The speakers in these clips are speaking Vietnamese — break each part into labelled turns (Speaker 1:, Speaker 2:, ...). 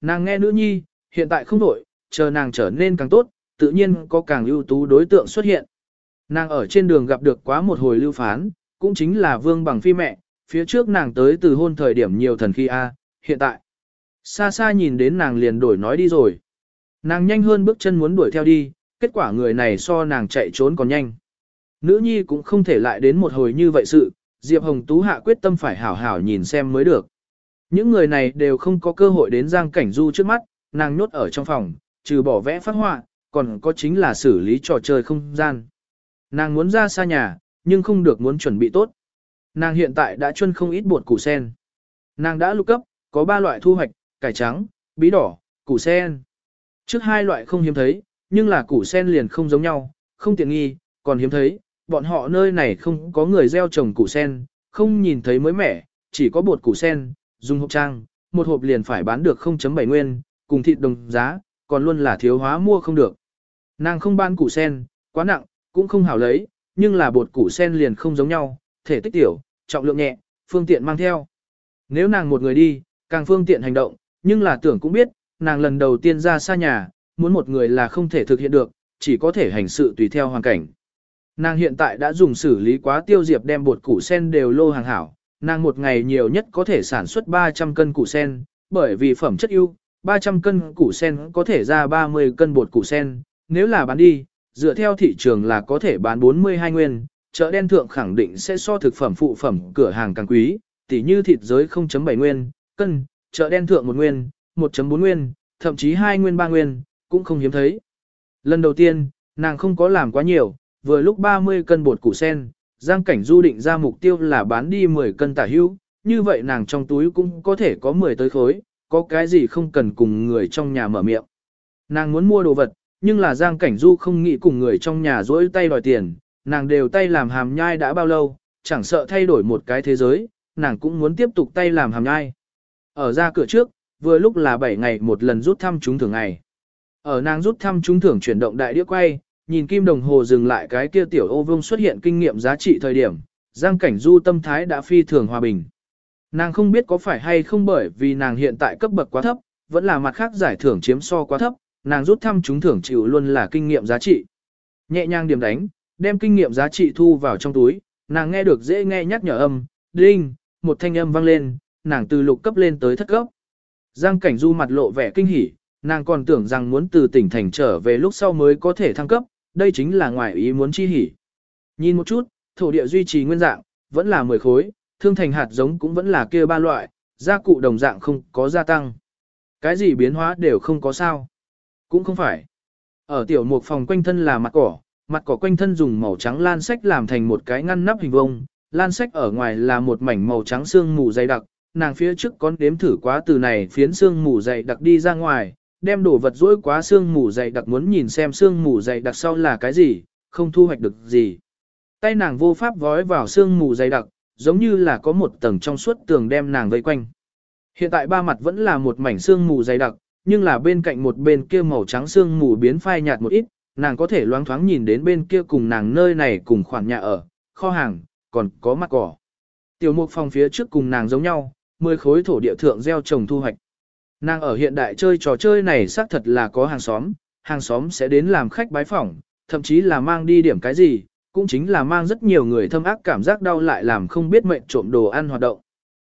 Speaker 1: Nàng nghe nữ nhi, hiện tại không đổi, chờ nàng trở nên càng tốt, tự nhiên có càng ưu tú đối tượng xuất hiện. Nàng ở trên đường gặp được quá một hồi lưu phán, cũng chính là vương bằng phi mẹ, phía trước nàng tới từ hôn thời điểm nhiều thần khi A, hiện tại. Xa xa nhìn đến nàng liền đổi nói đi rồi. Nàng nhanh hơn bước chân muốn đuổi theo đi, kết quả người này so nàng chạy trốn còn nhanh. Nữ nhi cũng không thể lại đến một hồi như vậy sự, Diệp Hồng Tú hạ quyết tâm phải hảo hảo nhìn xem mới được. Những người này đều không có cơ hội đến Giang Cảnh Du trước mắt, nàng nhốt ở trong phòng, trừ bỏ vẽ phát họa, còn có chính là xử lý trò chơi không gian. Nàng muốn ra xa nhà, nhưng không được muốn chuẩn bị tốt. Nàng hiện tại đã chuân không ít bột củ sen. Nàng đã lục cấp, có 3 loại thu hoạch, cải trắng, bí đỏ, củ sen. Trước hai loại không hiếm thấy, nhưng là củ sen liền không giống nhau, không tiện nghi, còn hiếm thấy, bọn họ nơi này không có người gieo trồng củ sen, không nhìn thấy mới mẻ, chỉ có bột củ sen, dùng hộp trang, một hộp liền phải bán được 0.7 nguyên, cùng thịt đồng giá, còn luôn là thiếu hóa mua không được. Nàng không ban củ sen, quá nặng, cũng không hảo lấy, nhưng là bột củ sen liền không giống nhau, thể tích tiểu, trọng lượng nhẹ, phương tiện mang theo. Nếu nàng một người đi, càng phương tiện hành động, nhưng là tưởng cũng biết, nàng lần đầu tiên ra xa nhà, muốn một người là không thể thực hiện được, chỉ có thể hành sự tùy theo hoàn cảnh. Nàng hiện tại đã dùng xử lý quá tiêu diệp đem bột củ sen đều lô hàng hảo, nàng một ngày nhiều nhất có thể sản xuất 300 cân củ sen, bởi vì phẩm chất ưu, 300 cân củ sen có thể ra 30 cân bột củ sen, nếu là bán đi, dựa theo thị trường là có thể bán 42 nguyên, chợ đen thượng khẳng định sẽ so thực phẩm phụ phẩm cửa hàng càng quý, tỉ như thịt giới 0.7 nguyên, cân, chợ đen thượng 1 nguyên, 1.4 nguyên, thậm chí 2 nguyên 3 nguyên, cũng không hiếm thấy. Lần đầu tiên, nàng không có làm quá nhiều, vừa lúc 30 cân bột củ sen, Giang Cảnh Du định ra mục tiêu là bán đi 10 cân tả hữu, như vậy nàng trong túi cũng có thể có 10 tới khối, có cái gì không cần cùng người trong nhà mở miệng. Nàng muốn mua đồ vật, nhưng là Giang Cảnh Du không nghĩ cùng người trong nhà dỗi tay đòi tiền, nàng đều tay làm hàm nhai đã bao lâu, chẳng sợ thay đổi một cái thế giới, nàng cũng muốn tiếp tục tay làm hàm nhai. Ở ra cửa trước, vừa lúc là 7 ngày một lần rút thăm trúng thưởng ngày. Ở nàng rút thăm trúng thưởng chuyển động đại đĩa quay, nhìn kim đồng hồ dừng lại cái kia tiểu ô vương xuất hiện kinh nghiệm giá trị thời điểm, Giang Cảnh Du tâm thái đã phi thường hòa bình. Nàng không biết có phải hay không bởi vì nàng hiện tại cấp bậc quá thấp, vẫn là mặt khác giải thưởng chiếm so quá thấp, nàng rút thăm chúng thưởng chịu luôn là kinh nghiệm giá trị. Nhẹ nhàng điểm đánh, đem kinh nghiệm giá trị thu vào trong túi, nàng nghe được dễ nghe nhắc nhở âm, đinh, một thanh âm vang lên, nàng từ lục cấp lên tới thất cấp. Giang cảnh du mặt lộ vẻ kinh hỉ, nàng còn tưởng rằng muốn từ tỉnh thành trở về lúc sau mới có thể thăng cấp, đây chính là ngoài ý muốn chi hỉ. Nhìn một chút, thổ địa duy trì nguyên dạng, vẫn là 10 khối, thương thành hạt giống cũng vẫn là kia ba loại, gia cụ đồng dạng không có gia tăng. Cái gì biến hóa đều không có sao. Cũng không phải. Ở tiểu mục phòng quanh thân là mặt cỏ, mặt cỏ quanh thân dùng màu trắng lan sách làm thành một cái ngăn nắp hình vông, lan sách ở ngoài là một mảnh màu trắng xương mù dày đặc, nàng phía trước con đếm thử quá từ này phiến xương mù dày đặc đi ra ngoài, đem đồ vật rỗi quá xương mù dày đặc muốn nhìn xem xương mù dày đặc sau là cái gì, không thu hoạch được gì. Tay nàng vô pháp vói vào xương mù dày đặc, giống như là có một tầng trong suốt tường đem nàng vây quanh. Hiện tại ba mặt vẫn là một mảnh xương mù dày đặc, nhưng là bên cạnh một bên kia màu trắng xương mù biến phai nhạt một ít, nàng có thể loáng thoáng nhìn đến bên kia cùng nàng nơi này cùng khoản nhà ở, kho hàng, còn có mặt cỏ. Tiểu mục phòng phía trước cùng nàng giống nhau, 10 khối thổ địa thượng gieo trồng thu hoạch. Nàng ở hiện đại chơi trò chơi này xác thật là có hàng xóm, hàng xóm sẽ đến làm khách bái phỏng, thậm chí là mang đi điểm cái gì, cũng chính là mang rất nhiều người thâm ác cảm giác đau lại làm không biết mệnh trộm đồ ăn hoạt động.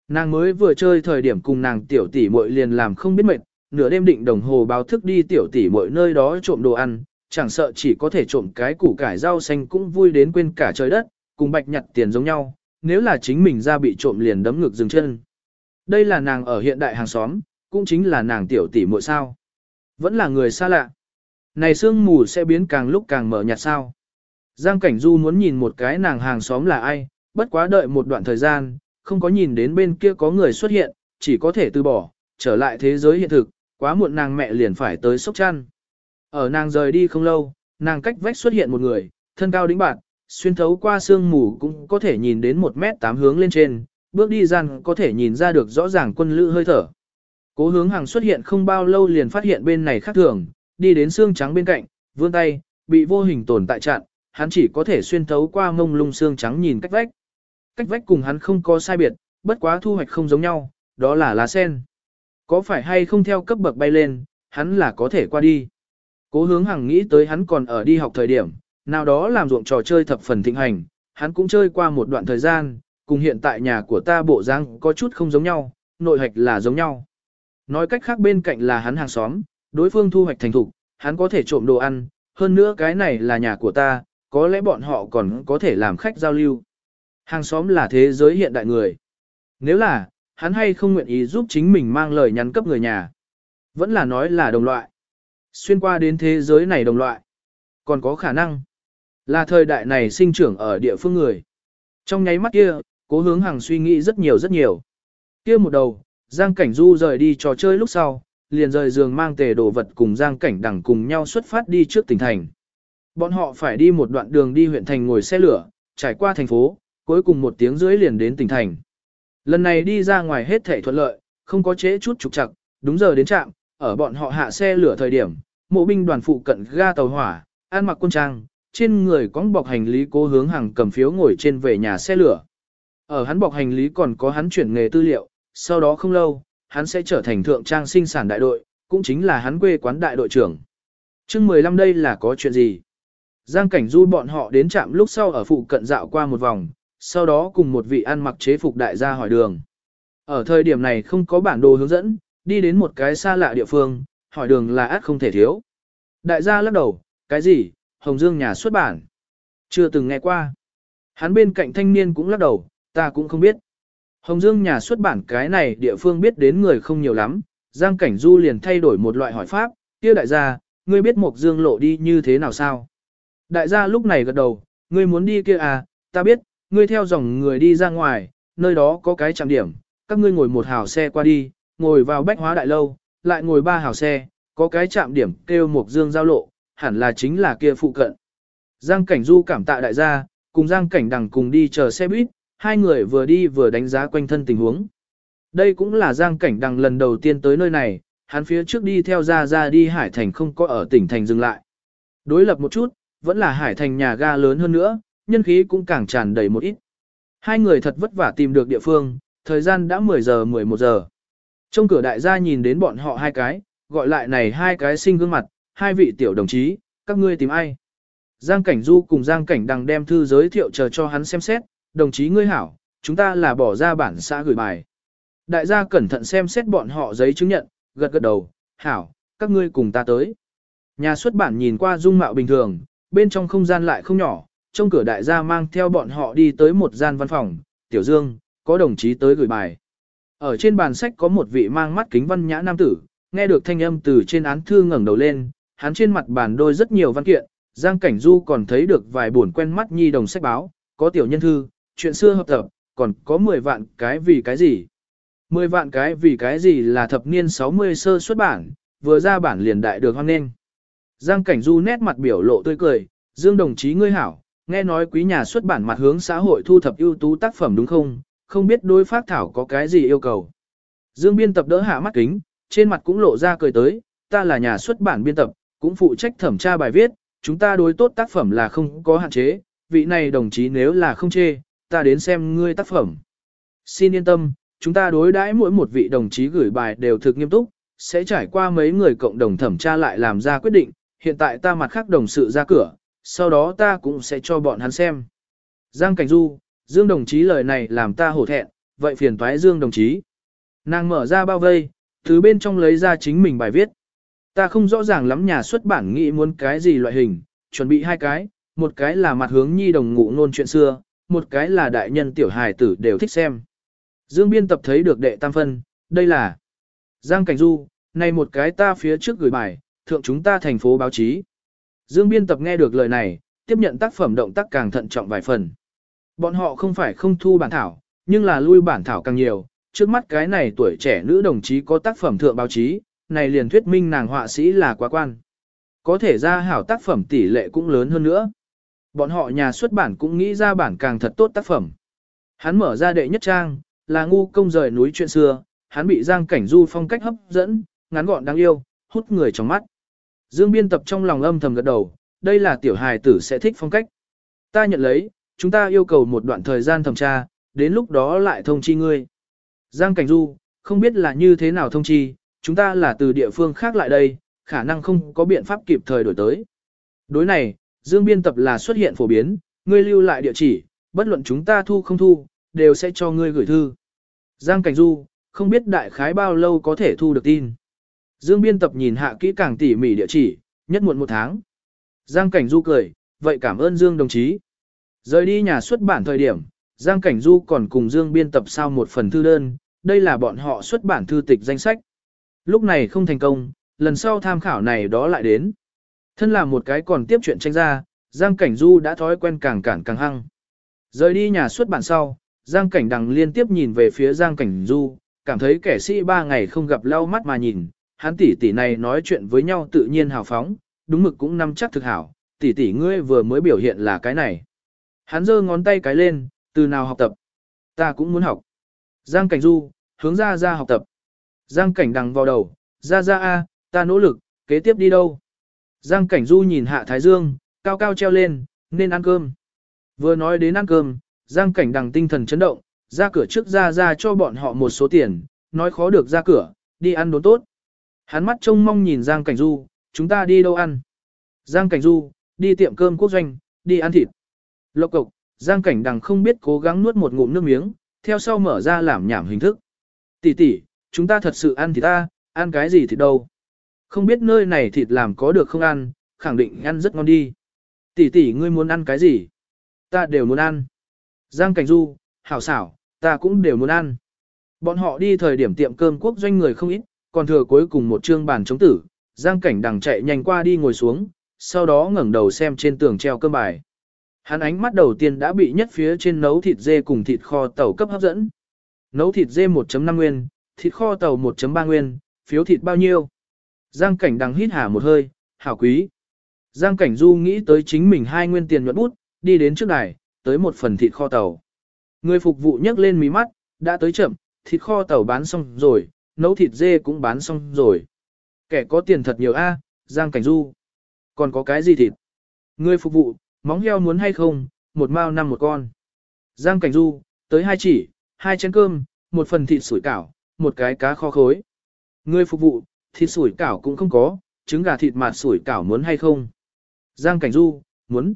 Speaker 1: Nàng mới vừa chơi thời điểm cùng nàng tiểu tỷ muội liền làm không biết mệt, nửa đêm định đồng hồ báo thức đi tiểu tỷ muội nơi đó trộm đồ ăn, chẳng sợ chỉ có thể trộm cái củ cải rau xanh cũng vui đến quên cả trời đất, cùng bạch nhặt tiền giống nhau, nếu là chính mình ra bị trộm liền đấm ngực dừng chân. Đây là nàng ở hiện đại hàng xóm, cũng chính là nàng tiểu tỷ muội sao. Vẫn là người xa lạ. Này sương mù sẽ biến càng lúc càng mở nhạt sao. Giang Cảnh Du muốn nhìn một cái nàng hàng xóm là ai, bất quá đợi một đoạn thời gian, không có nhìn đến bên kia có người xuất hiện, chỉ có thể từ bỏ, trở lại thế giới hiện thực, quá muộn nàng mẹ liền phải tới sốc chăn. Ở nàng rời đi không lâu, nàng cách vách xuất hiện một người, thân cao đĩnh bạn, xuyên thấu qua sương mù cũng có thể nhìn đến một mét tám hướng lên trên, bước đi rằng có thể nhìn ra được rõ ràng quân lữ hơi thở. Cố hướng hàng xuất hiện không bao lâu liền phát hiện bên này khác thường, đi đến xương trắng bên cạnh, vươn tay, bị vô hình tồn tại chặn, hắn chỉ có thể xuyên thấu qua mông lung xương trắng nhìn cách vách. Cách vách cùng hắn không có sai biệt, bất quá thu hoạch không giống nhau, đó là lá sen. Có phải hay không theo cấp bậc bay lên, hắn là có thể qua đi. Cố hướng hằng nghĩ tới hắn còn ở đi học thời điểm, nào đó làm ruộng trò chơi thập phần thịnh hành, hắn cũng chơi qua một đoạn thời gian, cùng hiện tại nhà của ta bộ răng có chút không giống nhau, nội hạch là giống nhau. Nói cách khác bên cạnh là hắn hàng xóm, đối phương thu hoạch thành thục, hắn có thể trộm đồ ăn, hơn nữa cái này là nhà của ta, có lẽ bọn họ còn có thể làm khách giao lưu. Hàng xóm là thế giới hiện đại người. Nếu là, hắn hay không nguyện ý giúp chính mình mang lời nhắn cấp người nhà. Vẫn là nói là đồng loại. Xuyên qua đến thế giới này đồng loại. Còn có khả năng là thời đại này sinh trưởng ở địa phương người. Trong nháy mắt kia, cố hướng hàng suy nghĩ rất nhiều rất nhiều. Kia một đầu, Giang Cảnh Du rời đi trò chơi lúc sau, liền rời giường mang tề đồ vật cùng Giang Cảnh đẳng cùng nhau xuất phát đi trước tỉnh thành. Bọn họ phải đi một đoạn đường đi huyện thành ngồi xe lửa, trải qua thành phố, cuối cùng một tiếng rưỡi liền đến tỉnh thành. Lần này đi ra ngoài hết thể thuận lợi, không có chế chút trục trặc, đúng giờ đến trạm, ở bọn họ hạ xe lửa thời điểm, mộ binh đoàn phụ cận ga tàu hỏa, ăn mặc quân trang, trên người có bọc hành lý cố hướng hàng cầm phiếu ngồi trên về nhà xe lửa. Ở hắn bọc hành lý còn có hắn chuyển nghề tư liệu, sau đó không lâu, hắn sẽ trở thành thượng trang sinh sản đại đội, cũng chính là hắn quê quán đại đội trưởng. chương 15 đây là có chuyện gì? Giang cảnh du bọn họ đến trạm lúc sau ở phụ cận dạo qua một vòng, sau đó cùng một vị ăn mặc chế phục đại gia hỏi đường. Ở thời điểm này không có bản đồ hướng dẫn, đi đến một cái xa lạ địa phương, hỏi đường là át không thể thiếu. Đại gia lắc đầu, cái gì, Hồng Dương nhà xuất bản. Chưa từng nghe qua. Hắn bên cạnh thanh niên cũng lắc đầu, ta cũng không biết. Hồng Dương nhà xuất bản cái này địa phương biết đến người không nhiều lắm, Giang Cảnh Du liền thay đổi một loại hỏi pháp, kia đại gia, ngươi biết Mộc Dương lộ đi như thế nào sao? Đại gia lúc này gật đầu, ngươi muốn đi kia à, ta biết, ngươi theo dòng người đi ra ngoài, nơi đó có cái trạm điểm, các ngươi ngồi một hào xe qua đi, ngồi vào bách hóa đại lâu, lại ngồi ba hào xe, có cái trạm điểm kêu Mộc Dương giao lộ, hẳn là chính là kia phụ cận. Giang Cảnh Du cảm tạ đại gia, cùng Giang Cảnh Đằng cùng đi chờ xe buýt, hai người vừa đi vừa đánh giá quanh thân tình huống. Đây cũng là Giang Cảnh Đằng lần đầu tiên tới nơi này, hắn phía trước đi theo ra ra đi Hải Thành không có ở tỉnh Thành dừng lại. Đối lập một chút, vẫn là Hải Thành nhà ga lớn hơn nữa, nhân khí cũng càng tràn đầy một ít. Hai người thật vất vả tìm được địa phương, thời gian đã 10 giờ 11 giờ. Trong cửa đại gia nhìn đến bọn họ hai cái, gọi lại này hai cái sinh gương mặt, hai vị tiểu đồng chí, các ngươi tìm ai? Giang Cảnh Du cùng Giang Cảnh Đằng đem thư giới thiệu chờ cho hắn xem xét, đồng chí ngươi hảo, chúng ta là bỏ ra bản xã gửi bài. Đại gia cẩn thận xem xét bọn họ giấy chứng nhận, gật gật đầu, hảo, các ngươi cùng ta tới. Nhà xuất bản nhìn qua dung mạo bình thường, bên trong không gian lại không nhỏ, trong cửa đại gia mang theo bọn họ đi tới một gian văn phòng, tiểu dương, có đồng chí tới gửi bài. Ở trên bàn sách có một vị mang mắt kính văn nhã nam tử, nghe được thanh âm từ trên án thư ngẩng đầu lên, hắn trên mặt bàn đôi rất nhiều văn kiện, Giang Cảnh Du còn thấy được vài buồn quen mắt nhi đồng sách báo, có tiểu nhân thư, chuyện xưa hợp tập, còn có 10 vạn cái vì cái gì. 10 vạn cái vì cái gì là thập niên 60 sơ xuất bản, vừa ra bản liền đại được hoan nghênh. Giang Cảnh Du nét mặt biểu lộ tươi cười, Dương đồng chí ngươi hảo, nghe nói quý nhà xuất bản mặt hướng xã hội thu thập ưu tú tác phẩm đúng không, không biết đối phát thảo có cái gì yêu cầu. Dương biên tập đỡ hạ mắt kính, trên mặt cũng lộ ra cười tới, ta là nhà xuất bản biên tập, cũng phụ trách thẩm tra bài viết, chúng ta đối tốt tác phẩm là không có hạn chế, vị này đồng chí nếu là không chê, ta đến xem ngươi tác phẩm. Xin yên tâm, chúng ta đối đãi mỗi một vị đồng chí gửi bài đều thực nghiêm túc, sẽ trải qua mấy người cộng đồng thẩm tra lại làm ra quyết định, hiện tại ta mặt khác đồng sự ra cửa, sau đó ta cũng sẽ cho bọn hắn xem. Giang Cảnh Du, Dương đồng chí lời này làm ta hổ thẹn, vậy phiền toái Dương đồng chí. Nàng mở ra bao vây, từ bên trong lấy ra chính mình bài viết. Ta không rõ ràng lắm nhà xuất bản nghĩ muốn cái gì loại hình, chuẩn bị hai cái, một cái là mặt hướng nhi đồng ngụ nôn chuyện xưa, một cái là đại nhân tiểu hài tử đều thích xem. Dương biên tập thấy được đệ tam phân, đây là Giang Cảnh Du, này một cái ta phía trước gửi bài, thượng chúng ta thành phố báo chí. Dương biên tập nghe được lời này, tiếp nhận tác phẩm động tác càng thận trọng vài phần. Bọn họ không phải không thu bản thảo, nhưng là lui bản thảo càng nhiều, trước mắt cái này tuổi trẻ nữ đồng chí có tác phẩm thượng báo chí, này liền thuyết minh nàng họa sĩ là quá quan. Có thể ra hảo tác phẩm tỷ lệ cũng lớn hơn nữa. Bọn họ nhà xuất bản cũng nghĩ ra bản càng thật tốt tác phẩm. Hắn mở ra đệ nhất trang, là ngu công rời núi chuyện xưa, hắn bị Giang Cảnh Du phong cách hấp dẫn, ngắn gọn đáng yêu, hút người trong mắt. Dương biên tập trong lòng âm thầm gật đầu, đây là tiểu hài tử sẽ thích phong cách. Ta nhận lấy, chúng ta yêu cầu một đoạn thời gian thẩm tra, đến lúc đó lại thông chi ngươi. Giang Cảnh Du, không biết là như thế nào thông chi, chúng ta là từ địa phương khác lại đây, khả năng không có biện pháp kịp thời đổi tới. Đối này, Dương biên tập là xuất hiện phổ biến, ngươi lưu lại địa chỉ, bất luận chúng ta thu không thu, đều sẽ cho ngươi gửi thư. Giang Cảnh Du, không biết đại khái bao lâu có thể thu được tin. Dương biên tập nhìn hạ kỹ càng tỉ mỉ địa chỉ, nhất muộn một tháng. Giang Cảnh Du cười, vậy cảm ơn Dương đồng chí. Rời đi nhà xuất bản thời điểm, Giang Cảnh Du còn cùng Dương biên tập sao một phần thư đơn, đây là bọn họ xuất bản thư tịch danh sách. Lúc này không thành công, lần sau tham khảo này đó lại đến. Thân là một cái còn tiếp chuyện tranh ra, Giang Cảnh Du đã thói quen càng cản càng hăng. Rời đi nhà xuất bản sau, Giang Cảnh Đằng liên tiếp nhìn về phía Giang Cảnh Du, cảm thấy kẻ sĩ ba ngày không gặp lau mắt mà nhìn, hắn tỷ tỷ này nói chuyện với nhau tự nhiên hào phóng, đúng mực cũng nắm chắc thực hảo, tỷ tỷ ngươi vừa mới biểu hiện là cái này. Hắn giơ ngón tay cái lên, từ nào học tập? Ta cũng muốn học. Giang Cảnh Du, hướng ra ra học tập. Giang Cảnh Đằng vào đầu, ra ra a, ta nỗ lực, kế tiếp đi đâu? Giang Cảnh Du nhìn Hạ Thái Dương, cao cao treo lên, nên ăn cơm. Vừa nói đến ăn cơm, Giang Cảnh Đằng tinh thần chấn động, ra cửa trước ra ra cho bọn họ một số tiền, nói khó được ra cửa, đi ăn đốn tốt. Hắn mắt trông mong nhìn Giang Cảnh Du, chúng ta đi đâu ăn? Giang Cảnh Du, đi tiệm cơm quốc doanh, đi ăn thịt. Lộc cộc, Giang Cảnh Đằng không biết cố gắng nuốt một ngụm nước miếng, theo sau mở ra làm nhảm hình thức. Tỷ tỷ, chúng ta thật sự ăn thịt ta, ăn cái gì thịt đâu? Không biết nơi này thịt làm có được không ăn, khẳng định ăn rất ngon đi. Tỷ tỷ ngươi muốn ăn cái gì? Ta đều muốn ăn. Giang Cảnh Du, hảo xảo, ta cũng đều muốn ăn. Bọn họ đi thời điểm tiệm cơm quốc doanh người không ít, còn thừa cuối cùng một trương bàn chống tử, Giang Cảnh đằng chạy nhanh qua đi ngồi xuống, sau đó ngẩng đầu xem trên tường treo cơm bài. Hắn ánh mắt đầu tiên đã bị nhất phía trên nấu thịt dê cùng thịt kho tàu cấp hấp dẫn. Nấu thịt dê 1.5 nguyên, thịt kho tàu 1.3 nguyên, phiếu thịt bao nhiêu? Giang cảnh đằng hít hà một hơi, hảo quý. Giang cảnh du nghĩ tới chính mình hai nguyên tiền nhuận bút, đi đến trước đài, tới một phần thịt kho tàu. Người phục vụ nhấc lên mí mắt, đã tới chậm, thịt kho tàu bán xong rồi, nấu thịt dê cũng bán xong rồi. Kẻ có tiền thật nhiều a, Giang cảnh du. Còn có cái gì thịt? Người phục vụ, móng heo muốn hay không, một mao năm một con. Giang cảnh du, tới hai chỉ, hai chén cơm, một phần thịt sủi cảo, một cái cá kho khối. Người phục vụ, thịt sủi cảo cũng không có, trứng gà thịt mạt sủi cảo muốn hay không? Giang Cảnh Du, muốn.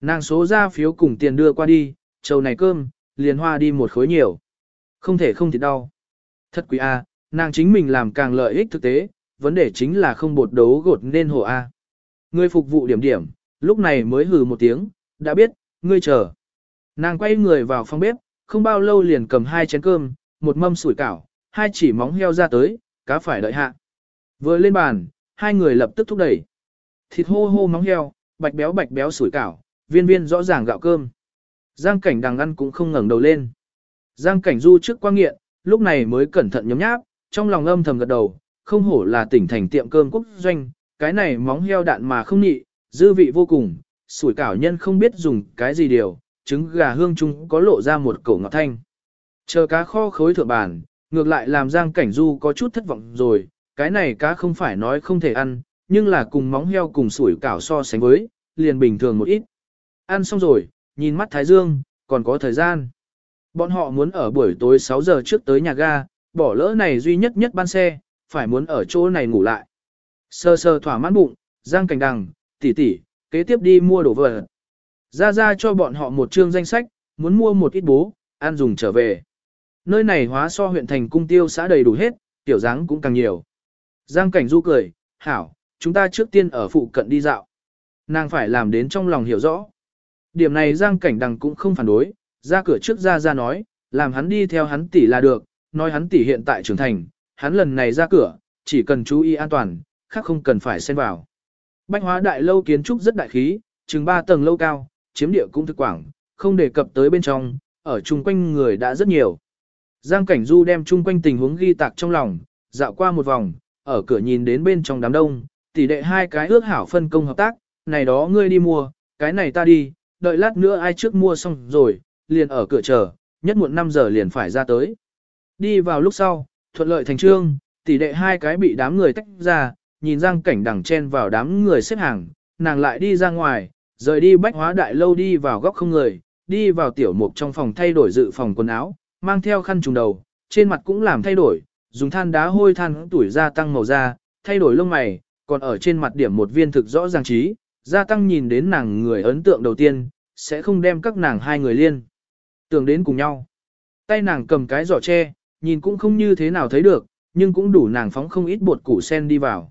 Speaker 1: Nàng số ra phiếu cùng tiền đưa qua đi, trầu này cơm, liền hoa đi một khối nhiều. Không thể không thịt đau. Thật quý A, à, nàng chính mình làm càng lợi ích thực tế, vấn đề chính là không bột đấu gột nên hồ A. À. Người phục vụ điểm điểm, lúc này mới hừ một tiếng, đã biết, ngươi chờ. Nàng quay người vào phòng bếp, không bao lâu liền cầm hai chén cơm, một mâm sủi cảo, hai chỉ móng heo ra tới, cá phải đợi hạ. Vừa lên bàn, hai người lập tức thúc đẩy. Thịt hô hô móng heo, bạch béo bạch béo sủi cảo, viên viên rõ ràng gạo cơm. Giang cảnh đằng ăn cũng không ngẩng đầu lên. Giang cảnh du trước qua nghiện, lúc này mới cẩn thận nhấm nháp, trong lòng âm thầm gật đầu, không hổ là tỉnh thành tiệm cơm quốc doanh, cái này móng heo đạn mà không nhị, dư vị vô cùng, sủi cảo nhân không biết dùng cái gì điều, trứng gà hương chung có lộ ra một cổ ngọt thanh. Chờ cá kho khối thượng bàn, ngược lại làm Giang Cảnh Du có chút thất vọng rồi, cái này cá không phải nói không thể ăn, nhưng là cùng móng heo cùng sủi cảo so sánh với, liền bình thường một ít. Ăn xong rồi, nhìn mắt Thái Dương, còn có thời gian. Bọn họ muốn ở buổi tối 6 giờ trước tới nhà ga, bỏ lỡ này duy nhất nhất ban xe, phải muốn ở chỗ này ngủ lại. Sơ sơ thỏa mãn bụng, Giang Cảnh Đằng, tỷ tỷ, kế tiếp đi mua đồ vật. Ra ra cho bọn họ một chương danh sách, muốn mua một ít bố, ăn dùng trở về. Nơi này hóa so huyện thành cung tiêu xã đầy đủ hết, tiểu dáng cũng càng nhiều. Giang cảnh du cười, hảo, chúng ta trước tiên ở phụ cận đi dạo. Nàng phải làm đến trong lòng hiểu rõ. Điểm này Giang cảnh đằng cũng không phản đối, ra cửa trước ra ra nói, làm hắn đi theo hắn tỷ là được, nói hắn tỷ hiện tại trưởng thành, hắn lần này ra cửa, chỉ cần chú ý an toàn, khác không cần phải xen vào. Bách hóa đại lâu kiến trúc rất đại khí, chừng 3 tầng lâu cao, chiếm địa cũng thực quảng, không đề cập tới bên trong, ở chung quanh người đã rất nhiều. Giang Cảnh Du đem chung quanh tình huống ghi tạc trong lòng, dạo qua một vòng, ở cửa nhìn đến bên trong đám đông, tỷ đệ hai cái ước hảo phân công hợp tác, này đó ngươi đi mua, cái này ta đi, đợi lát nữa ai trước mua xong rồi, liền ở cửa chờ, nhất muộn 5 giờ liền phải ra tới. Đi vào lúc sau, thuận lợi thành trương, tỷ đệ hai cái bị đám người tách ra, nhìn Giang Cảnh đằng chen vào đám người xếp hàng, nàng lại đi ra ngoài, rời đi bách hóa đại lâu đi vào góc không người, đi vào tiểu mục trong phòng thay đổi dự phòng quần áo, mang theo khăn trùng đầu, trên mặt cũng làm thay đổi, dùng than đá hôi than tuổi gia tăng màu da, thay đổi lông mày, còn ở trên mặt điểm một viên thực rõ ràng trí, gia tăng nhìn đến nàng người ấn tượng đầu tiên, sẽ không đem các nàng hai người liên. Tưởng đến cùng nhau. Tay nàng cầm cái giỏ tre, nhìn cũng không như thế nào thấy được, nhưng cũng đủ nàng phóng không ít bột củ sen đi vào.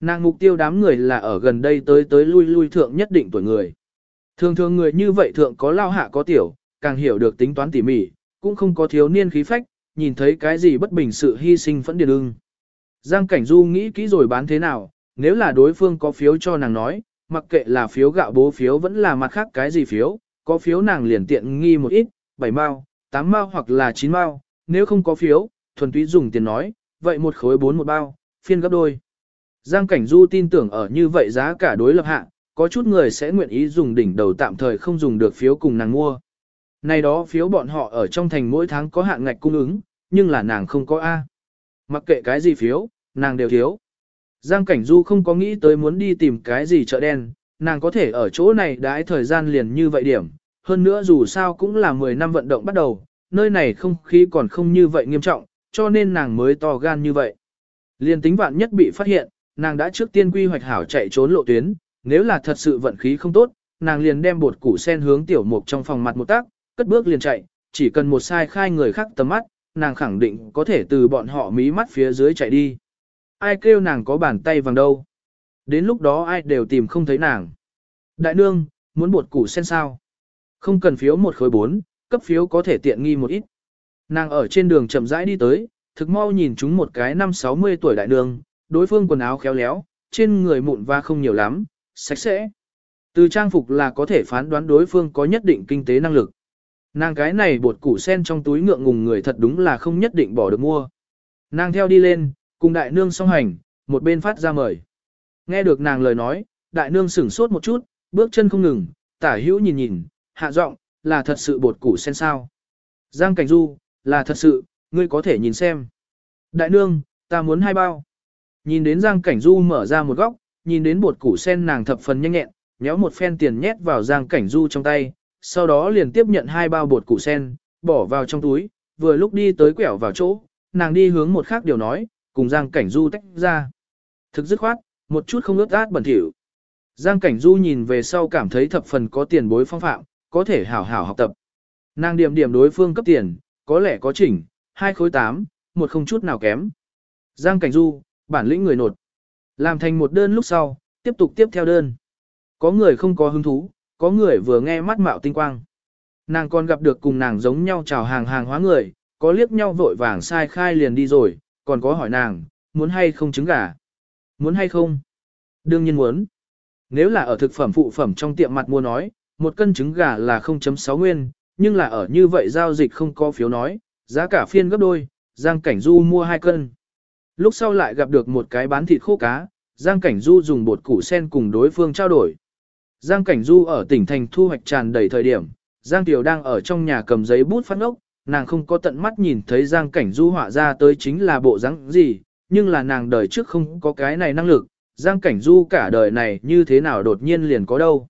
Speaker 1: Nàng mục tiêu đám người là ở gần đây tới tới lui lui thượng nhất định tuổi người. Thường thường người như vậy thượng có lao hạ có tiểu, càng hiểu được tính toán tỉ mỉ, cũng không có thiếu niên khí phách, nhìn thấy cái gì bất bình sự hy sinh phẫn điền ưng. Giang Cảnh Du nghĩ kỹ rồi bán thế nào, nếu là đối phương có phiếu cho nàng nói, mặc kệ là phiếu gạo bố phiếu vẫn là mặt khác cái gì phiếu, có phiếu nàng liền tiện nghi một ít, 7 mao, 8 mao hoặc là 9 mao, nếu không có phiếu, thuần túy dùng tiền nói, vậy một khối 4 một bao, phiên gấp đôi. Giang Cảnh Du tin tưởng ở như vậy giá cả đối lập hạ, có chút người sẽ nguyện ý dùng đỉnh đầu tạm thời không dùng được phiếu cùng nàng mua. Này đó phiếu bọn họ ở trong thành mỗi tháng có hạn ngạch cung ứng, nhưng là nàng không có A. Mặc kệ cái gì phiếu, nàng đều thiếu. Giang Cảnh Du không có nghĩ tới muốn đi tìm cái gì chợ đen, nàng có thể ở chỗ này đãi thời gian liền như vậy điểm. Hơn nữa dù sao cũng là 10 năm vận động bắt đầu, nơi này không khí còn không như vậy nghiêm trọng, cho nên nàng mới to gan như vậy. Liên tính vạn nhất bị phát hiện, nàng đã trước tiên quy hoạch hảo chạy trốn lộ tuyến, nếu là thật sự vận khí không tốt, nàng liền đem bột củ sen hướng tiểu mục trong phòng mặt một tác, cất bước liền chạy, chỉ cần một sai khai người khác tầm mắt, nàng khẳng định có thể từ bọn họ mí mắt phía dưới chạy đi. Ai kêu nàng có bàn tay vàng đâu. Đến lúc đó ai đều tìm không thấy nàng. Đại nương, muốn bột củ sen sao? Không cần phiếu một khối bốn, cấp phiếu có thể tiện nghi một ít. Nàng ở trên đường chậm rãi đi tới, thực mau nhìn chúng một cái năm 60 tuổi đại nương, đối phương quần áo khéo léo, trên người mụn và không nhiều lắm, sạch sẽ. Từ trang phục là có thể phán đoán đối phương có nhất định kinh tế năng lực. Nàng cái này bột củ sen trong túi ngượng ngùng người thật đúng là không nhất định bỏ được mua. Nàng theo đi lên, cùng đại nương song hành, một bên phát ra mời. Nghe được nàng lời nói, đại nương sửng sốt một chút, bước chân không ngừng, tả hữu nhìn nhìn, hạ giọng, là thật sự bột củ sen sao. Giang Cảnh Du, là thật sự, ngươi có thể nhìn xem. Đại nương, ta muốn hai bao. Nhìn đến Giang Cảnh Du mở ra một góc, nhìn đến bột củ sen nàng thập phần nhanh nhẹn, nhéo một phen tiền nhét vào Giang Cảnh Du trong tay, sau đó liền tiếp nhận hai bao bột củ sen, bỏ vào trong túi, vừa lúc đi tới quẹo vào chỗ, nàng đi hướng một khác điều nói, cùng Giang Cảnh Du tách ra. Thực dứt khoát, một chút không ướt át bẩn thỉu. Giang Cảnh Du nhìn về sau cảm thấy thập phần có tiền bối phong phạm, có thể hảo hảo học tập. Nàng điểm điểm đối phương cấp tiền, có lẽ có chỉnh, hai khối tám, một không chút nào kém. Giang Cảnh Du, bản lĩnh người nột. Làm thành một đơn lúc sau, tiếp tục tiếp theo đơn. Có người không có hứng thú, có người vừa nghe mắt mạo tinh quang. Nàng còn gặp được cùng nàng giống nhau chào hàng hàng hóa người, có liếc nhau vội vàng sai khai liền đi rồi, còn có hỏi nàng, muốn hay không trứng gà? Muốn hay không? Đương nhiên muốn. Nếu là ở thực phẩm phụ phẩm trong tiệm mặt mua nói, một cân trứng gà là 0.6 nguyên, nhưng là ở như vậy giao dịch không có phiếu nói, giá cả phiên gấp đôi, Giang Cảnh Du mua 2 cân. Lúc sau lại gặp được một cái bán thịt khô cá, Giang Cảnh Du dùng bột củ sen cùng đối phương trao đổi. Giang Cảnh Du ở tỉnh thành thu hoạch tràn đầy thời điểm, Giang Tiểu đang ở trong nhà cầm giấy bút phát ngốc, nàng không có tận mắt nhìn thấy Giang Cảnh Du họa ra tới chính là bộ dáng gì, nhưng là nàng đời trước không có cái này năng lực, Giang Cảnh Du cả đời này như thế nào đột nhiên liền có đâu.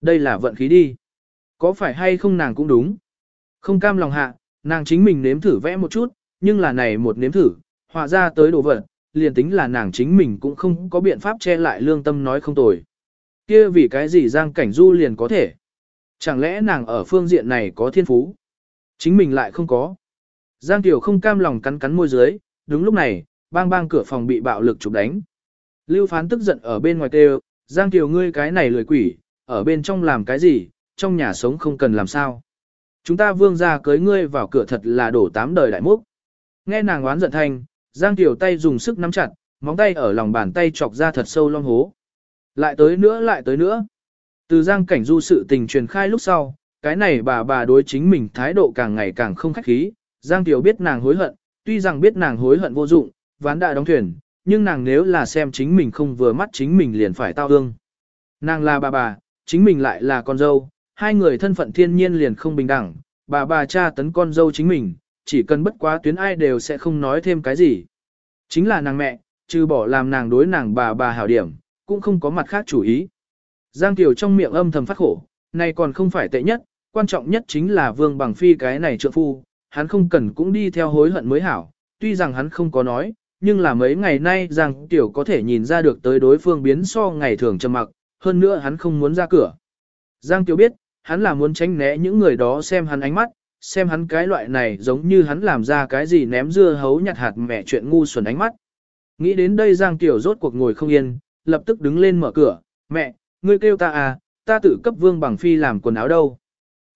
Speaker 1: Đây là vận khí đi. Có phải hay không nàng cũng đúng. Không cam lòng hạ, nàng chính mình nếm thử vẽ một chút, nhưng là này một nếm thử, họa ra tới đồ vật, liền tính là nàng chính mình cũng không có biện pháp che lại lương tâm nói không tồi. Kia vì cái gì Giang Cảnh Du liền có thể? Chẳng lẽ nàng ở phương diện này có thiên phú? Chính mình lại không có. Giang Tiểu không cam lòng cắn cắn môi dưới, đúng lúc này, bang bang cửa phòng bị bạo lực chụp đánh. Lưu phán tức giận ở bên ngoài kêu, Giang Tiểu ngươi cái này lười quỷ, ở bên trong làm cái gì, trong nhà sống không cần làm sao. Chúng ta vương ra cưới ngươi vào cửa thật là đổ tám đời đại múc. Nghe nàng oán giận thanh, Giang Tiểu tay dùng sức nắm chặt, móng tay ở lòng bàn tay chọc ra thật sâu long hố. Lại tới nữa lại tới nữa. Từ Giang Cảnh Du sự tình truyền khai lúc sau, cái này bà bà đối chính mình thái độ càng ngày càng không khách khí. Giang Tiểu biết nàng hối hận, tuy rằng biết nàng hối hận vô dụng, ván đã đóng thuyền, nhưng nàng nếu là xem chính mình không vừa mắt chính mình liền phải tao ương. Nàng là bà bà, chính mình lại là con dâu, hai người thân phận thiên nhiên liền không bình đẳng, bà bà cha tấn con dâu chính mình, chỉ cần bất quá tuyến ai đều sẽ không nói thêm cái gì. Chính là nàng mẹ, trừ bỏ làm nàng đối nàng bà bà hảo điểm, cũng không có mặt khác chủ ý. Giang Kiều trong miệng âm thầm phát khổ, này còn không phải tệ nhất, quan trọng nhất chính là Vương Bằng Phi cái này trượng phu, hắn không cần cũng đi theo hối hận mới hảo, tuy rằng hắn không có nói, nhưng là mấy ngày nay Giang Tiểu có thể nhìn ra được tới đối phương biến so ngày thường trầm mặc, hơn nữa hắn không muốn ra cửa. Giang Tiểu biết, hắn là muốn tránh né những người đó xem hắn ánh mắt, xem hắn cái loại này giống như hắn làm ra cái gì ném dưa hấu nhặt hạt mẹ chuyện ngu xuẩn ánh mắt. Nghĩ đến đây Giang Tiểu rốt cuộc ngồi không yên, lập tức đứng lên mở cửa, mẹ, ngươi kêu ta à, ta tự cấp vương bằng phi làm quần áo đâu.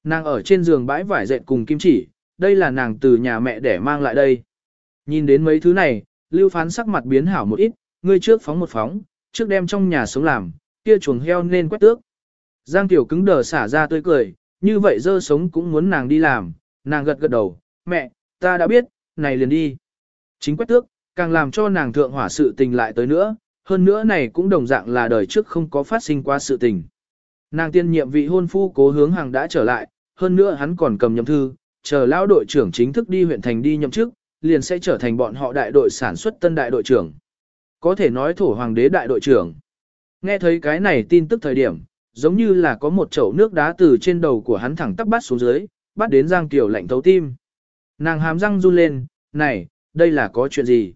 Speaker 1: Nàng ở trên giường bãi vải dệt cùng kim chỉ, đây là nàng từ nhà mẹ để mang lại đây. Nhìn đến mấy thứ này, lưu phán sắc mặt biến hảo một ít, ngươi trước phóng một phóng, trước đem trong nhà sống làm, kia chuồng heo nên quét tước. Giang Tiểu cứng đờ xả ra tươi cười, như vậy dơ sống cũng muốn nàng đi làm, nàng gật gật đầu, mẹ, ta đã biết, này liền đi. Chính quét tước, càng làm cho nàng thượng hỏa sự tình lại tới nữa, hơn nữa này cũng đồng dạng là đời trước không có phát sinh qua sự tình. Nàng tiên nhiệm vị hôn phu cố hướng hàng đã trở lại, hơn nữa hắn còn cầm nhậm thư, chờ lão đội trưởng chính thức đi huyện thành đi nhậm chức, liền sẽ trở thành bọn họ đại đội sản xuất tân đại đội trưởng. Có thể nói thổ hoàng đế đại đội trưởng. Nghe thấy cái này tin tức thời điểm, giống như là có một chậu nước đá từ trên đầu của hắn thẳng tắp bắt xuống dưới, bắt đến Giang Tiểu lạnh thấu tim. Nàng hàm răng run lên, này, đây là có chuyện gì?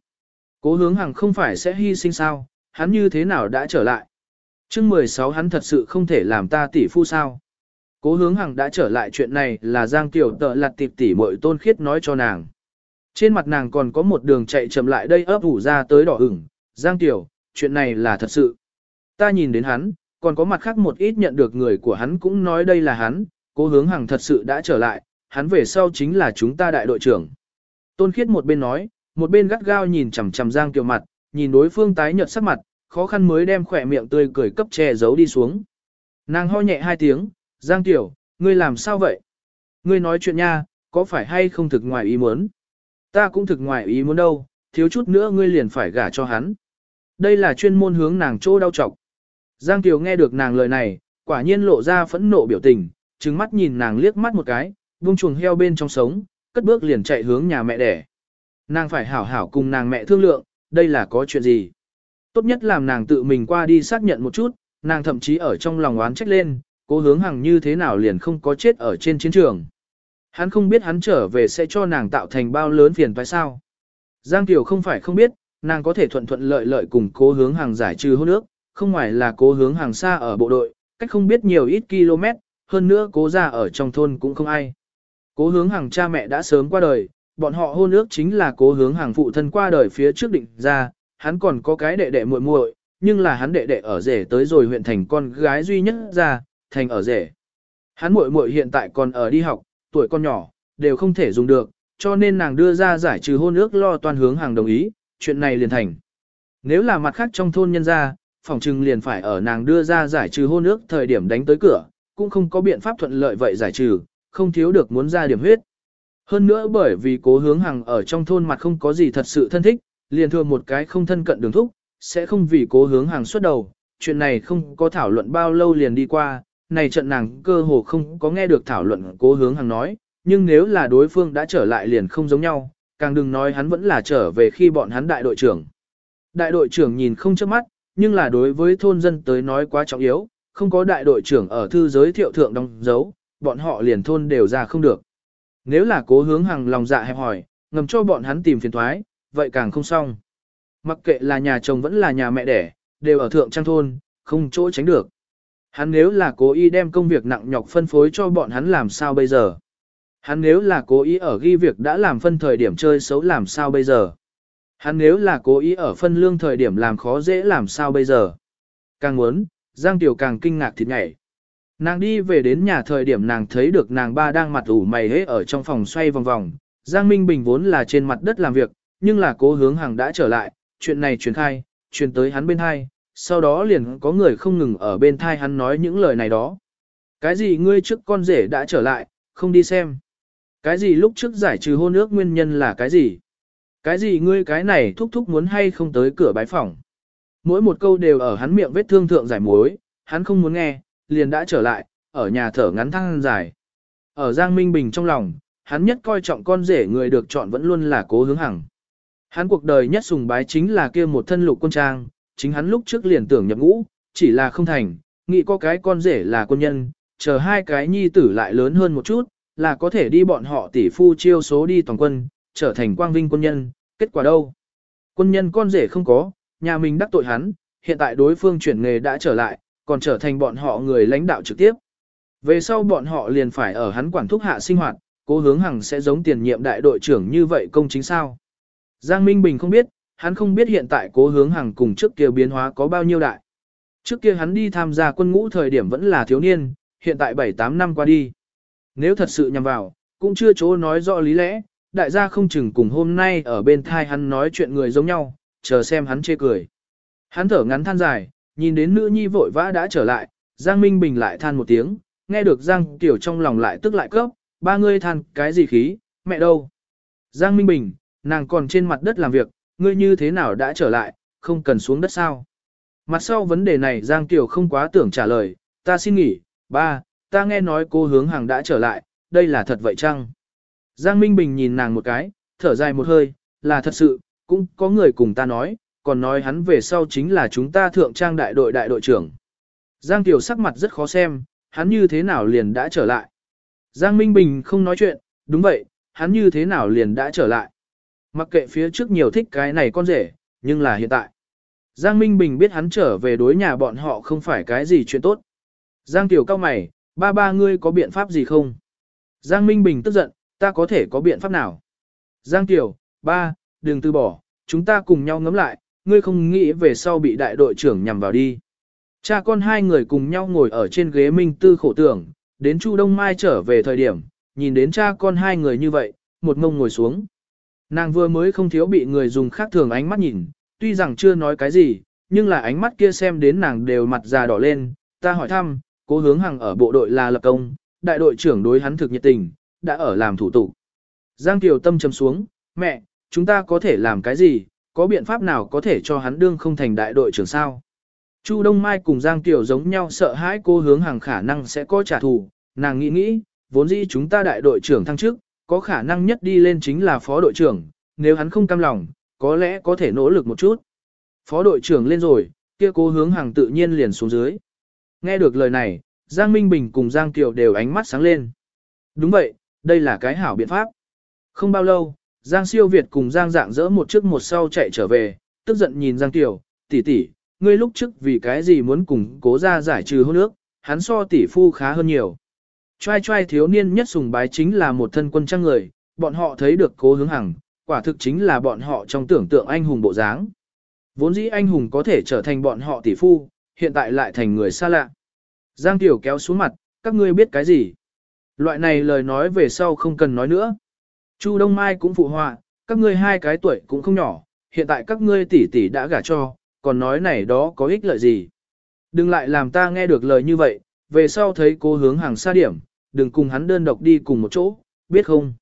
Speaker 1: Cố hướng hàng không phải sẽ hy sinh sao, hắn như thế nào đã trở lại? chương 16 hắn thật sự không thể làm ta tỷ phu sao? Cố hướng hằng đã trở lại chuyện này là Giang Tiểu tợ lặt tịp tỷ mội tôn khiết nói cho nàng. Trên mặt nàng còn có một đường chạy chậm lại đây ấp ủ ra tới đỏ ửng. Giang Tiểu, chuyện này là thật sự. Ta nhìn đến hắn, còn có mặt khác một ít nhận được người của hắn cũng nói đây là hắn, cố hướng hằng thật sự đã trở lại, hắn về sau chính là chúng ta đại đội trưởng. Tôn khiết một bên nói, một bên gắt gao nhìn chằm chằm Giang Tiểu mặt, nhìn đối phương tái nhợt sắc mặt, khó khăn mới đem khỏe miệng tươi cười cấp che giấu đi xuống. Nàng ho nhẹ hai tiếng, Giang Tiểu, ngươi làm sao vậy? Ngươi nói chuyện nha, có phải hay không thực ngoài ý muốn? Ta cũng thực ngoài ý muốn đâu, thiếu chút nữa ngươi liền phải gả cho hắn. Đây là chuyên môn hướng nàng chỗ đau trọc. Giang Tiểu nghe được nàng lời này, quả nhiên lộ ra phẫn nộ biểu tình, trừng mắt nhìn nàng liếc mắt một cái, buông chuồng heo bên trong sống, cất bước liền chạy hướng nhà mẹ đẻ. Nàng phải hảo hảo cùng nàng mẹ thương lượng, đây là có chuyện gì. Tốt nhất làm nàng tự mình qua đi xác nhận một chút, nàng thậm chí ở trong lòng oán trách lên, cố hướng hằng như thế nào liền không có chết ở trên chiến trường. Hắn không biết hắn trở về sẽ cho nàng tạo thành bao lớn phiền phải sao. Giang Tiểu không phải không biết, nàng có thể thuận thuận lợi lợi cùng cố hướng hàng giải trừ hôn ước, không ngoài là cố hướng hàng xa ở bộ đội, cách không biết nhiều ít km, hơn nữa cố ra ở trong thôn cũng không ai. Cố hướng hàng cha mẹ đã sớm qua đời, bọn họ hôn ước chính là cố hướng hàng phụ thân qua đời phía trước định ra, hắn còn có cái đệ đệ muội muội, nhưng là hắn đệ đệ ở rể tới rồi huyện thành con gái duy nhất ra, thành ở rể. Hắn muội muội hiện tại còn ở đi học, tuổi con nhỏ, đều không thể dùng được, cho nên nàng đưa ra giải trừ hôn ước lo toàn hướng hàng đồng ý, chuyện này liền thành. Nếu là mặt khác trong thôn nhân gia, phòng trừng liền phải ở nàng đưa ra giải trừ hôn ước thời điểm đánh tới cửa, cũng không có biện pháp thuận lợi vậy giải trừ, không thiếu được muốn ra điểm huyết. Hơn nữa bởi vì cố hướng hàng ở trong thôn mặt không có gì thật sự thân thích, liền thừa một cái không thân cận đường thúc, sẽ không vì cố hướng hàng xuất đầu, chuyện này không có thảo luận bao lâu liền đi qua, này trận nàng cơ hồ không có nghe được thảo luận cố hướng hàng nói, nhưng nếu là đối phương đã trở lại liền không giống nhau, càng đừng nói hắn vẫn là trở về khi bọn hắn đại đội trưởng. Đại đội trưởng nhìn không chớp mắt, nhưng là đối với thôn dân tới nói quá trọng yếu, không có đại đội trưởng ở thư giới thiệu thượng đóng dấu, bọn họ liền thôn đều ra không được. Nếu là cố hướng hàng lòng dạ hẹp hỏi, ngầm cho bọn hắn tìm phiền thoái, vậy càng không xong. Mặc kệ là nhà chồng vẫn là nhà mẹ đẻ, đều ở thượng trang thôn, không chỗ tránh được. Hắn nếu là cố ý đem công việc nặng nhọc phân phối cho bọn hắn làm sao bây giờ? Hắn nếu là cố ý ở ghi việc đã làm phân thời điểm chơi xấu làm sao bây giờ? Hắn nếu là cố ý ở phân lương thời điểm làm khó dễ làm sao bây giờ? Càng muốn, Giang Tiểu càng kinh ngạc thịt nhảy. Nàng đi về đến nhà thời điểm nàng thấy được nàng ba đang mặt ủ mày hế ở trong phòng xoay vòng vòng. Giang Minh Bình vốn là trên mặt đất làm việc, nhưng là cố hướng hàng đã trở lại, chuyện này truyền khai, truyền tới hắn bên hai, sau đó liền có người không ngừng ở bên thai hắn nói những lời này đó. Cái gì ngươi trước con rể đã trở lại, không đi xem. Cái gì lúc trước giải trừ hôn ước nguyên nhân là cái gì? Cái gì ngươi cái này thúc thúc muốn hay không tới cửa bái phòng? Mỗi một câu đều ở hắn miệng vết thương thượng giải mối, hắn không muốn nghe, liền đã trở lại, ở nhà thở ngắn thăng dài. Ở Giang Minh Bình trong lòng, hắn nhất coi trọng con rể người được chọn vẫn luôn là cố hướng hằng. Hắn cuộc đời nhất sùng bái chính là kia một thân lục quân trang, chính hắn lúc trước liền tưởng nhập ngũ, chỉ là không thành, nghĩ có cái con rể là quân nhân, chờ hai cái nhi tử lại lớn hơn một chút, là có thể đi bọn họ tỷ phu chiêu số đi toàn quân, trở thành quang vinh quân nhân, Kết quả đâu? Quân nhân con rể không có, nhà mình đắc tội hắn, hiện tại đối phương chuyển nghề đã trở lại, còn trở thành bọn họ người lãnh đạo trực tiếp. Về sau bọn họ liền phải ở hắn quản thúc hạ sinh hoạt, cố hướng hằng sẽ giống tiền nhiệm đại đội trưởng như vậy công chính sao. Giang Minh Bình không biết, hắn không biết hiện tại cố hướng hằng cùng trước kia biến hóa có bao nhiêu đại. Trước kia hắn đi tham gia quân ngũ thời điểm vẫn là thiếu niên, hiện tại 7-8 năm qua đi. Nếu thật sự nhằm vào, cũng chưa chỗ nói rõ lý lẽ, đại gia không chừng cùng hôm nay ở bên thai hắn nói chuyện người giống nhau, chờ xem hắn chê cười. Hắn thở ngắn than dài, nhìn đến nữ nhi vội vã đã trở lại, Giang Minh Bình lại than một tiếng, nghe được Giang Tiểu trong lòng lại tức lại cấp, ba ngươi than cái gì khí, mẹ đâu. Giang Minh Bình, nàng còn trên mặt đất làm việc, ngươi như thế nào đã trở lại, không cần xuống đất sao. Mặt sau vấn đề này Giang Tiểu không quá tưởng trả lời, ta xin nghỉ, ba, ta nghe nói cô hướng hàng đã trở lại, đây là thật vậy chăng? Giang Minh Bình nhìn nàng một cái, thở dài một hơi, là thật sự, cũng có người cùng ta nói, còn nói hắn về sau chính là chúng ta thượng trang đại đội đại đội trưởng. Giang Tiểu sắc mặt rất khó xem, hắn như thế nào liền đã trở lại. Giang Minh Bình không nói chuyện, đúng vậy, hắn như thế nào liền đã trở lại. Mặc kệ phía trước nhiều thích cái này con rể, nhưng là hiện tại. Giang Minh Bình biết hắn trở về đối nhà bọn họ không phải cái gì chuyện tốt. Giang Tiểu cao mày, ba ba ngươi có biện pháp gì không? Giang Minh Bình tức giận, ta có thể có biện pháp nào? Giang Tiểu, ba, đừng từ bỏ, chúng ta cùng nhau ngẫm lại, ngươi không nghĩ về sau bị đại đội trưởng nhằm vào đi. Cha con hai người cùng nhau ngồi ở trên ghế Minh Tư khổ tưởng, đến Chu Đông Mai trở về thời điểm, nhìn đến cha con hai người như vậy, một ngông ngồi xuống. Nàng vừa mới không thiếu bị người dùng khác thường ánh mắt nhìn, tuy rằng chưa nói cái gì, nhưng là ánh mắt kia xem đến nàng đều mặt già đỏ lên, ta hỏi thăm, cố hướng hằng ở bộ đội là lập công, đại đội trưởng đối hắn thực nhiệt tình, đã ở làm thủ tục. Giang Kiều Tâm trầm xuống, mẹ, chúng ta có thể làm cái gì, có biện pháp nào có thể cho hắn đương không thành đại đội trưởng sao? Chu Đông Mai cùng Giang Tiểu giống nhau sợ hãi cô hướng hàng khả năng sẽ có trả thù, nàng nghĩ nghĩ, vốn dĩ chúng ta đại đội trưởng thăng chức, có khả năng nhất đi lên chính là phó đội trưởng, nếu hắn không cam lòng, có lẽ có thể nỗ lực một chút. Phó đội trưởng lên rồi, kia cô hướng hàng tự nhiên liền xuống dưới. Nghe được lời này, Giang Minh Bình cùng Giang Kiều đều ánh mắt sáng lên. Đúng vậy, đây là cái hảo biện pháp. Không bao lâu, Giang Siêu Việt cùng Giang Dạng dỡ một trước một sau chạy trở về, tức giận nhìn Giang Tiểu, tỷ tỷ, ngươi lúc trước vì cái gì muốn cùng cố ra giải trừ hôn ước, hắn so tỷ phu khá hơn nhiều. Trai trai thiếu niên nhất sùng bái chính là một thân quân trang người, bọn họ thấy được cố hướng hằng, quả thực chính là bọn họ trong tưởng tượng anh hùng bộ dáng. Vốn dĩ anh hùng có thể trở thành bọn họ tỷ phu, hiện tại lại thành người xa lạ. Giang Tiểu kéo xuống mặt, các ngươi biết cái gì? Loại này lời nói về sau không cần nói nữa. Chu Đông Mai cũng phụ họa, các ngươi hai cái tuổi cũng không nhỏ, hiện tại các ngươi tỷ tỷ đã gả cho, còn nói này đó có ích lợi gì. Đừng lại làm ta nghe được lời như vậy, về sau thấy cố hướng hàng xa điểm, đừng cùng hắn đơn độc đi cùng một chỗ, biết không?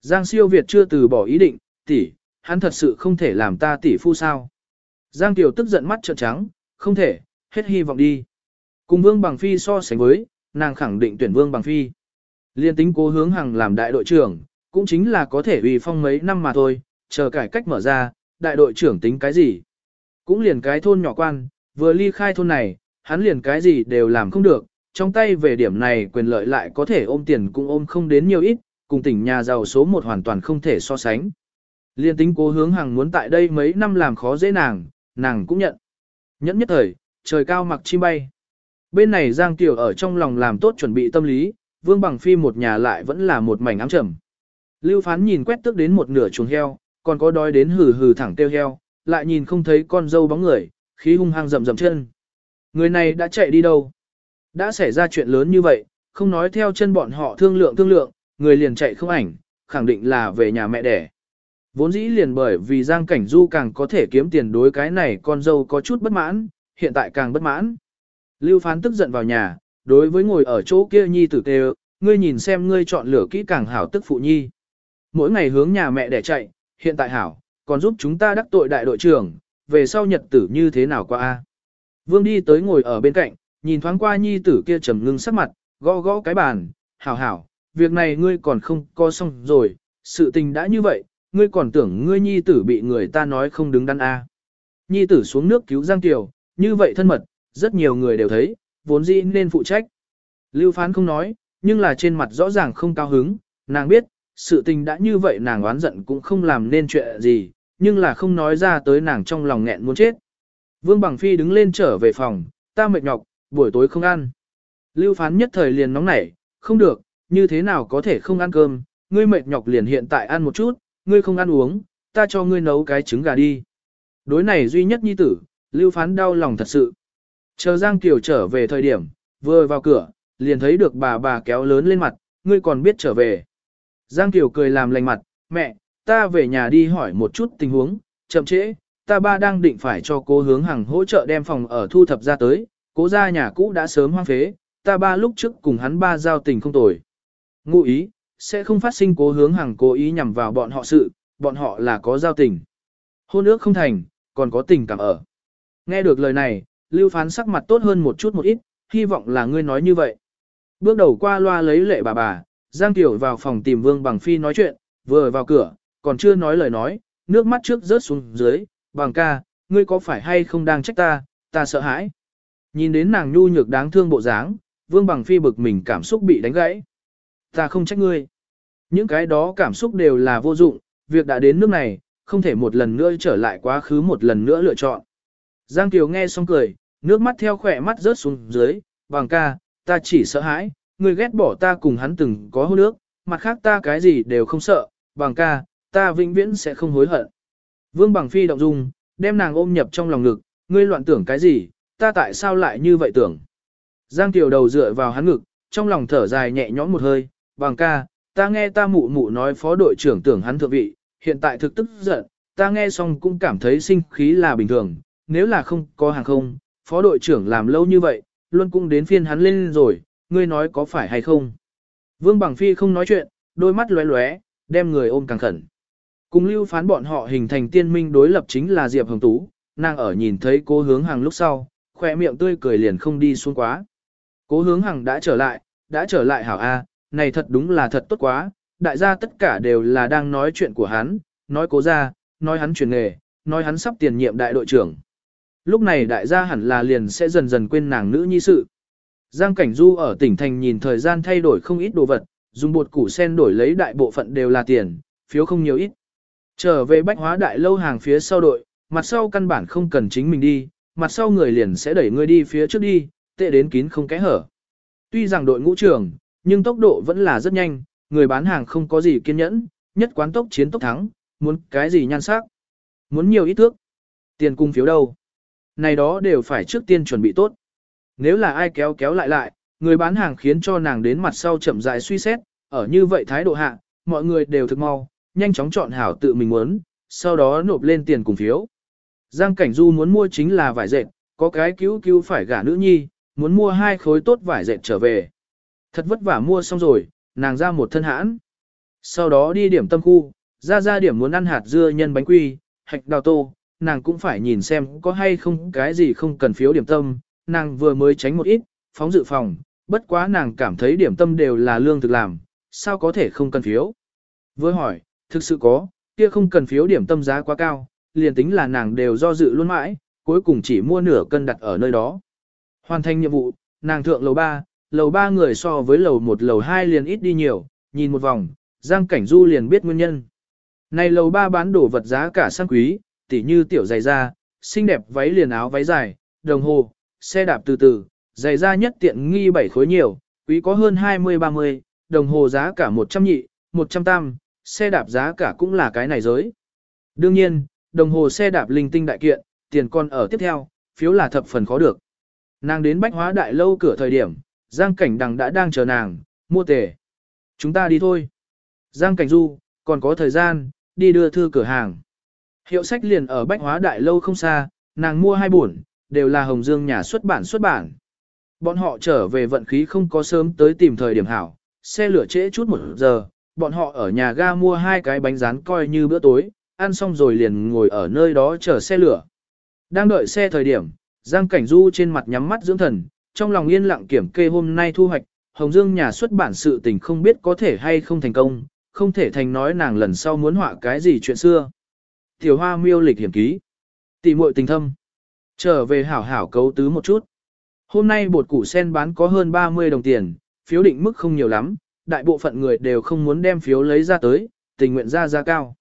Speaker 1: Giang siêu Việt chưa từ bỏ ý định, tỷ, hắn thật sự không thể làm ta tỷ phu sao. Giang Tiểu tức giận mắt trợn trắng, không thể, hết hy vọng đi. Cùng Vương Bằng Phi so sánh với, nàng khẳng định tuyển Vương Bằng Phi. Liên tính cố hướng hàng làm đại đội trưởng, cũng chính là có thể ủy phong mấy năm mà thôi, chờ cải cách mở ra, đại đội trưởng tính cái gì. Cũng liền cái thôn nhỏ quan, vừa ly khai thôn này, hắn liền cái gì đều làm không được, trong tay về điểm này quyền lợi lại có thể ôm tiền cũng ôm không đến nhiều ít, cùng tỉnh nhà giàu số một hoàn toàn không thể so sánh. Liên tính cố hướng hàng muốn tại đây mấy năm làm khó dễ nàng, nàng cũng nhận. Nhẫn nhất thời, trời cao mặc chim bay. Bên này Giang Tiểu ở trong lòng làm tốt chuẩn bị tâm lý, Vương Bằng Phi một nhà lại vẫn là một mảnh ám trầm. Lưu Phán nhìn quét tức đến một nửa chuồng heo, còn có đói đến hừ hừ thẳng tiêu heo, lại nhìn không thấy con dâu bóng người, khí hung hăng rầm rầm chân. Người này đã chạy đi đâu? Đã xảy ra chuyện lớn như vậy, không nói theo chân bọn họ thương lượng thương lượng, người liền chạy không ảnh, khẳng định là về nhà mẹ đẻ. Vốn dĩ liền bởi vì Giang Cảnh Du càng có thể kiếm tiền đối cái này con dâu có chút bất mãn, hiện tại càng bất mãn. Lưu Phán tức giận vào nhà, đối với ngồi ở chỗ kia nhi tử tê ngươi nhìn xem ngươi chọn lựa kỹ càng hảo tức phụ nhi. Mỗi ngày hướng nhà mẹ để chạy, hiện tại hảo, còn giúp chúng ta đắc tội đại đội trưởng, về sau nhật tử như thế nào qua a? Vương đi tới ngồi ở bên cạnh, nhìn thoáng qua nhi tử kia trầm ngưng sắc mặt, gõ gõ cái bàn, hảo hảo, việc này ngươi còn không co xong rồi, sự tình đã như vậy, ngươi còn tưởng ngươi nhi tử bị người ta nói không đứng đắn a. Nhi tử xuống nước cứu Giang Kiều, như vậy thân mật, rất nhiều người đều thấy, vốn dĩ nên phụ trách. Lưu Phán không nói, nhưng là trên mặt rõ ràng không cao hứng, nàng biết, sự tình đã như vậy nàng oán giận cũng không làm nên chuyện gì, nhưng là không nói ra tới nàng trong lòng nghẹn muốn chết. Vương Bằng Phi đứng lên trở về phòng, ta mệt nhọc, buổi tối không ăn. Lưu phán nhất thời liền nóng nảy, không được, như thế nào có thể không ăn cơm, ngươi mệt nhọc liền hiện tại ăn một chút, ngươi không ăn uống, ta cho ngươi nấu cái trứng gà đi. Đối này duy nhất nhi tử, Lưu phán đau lòng thật sự. Chờ Giang Kiều trở về thời điểm, vừa vào cửa, liền thấy được bà bà kéo lớn lên mặt, ngươi còn biết trở về. Giang Kiều cười làm lành mặt, mẹ, ta về nhà đi hỏi một chút tình huống, chậm trễ, ta ba đang định phải cho cô hướng hàng hỗ trợ đem phòng ở thu thập ra tới, cố ra nhà cũ đã sớm hoang phế, ta ba lúc trước cùng hắn ba giao tình không tồi. Ngụ ý, sẽ không phát sinh cố hướng hàng cố ý nhằm vào bọn họ sự, bọn họ là có giao tình. Hôn ước không thành, còn có tình cảm ở. Nghe được lời này, Lưu Phán sắc mặt tốt hơn một chút một ít, hy vọng là ngươi nói như vậy. Bước đầu qua loa lấy lệ bà bà, Giang Tiểu vào phòng tìm Vương Bằng Phi nói chuyện, vừa vào cửa, còn chưa nói lời nói, nước mắt trước rớt xuống dưới, bằng ca, ngươi có phải hay không đang trách ta, ta sợ hãi. Nhìn đến nàng nhu nhược đáng thương bộ dáng, Vương Bằng Phi bực mình cảm xúc bị đánh gãy. Ta không trách ngươi. Những cái đó cảm xúc đều là vô dụng, việc đã đến nước này, không thể một lần nữa trở lại quá khứ một lần nữa lựa chọn. Giang Kiều nghe xong cười, nước mắt theo khỏe mắt rớt xuống dưới, bằng ca, ta chỉ sợ hãi, ngươi ghét bỏ ta cùng hắn từng có hôn nước, mặt khác ta cái gì đều không sợ, bằng ca, ta vĩnh viễn sẽ không hối hận. Vương Bằng Phi động dung, đem nàng ôm nhập trong lòng ngực, ngươi loạn tưởng cái gì, ta tại sao lại như vậy tưởng. Giang Kiều đầu dựa vào hắn ngực, trong lòng thở dài nhẹ nhõm một hơi, bằng ca, ta nghe ta mụ mụ nói phó đội trưởng tưởng hắn thượng vị, hiện tại thực tức giận, ta nghe xong cũng cảm thấy sinh khí là bình thường, nếu là không có hàng không, phó đội trưởng làm lâu như vậy, luôn cũng đến phiên hắn lên rồi, ngươi nói có phải hay không. Vương Bằng Phi không nói chuyện, đôi mắt lóe lóe, đem người ôm càng khẩn. Cùng lưu phán bọn họ hình thành tiên minh đối lập chính là Diệp Hồng Tú, nàng ở nhìn thấy cô hướng hàng lúc sau, khỏe miệng tươi cười liền không đi xuống quá. Cố hướng hàng đã trở lại, đã trở lại hảo A, này thật đúng là thật tốt quá, đại gia tất cả đều là đang nói chuyện của hắn, nói cố ra, nói hắn chuyển nghề, nói hắn sắp tiền nhiệm đại đội trưởng. Lúc này đại gia hẳn là liền sẽ dần dần quên nàng nữ nhi sự. Giang Cảnh Du ở tỉnh thành nhìn thời gian thay đổi không ít đồ vật, dùng bột củ sen đổi lấy đại bộ phận đều là tiền, phiếu không nhiều ít. Trở về bách hóa đại lâu hàng phía sau đội, mặt sau căn bản không cần chính mình đi, mặt sau người liền sẽ đẩy người đi phía trước đi, tệ đến kín không kẽ hở. Tuy rằng đội ngũ trưởng, nhưng tốc độ vẫn là rất nhanh, người bán hàng không có gì kiên nhẫn, nhất quán tốc chiến tốc thắng, muốn cái gì nhan sắc, muốn nhiều ít thước, tiền cung phiếu đâu. Này đó đều phải trước tiên chuẩn bị tốt. Nếu là ai kéo kéo lại lại, người bán hàng khiến cho nàng đến mặt sau chậm rãi suy xét, ở như vậy thái độ hạ, mọi người đều thực mau, nhanh chóng chọn hảo tự mình muốn, sau đó nộp lên tiền cùng phiếu. Giang Cảnh Du muốn mua chính là vải dệt, có cái cứu cứu phải gả nữ nhi, muốn mua hai khối tốt vải dệt trở về. Thật vất vả mua xong rồi, nàng ra một thân hãn. Sau đó đi điểm tâm khu, ra ra điểm muốn ăn hạt dưa nhân bánh quy, hạch đào tô, nàng cũng phải nhìn xem có hay không cái gì không cần phiếu điểm tâm, nàng vừa mới tránh một ít, phóng dự phòng, bất quá nàng cảm thấy điểm tâm đều là lương thực làm, sao có thể không cần phiếu. Với hỏi, thực sự có, kia không cần phiếu điểm tâm giá quá cao, liền tính là nàng đều do dự luôn mãi, cuối cùng chỉ mua nửa cân đặt ở nơi đó. Hoàn thành nhiệm vụ, nàng thượng lầu 3, lầu 3 người so với lầu 1 lầu 2 liền ít đi nhiều, nhìn một vòng, Giang Cảnh Du liền biết nguyên nhân. Này lầu 3 bán đồ vật giá cả sang quý, tỉ như tiểu giày da, xinh đẹp váy liền áo váy dài, đồng hồ, xe đạp từ từ, giày da nhất tiện nghi 7 khối nhiều, quý có hơn 20-30, đồng hồ giá cả 100 nhị, 100 tam, xe đạp giá cả cũng là cái này giới. Đương nhiên, đồng hồ xe đạp linh tinh đại kiện, tiền còn ở tiếp theo, phiếu là thập phần khó được. Nàng đến bách hóa đại lâu cửa thời điểm, Giang Cảnh Đằng đã đang chờ nàng, mua tề. Chúng ta đi thôi. Giang Cảnh Du, còn có thời gian, đi đưa thư cửa hàng. Hiệu sách liền ở bách hóa đại lâu không xa, nàng mua hai buồn, đều là Hồng Dương nhà xuất bản xuất bản. Bọn họ trở về vận khí không có sớm tới tìm thời điểm hảo, xe lửa trễ chút một giờ, bọn họ ở nhà ga mua hai cái bánh rán coi như bữa tối, ăn xong rồi liền ngồi ở nơi đó chờ xe lửa. Đang đợi xe thời điểm, Giang Cảnh Du trên mặt nhắm mắt dưỡng thần, trong lòng yên lặng kiểm kê hôm nay thu hoạch, Hồng Dương nhà xuất bản sự tình không biết có thể hay không thành công, không thể thành nói nàng lần sau muốn họa cái gì chuyện xưa. Tiểu hoa miêu lịch hiểm ký. Tỷ muội tình thâm. Trở về hảo hảo cấu tứ một chút. Hôm nay bột củ sen bán có hơn 30 đồng tiền, phiếu định mức không nhiều lắm, đại bộ phận người đều không muốn đem phiếu lấy ra tới, tình nguyện ra giá cao.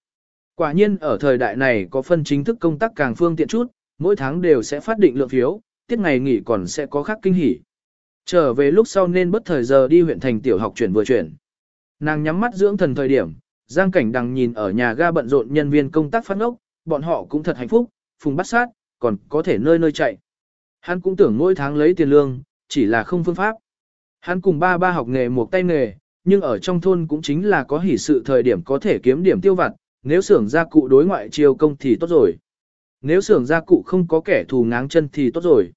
Speaker 1: Quả nhiên ở thời đại này có phân chính thức công tác càng phương tiện chút, mỗi tháng đều sẽ phát định lượng phiếu, tiết ngày nghỉ còn sẽ có khác kinh hỉ. Trở về lúc sau nên bất thời giờ đi huyện thành tiểu học chuyển vừa chuyển. Nàng nhắm mắt dưỡng thần thời điểm, Giang Cảnh Đằng nhìn ở nhà ga bận rộn nhân viên công tác phát ngốc, bọn họ cũng thật hạnh phúc, phùng bắt sát, còn có thể nơi nơi chạy. Hắn cũng tưởng mỗi tháng lấy tiền lương, chỉ là không phương pháp. Hắn cùng ba ba học nghề một tay nghề, nhưng ở trong thôn cũng chính là có hỉ sự thời điểm có thể kiếm điểm tiêu vặt, nếu xưởng gia cụ đối ngoại chiêu công thì tốt rồi. Nếu xưởng gia cụ không có kẻ thù ngáng chân thì tốt rồi.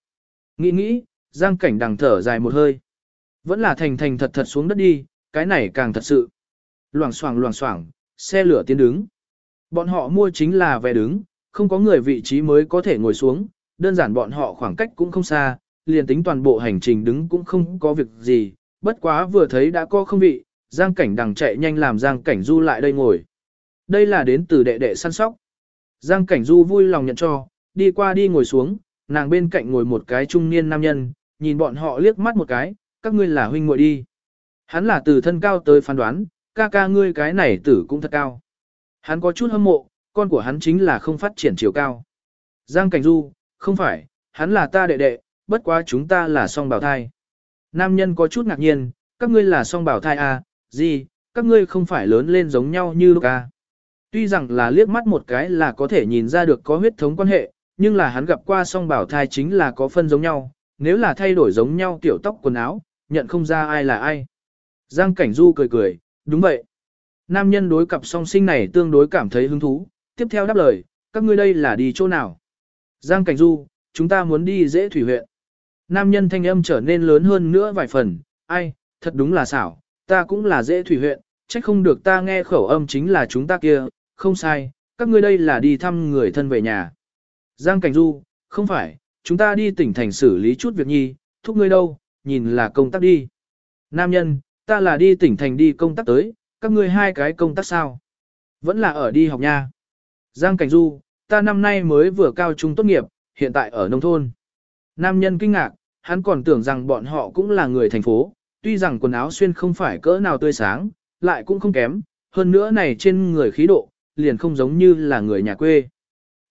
Speaker 1: Nghĩ nghĩ, Giang Cảnh Đằng thở dài một hơi. Vẫn là thành thành thật thật xuống đất đi, cái này càng thật sự. Loảng xoảng loảng xoảng, xe lửa tiến đứng. Bọn họ mua chính là vé đứng, không có người vị trí mới có thể ngồi xuống, đơn giản bọn họ khoảng cách cũng không xa, liền tính toàn bộ hành trình đứng cũng không có việc gì, bất quá vừa thấy đã có không vị, Giang Cảnh Đằng chạy nhanh làm Giang Cảnh Du lại đây ngồi. Đây là đến từ đệ đệ săn sóc. Giang Cảnh Du vui lòng nhận cho, đi qua đi ngồi xuống, nàng bên cạnh ngồi một cái trung niên nam nhân, nhìn bọn họ liếc mắt một cái, các ngươi là huynh muội đi. Hắn là từ thân cao tới phán đoán, ca ca ngươi cái này tử cũng thật cao. Hắn có chút hâm mộ, con của hắn chính là không phát triển chiều cao. Giang Cảnh Du, không phải, hắn là ta đệ đệ, bất quá chúng ta là song bảo thai. Nam nhân có chút ngạc nhiên, các ngươi là song bảo thai à, gì, các ngươi không phải lớn lên giống nhau như lúc à. Tuy rằng là liếc mắt một cái là có thể nhìn ra được có huyết thống quan hệ, nhưng là hắn gặp qua song bảo thai chính là có phân giống nhau, nếu là thay đổi giống nhau tiểu tóc quần áo, nhận không ra ai là ai. Giang Cảnh Du cười cười, đúng vậy. Nam nhân đối cặp song sinh này tương đối cảm thấy hứng thú, tiếp theo đáp lời, các ngươi đây là đi chỗ nào? Giang Cảnh Du, chúng ta muốn đi dễ thủy huyện. Nam nhân thanh âm trở nên lớn hơn nữa vài phần, ai, thật đúng là xảo, ta cũng là dễ thủy huyện, trách không được ta nghe khẩu âm chính là chúng ta kia, không sai, các ngươi đây là đi thăm người thân về nhà. Giang Cảnh Du, không phải, chúng ta đi tỉnh thành xử lý chút việc nhi, thúc ngươi đâu, nhìn là công tác đi. Nam nhân, ta là đi tỉnh thành đi công tác tới, các ngươi hai cái công tác sao? Vẫn là ở đi học nha. Giang Cảnh Du, ta năm nay mới vừa cao trung tốt nghiệp, hiện tại ở nông thôn. Nam nhân kinh ngạc, hắn còn tưởng rằng bọn họ cũng là người thành phố, tuy rằng quần áo xuyên không phải cỡ nào tươi sáng, lại cũng không kém, hơn nữa này trên người khí độ, liền không giống như là người nhà quê.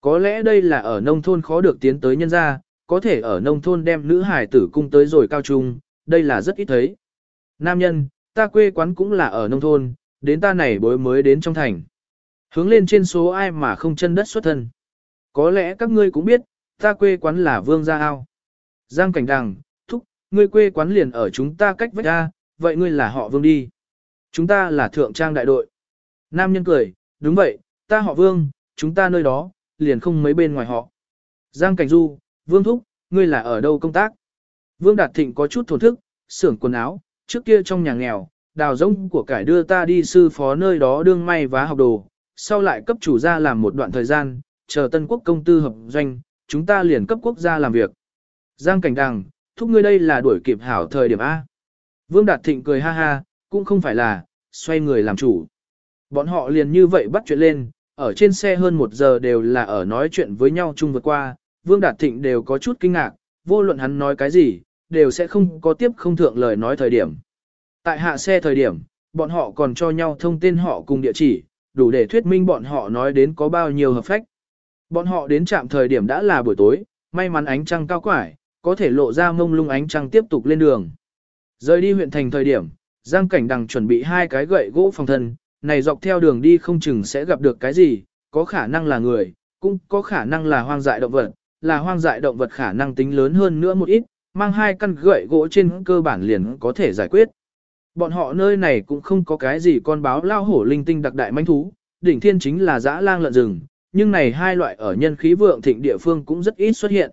Speaker 1: Có lẽ đây là ở nông thôn khó được tiến tới nhân gia, có thể ở nông thôn đem nữ hải tử cung tới rồi cao trung, đây là rất ít thấy. Nam nhân, ta quê quán cũng là ở nông thôn, đến ta này bối mới đến trong thành. Hướng lên trên số ai mà không chân đất xuất thân. Có lẽ các ngươi cũng biết, ta quê quán là vương gia ao. Giang cảnh đằng, thúc, ngươi quê quán liền ở chúng ta cách vách ra, vậy ngươi là họ vương đi. Chúng ta là thượng trang đại đội. Nam nhân cười, đúng vậy, ta họ vương, chúng ta nơi đó, liền không mấy bên ngoài họ. Giang cảnh du, vương thúc, ngươi là ở đâu công tác? Vương Đạt Thịnh có chút thổn thức, xưởng quần áo, trước kia trong nhà nghèo, đào rỗng của cải đưa ta đi sư phó nơi đó đương may vá học đồ, sau lại cấp chủ gia làm một đoạn thời gian, chờ Tân Quốc công tư hợp doanh, chúng ta liền cấp quốc gia làm việc. Giang Cảnh Đằng, thúc ngươi đây là đuổi kịp hảo thời điểm A. Vương Đạt Thịnh cười ha ha, cũng không phải là, xoay người làm chủ. Bọn họ liền như vậy bắt chuyện lên, ở trên xe hơn một giờ đều là ở nói chuyện với nhau chung vượt qua, Vương Đạt Thịnh đều có chút kinh ngạc, vô luận hắn nói cái gì, đều sẽ không có tiếp không thượng lời nói thời điểm. Tại hạ xe thời điểm, bọn họ còn cho nhau thông tin họ cùng địa chỉ, đủ để thuyết minh bọn họ nói đến có bao nhiêu hợp phách. Bọn họ đến trạm thời điểm đã là buổi tối, may mắn ánh trăng cao quải, có thể lộ ra mông lung ánh trăng tiếp tục lên đường. Rời đi huyện thành thời điểm, Giang Cảnh Đằng chuẩn bị hai cái gậy gỗ phòng thân, này dọc theo đường đi không chừng sẽ gặp được cái gì, có khả năng là người, cũng có khả năng là hoang dại động vật, là hoang dại động vật khả năng tính lớn hơn nữa một ít, mang hai căn gậy gỗ trên cơ bản liền có thể giải quyết. Bọn họ nơi này cũng không có cái gì con báo lao hổ linh tinh đặc đại manh thú, đỉnh thiên chính là dã lang lợn rừng, nhưng này hai loại ở nhân khí vượng thịnh địa phương cũng rất ít xuất hiện.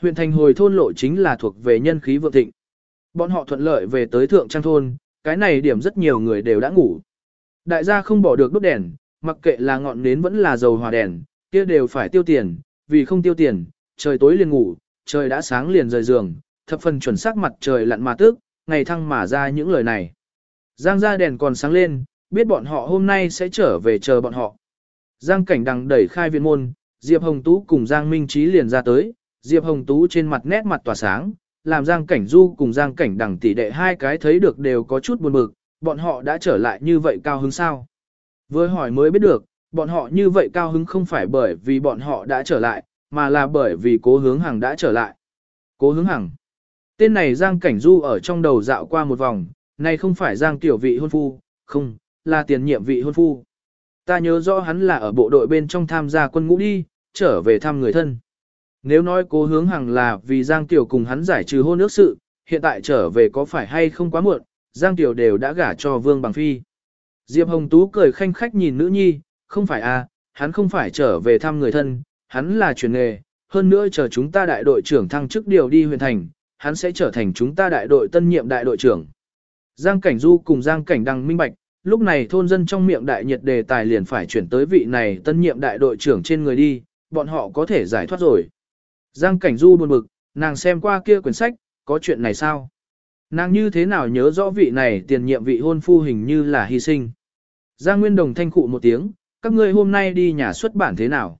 Speaker 1: Huyện thành hồi thôn lộ chính là thuộc về nhân khí vượng thịnh. Bọn họ thuận lợi về tới thượng trang thôn, cái này điểm rất nhiều người đều đã ngủ. Đại gia không bỏ được đốt đèn, mặc kệ là ngọn nến vẫn là dầu hòa đèn, kia đều phải tiêu tiền, vì không tiêu tiền, trời tối liền ngủ, trời đã sáng liền rời giường, thập phần chuẩn xác mặt trời lặn mà tức, ngày thăng mà ra những lời này. Giang ra đèn còn sáng lên, biết bọn họ hôm nay sẽ trở về chờ bọn họ. Giang cảnh đằng đẩy khai viện môn, Diệp Hồng Tú cùng Giang Minh Trí liền ra tới, Diệp Hồng Tú trên mặt nét mặt tỏa sáng, làm Giang Cảnh Du cùng Giang Cảnh đằng tỷ đệ hai cái thấy được đều có chút buồn bực, bọn họ đã trở lại như vậy cao hứng sao. Với hỏi mới biết được, bọn họ như vậy cao hứng không phải bởi vì bọn họ đã trở lại, mà là bởi vì cố hướng hàng đã trở lại. Cố hướng hàng. Tên này Giang Cảnh Du ở trong đầu dạo qua một vòng, này không phải Giang tiểu vị hôn phu, không, là tiền nhiệm vị hôn phu. Ta nhớ rõ hắn là ở bộ đội bên trong tham gia quân ngũ đi, trở về thăm người thân. Nếu nói cố hướng hàng là vì Giang Tiểu cùng hắn giải trừ hôn ước sự, hiện tại trở về có phải hay không quá muộn, Giang Tiểu đều đã gả cho Vương Bằng Phi. Diệp Hồng Tú cười khanh khách nhìn nữ nhi, không phải à, hắn không phải trở về thăm người thân, hắn là chuyển nghề, hơn nữa chờ chúng ta đại đội trưởng thăng chức điều đi huyện thành, hắn sẽ trở thành chúng ta đại đội tân nhiệm đại đội trưởng. Giang Cảnh Du cùng Giang Cảnh Đăng minh bạch, lúc này thôn dân trong miệng đại nhiệt đề tài liền phải chuyển tới vị này tân nhiệm đại đội trưởng trên người đi, bọn họ có thể giải thoát rồi. Giang Cảnh Du buồn bực, nàng xem qua kia quyển sách, có chuyện này sao? Nàng như thế nào nhớ rõ vị này tiền nhiệm vị hôn phu hình như là hy sinh. Giang Nguyên Đồng thanh khụ một tiếng, các ngươi hôm nay đi nhà xuất bản thế nào?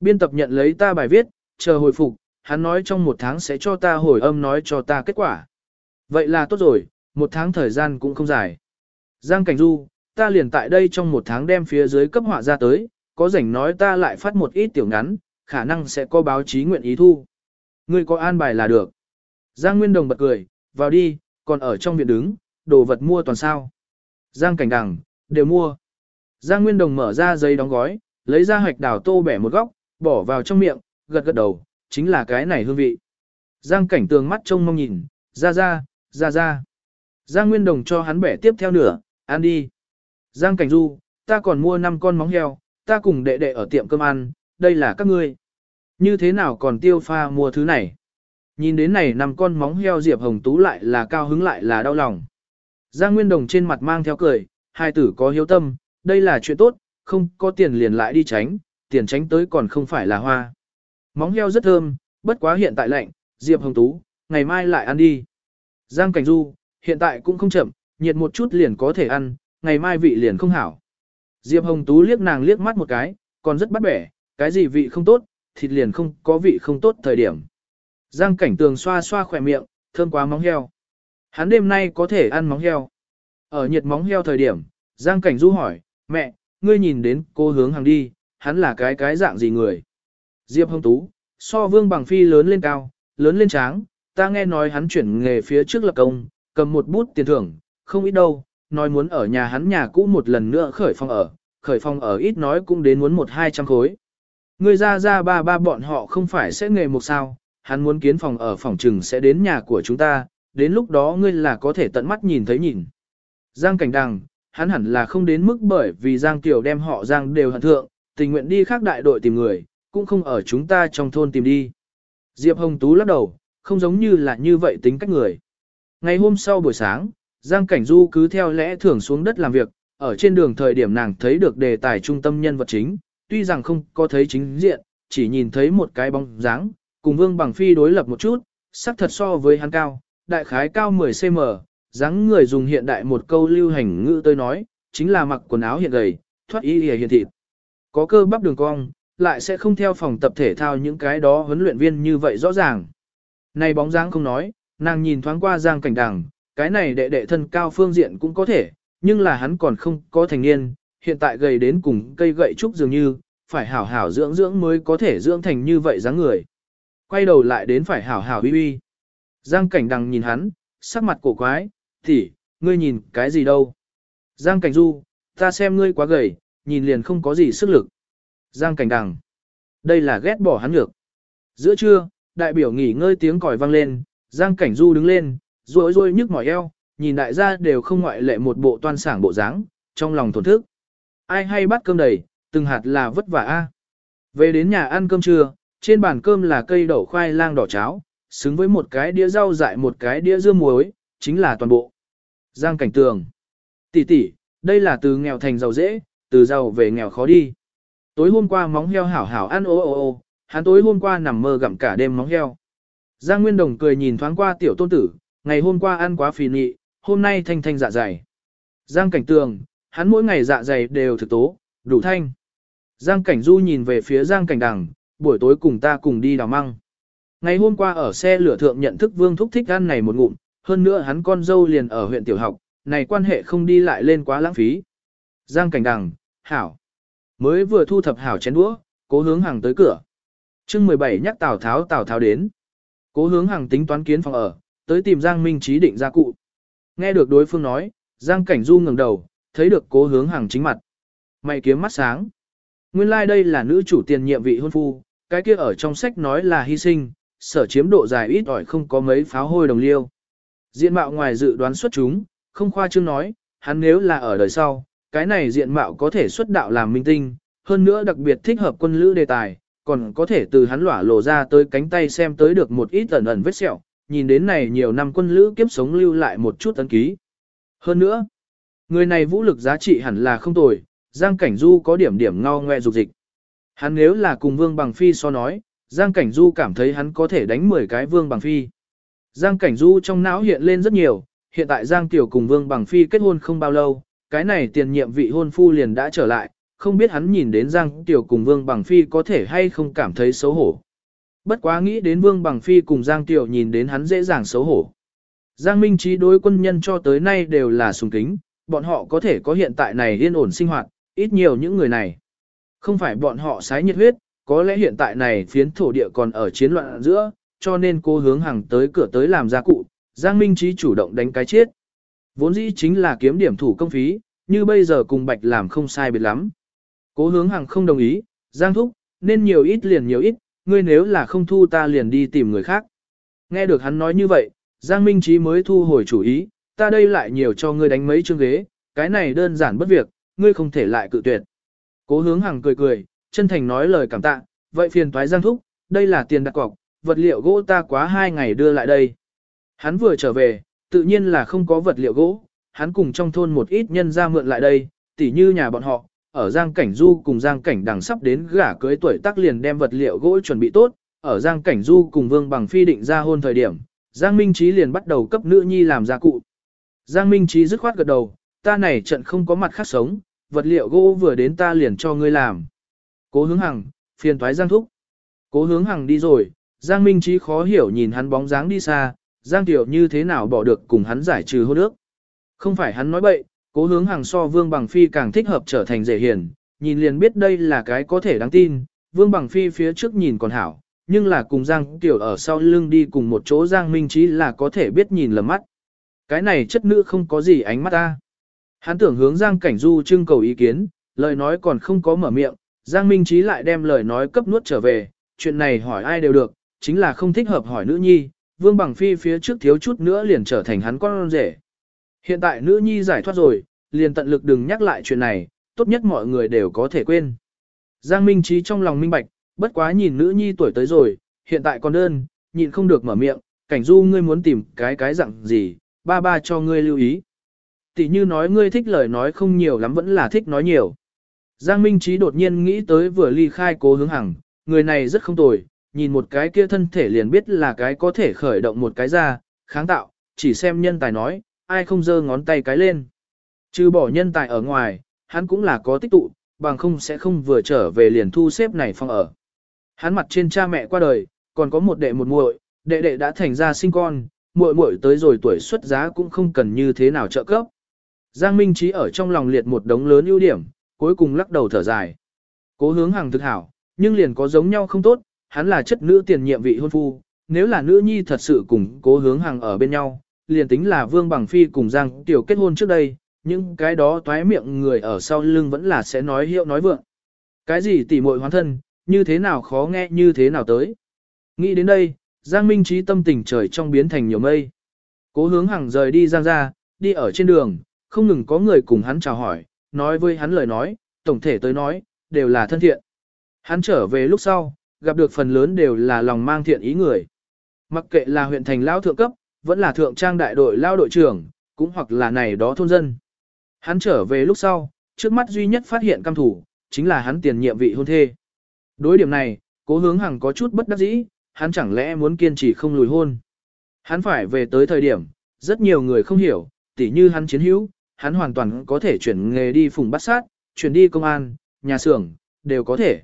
Speaker 1: Biên tập nhận lấy ta bài viết, chờ hồi phục, hắn nói trong một tháng sẽ cho ta hồi âm nói cho ta kết quả. Vậy là tốt rồi, một tháng thời gian cũng không dài. Giang Cảnh Du, ta liền tại đây trong một tháng đem phía dưới cấp họa ra tới, có rảnh nói ta lại phát một ít tiểu ngắn, khả năng sẽ có báo chí nguyện ý thu. Ngươi có an bài là được. Giang Nguyên Đồng bật cười, vào đi, còn ở trong viện đứng, đồ vật mua toàn sao. Giang Cảnh Đằng, đều mua. Giang Nguyên Đồng mở ra giấy đóng gói, lấy ra hạch đào tô bẻ một góc, bỏ vào trong miệng, gật gật đầu, chính là cái này hương vị. Giang Cảnh Tường mắt trông mong nhìn, ra ra, ra ra. Giang Nguyên Đồng cho hắn bẻ tiếp theo nửa, ăn đi. Giang Cảnh Du, ta còn mua 5 con móng heo, ta cùng đệ đệ ở tiệm cơm ăn, đây là các ngươi. Như thế nào còn tiêu pha mua thứ này? Nhìn đến này năm con móng heo Diệp Hồng Tú lại là cao hứng lại là đau lòng. Giang Nguyên Đồng trên mặt mang theo cười, hai tử có hiếu tâm, đây là chuyện tốt, không có tiền liền lại đi tránh, tiền tránh tới còn không phải là hoa. Móng heo rất thơm, bất quá hiện tại lạnh, Diệp Hồng Tú, ngày mai lại ăn đi. Giang Cảnh Du, hiện tại cũng không chậm, nhiệt một chút liền có thể ăn, ngày mai vị liền không hảo. Diệp Hồng Tú liếc nàng liếc mắt một cái, còn rất bắt bẻ, cái gì vị không tốt, thịt liền không có vị không tốt thời điểm. Giang cảnh tường xoa xoa khỏe miệng, thơm quá móng heo. Hắn đêm nay có thể ăn móng heo. Ở nhiệt móng heo thời điểm, Giang cảnh du hỏi, mẹ, ngươi nhìn đến cô hướng hàng đi, hắn là cái cái dạng gì người. Diệp Hồng tú, so vương bằng phi lớn lên cao, lớn lên tráng, ta nghe nói hắn chuyển nghề phía trước lập công, cầm một bút tiền thưởng, không ít đâu, nói muốn ở nhà hắn nhà cũ một lần nữa khởi phong ở, khởi phong ở ít nói cũng đến muốn một hai trăm khối. Người ra ra ba ba bọn họ không phải sẽ nghề một sao, hắn muốn kiến phòng ở phòng trừng sẽ đến nhà của chúng ta, đến lúc đó ngươi là có thể tận mắt nhìn thấy nhìn. Giang cảnh đằng, hắn hẳn là không đến mức bởi vì Giang Kiều đem họ Giang đều hận thượng, tình nguyện đi khác đại đội tìm người, cũng không ở chúng ta trong thôn tìm đi. Diệp Hồng Tú lắc đầu, không giống như là như vậy tính cách người. Ngày hôm sau buổi sáng, Giang Cảnh Du cứ theo lẽ thường xuống đất làm việc, ở trên đường thời điểm nàng thấy được đề tài trung tâm nhân vật chính, tuy rằng không có thấy chính diện, chỉ nhìn thấy một cái bóng dáng, cùng Vương Bằng Phi đối lập một chút, sắc thật so với hắn cao, đại khái cao 10cm, dáng người dùng hiện đại một câu lưu hành ngữ tôi nói, chính là mặc quần áo hiện gầy, thoát y hề hiện thịt. Có cơ bắp đường cong, lại sẽ không theo phòng tập thể thao những cái đó huấn luyện viên như vậy rõ ràng. Này bóng dáng không nói, nàng nhìn thoáng qua Giang Cảnh Đằng, cái này đệ đệ thân cao phương diện cũng có thể, nhưng là hắn còn không có thành niên, hiện tại gầy đến cùng cây gậy trúc dường như, phải hảo hảo dưỡng dưỡng mới có thể dưỡng thành như vậy dáng người. Quay đầu lại đến phải hảo hảo uy uy. Giang cảnh đằng nhìn hắn, sắc mặt cổ quái, tỷ, ngươi nhìn cái gì đâu. Giang cảnh du, ta xem ngươi quá gầy, nhìn liền không có gì sức lực. Giang cảnh đằng, đây là ghét bỏ hắn được. Giữa trưa, đại biểu nghỉ ngơi tiếng còi vang lên, Giang cảnh du đứng lên, rối rối nhức mỏi eo, nhìn đại gia đều không ngoại lệ một bộ toan sảng bộ dáng, trong lòng thổn thức. Ai hay bắt cơm đầy, từng hạt là vất vả a. Về đến nhà ăn cơm trưa, trên bàn cơm là cây đậu khoai lang đỏ cháo, xứng với một cái đĩa rau dại một cái đĩa dưa muối, chính là toàn bộ. Giang cảnh tường. Tỷ tỷ, đây là từ nghèo thành giàu dễ, từ giàu về nghèo khó đi. Tối hôm qua móng heo hảo hảo ăn ô ô ô, hắn tối hôm qua nằm mơ gặm cả đêm móng heo. Giang Nguyên Đồng cười nhìn thoáng qua tiểu tôn tử, ngày hôm qua ăn quá phì nhị, hôm nay thanh thanh dạ dày. Giang cảnh tường, hắn mỗi ngày dạ dày đều thực tố, đủ thanh. Giang cảnh du nhìn về phía Giang cảnh đằng, buổi tối cùng ta cùng đi đào măng. Ngày hôm qua ở xe lửa thượng nhận thức Vương Thúc thích ăn này một ngụm, hơn nữa hắn con dâu liền ở huyện tiểu học, này quan hệ không đi lại lên quá lãng phí. Giang cảnh đằng, hảo. Mới vừa thu thập hảo chén đũa, cố hướng hàng tới cửa. chương 17 nhắc Tào Tháo Tào Tháo đến. Cố hướng hàng tính toán kiến phòng ở, tới tìm Giang Minh Trí định ra cụ. Nghe được đối phương nói, Giang Cảnh Du ngẩng đầu, thấy được cố hướng hàng chính mặt. Mày kiếm mắt sáng. Nguyên lai like đây là nữ chủ tiền nhiệm vị hôn phu, cái kia ở trong sách nói là hy sinh, sở chiếm độ dài ít ỏi không có mấy pháo hôi đồng liêu. Diện mạo ngoài dự đoán xuất chúng, không khoa trương nói, hắn nếu là ở đời sau, cái này diện mạo có thể xuất đạo làm minh tinh, hơn nữa đặc biệt thích hợp quân lữ đề tài, còn có thể từ hắn lỏa lộ ra tới cánh tay xem tới được một ít ẩn ẩn vết sẹo, nhìn đến này nhiều năm quân lữ kiếp sống lưu lại một chút ấn ký. Hơn nữa, người này vũ lực giá trị hẳn là không tồi, Giang Cảnh Du có điểm điểm ngao ngoe dục dịch. Hắn nếu là cùng Vương Bằng Phi so nói, Giang Cảnh Du cảm thấy hắn có thể đánh 10 cái Vương Bằng Phi. Giang Cảnh Du trong não hiện lên rất nhiều, hiện tại Giang Tiểu cùng Vương Bằng Phi kết hôn không bao lâu, cái này tiền nhiệm vị hôn phu liền đã trở lại, không biết hắn nhìn đến Giang Tiểu cùng Vương Bằng Phi có thể hay không cảm thấy xấu hổ. Bất quá nghĩ đến Vương Bằng Phi cùng Giang Tiểu nhìn đến hắn dễ dàng xấu hổ. Giang Minh Trí đối quân nhân cho tới nay đều là sùng kính, bọn họ có thể có hiện tại này yên ổn sinh hoạt, ít nhiều những người này. Không phải bọn họ sái nhiệt huyết, có lẽ hiện tại này phiến thổ địa còn ở chiến loạn giữa, cho nên cô hướng hàng tới cửa tới làm gia cụ, Giang Minh Trí chủ động đánh cái chết. Vốn dĩ chính là kiếm điểm thủ công phí, như bây giờ cùng Bạch làm không sai biệt lắm. Cố hướng hàng không đồng ý, Giang Thúc, nên nhiều ít liền nhiều ít, ngươi nếu là không thu ta liền đi tìm người khác. Nghe được hắn nói như vậy, Giang Minh Trí mới thu hồi chủ ý, ta đây lại nhiều cho ngươi đánh mấy chương ghế, cái này đơn giản bất việc, ngươi không thể lại cự tuyệt. Cố hướng hàng cười cười, chân thành nói lời cảm tạ, vậy phiền toái Giang Thúc, đây là tiền đặt cọc, vật liệu gỗ ta quá hai ngày đưa lại đây. Hắn vừa trở về, tự nhiên là không có vật liệu gỗ, hắn cùng trong thôn một ít nhân ra mượn lại đây, tỉ như nhà bọn họ, ở Giang Cảnh Du cùng Giang Cảnh đằng sắp đến gả cưới tuổi tác liền đem vật liệu gỗ chuẩn bị tốt, ở Giang Cảnh Du cùng Vương Bằng Phi định ra hôn thời điểm, Giang Minh Trí liền bắt đầu cấp nữ nhi làm gia cụ. Giang Minh Trí dứt khoát gật đầu, ta này trận không có mặt khác sống, vật liệu gỗ vừa đến ta liền cho ngươi làm. Cố hướng hằng, phiền thoái Giang Thúc. Cố hướng hằng đi rồi, Giang Minh Trí khó hiểu nhìn hắn bóng dáng đi xa, Giang Tiểu như thế nào bỏ được cùng hắn giải trừ hôn ước. Không phải hắn nói bậy, cố hướng hàng so Vương Bằng Phi càng thích hợp trở thành dễ hiền, nhìn liền biết đây là cái có thể đáng tin, Vương Bằng Phi phía trước nhìn còn hảo, nhưng là cùng Giang Tiểu ở sau lưng đi cùng một chỗ Giang Minh Trí là có thể biết nhìn lầm mắt. Cái này chất nữ không có gì ánh mắt ta. Hắn tưởng hướng Giang Cảnh Du trưng cầu ý kiến, lời nói còn không có mở miệng, Giang Minh Trí lại đem lời nói cấp nuốt trở về, chuyện này hỏi ai đều được, chính là không thích hợp hỏi nữ nhi, Vương Bằng Phi phía trước thiếu chút nữa liền trở thành hắn con rể. Hiện tại nữ nhi giải thoát rồi, liền tận lực đừng nhắc lại chuyện này, tốt nhất mọi người đều có thể quên. Giang Minh Trí trong lòng minh bạch, bất quá nhìn nữ nhi tuổi tới rồi, hiện tại còn đơn, nhịn không được mở miệng, cảnh du ngươi muốn tìm cái cái dạng gì, ba ba cho ngươi lưu ý. Tỷ như nói ngươi thích lời nói không nhiều lắm vẫn là thích nói nhiều. Giang Minh Trí đột nhiên nghĩ tới vừa ly khai cố hướng hằng, người này rất không tồi, nhìn một cái kia thân thể liền biết là cái có thể khởi động một cái ra, kháng tạo, chỉ xem nhân tài nói, ai không giơ ngón tay cái lên. Trừ bỏ nhân tài ở ngoài, hắn cũng là có tích tụ, bằng không sẽ không vừa trở về liền thu xếp này phong ở. Hắn mặt trên cha mẹ qua đời, còn có một đệ một muội, đệ đệ đã thành ra sinh con, muội muội tới rồi tuổi xuất giá cũng không cần như thế nào trợ cấp. Giang Minh Trí ở trong lòng liệt một đống lớn ưu điểm, cuối cùng lắc đầu thở dài. Cố hướng hàng thực hảo, nhưng liền có giống nhau không tốt, hắn là chất nữ tiền nhiệm vị hôn phu, nếu là nữ nhi thật sự cùng cố hướng hàng ở bên nhau, liền tính là Vương Bằng Phi cùng Giang Tiểu kết hôn trước đây, những cái đó toái miệng người ở sau lưng vẫn là sẽ nói hiệu nói vượng. Cái gì tỉ muội hoán thân, như thế nào khó nghe như thế nào tới. Nghĩ đến đây, Giang Minh trí tâm tình trời trong biến thành nhiều mây. Cố hướng hàng rời đi Giang ra, đi ở trên đường, không ngừng có người cùng hắn chào hỏi, nói với hắn lời nói, tổng thể tới nói, đều là thân thiện. Hắn trở về lúc sau, gặp được phần lớn đều là lòng mang thiện ý người. Mặc kệ là huyện thành lao thượng cấp, vẫn là thượng trang đại đội lao đội trưởng, cũng hoặc là này đó thôn dân. Hắn trở về lúc sau, trước mắt duy nhất phát hiện cam thủ, chính là hắn tiền nhiệm vị hôn thê. Đối điểm này, cố hướng hằng có chút bất đắc dĩ, hắn chẳng lẽ muốn kiên trì không lùi hôn. Hắn phải về tới thời điểm, rất nhiều người không hiểu, tỉ như hắn chiến hữu, hắn hoàn toàn có thể chuyển nghề đi phùng bắt sát, chuyển đi công an, nhà xưởng, đều có thể.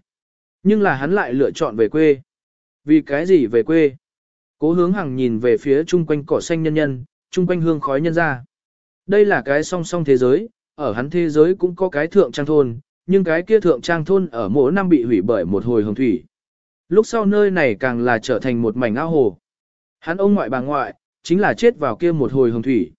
Speaker 1: Nhưng là hắn lại lựa chọn về quê. Vì cái gì về quê? Cố hướng hằng nhìn về phía chung quanh cỏ xanh nhân nhân, chung quanh hương khói nhân ra. Đây là cái song song thế giới, ở hắn thế giới cũng có cái thượng trang thôn, nhưng cái kia thượng trang thôn ở mỗi năm bị hủy bởi một hồi hồng thủy. Lúc sau nơi này càng là trở thành một mảnh ao hồ. Hắn ông ngoại bà ngoại, chính là chết vào kia một hồi hồng thủy.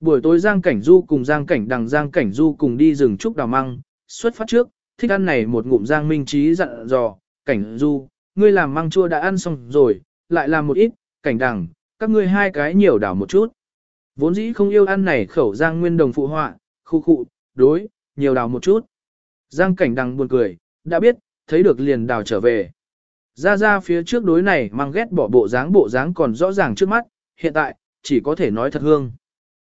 Speaker 1: Buổi tối Giang Cảnh Du cùng Giang Cảnh Đằng Giang Cảnh Du cùng đi rừng trúc đào măng, xuất phát trước, thích ăn này một ngụm Giang Minh Trí dặn dò, Cảnh Du, ngươi làm măng chua đã ăn xong rồi, lại làm một ít, Cảnh Đằng, các ngươi hai cái nhiều đảo một chút. Vốn dĩ không yêu ăn này khẩu Giang Nguyên Đồng phụ họa, khu khụ, đối, nhiều đào một chút. Giang Cảnh Đằng buồn cười, đã biết, thấy được liền đào trở về. Ra ra phía trước đối này mang ghét bỏ bộ dáng bộ dáng còn rõ ràng trước mắt, hiện tại, chỉ có thể nói thật hương.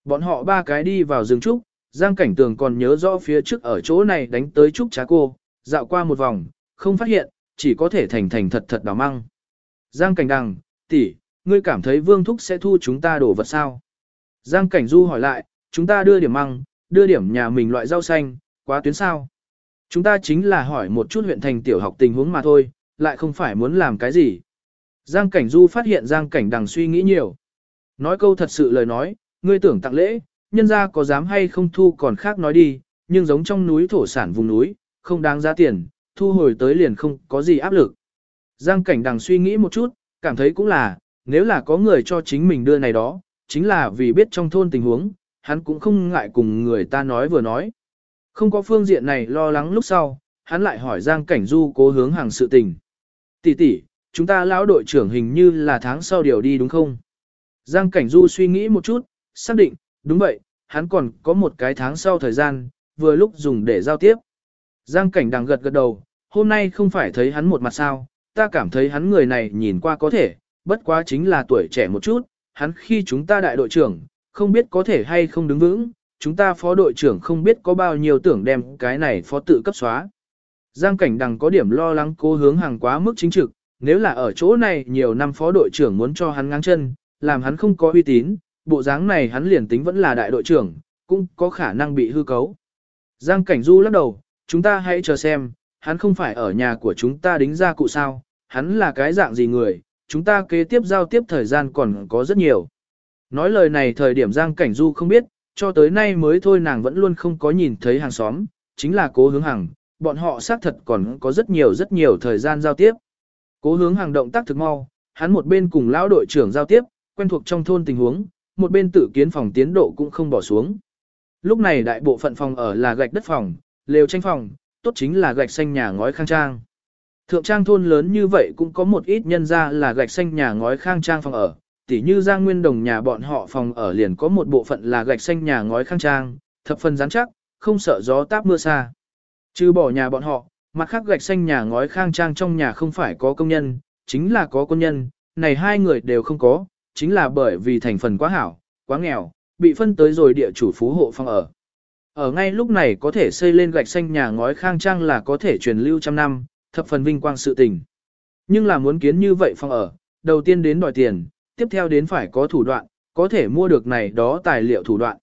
Speaker 1: Bọn họ ba cái đi vào rừng trúc, Giang Cảnh Tường còn nhớ rõ phía trước ở chỗ này đánh tới trúc trá cô, dạo qua một vòng, không phát hiện, chỉ có thể thành thành thật thật đào măng. Giang Cảnh Đằng, tỷ, ngươi cảm thấy Vương Thúc sẽ thu chúng ta đổ vật sao? Giang Cảnh Du hỏi lại, chúng ta đưa điểm măng, đưa điểm nhà mình loại rau xanh, quá tuyến sao? Chúng ta chính là hỏi một chút huyện thành tiểu học tình huống mà thôi, lại không phải muốn làm cái gì. Giang Cảnh Du phát hiện Giang Cảnh Đằng suy nghĩ nhiều. Nói câu thật sự lời nói, ngươi tưởng tặng lễ, nhân ra có dám hay không thu còn khác nói đi, nhưng giống trong núi thổ sản vùng núi, không đáng giá tiền, thu hồi tới liền không có gì áp lực. Giang Cảnh Đằng suy nghĩ một chút, cảm thấy cũng là, nếu là có người cho chính mình đưa này đó, chính là vì biết trong thôn tình huống, hắn cũng không ngại cùng người ta nói vừa nói. Không có phương diện này lo lắng lúc sau, hắn lại hỏi Giang Cảnh Du cố hướng hàng sự tình. Tỷ tỷ, chúng ta lão đội trưởng hình như là tháng sau điều đi đúng không? Giang Cảnh Du suy nghĩ một chút, xác định, đúng vậy, hắn còn có một cái tháng sau thời gian, vừa lúc dùng để giao tiếp. Giang Cảnh Đằng gật gật đầu, hôm nay không phải thấy hắn một mặt sao, ta cảm thấy hắn người này nhìn qua có thể, bất quá chính là tuổi trẻ một chút, hắn khi chúng ta đại đội trưởng, không biết có thể hay không đứng vững, chúng ta phó đội trưởng không biết có bao nhiêu tưởng đem cái này phó tự cấp xóa. Giang cảnh đằng có điểm lo lắng cố hướng hàng quá mức chính trực, nếu là ở chỗ này nhiều năm phó đội trưởng muốn cho hắn ngang chân, làm hắn không có uy tín, bộ dáng này hắn liền tính vẫn là đại đội trưởng, cũng có khả năng bị hư cấu. Giang cảnh du lắc đầu, chúng ta hãy chờ xem, hắn không phải ở nhà của chúng ta đính ra cụ sao, hắn là cái dạng gì người, chúng ta kế tiếp giao tiếp thời gian còn có rất nhiều. Nói lời này thời điểm Giang Cảnh Du không biết, cho tới nay mới thôi nàng vẫn luôn không có nhìn thấy hàng xóm, chính là cố hướng hàng, bọn họ xác thật còn có rất nhiều rất nhiều thời gian giao tiếp. Cố hướng hàng động tác thực mau, hắn một bên cùng lão đội trưởng giao tiếp, quen thuộc trong thôn tình huống, một bên tự kiến phòng tiến độ cũng không bỏ xuống. Lúc này đại bộ phận phòng ở là gạch đất phòng, lều tranh phòng, tốt chính là gạch xanh nhà ngói khang trang. Thượng trang thôn lớn như vậy cũng có một ít nhân ra là gạch xanh nhà ngói khang trang phòng ở, tỉ như Giang Nguyên Đồng nhà bọn họ phòng ở liền có một bộ phận là gạch xanh nhà ngói khang trang, thập phần rắn chắc, không sợ gió táp mưa xa. Trừ bỏ nhà bọn họ, mặt khác gạch xanh nhà ngói khang trang trong nhà không phải có công nhân, chính là có quân nhân, này hai người đều không có, chính là bởi vì thành phần quá hảo, quá nghèo, bị phân tới rồi địa chủ phú hộ phòng ở. Ở ngay lúc này có thể xây lên gạch xanh nhà ngói khang trang là có thể truyền lưu trăm năm, thập phần vinh quang sự tình. Nhưng là muốn kiến như vậy phòng ở, đầu tiên đến đòi tiền, tiếp theo đến phải có thủ đoạn, có thể mua được này đó tài liệu thủ đoạn.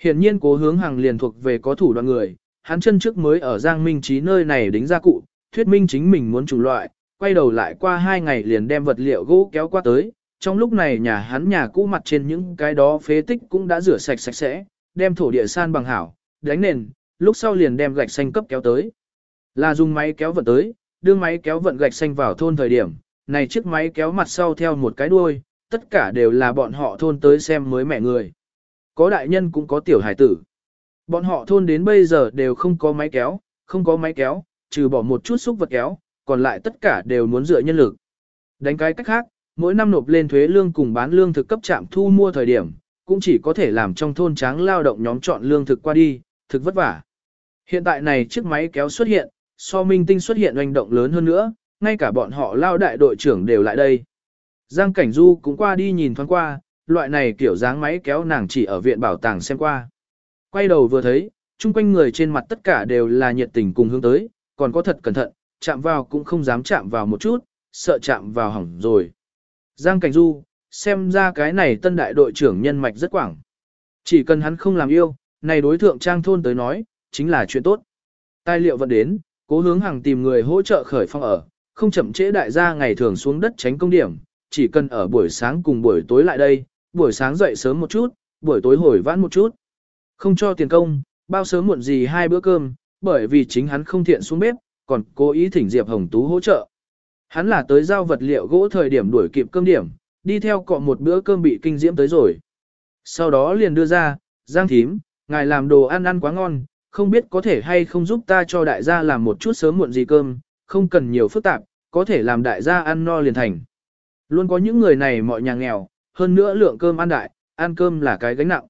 Speaker 1: Hiện nhiên cố hướng hàng liền thuộc về có thủ đoạn người, hắn chân trước mới ở Giang Minh Trí nơi này đính ra cụ, thuyết minh chính mình muốn chủ loại, quay đầu lại qua hai ngày liền đem vật liệu gỗ kéo qua tới. Trong lúc này nhà hắn nhà cũ mặt trên những cái đó phế tích cũng đã rửa sạch sạch sẽ, đem thổ địa san bằng hảo, đánh nền, lúc sau liền đem gạch xanh cấp kéo tới. Là dùng máy kéo vận tới, đưa máy kéo vận gạch xanh vào thôn thời điểm, này chiếc máy kéo mặt sau theo một cái đuôi, tất cả đều là bọn họ thôn tới xem mới mẹ người. Có đại nhân cũng có tiểu hải tử. Bọn họ thôn đến bây giờ đều không có máy kéo, không có máy kéo, trừ bỏ một chút xúc vật kéo, còn lại tất cả đều muốn dựa nhân lực. Đánh cái cách khác, mỗi năm nộp lên thuế lương cùng bán lương thực cấp trạm thu mua thời điểm, cũng chỉ có thể làm trong thôn tráng lao động nhóm chọn lương thực qua đi, thực vất vả. Hiện tại này chiếc máy kéo xuất hiện, so minh tinh xuất hiện hành động lớn hơn nữa, ngay cả bọn họ lao đại đội trưởng đều lại đây. Giang Cảnh Du cũng qua đi nhìn thoáng qua, loại này kiểu dáng máy kéo nàng chỉ ở viện bảo tàng xem qua. Quay đầu vừa thấy, chung quanh người trên mặt tất cả đều là nhiệt tình cùng hướng tới, còn có thật cẩn thận, chạm vào cũng không dám chạm vào một chút, sợ chạm vào hỏng rồi. Giang Cảnh Du, xem ra cái này tân đại đội trưởng nhân mạch rất quảng. Chỉ cần hắn không làm yêu, này đối thượng trang thôn tới nói, chính là chuyện tốt. Tài liệu vẫn đến, cố hướng hàng tìm người hỗ trợ khởi phong ở, không chậm trễ đại gia ngày thường xuống đất tránh công điểm, chỉ cần ở buổi sáng cùng buổi tối lại đây, buổi sáng dậy sớm một chút, buổi tối hồi vãn một chút. Không cho tiền công, bao sớm muộn gì hai bữa cơm, bởi vì chính hắn không thiện xuống bếp, còn cố ý thỉnh Diệp Hồng Tú hỗ trợ. Hắn là tới giao vật liệu gỗ thời điểm đuổi kịp cơm điểm, đi theo cọ một bữa cơm bị kinh diễm tới rồi. Sau đó liền đưa ra, Giang thím, ngài làm đồ ăn ăn quá ngon, không biết có thể hay không giúp ta cho đại gia làm một chút sớm muộn gì cơm, không cần nhiều phức tạp, có thể làm đại gia ăn no liền thành. Luôn có những người này mọi nhà nghèo, hơn nữa lượng cơm ăn đại, ăn cơm là cái gánh nặng.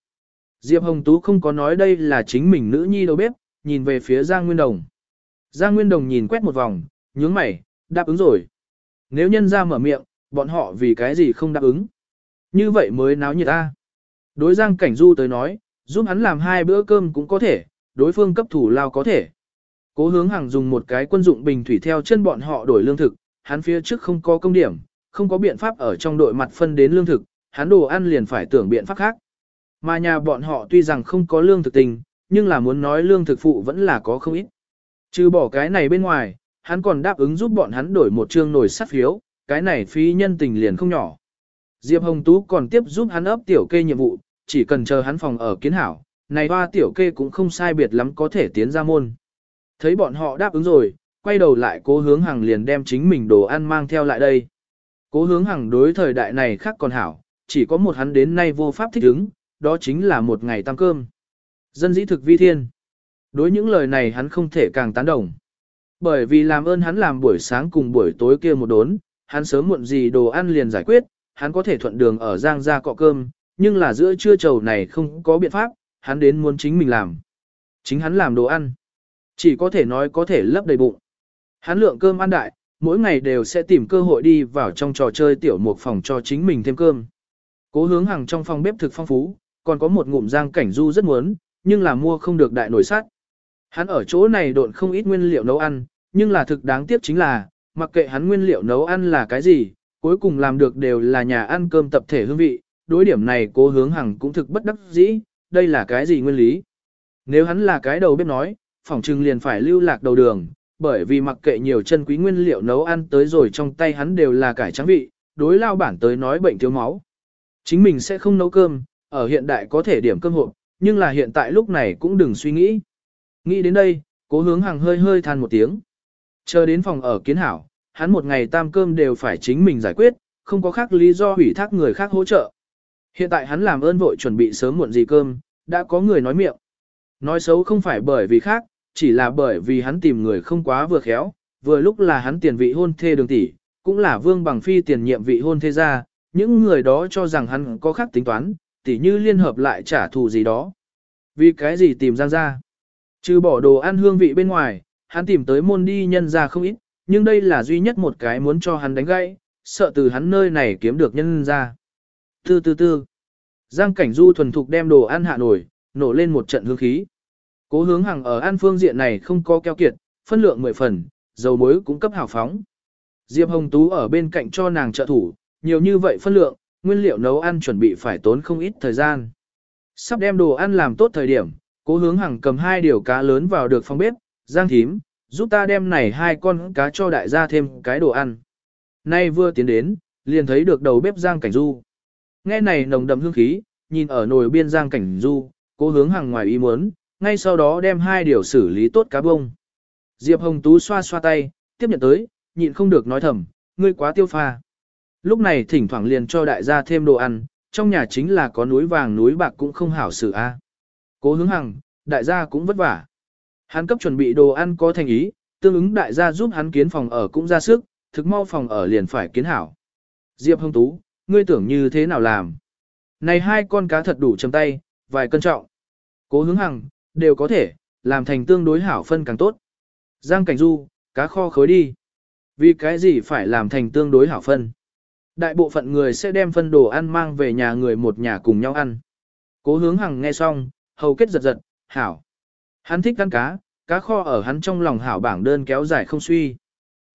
Speaker 1: Diệp Hồng Tú không có nói đây là chính mình nữ nhi đâu bếp, nhìn về phía Giang Nguyên Đồng. Giang Nguyên Đồng nhìn quét một vòng, nhướng mày, đáp ứng rồi. Nếu nhân ra mở miệng, bọn họ vì cái gì không đáp ứng. Như vậy mới náo nhiệt ta. Đối Giang Cảnh Du tới nói, giúp hắn làm hai bữa cơm cũng có thể, đối phương cấp thủ lao có thể. Cố hướng hàng dùng một cái quân dụng bình thủy theo chân bọn họ đổi lương thực, hắn phía trước không có công điểm, không có biện pháp ở trong đội mặt phân đến lương thực, hắn đồ ăn liền phải tưởng biện pháp khác. Mà nhà bọn họ tuy rằng không có lương thực tình, nhưng là muốn nói lương thực phụ vẫn là có không ít. Trừ bỏ cái này bên ngoài, hắn còn đáp ứng giúp bọn hắn đổi một chương nổi sắt phiếu, cái này phí nhân tình liền không nhỏ. Diệp Hồng Tú còn tiếp giúp hắn ấp tiểu kê nhiệm vụ, chỉ cần chờ hắn phòng ở kiến hảo, này hoa tiểu kê cũng không sai biệt lắm có thể tiến ra môn. Thấy bọn họ đáp ứng rồi, quay đầu lại cố hướng hàng liền đem chính mình đồ ăn mang theo lại đây. Cố hướng hàng đối thời đại này khác còn hảo, chỉ có một hắn đến nay vô pháp thích ứng, đó chính là một ngày tăng cơm. Dân dĩ thực vi thiên. Đối những lời này hắn không thể càng tán đồng. Bởi vì làm ơn hắn làm buổi sáng cùng buổi tối kia một đốn, hắn sớm muộn gì đồ ăn liền giải quyết, hắn có thể thuận đường ở Giang ra cọ cơm, nhưng là giữa trưa trầu này không có biện pháp, hắn đến muốn chính mình làm. Chính hắn làm đồ ăn. Chỉ có thể nói có thể lấp đầy bụng. Hắn lượng cơm ăn đại, mỗi ngày đều sẽ tìm cơ hội đi vào trong trò chơi tiểu mục phòng cho chính mình thêm cơm. Cố hướng hàng trong phòng bếp thực phong phú, còn có một ngụm giang cảnh du rất muốn, nhưng là mua không được đại nổi sắt. Hắn ở chỗ này độn không ít nguyên liệu nấu ăn, nhưng là thực đáng tiếc chính là, mặc kệ hắn nguyên liệu nấu ăn là cái gì, cuối cùng làm được đều là nhà ăn cơm tập thể hương vị, đối điểm này cố hướng hằng cũng thực bất đắc dĩ, đây là cái gì nguyên lý. Nếu hắn là cái đầu bếp nói, phỏng trừng liền phải lưu lạc đầu đường, bởi vì mặc kệ nhiều chân quý nguyên liệu nấu ăn tới rồi trong tay hắn đều là cải trắng vị, đối lao bản tới nói bệnh thiếu máu. Chính mình sẽ không nấu cơm, ở hiện đại có thể điểm cơm hộp, nhưng là hiện tại lúc này cũng đừng suy nghĩ. Nghĩ đến đây, cố hướng hàng hơi hơi than một tiếng. Chờ đến phòng ở kiến hảo, hắn một ngày tam cơm đều phải chính mình giải quyết, không có khác lý do hủy thác người khác hỗ trợ. Hiện tại hắn làm ơn vội chuẩn bị sớm muộn gì cơm, đã có người nói miệng. Nói xấu không phải bởi vì khác, chỉ là bởi vì hắn tìm người không quá vừa khéo, vừa lúc là hắn tiền vị hôn thê đường tỷ, cũng là vương bằng phi tiền nhiệm vị hôn thê gia, những người đó cho rằng hắn có khác tính toán, tỉ như liên hợp lại trả thù gì đó. Vì cái gì tìm Giang ra? Trừ bỏ đồ ăn hương vị bên ngoài, hắn tìm tới môn đi nhân ra không ít, nhưng đây là duy nhất một cái muốn cho hắn đánh gãy, sợ từ hắn nơi này kiếm được nhân ra. Tư tư tư. Giang cảnh du thuần thục đem đồ ăn hạ nổi, nổ lên một trận hương khí. Cố hướng hàng ở an phương diện này không có keo kiệt, phân lượng 10 phần, dầu muối cũng cấp hào phóng. Diệp Hồng Tú ở bên cạnh cho nàng trợ thủ, nhiều như vậy phân lượng, nguyên liệu nấu ăn chuẩn bị phải tốn không ít thời gian. Sắp đem đồ ăn làm tốt thời điểm, cố hướng hàng cầm hai điều cá lớn vào được phòng bếp, giang thím, giúp ta đem này hai con cá cho đại gia thêm cái đồ ăn. Nay vừa tiến đến, liền thấy được đầu bếp giang cảnh du. Nghe này nồng đậm hương khí, nhìn ở nồi biên giang cảnh du, cố hướng hàng ngoài ý muốn, ngay sau đó đem hai điều xử lý tốt cá bông. Diệp Hồng Tú xoa xoa tay, tiếp nhận tới, nhịn không được nói thầm, ngươi quá tiêu pha. Lúc này thỉnh thoảng liền cho đại gia thêm đồ ăn, trong nhà chính là có núi vàng núi bạc cũng không hảo xử a. Cố hướng hằng, đại gia cũng vất vả. Hắn cấp chuẩn bị đồ ăn có thành ý, tương ứng đại gia giúp hắn kiến phòng ở cũng ra sức, thực mau phòng ở liền phải kiến hảo. Diệp Hồng Tú, ngươi tưởng như thế nào làm? Này hai con cá thật đủ chấm tay, vài cân trọng. Cố hướng hằng, đều có thể, làm thành tương đối hảo phân càng tốt. Giang Cảnh Du, cá kho khối đi. Vì cái gì phải làm thành tương đối hảo phân? Đại bộ phận người sẽ đem phân đồ ăn mang về nhà người một nhà cùng nhau ăn. Cố hướng hằng nghe xong, hầu kết giật giật, hảo. Hắn thích ăn cá, cá kho ở hắn trong lòng hảo bảng đơn kéo dài không suy.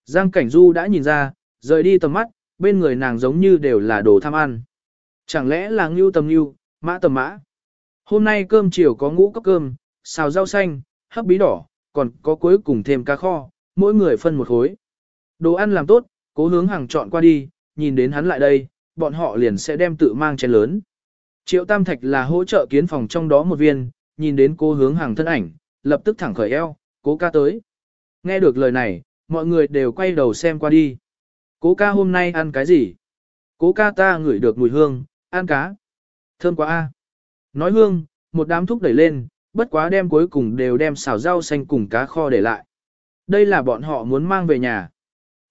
Speaker 1: Giang Cảnh Du đã nhìn ra, rời đi tầm mắt, bên người nàng giống như đều là đồ tham ăn. Chẳng lẽ là ngưu tầm ngưu, mã tầm mã. Hôm nay cơm chiều có ngũ cốc cơm, xào rau xanh, hấp bí đỏ, còn có cuối cùng thêm cá kho, mỗi người phân một khối. Đồ ăn làm tốt, cố hướng hàng chọn qua đi, nhìn đến hắn lại đây, bọn họ liền sẽ đem tự mang chén lớn. Triệu Tam Thạch là hỗ trợ kiến phòng trong đó một viên, nhìn đến cô hướng hàng thân ảnh, lập tức thẳng khởi eo, cố ca tới. Nghe được lời này, mọi người đều quay đầu xem qua đi. Cố ca hôm nay ăn cái gì? Cố ca ta ngửi được mùi hương, ăn cá. Thơm quá a. Nói hương, một đám thúc đẩy lên, bất quá đem cuối cùng đều đem xào rau xanh cùng cá kho để lại. Đây là bọn họ muốn mang về nhà.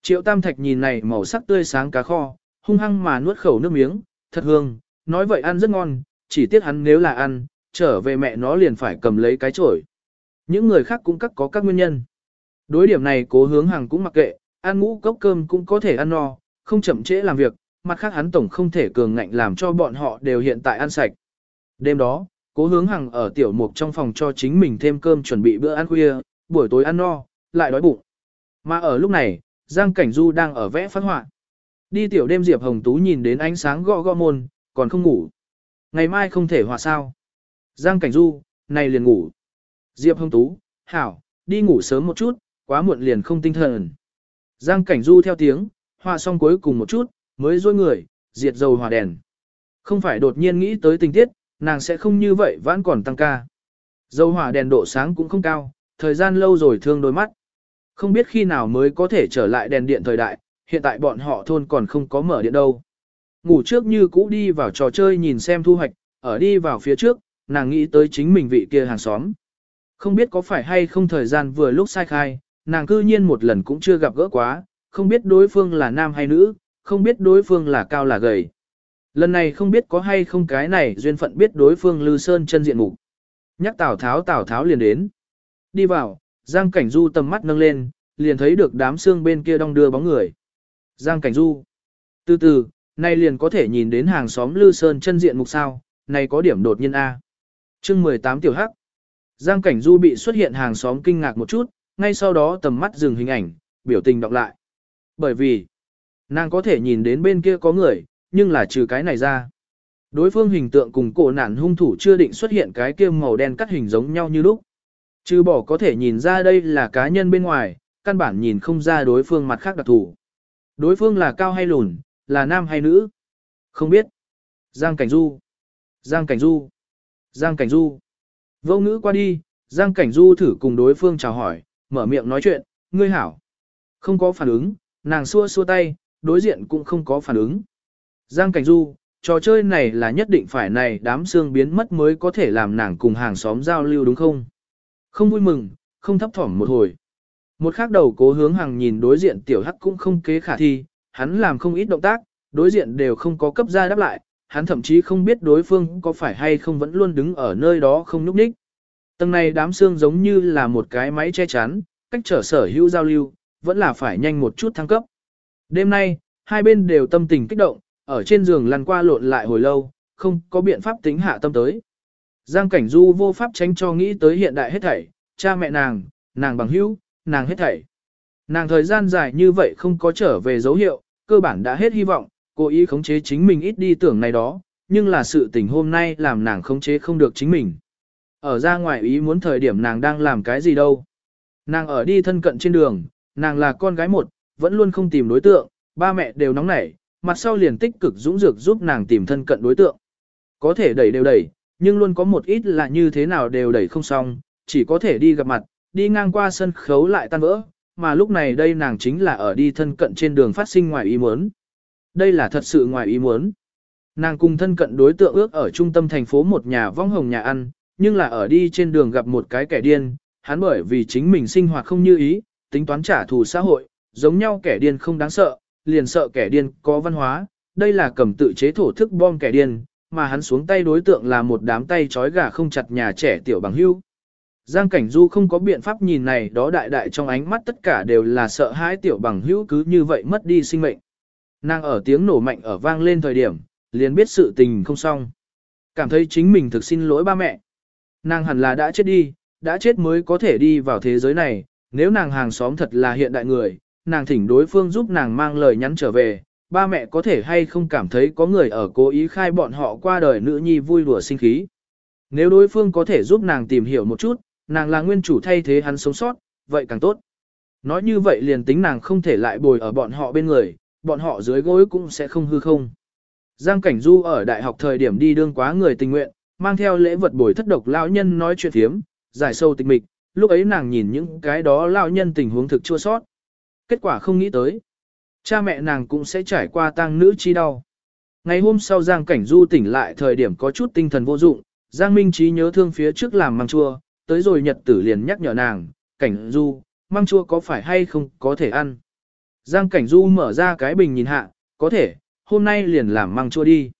Speaker 1: Triệu Tam Thạch nhìn này màu sắc tươi sáng cá kho, hung hăng mà nuốt khẩu nước miếng, thật hương, nói vậy ăn rất ngon, chỉ tiếc hắn nếu là ăn, trở về mẹ nó liền phải cầm lấy cái chổi. Những người khác cũng các có các nguyên nhân. Đối điểm này cố hướng hàng cũng mặc kệ, ăn ngũ cốc cơm cũng có thể ăn no, không chậm trễ làm việc, mặt khác hắn tổng không thể cường ngạnh làm cho bọn họ đều hiện tại ăn sạch. Đêm đó, cố hướng hàng ở tiểu mục trong phòng cho chính mình thêm cơm chuẩn bị bữa ăn khuya, buổi tối ăn no, lại đói bụng. Mà ở lúc này, Giang Cảnh Du đang ở vẽ phát họa. Đi tiểu đêm Diệp Hồng Tú nhìn đến ánh sáng gõ gõ môn, còn không ngủ. Ngày mai không thể hòa sao. Giang Cảnh Du, này liền ngủ. Diệp Hồng Tú, hảo, đi ngủ sớm một chút, quá muộn liền không tinh thần. Giang Cảnh Du theo tiếng, họa xong cuối cùng một chút, mới dôi người, diệt dầu hỏa đèn. Không phải đột nhiên nghĩ tới tình tiết, nàng sẽ không như vậy vẫn còn tăng ca. Dầu hỏa đèn độ sáng cũng không cao, thời gian lâu rồi thương đôi mắt. Không biết khi nào mới có thể trở lại đèn điện thời đại, hiện tại bọn họ thôn còn không có mở điện đâu. Ngủ trước như cũ đi vào trò chơi nhìn xem thu hoạch, ở đi vào phía trước, nàng nghĩ tới chính mình vị kia hàng xóm. Không biết có phải hay không thời gian vừa lúc sai khai, nàng cư nhiên một lần cũng chưa gặp gỡ quá, không biết đối phương là nam hay nữ, không biết đối phương là cao là gầy. Lần này không biết có hay không cái này duyên phận biết đối phương Lư Sơn chân diện mục. Nhắc Tào Tháo Tào Tháo liền đến. Đi vào, Giang Cảnh Du tầm mắt nâng lên, liền thấy được đám xương bên kia đong đưa bóng người. Giang Cảnh Du. Từ từ, nay liền có thể nhìn đến hàng xóm Lư Sơn chân diện mục sao, này có điểm đột nhiên A chương 18 tiểu hắc. Giang Cảnh Du bị xuất hiện hàng xóm kinh ngạc một chút, ngay sau đó tầm mắt dừng hình ảnh, biểu tình đọc lại. Bởi vì, nàng có thể nhìn đến bên kia có người, nhưng là trừ cái này ra. Đối phương hình tượng cùng cổ nạn hung thủ chưa định xuất hiện cái kia màu đen cắt hình giống nhau như lúc. Trừ bỏ có thể nhìn ra đây là cá nhân bên ngoài, căn bản nhìn không ra đối phương mặt khác đặc thủ. Đối phương là cao hay lùn, là nam hay nữ? Không biết. Giang Cảnh Du. Giang Cảnh Du. Giang Cảnh Du. Vô ngữ qua đi, Giang Cảnh Du thử cùng đối phương chào hỏi, mở miệng nói chuyện, ngươi hảo. Không có phản ứng, nàng xua xua tay, đối diện cũng không có phản ứng. Giang Cảnh Du, trò chơi này là nhất định phải này đám xương biến mất mới có thể làm nàng cùng hàng xóm giao lưu đúng không? Không vui mừng, không thấp thỏm một hồi. Một khác đầu cố hướng hàng nhìn đối diện tiểu hắc cũng không kế khả thi, hắn làm không ít động tác, đối diện đều không có cấp ra đáp lại, hắn thậm chí không biết đối phương có phải hay không vẫn luôn đứng ở nơi đó không núp ních. Tầng này đám xương giống như là một cái máy che chắn, cách trở sở hữu giao lưu, vẫn là phải nhanh một chút thăng cấp. Đêm nay, hai bên đều tâm tình kích động, ở trên giường lăn qua lộn lại hồi lâu, không có biện pháp tính hạ tâm tới. Giang Cảnh Du vô pháp tránh cho nghĩ tới hiện đại hết thảy, cha mẹ nàng, nàng bằng hữu, nàng hết thảy. Nàng thời gian dài như vậy không có trở về dấu hiệu, cơ bản đã hết hy vọng, cố ý khống chế chính mình ít đi tưởng này đó, nhưng là sự tình hôm nay làm nàng khống chế không được chính mình. Ở ra ngoài ý muốn thời điểm nàng đang làm cái gì đâu. Nàng ở đi thân cận trên đường, nàng là con gái một, vẫn luôn không tìm đối tượng, ba mẹ đều nóng nảy, mặt sau liền tích cực dũng dược giúp nàng tìm thân cận đối tượng. Có thể đẩy đều đẩy, nhưng luôn có một ít là như thế nào đều đẩy không xong, chỉ có thể đi gặp mặt, đi ngang qua sân khấu lại tan vỡ, mà lúc này đây nàng chính là ở đi thân cận trên đường phát sinh ngoài ý muốn. Đây là thật sự ngoài ý muốn. Nàng cùng thân cận đối tượng ước ở trung tâm thành phố một nhà vong hồng nhà ăn, nhưng là ở đi trên đường gặp một cái kẻ điên, hắn bởi vì chính mình sinh hoạt không như ý, tính toán trả thù xã hội, giống nhau kẻ điên không đáng sợ, liền sợ kẻ điên có văn hóa, đây là cầm tự chế thổ thức bom kẻ điên, mà hắn xuống tay đối tượng là một đám tay trói gà không chặt nhà trẻ tiểu bằng hưu. Giang Cảnh Du không có biện pháp nhìn này đó đại đại trong ánh mắt tất cả đều là sợ hãi tiểu bằng hữu cứ như vậy mất đi sinh mệnh. Nàng ở tiếng nổ mạnh ở vang lên thời điểm, liền biết sự tình không xong. Cảm thấy chính mình thực xin lỗi ba mẹ. Nàng hẳn là đã chết đi, đã chết mới có thể đi vào thế giới này, nếu nàng hàng xóm thật là hiện đại người, nàng thỉnh đối phương giúp nàng mang lời nhắn trở về, ba mẹ có thể hay không cảm thấy có người ở cố ý khai bọn họ qua đời nữ nhi vui đùa sinh khí. Nếu đối phương có thể giúp nàng tìm hiểu một chút, nàng là nguyên chủ thay thế hắn sống sót, vậy càng tốt. Nói như vậy liền tính nàng không thể lại bồi ở bọn họ bên người, bọn họ dưới gối cũng sẽ không hư không. Giang Cảnh Du ở đại học thời điểm đi đương quá người tình nguyện, mang theo lễ vật bồi thất độc lão nhân nói chuyện thiếm, giải sâu tịch mịch, lúc ấy nàng nhìn những cái đó lão nhân tình huống thực chua sót. Kết quả không nghĩ tới. Cha mẹ nàng cũng sẽ trải qua tang nữ chi đau. Ngày hôm sau Giang Cảnh Du tỉnh lại thời điểm có chút tinh thần vô dụng, Giang Minh Trí nhớ thương phía trước làm măng chua, tới rồi nhật tử liền nhắc nhở nàng, Cảnh Du, măng chua có phải hay không có thể ăn. Giang Cảnh Du mở ra cái bình nhìn hạ, có thể, hôm nay liền làm măng chua đi.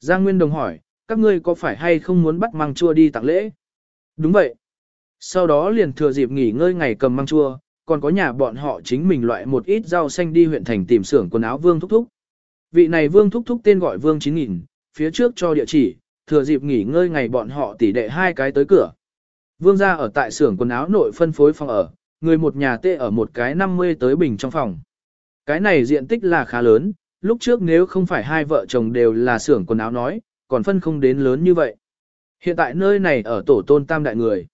Speaker 1: Giang Nguyên Đồng hỏi, các ngươi có phải hay không muốn bắt măng chua đi tặng lễ? Đúng vậy. Sau đó liền thừa dịp nghỉ ngơi ngày cầm măng chua, còn có nhà bọn họ chính mình loại một ít rau xanh đi huyện thành tìm xưởng quần áo Vương Thúc Thúc. Vị này Vương Thúc Thúc tên gọi Vương 9000, phía trước cho địa chỉ, thừa dịp nghỉ ngơi ngày bọn họ tỉ đệ hai cái tới cửa. Vương gia ở tại xưởng quần áo nội phân phối phòng ở, người một nhà tê ở một cái 50 tới bình trong phòng. Cái này diện tích là khá lớn, lúc trước nếu không phải hai vợ chồng đều là xưởng quần áo nói, còn phân không đến lớn như vậy. Hiện tại nơi này ở tổ tôn tam đại người.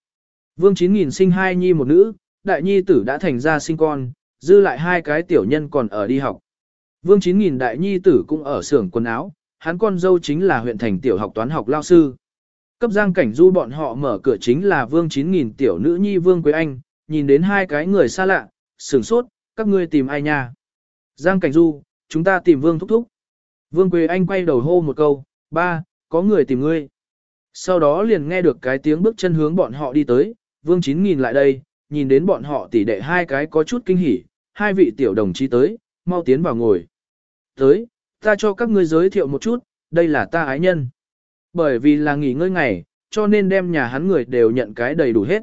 Speaker 1: Vương 9000 sinh hai nhi một nữ, đại nhi tử đã thành ra sinh con, dư lại hai cái tiểu nhân còn ở đi học. Vương 9000 đại nhi tử cũng ở xưởng quần áo, hắn con dâu chính là huyện thành tiểu học toán học lao sư. Cấp giang cảnh du bọn họ mở cửa chính là Vương 9000 tiểu nữ nhi Vương Quế Anh, nhìn đến hai cái người xa lạ, sửng sốt, các ngươi tìm ai nha? Giang cảnh du, chúng ta tìm Vương Thúc Thúc. Vương Quế Anh quay đầu hô một câu, ba, có người tìm ngươi. Sau đó liền nghe được cái tiếng bước chân hướng bọn họ đi tới, Vương 9000 lại đây, nhìn đến bọn họ tỉ đệ hai cái có chút kinh hỉ, hai vị tiểu đồng chí tới, mau tiến vào ngồi. Tới, ta cho các ngươi giới thiệu một chút, đây là ta ái nhân. Bởi vì là nghỉ ngơi ngày, cho nên đem nhà hắn người đều nhận cái đầy đủ hết.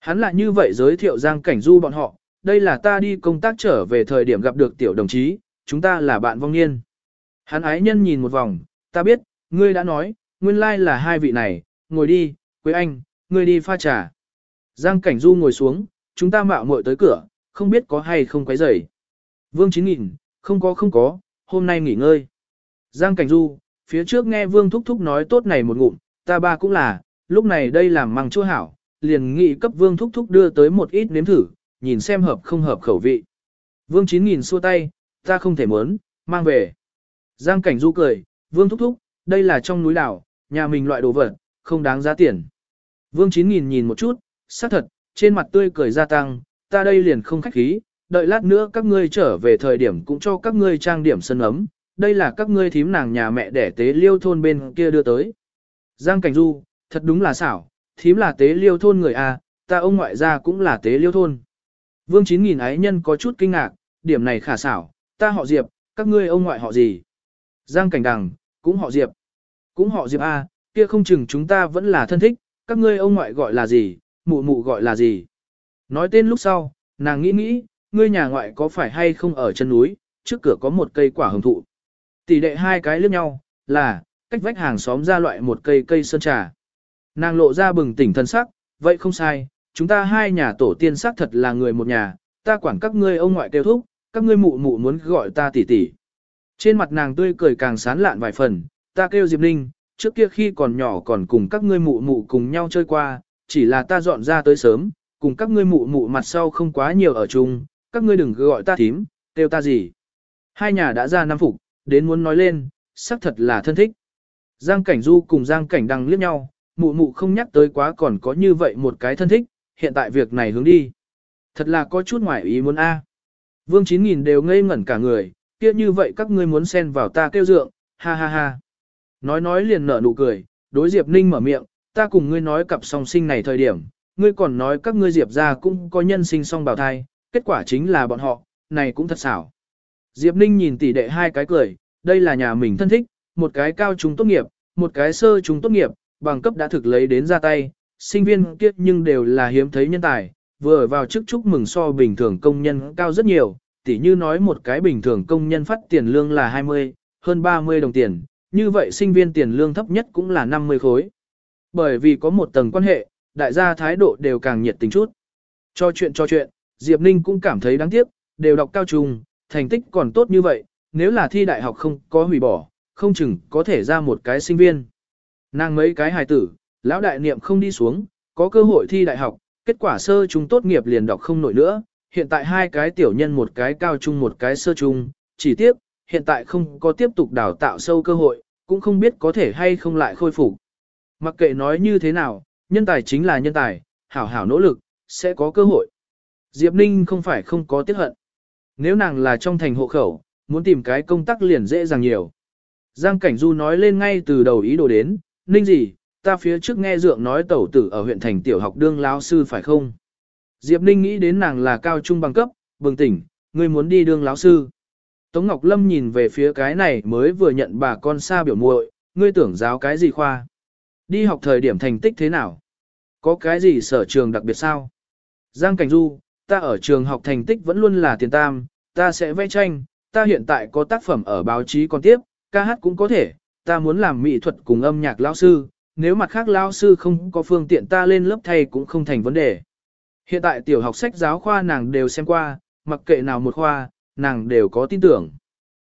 Speaker 1: Hắn lại như vậy giới thiệu Giang Cảnh Du bọn họ, đây là ta đi công tác trở về thời điểm gặp được tiểu đồng chí, chúng ta là bạn vong niên. Hắn ái nhân nhìn một vòng, ta biết, ngươi đã nói, nguyên lai like là hai vị này, ngồi đi, Quế Anh, ngươi đi pha trà. Giang Cảnh Du ngồi xuống, chúng ta mạo muội tới cửa, không biết có hay không quấy rầy. Vương Chín Nghìn, không có không có, hôm nay nghỉ ngơi. Giang Cảnh Du, phía trước nghe Vương Thúc Thúc nói tốt này một ngụm, ta ba cũng là, lúc này đây làm măng chua hảo, liền nghị cấp Vương Thúc Thúc đưa tới một ít nếm thử, nhìn xem hợp không hợp khẩu vị. Vương Chín Nghìn xua tay, ta không thể muốn, mang về. Giang Cảnh Du cười, Vương Thúc Thúc, đây là trong núi đảo, nhà mình loại đồ vật, không đáng giá tiền. Vương Chín Nghìn nhìn một chút, xác thật, trên mặt tươi cười gia tăng, ta đây liền không khách khí, đợi lát nữa các ngươi trở về thời điểm cũng cho các ngươi trang điểm sân ấm, đây là các ngươi thím nàng nhà mẹ đẻ tế liêu thôn bên kia đưa tới. Giang Cảnh Du, thật đúng là xảo, thím là tế liêu thôn người à ta ông ngoại gia cũng là tế liêu thôn. Vương chín nghìn ái nhân có chút kinh ngạc, điểm này khả xảo, ta họ Diệp, các ngươi ông ngoại họ gì? Giang Cảnh Đằng, cũng họ Diệp. Cũng họ Diệp A, kia không chừng chúng ta vẫn là thân thích, các ngươi ông ngoại gọi là gì, mụ mụ gọi là gì. Nói tên lúc sau, nàng nghĩ nghĩ, ngươi nhà ngoại có phải hay không ở chân núi, trước cửa có một cây quả hồng thụ. Tỷ đệ hai cái liếc nhau, là, cách vách hàng xóm ra loại một cây cây sơn trà. Nàng lộ ra bừng tỉnh thân sắc, vậy không sai, chúng ta hai nhà tổ tiên xác thật là người một nhà, ta quản các ngươi ông ngoại kêu thúc, các ngươi mụ mụ muốn gọi ta tỷ tỷ. Trên mặt nàng tươi cười càng sán lạn vài phần, ta kêu Diệp Ninh, trước kia khi còn nhỏ còn cùng các ngươi mụ mụ cùng nhau chơi qua, chỉ là ta dọn ra tới sớm, cùng các ngươi mụ mụ mặt sau không quá nhiều ở chung, các ngươi đừng gọi ta thím, kêu ta gì. Hai nhà đã ra năm phục, đến muốn nói lên, xác thật là thân thích. Giang Cảnh Du cùng Giang Cảnh Đăng liếc nhau, mụ mụ không nhắc tới quá còn có như vậy một cái thân thích, hiện tại việc này hướng đi. Thật là có chút ngoài ý muốn A. Vương Chín Nghìn đều ngây ngẩn cả người, kia như vậy các ngươi muốn xen vào ta kêu dượng, ha ha ha. Nói nói liền nở nụ cười, đối Diệp Ninh mở miệng, ta cùng ngươi nói cặp song sinh này thời điểm, ngươi còn nói các ngươi Diệp ra cũng có nhân sinh song bào thai, kết quả chính là bọn họ, này cũng thật xảo. Diệp Ninh nhìn tỷ đệ hai cái cười, đây là nhà mình thân thích, một cái cao trung tốt nghiệp, một cái sơ trung tốt nghiệp, bằng cấp đã thực lấy đến ra tay, sinh viên kiếp nhưng đều là hiếm thấy nhân tài, vừa vào chức chúc mừng so bình thường công nhân cao rất nhiều, Tỉ như nói một cái bình thường công nhân phát tiền lương là 20, hơn 30 đồng tiền, như vậy sinh viên tiền lương thấp nhất cũng là 50 khối. Bởi vì có một tầng quan hệ, đại gia thái độ đều càng nhiệt tình chút. Cho chuyện cho chuyện, Diệp Ninh cũng cảm thấy đáng tiếc, đều đọc cao trung, thành tích còn tốt như vậy, nếu là thi đại học không có hủy bỏ, không chừng có thể ra một cái sinh viên. Nàng mấy cái hài tử, lão đại niệm không đi xuống, có cơ hội thi đại học, kết quả sơ trung tốt nghiệp liền đọc không nổi nữa, hiện tại hai cái tiểu nhân một cái cao trung một cái sơ trung, chỉ tiếc, hiện tại không có tiếp tục đào tạo sâu cơ hội, cũng không biết có thể hay không lại khôi phục. Mặc kệ nói như thế nào, nhân tài chính là nhân tài, hảo hảo nỗ lực, sẽ có cơ hội. Diệp Ninh không phải không có tiếc hận. Nếu nàng là trong thành hộ khẩu, muốn tìm cái công tác liền dễ dàng nhiều. Giang Cảnh Du nói lên ngay từ đầu ý đồ đến, Ninh gì, ta phía trước nghe dượng nói tẩu tử ở huyện thành tiểu học đương lão sư phải không? Diệp Ninh nghĩ đến nàng là cao trung bằng cấp, bừng tỉnh, ngươi muốn đi đương lão sư. Tống Ngọc Lâm nhìn về phía cái này mới vừa nhận bà con xa biểu muội, ngươi tưởng giáo cái gì khoa? Đi học thời điểm thành tích thế nào? Có cái gì sở trường đặc biệt sao? Giang Cảnh Du, ta ở trường học thành tích vẫn luôn là tiền tam, ta sẽ vẽ tranh, ta hiện tại có tác phẩm ở báo chí còn tiếp, ca hát cũng có thể, ta muốn làm mỹ thuật cùng âm nhạc lão sư, nếu mặt khác lao sư không có phương tiện ta lên lớp thầy cũng không thành vấn đề. Hiện tại tiểu học sách giáo khoa nàng đều xem qua, mặc kệ nào một khoa, nàng đều có tin tưởng.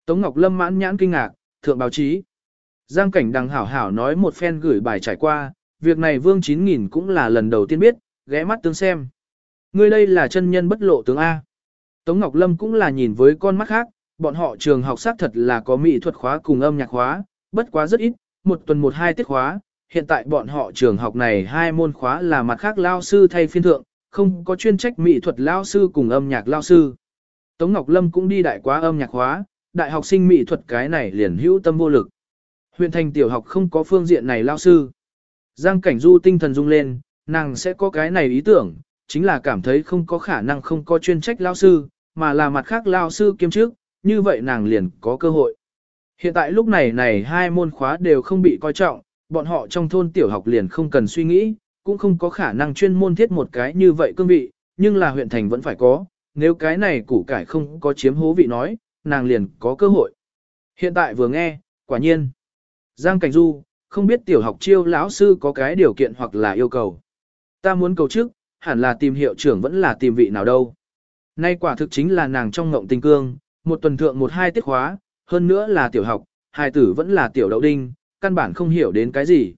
Speaker 1: Tống Ngọc Lâm mãn nhãn kinh ngạc, thượng báo chí. Giang cảnh đằng hảo hảo nói một phen gửi bài trải qua, việc này Vương 9000 cũng là lần đầu tiên biết, ghé mắt tương xem. Ngươi đây là chân nhân bất lộ tướng A. Tống Ngọc Lâm cũng là nhìn với con mắt khác, bọn họ trường học xác thật là có mỹ thuật khóa cùng âm nhạc khóa, bất quá rất ít, một tuần một hai tiết khóa, hiện tại bọn họ trường học này hai môn khóa là mặt khác lao sư thay phiên thượng, không có chuyên trách mỹ thuật lao sư cùng âm nhạc lao sư. Tống Ngọc Lâm cũng đi đại quá âm nhạc khóa, đại học sinh mỹ thuật cái này liền hữu tâm vô lực. Huyện thành tiểu học không có phương diện này lao sư. Giang Cảnh Du tinh thần rung lên, nàng sẽ có cái này ý tưởng, chính là cảm thấy không có khả năng không có chuyên trách lao sư, mà là mặt khác lao sư kiêm trước, như vậy nàng liền có cơ hội. Hiện tại lúc này này hai môn khóa đều không bị coi trọng, bọn họ trong thôn tiểu học liền không cần suy nghĩ, cũng không có khả năng chuyên môn thiết một cái như vậy cương vị, nhưng là huyện thành vẫn phải có, nếu cái này củ cải không có chiếm hố vị nói, nàng liền có cơ hội. Hiện tại vừa nghe, quả nhiên. Giang Cảnh Du, không biết tiểu học chiêu lão sư có cái điều kiện hoặc là yêu cầu. Ta muốn cầu trước, hẳn là tìm hiệu trưởng vẫn là tìm vị nào đâu. Nay quả thực chính là nàng trong ngộng tình cương, một tuần thượng một hai tiết khóa, hơn nữa là tiểu học, hài tử vẫn là tiểu đậu đinh, căn bản không hiểu đến cái gì.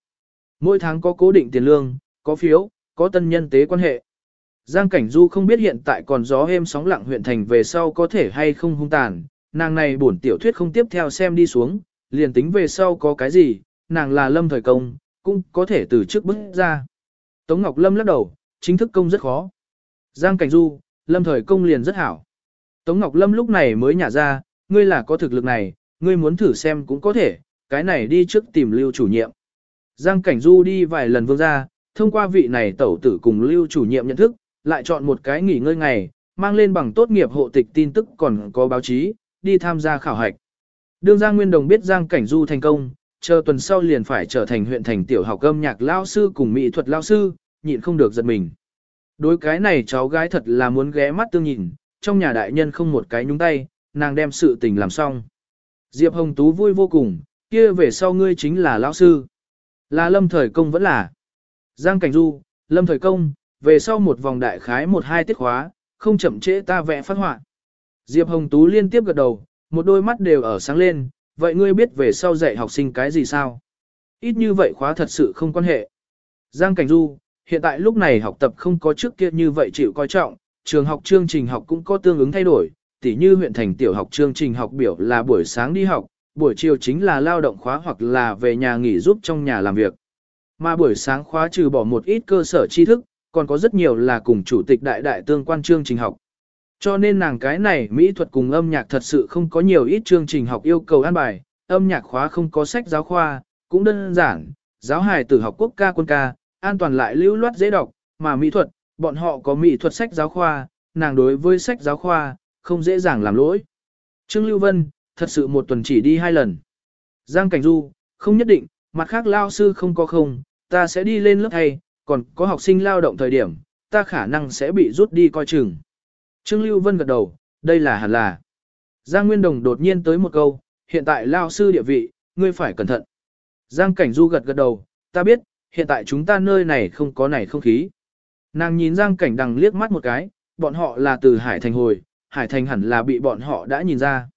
Speaker 1: Mỗi tháng có cố định tiền lương, có phiếu, có tân nhân tế quan hệ. Giang Cảnh Du không biết hiện tại còn gió êm sóng lặng huyện thành về sau có thể hay không hung tàn, nàng này bổn tiểu thuyết không tiếp theo xem đi xuống, liền tính về sau có cái gì, nàng là lâm thời công, cũng có thể từ trước bước ra. Tống Ngọc Lâm lắc đầu, chính thức công rất khó. Giang Cảnh Du, lâm thời công liền rất hảo. Tống Ngọc Lâm lúc này mới nhả ra, ngươi là có thực lực này, ngươi muốn thử xem cũng có thể, cái này đi trước tìm lưu chủ nhiệm. Giang Cảnh Du đi vài lần vương ra, thông qua vị này tẩu tử cùng lưu chủ nhiệm nhận thức, lại chọn một cái nghỉ ngơi ngày, mang lên bằng tốt nghiệp hộ tịch tin tức còn có báo chí, đi tham gia khảo hạch. Đương Giang Nguyên Đồng biết Giang Cảnh Du thành công, chờ tuần sau liền phải trở thành huyện thành tiểu học âm nhạc lao sư cùng mỹ thuật lao sư, nhịn không được giật mình. Đối cái này cháu gái thật là muốn ghé mắt tương nhìn, trong nhà đại nhân không một cái nhúng tay, nàng đem sự tình làm xong. Diệp Hồng Tú vui vô cùng, kia về sau ngươi chính là lão sư. Là lâm thời công vẫn là. Giang Cảnh Du, lâm thời công, về sau một vòng đại khái một hai tiết khóa, không chậm trễ ta vẽ phát họa. Diệp Hồng Tú liên tiếp gật đầu, một đôi mắt đều ở sáng lên, vậy ngươi biết về sau dạy học sinh cái gì sao? Ít như vậy khóa thật sự không quan hệ. Giang Cảnh Du, hiện tại lúc này học tập không có trước kia như vậy chịu coi trọng, trường học chương trình học cũng có tương ứng thay đổi, tỉ như huyện thành tiểu học chương trình học biểu là buổi sáng đi học, buổi chiều chính là lao động khóa hoặc là về nhà nghỉ giúp trong nhà làm việc. Mà buổi sáng khóa trừ bỏ một ít cơ sở tri thức, còn có rất nhiều là cùng chủ tịch đại đại tương quan chương trình học. Cho nên nàng cái này mỹ thuật cùng âm nhạc thật sự không có nhiều ít chương trình học yêu cầu an bài, âm nhạc khóa không có sách giáo khoa, cũng đơn giản, giáo hài tử học quốc ca quân ca, an toàn lại lưu loát dễ đọc, mà mỹ thuật, bọn họ có mỹ thuật sách giáo khoa, nàng đối với sách giáo khoa, không dễ dàng làm lỗi. Trương Lưu Vân, thật sự một tuần chỉ đi hai lần. Giang Cảnh Du, không nhất định, mặt khác lao sư không có không, ta sẽ đi lên lớp thay, còn có học sinh lao động thời điểm, ta khả năng sẽ bị rút đi coi chừng. Trương Lưu Vân gật đầu, đây là hẳn là. Giang Nguyên Đồng đột nhiên tới một câu, hiện tại lao sư địa vị, ngươi phải cẩn thận. Giang Cảnh Du gật gật đầu, ta biết, hiện tại chúng ta nơi này không có này không khí. Nàng nhìn Giang Cảnh Đằng liếc mắt một cái, bọn họ là từ Hải Thành hồi, Hải Thành hẳn là bị bọn họ đã nhìn ra.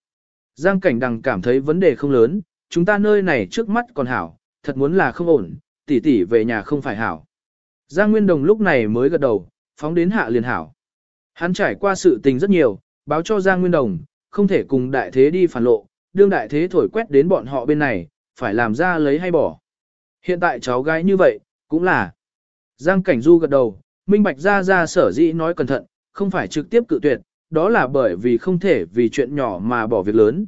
Speaker 1: Giang Cảnh Đằng cảm thấy vấn đề không lớn, chúng ta nơi này trước mắt còn hảo, thật muốn là không ổn, tỷ tỷ về nhà không phải hảo. Giang Nguyên Đồng lúc này mới gật đầu, phóng đến hạ liền hảo. Hắn trải qua sự tình rất nhiều, báo cho Giang Nguyên Đồng, không thể cùng đại thế đi phản lộ, đương đại thế thổi quét đến bọn họ bên này, phải làm ra lấy hay bỏ. Hiện tại cháu gái như vậy, cũng là. Giang Cảnh Du gật đầu, Minh Bạch ra ra sở dĩ nói cẩn thận, không phải trực tiếp cự tuyệt, đó là bởi vì không thể vì chuyện nhỏ mà bỏ việc lớn.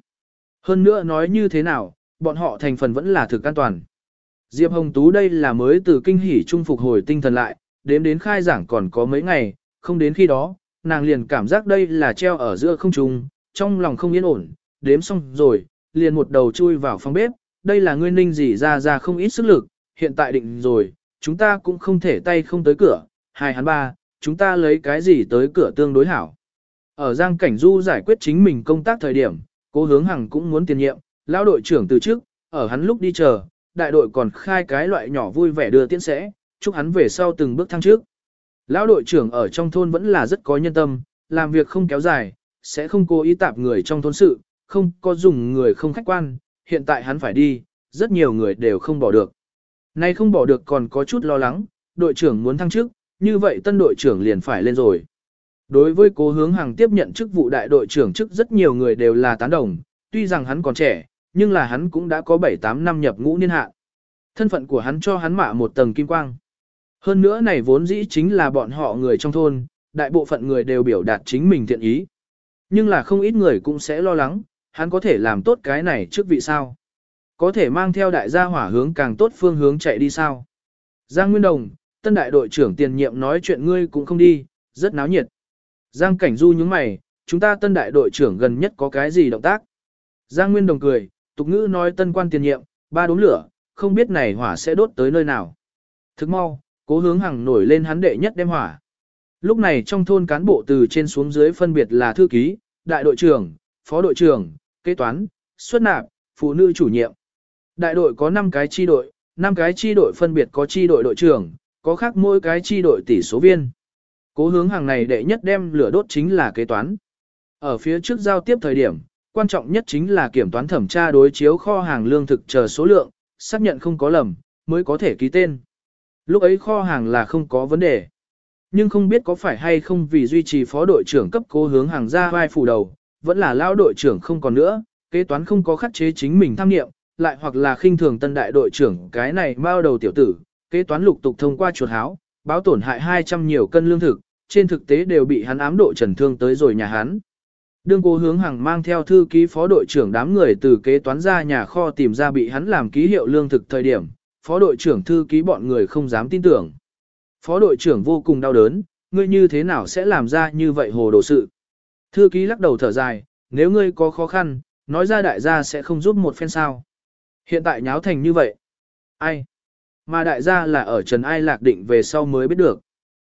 Speaker 1: Hơn nữa nói như thế nào, bọn họ thành phần vẫn là thực an toàn. Diệp Hồng Tú đây là mới từ kinh hỉ trung phục hồi tinh thần lại, đếm đến khai giảng còn có mấy ngày, không đến khi đó, nàng liền cảm giác đây là treo ở giữa không trung, trong lòng không yên ổn, đếm xong rồi, liền một đầu chui vào phòng bếp, đây là nguyên ninh gì ra ra không ít sức lực, hiện tại định rồi, chúng ta cũng không thể tay không tới cửa, hai hắn ba, chúng ta lấy cái gì tới cửa tương đối hảo. Ở Giang Cảnh Du giải quyết chính mình công tác thời điểm, cố hướng hằng cũng muốn tiền nhiệm, lão đội trưởng từ trước, ở hắn lúc đi chờ, đại đội còn khai cái loại nhỏ vui vẻ đưa tiễn sẽ, chúc hắn về sau từng bước thăng trước. Lão đội trưởng ở trong thôn vẫn là rất có nhân tâm, làm việc không kéo dài, sẽ không cố ý tạp người trong thôn sự, không có dùng người không khách quan, hiện tại hắn phải đi, rất nhiều người đều không bỏ được. Nay không bỏ được còn có chút lo lắng, đội trưởng muốn thăng chức, như vậy tân đội trưởng liền phải lên rồi. Đối với cố hướng hàng tiếp nhận chức vụ đại đội trưởng chức rất nhiều người đều là tán đồng, tuy rằng hắn còn trẻ, nhưng là hắn cũng đã có 7-8 năm nhập ngũ niên hạ. Thân phận của hắn cho hắn mạ một tầng kim quang. Hơn nữa này vốn dĩ chính là bọn họ người trong thôn, đại bộ phận người đều biểu đạt chính mình thiện ý. Nhưng là không ít người cũng sẽ lo lắng, hắn có thể làm tốt cái này trước vị sao? Có thể mang theo đại gia hỏa hướng càng tốt phương hướng chạy đi sao? Giang Nguyên Đồng, tân đại đội trưởng tiền nhiệm nói chuyện ngươi cũng không đi, rất náo nhiệt. Giang Cảnh Du nhướng mày, chúng ta tân đại đội trưởng gần nhất có cái gì động tác? Giang Nguyên Đồng cười, tục ngữ nói tân quan tiền nhiệm, ba đốm lửa, không biết này hỏa sẽ đốt tới nơi nào. Thức mau, cố hướng hàng nổi lên hắn đệ nhất đem hỏa. Lúc này trong thôn cán bộ từ trên xuống dưới phân biệt là thư ký, đại đội trưởng, phó đội trưởng, kế toán, xuất nạp, phụ nữ chủ nhiệm. Đại đội có 5 cái chi đội, 5 cái chi đội phân biệt có chi đội đội trưởng, có khác mỗi cái chi đội tỷ số viên. Cố hướng hàng này đệ nhất đem lửa đốt chính là kế toán. Ở phía trước giao tiếp thời điểm, quan trọng nhất chính là kiểm toán thẩm tra đối chiếu kho hàng lương thực chờ số lượng, xác nhận không có lầm, mới có thể ký tên. Lúc ấy kho hàng là không có vấn đề. Nhưng không biết có phải hay không vì duy trì phó đội trưởng cấp cố hướng hàng ra vai phủ đầu, vẫn là lao đội trưởng không còn nữa, kế toán không có khắc chế chính mình tham nghiệm, lại hoặc là khinh thường tân đại đội trưởng cái này bao đầu tiểu tử, kế toán lục tục thông qua chuột háo, báo tổn hại 200 nhiều cân lương thực, trên thực tế đều bị hắn ám độ trần thương tới rồi nhà hắn. Đương cố hướng hàng mang theo thư ký phó đội trưởng đám người từ kế toán ra nhà kho tìm ra bị hắn làm ký hiệu lương thực thời điểm, phó đội trưởng thư ký bọn người không dám tin tưởng. Phó đội trưởng vô cùng đau đớn, ngươi như thế nào sẽ làm ra như vậy hồ đồ sự. Thư ký lắc đầu thở dài, nếu ngươi có khó khăn, nói ra đại gia sẽ không giúp một phen sao. Hiện tại nháo thành như vậy. Ai? Mà đại gia là ở Trần Ai lạc định về sau mới biết được.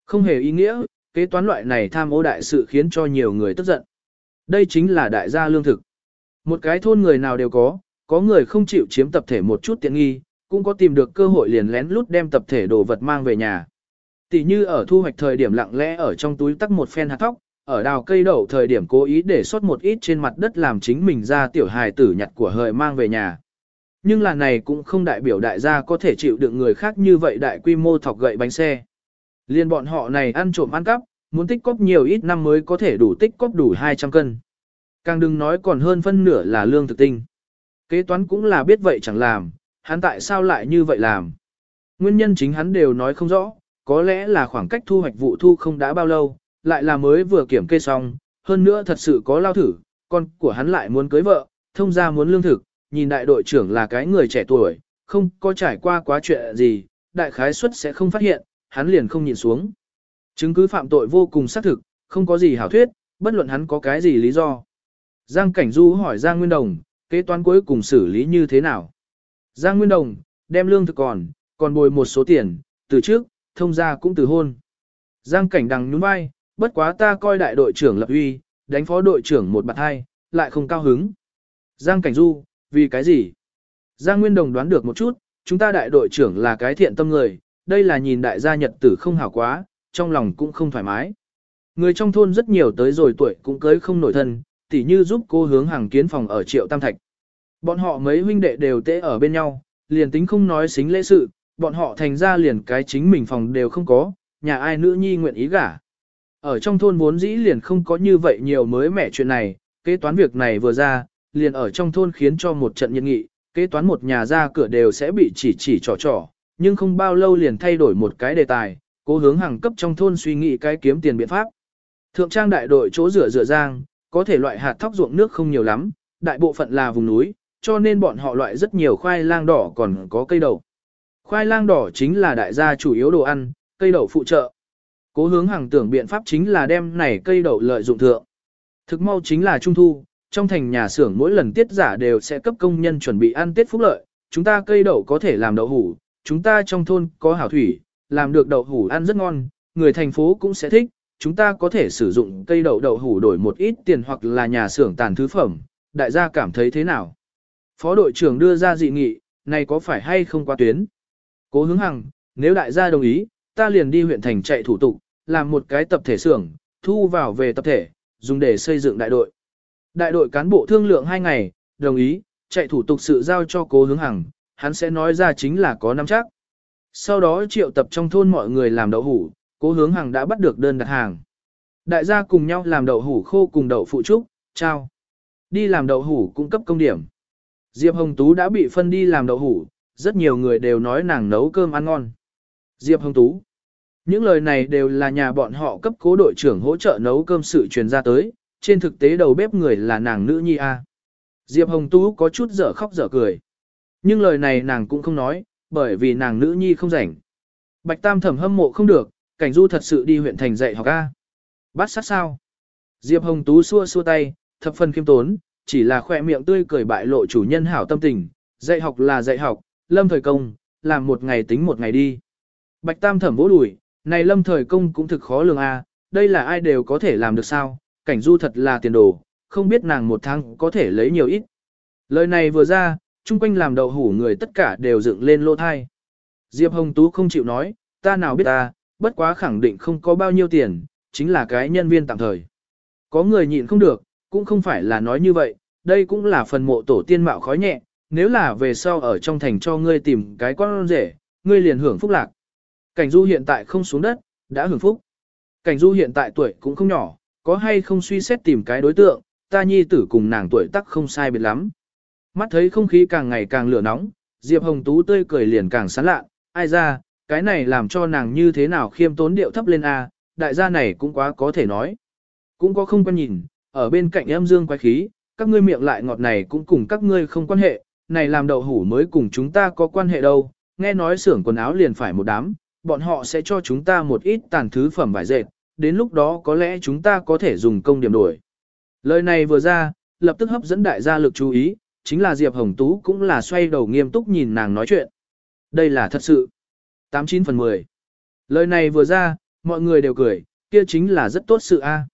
Speaker 1: Không hề ý nghĩa, kế toán loại này tham ô đại sự khiến cho nhiều người tức giận. Đây chính là đại gia lương thực. Một cái thôn người nào đều có, có người không chịu chiếm tập thể một chút tiện nghi, cũng có tìm được cơ hội liền lén lút đem tập thể đồ vật mang về nhà. Tỷ như ở thu hoạch thời điểm lặng lẽ ở trong túi tắc một phen hạt thóc, ở đào cây đậu thời điểm cố ý để sót một ít trên mặt đất làm chính mình ra tiểu hài tử nhặt của hời mang về nhà. Nhưng là này cũng không đại biểu đại gia có thể chịu đựng người khác như vậy đại quy mô thọc gậy bánh xe. Liên bọn họ này ăn trộm ăn cắp, muốn tích cóp nhiều ít năm mới có thể đủ tích cóp đủ 200 cân. Càng đừng nói còn hơn phân nửa là lương thực tinh. Kế toán cũng là biết vậy chẳng làm, hắn tại sao lại như vậy làm. Nguyên nhân chính hắn đều nói không rõ, có lẽ là khoảng cách thu hoạch vụ thu không đã bao lâu, lại là mới vừa kiểm kê xong, hơn nữa thật sự có lao thử, con của hắn lại muốn cưới vợ, thông ra muốn lương thực, nhìn đại đội trưởng là cái người trẻ tuổi, không có trải qua quá chuyện gì, đại khái suất sẽ không phát hiện, hắn liền không nhìn xuống. Chứng cứ phạm tội vô cùng xác thực, không có gì hảo thuyết, bất luận hắn có cái gì lý do. Giang Cảnh Du hỏi Giang Nguyên Đồng, kế toán cuối cùng xử lý như thế nào? Giang Nguyên Đồng, đem lương thực còn, còn bồi một số tiền, từ trước, thông ra cũng từ hôn. Giang Cảnh Đằng nhún vai, bất quá ta coi đại đội trưởng lập uy, đánh phó đội trưởng một bạt hai, lại không cao hứng. Giang Cảnh Du, vì cái gì? Giang Nguyên Đồng đoán được một chút, chúng ta đại đội trưởng là cái thiện tâm người, đây là nhìn đại gia nhật tử không hảo quá, trong lòng cũng không thoải mái. Người trong thôn rất nhiều tới rồi tuổi cũng cưới không nổi thân, tỉ như giúp cô hướng hàng kiến phòng ở triệu tam thạch. Bọn họ mấy huynh đệ đều tễ ở bên nhau, liền tính không nói xính lễ sự, bọn họ thành ra liền cái chính mình phòng đều không có, nhà ai nữ nhi nguyện ý gả. Ở trong thôn vốn dĩ liền không có như vậy nhiều mới mẻ chuyện này, kế toán việc này vừa ra, liền ở trong thôn khiến cho một trận nhiệt nghị, kế toán một nhà ra cửa đều sẽ bị chỉ chỉ trò trò, nhưng không bao lâu liền thay đổi một cái đề tài, cố hướng hàng cấp trong thôn suy nghĩ cái kiếm tiền biện pháp. Thượng trang đại đội chỗ rửa rửa giang, có thể loại hạt thóc ruộng nước không nhiều lắm, đại bộ phận là vùng núi, cho nên bọn họ loại rất nhiều khoai lang đỏ còn có cây đậu. Khoai lang đỏ chính là đại gia chủ yếu đồ ăn, cây đậu phụ trợ. Cố hướng hàng tưởng biện pháp chính là đem này cây đậu lợi dụng thượng. Thực mau chính là trung thu, trong thành nhà xưởng mỗi lần tiết giả đều sẽ cấp công nhân chuẩn bị ăn tiết phúc lợi, chúng ta cây đậu có thể làm đậu hủ, chúng ta trong thôn có hảo thủy, làm được đậu hủ ăn rất ngon, người thành phố cũng sẽ thích, chúng ta có thể sử dụng cây đậu đậu hủ đổi một ít tiền hoặc là nhà xưởng tàn thứ phẩm, đại gia cảm thấy thế nào? Phó đội trưởng đưa ra dị nghị, này có phải hay không qua tuyến? Cố hướng hằng, nếu đại gia đồng ý, ta liền đi huyện thành chạy thủ tục, làm một cái tập thể xưởng, thu vào về tập thể, dùng để xây dựng đại đội. Đại đội cán bộ thương lượng hai ngày, đồng ý, chạy thủ tục sự giao cho cố hướng hằng, hắn sẽ nói ra chính là có năm chắc. Sau đó triệu tập trong thôn mọi người làm đậu hủ, cố hướng hàng đã bắt được đơn đặt hàng. Đại gia cùng nhau làm đậu hủ khô cùng đậu phụ trúc, trao. Đi làm đậu hủ cung cấp công điểm. Diệp Hồng Tú đã bị phân đi làm đậu hủ, rất nhiều người đều nói nàng nấu cơm ăn ngon. Diệp Hồng Tú. Những lời này đều là nhà bọn họ cấp cố đội trưởng hỗ trợ nấu cơm sự truyền ra tới, trên thực tế đầu bếp người là nàng nữ nhi A. Diệp Hồng Tú có chút dở khóc dở cười. Nhưng lời này nàng cũng không nói, bởi vì nàng nữ nhi không rảnh. Bạch Tam thẩm hâm mộ không được, cảnh du thật sự đi huyện thành dạy học A. Bắt sát sao? Diệp Hồng Tú xua xua tay, thập phần khiêm tốn, chỉ là khỏe miệng tươi cười bại lộ chủ nhân hảo tâm tình. Dạy học là dạy học, lâm thời công, làm một ngày tính một ngày đi. Bạch Tam thẩm vỗ đùi, này lâm thời công cũng thực khó lường A, đây là ai đều có thể làm được sao, cảnh du thật là tiền đồ, không biết nàng một tháng có thể lấy nhiều ít. Lời này vừa ra, chung quanh làm đậu hủ người tất cả đều dựng lên lô thai. Diệp Hồng Tú không chịu nói, ta nào biết ta, bất quá khẳng định không có bao nhiêu tiền, chính là cái nhân viên tạm thời. Có người nhịn không được, cũng không phải là nói như vậy, đây cũng là phần mộ tổ tiên mạo khói nhẹ, nếu là về sau ở trong thành cho ngươi tìm cái con rể, ngươi liền hưởng phúc lạc. Cảnh du hiện tại không xuống đất, đã hưởng phúc. Cảnh du hiện tại tuổi cũng không nhỏ, có hay không suy xét tìm cái đối tượng, ta nhi tử cùng nàng tuổi tác không sai biệt lắm. Mắt thấy không khí càng ngày càng lửa nóng, Diệp Hồng Tú tươi cười liền càng sán lạ, ai ra, cái này làm cho nàng như thế nào khiêm tốn điệu thấp lên a, đại gia này cũng quá có thể nói. Cũng có không quan nhìn, ở bên cạnh em dương quái khí, các ngươi miệng lại ngọt này cũng cùng các ngươi không quan hệ, này làm đậu hủ mới cùng chúng ta có quan hệ đâu, nghe nói xưởng quần áo liền phải một đám, bọn họ sẽ cho chúng ta một ít tàn thứ phẩm vải dệt, đến lúc đó có lẽ chúng ta có thể dùng công điểm đổi. Lời này vừa ra, lập tức hấp dẫn đại gia lực chú ý, chính là Diệp Hồng Tú cũng là xoay đầu nghiêm túc nhìn nàng nói chuyện. Đây là thật sự. 89 phần 10. Lời này vừa ra, mọi người đều cười, kia chính là rất tốt sự a.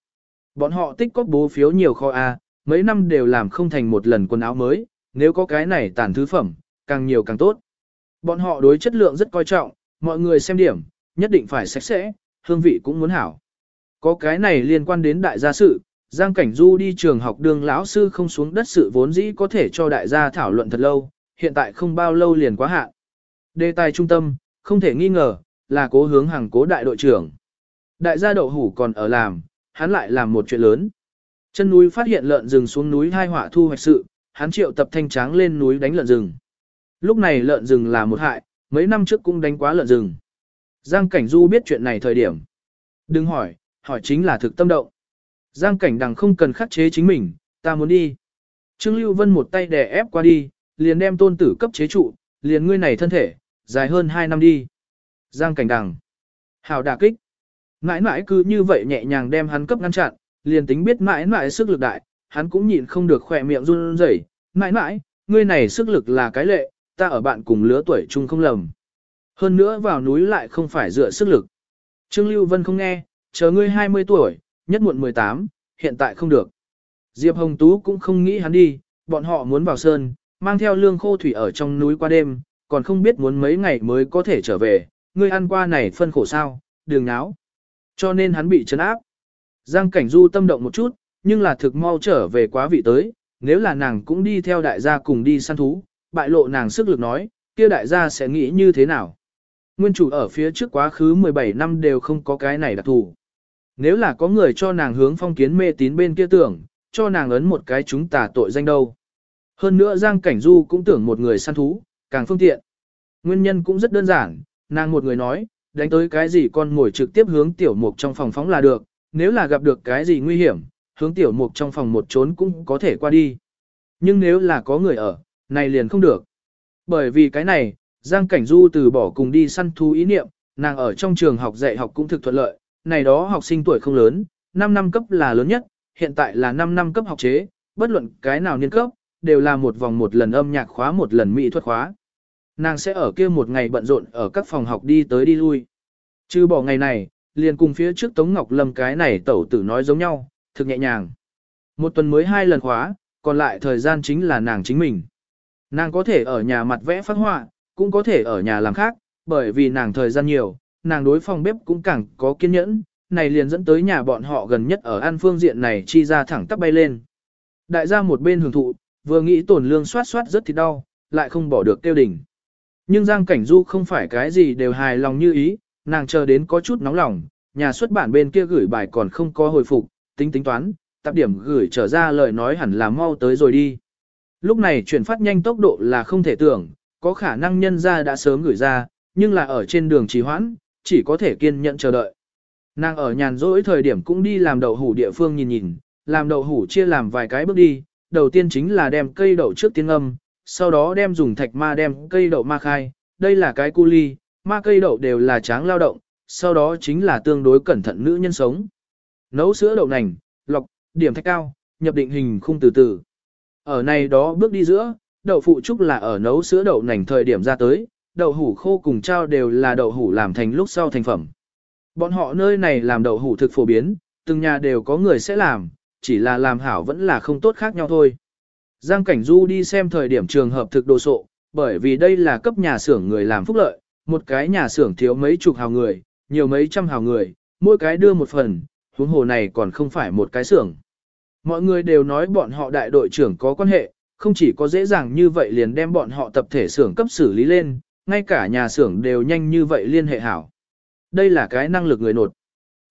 Speaker 1: Bọn họ tích cóp bố phiếu nhiều kho a, mấy năm đều làm không thành một lần quần áo mới, nếu có cái này tàn thứ phẩm, càng nhiều càng tốt. Bọn họ đối chất lượng rất coi trọng, mọi người xem điểm, nhất định phải sạch sẽ, hương vị cũng muốn hảo. Có cái này liên quan đến đại gia sự, Giang Cảnh Du đi trường học đường lão sư không xuống đất sự vốn dĩ có thể cho đại gia thảo luận thật lâu, hiện tại không bao lâu liền quá hạn. Đề tài trung tâm, không thể nghi ngờ, là cố hướng hàng cố đại đội trưởng. Đại gia đậu hủ còn ở làm, hắn lại làm một chuyện lớn. Chân núi phát hiện lợn rừng xuống núi hai họa thu hoạch sự, hắn triệu tập thanh tráng lên núi đánh lợn rừng. Lúc này lợn rừng là một hại, mấy năm trước cũng đánh quá lợn rừng. Giang Cảnh Du biết chuyện này thời điểm. Đừng hỏi, hỏi chính là thực tâm động. Giang cảnh đằng không cần khắc chế chính mình, ta muốn đi. Trương Lưu Vân một tay đè ép qua đi, liền đem tôn tử cấp chế trụ, liền ngươi này thân thể, dài hơn 2 năm đi. Giang cảnh đằng. Hào đà kích. Mãi mãi cứ như vậy nhẹ nhàng đem hắn cấp ngăn chặn, liền tính biết mãi mãi sức lực đại, hắn cũng nhịn không được khỏe miệng run rẩy. Mãi mãi, ngươi này sức lực là cái lệ, ta ở bạn cùng lứa tuổi chung không lầm. Hơn nữa vào núi lại không phải dựa sức lực. Trương Lưu Vân không nghe, chờ ngươi 20 tuổi, nhất muộn 18, hiện tại không được. Diệp Hồng Tú cũng không nghĩ hắn đi, bọn họ muốn vào sơn, mang theo lương khô thủy ở trong núi qua đêm, còn không biết muốn mấy ngày mới có thể trở về, ngươi ăn qua này phân khổ sao, đường náo. Cho nên hắn bị chấn áp. Giang Cảnh Du tâm động một chút, nhưng là thực mau trở về quá vị tới, nếu là nàng cũng đi theo đại gia cùng đi săn thú, bại lộ nàng sức lực nói, kia đại gia sẽ nghĩ như thế nào. Nguyên chủ ở phía trước quá khứ 17 năm đều không có cái này đặc thù. Nếu là có người cho nàng hướng phong kiến mê tín bên kia tưởng, cho nàng ấn một cái chúng tà tội danh đâu. Hơn nữa Giang Cảnh Du cũng tưởng một người săn thú, càng phương tiện. Nguyên nhân cũng rất đơn giản, nàng một người nói, đánh tới cái gì con ngồi trực tiếp hướng tiểu mục trong phòng phóng là được, nếu là gặp được cái gì nguy hiểm, hướng tiểu mục trong phòng một trốn cũng có thể qua đi. Nhưng nếu là có người ở, này liền không được. Bởi vì cái này, Giang Cảnh Du từ bỏ cùng đi săn thú ý niệm, nàng ở trong trường học dạy học cũng thực thuận lợi, này đó học sinh tuổi không lớn, 5 năm cấp là lớn nhất, hiện tại là 5 năm cấp học chế, bất luận cái nào niên cấp, đều là một vòng một lần âm nhạc khóa một lần mỹ thuật khóa. Nàng sẽ ở kia một ngày bận rộn ở các phòng học đi tới đi lui. Chứ bỏ ngày này, liền cùng phía trước Tống Ngọc Lâm cái này tẩu tử nói giống nhau, thực nhẹ nhàng. Một tuần mới hai lần khóa, còn lại thời gian chính là nàng chính mình. Nàng có thể ở nhà mặt vẽ phát họa, cũng có thể ở nhà làm khác, bởi vì nàng thời gian nhiều, nàng đối phòng bếp cũng càng có kiên nhẫn, này liền dẫn tới nhà bọn họ gần nhất ở an phương diện này chi ra thẳng tắp bay lên. Đại gia một bên hưởng thụ, vừa nghĩ tổn lương soát soát rất thì đau, lại không bỏ được tiêu đỉnh. Nhưng Giang Cảnh Du không phải cái gì đều hài lòng như ý, nàng chờ đến có chút nóng lòng, nhà xuất bản bên kia gửi bài còn không có hồi phục, tính tính toán, tập điểm gửi trở ra lời nói hẳn là mau tới rồi đi. Lúc này chuyển phát nhanh tốc độ là không thể tưởng, có khả năng nhân ra đã sớm gửi ra, nhưng là ở trên đường trì hoãn, chỉ có thể kiên nhẫn chờ đợi. Nàng ở nhàn rỗi thời điểm cũng đi làm đậu hủ địa phương nhìn nhìn, làm đậu hủ chia làm vài cái bước đi, đầu tiên chính là đem cây đậu trước tiên âm, sau đó đem dùng thạch ma đem cây đậu ma khai, đây là cái cu ly, ma cây đậu đều là tráng lao động, sau đó chính là tương đối cẩn thận nữ nhân sống. Nấu sữa đậu nành, lọc, điểm thạch cao, nhập định hình khung từ từ. Ở này đó bước đi giữa, đậu phụ trúc là ở nấu sữa đậu nành thời điểm ra tới, đậu hủ khô cùng trao đều là đậu hủ làm thành lúc sau thành phẩm. Bọn họ nơi này làm đậu hủ thực phổ biến, từng nhà đều có người sẽ làm, chỉ là làm hảo vẫn là không tốt khác nhau thôi. Giang Cảnh Du đi xem thời điểm trường hợp thực đồ sộ, bởi vì đây là cấp nhà xưởng người làm phúc lợi, một cái nhà xưởng thiếu mấy chục hào người, nhiều mấy trăm hào người, mỗi cái đưa một phần, huống hồ này còn không phải một cái xưởng. Mọi người đều nói bọn họ đại đội trưởng có quan hệ, không chỉ có dễ dàng như vậy liền đem bọn họ tập thể xưởng cấp xử lý lên, ngay cả nhà xưởng đều nhanh như vậy liên hệ hảo. Đây là cái năng lực người nột.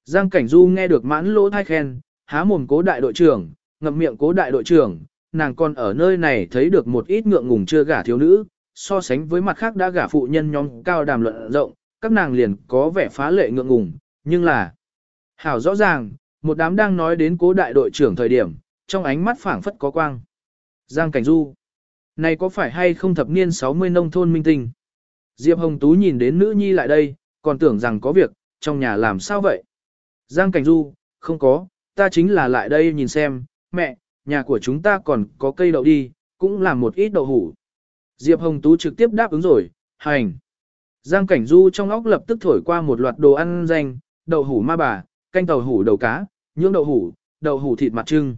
Speaker 1: Giang Cảnh Du nghe được mãn lỗ thai khen, há mồm cố đại đội trưởng, ngậm miệng cố đại đội trưởng, nàng còn ở nơi này thấy được một ít ngượng ngùng chưa gả thiếu nữ, so sánh với mặt khác đã gả phụ nhân nhóm cao đàm luận rộng, các nàng liền có vẻ phá lệ ngượng ngùng, nhưng là hảo rõ ràng, một đám đang nói đến cố đại đội trưởng thời điểm, trong ánh mắt phảng phất có quang. Giang Cảnh Du, này có phải hay không thập niên 60 nông thôn minh tinh? Diệp Hồng Tú nhìn đến nữ nhi lại đây, còn tưởng rằng có việc, trong nhà làm sao vậy? Giang Cảnh Du, không có, ta chính là lại đây nhìn xem, mẹ, nhà của chúng ta còn có cây đậu đi, cũng làm một ít đậu hủ. Diệp Hồng Tú trực tiếp đáp ứng rồi, hành. Giang Cảnh Du trong óc lập tức thổi qua một loạt đồ ăn danh, đậu hủ ma bà, canh tàu hủ đầu cá, nhưỡng đậu hủ, đậu hủ thịt mặt trưng.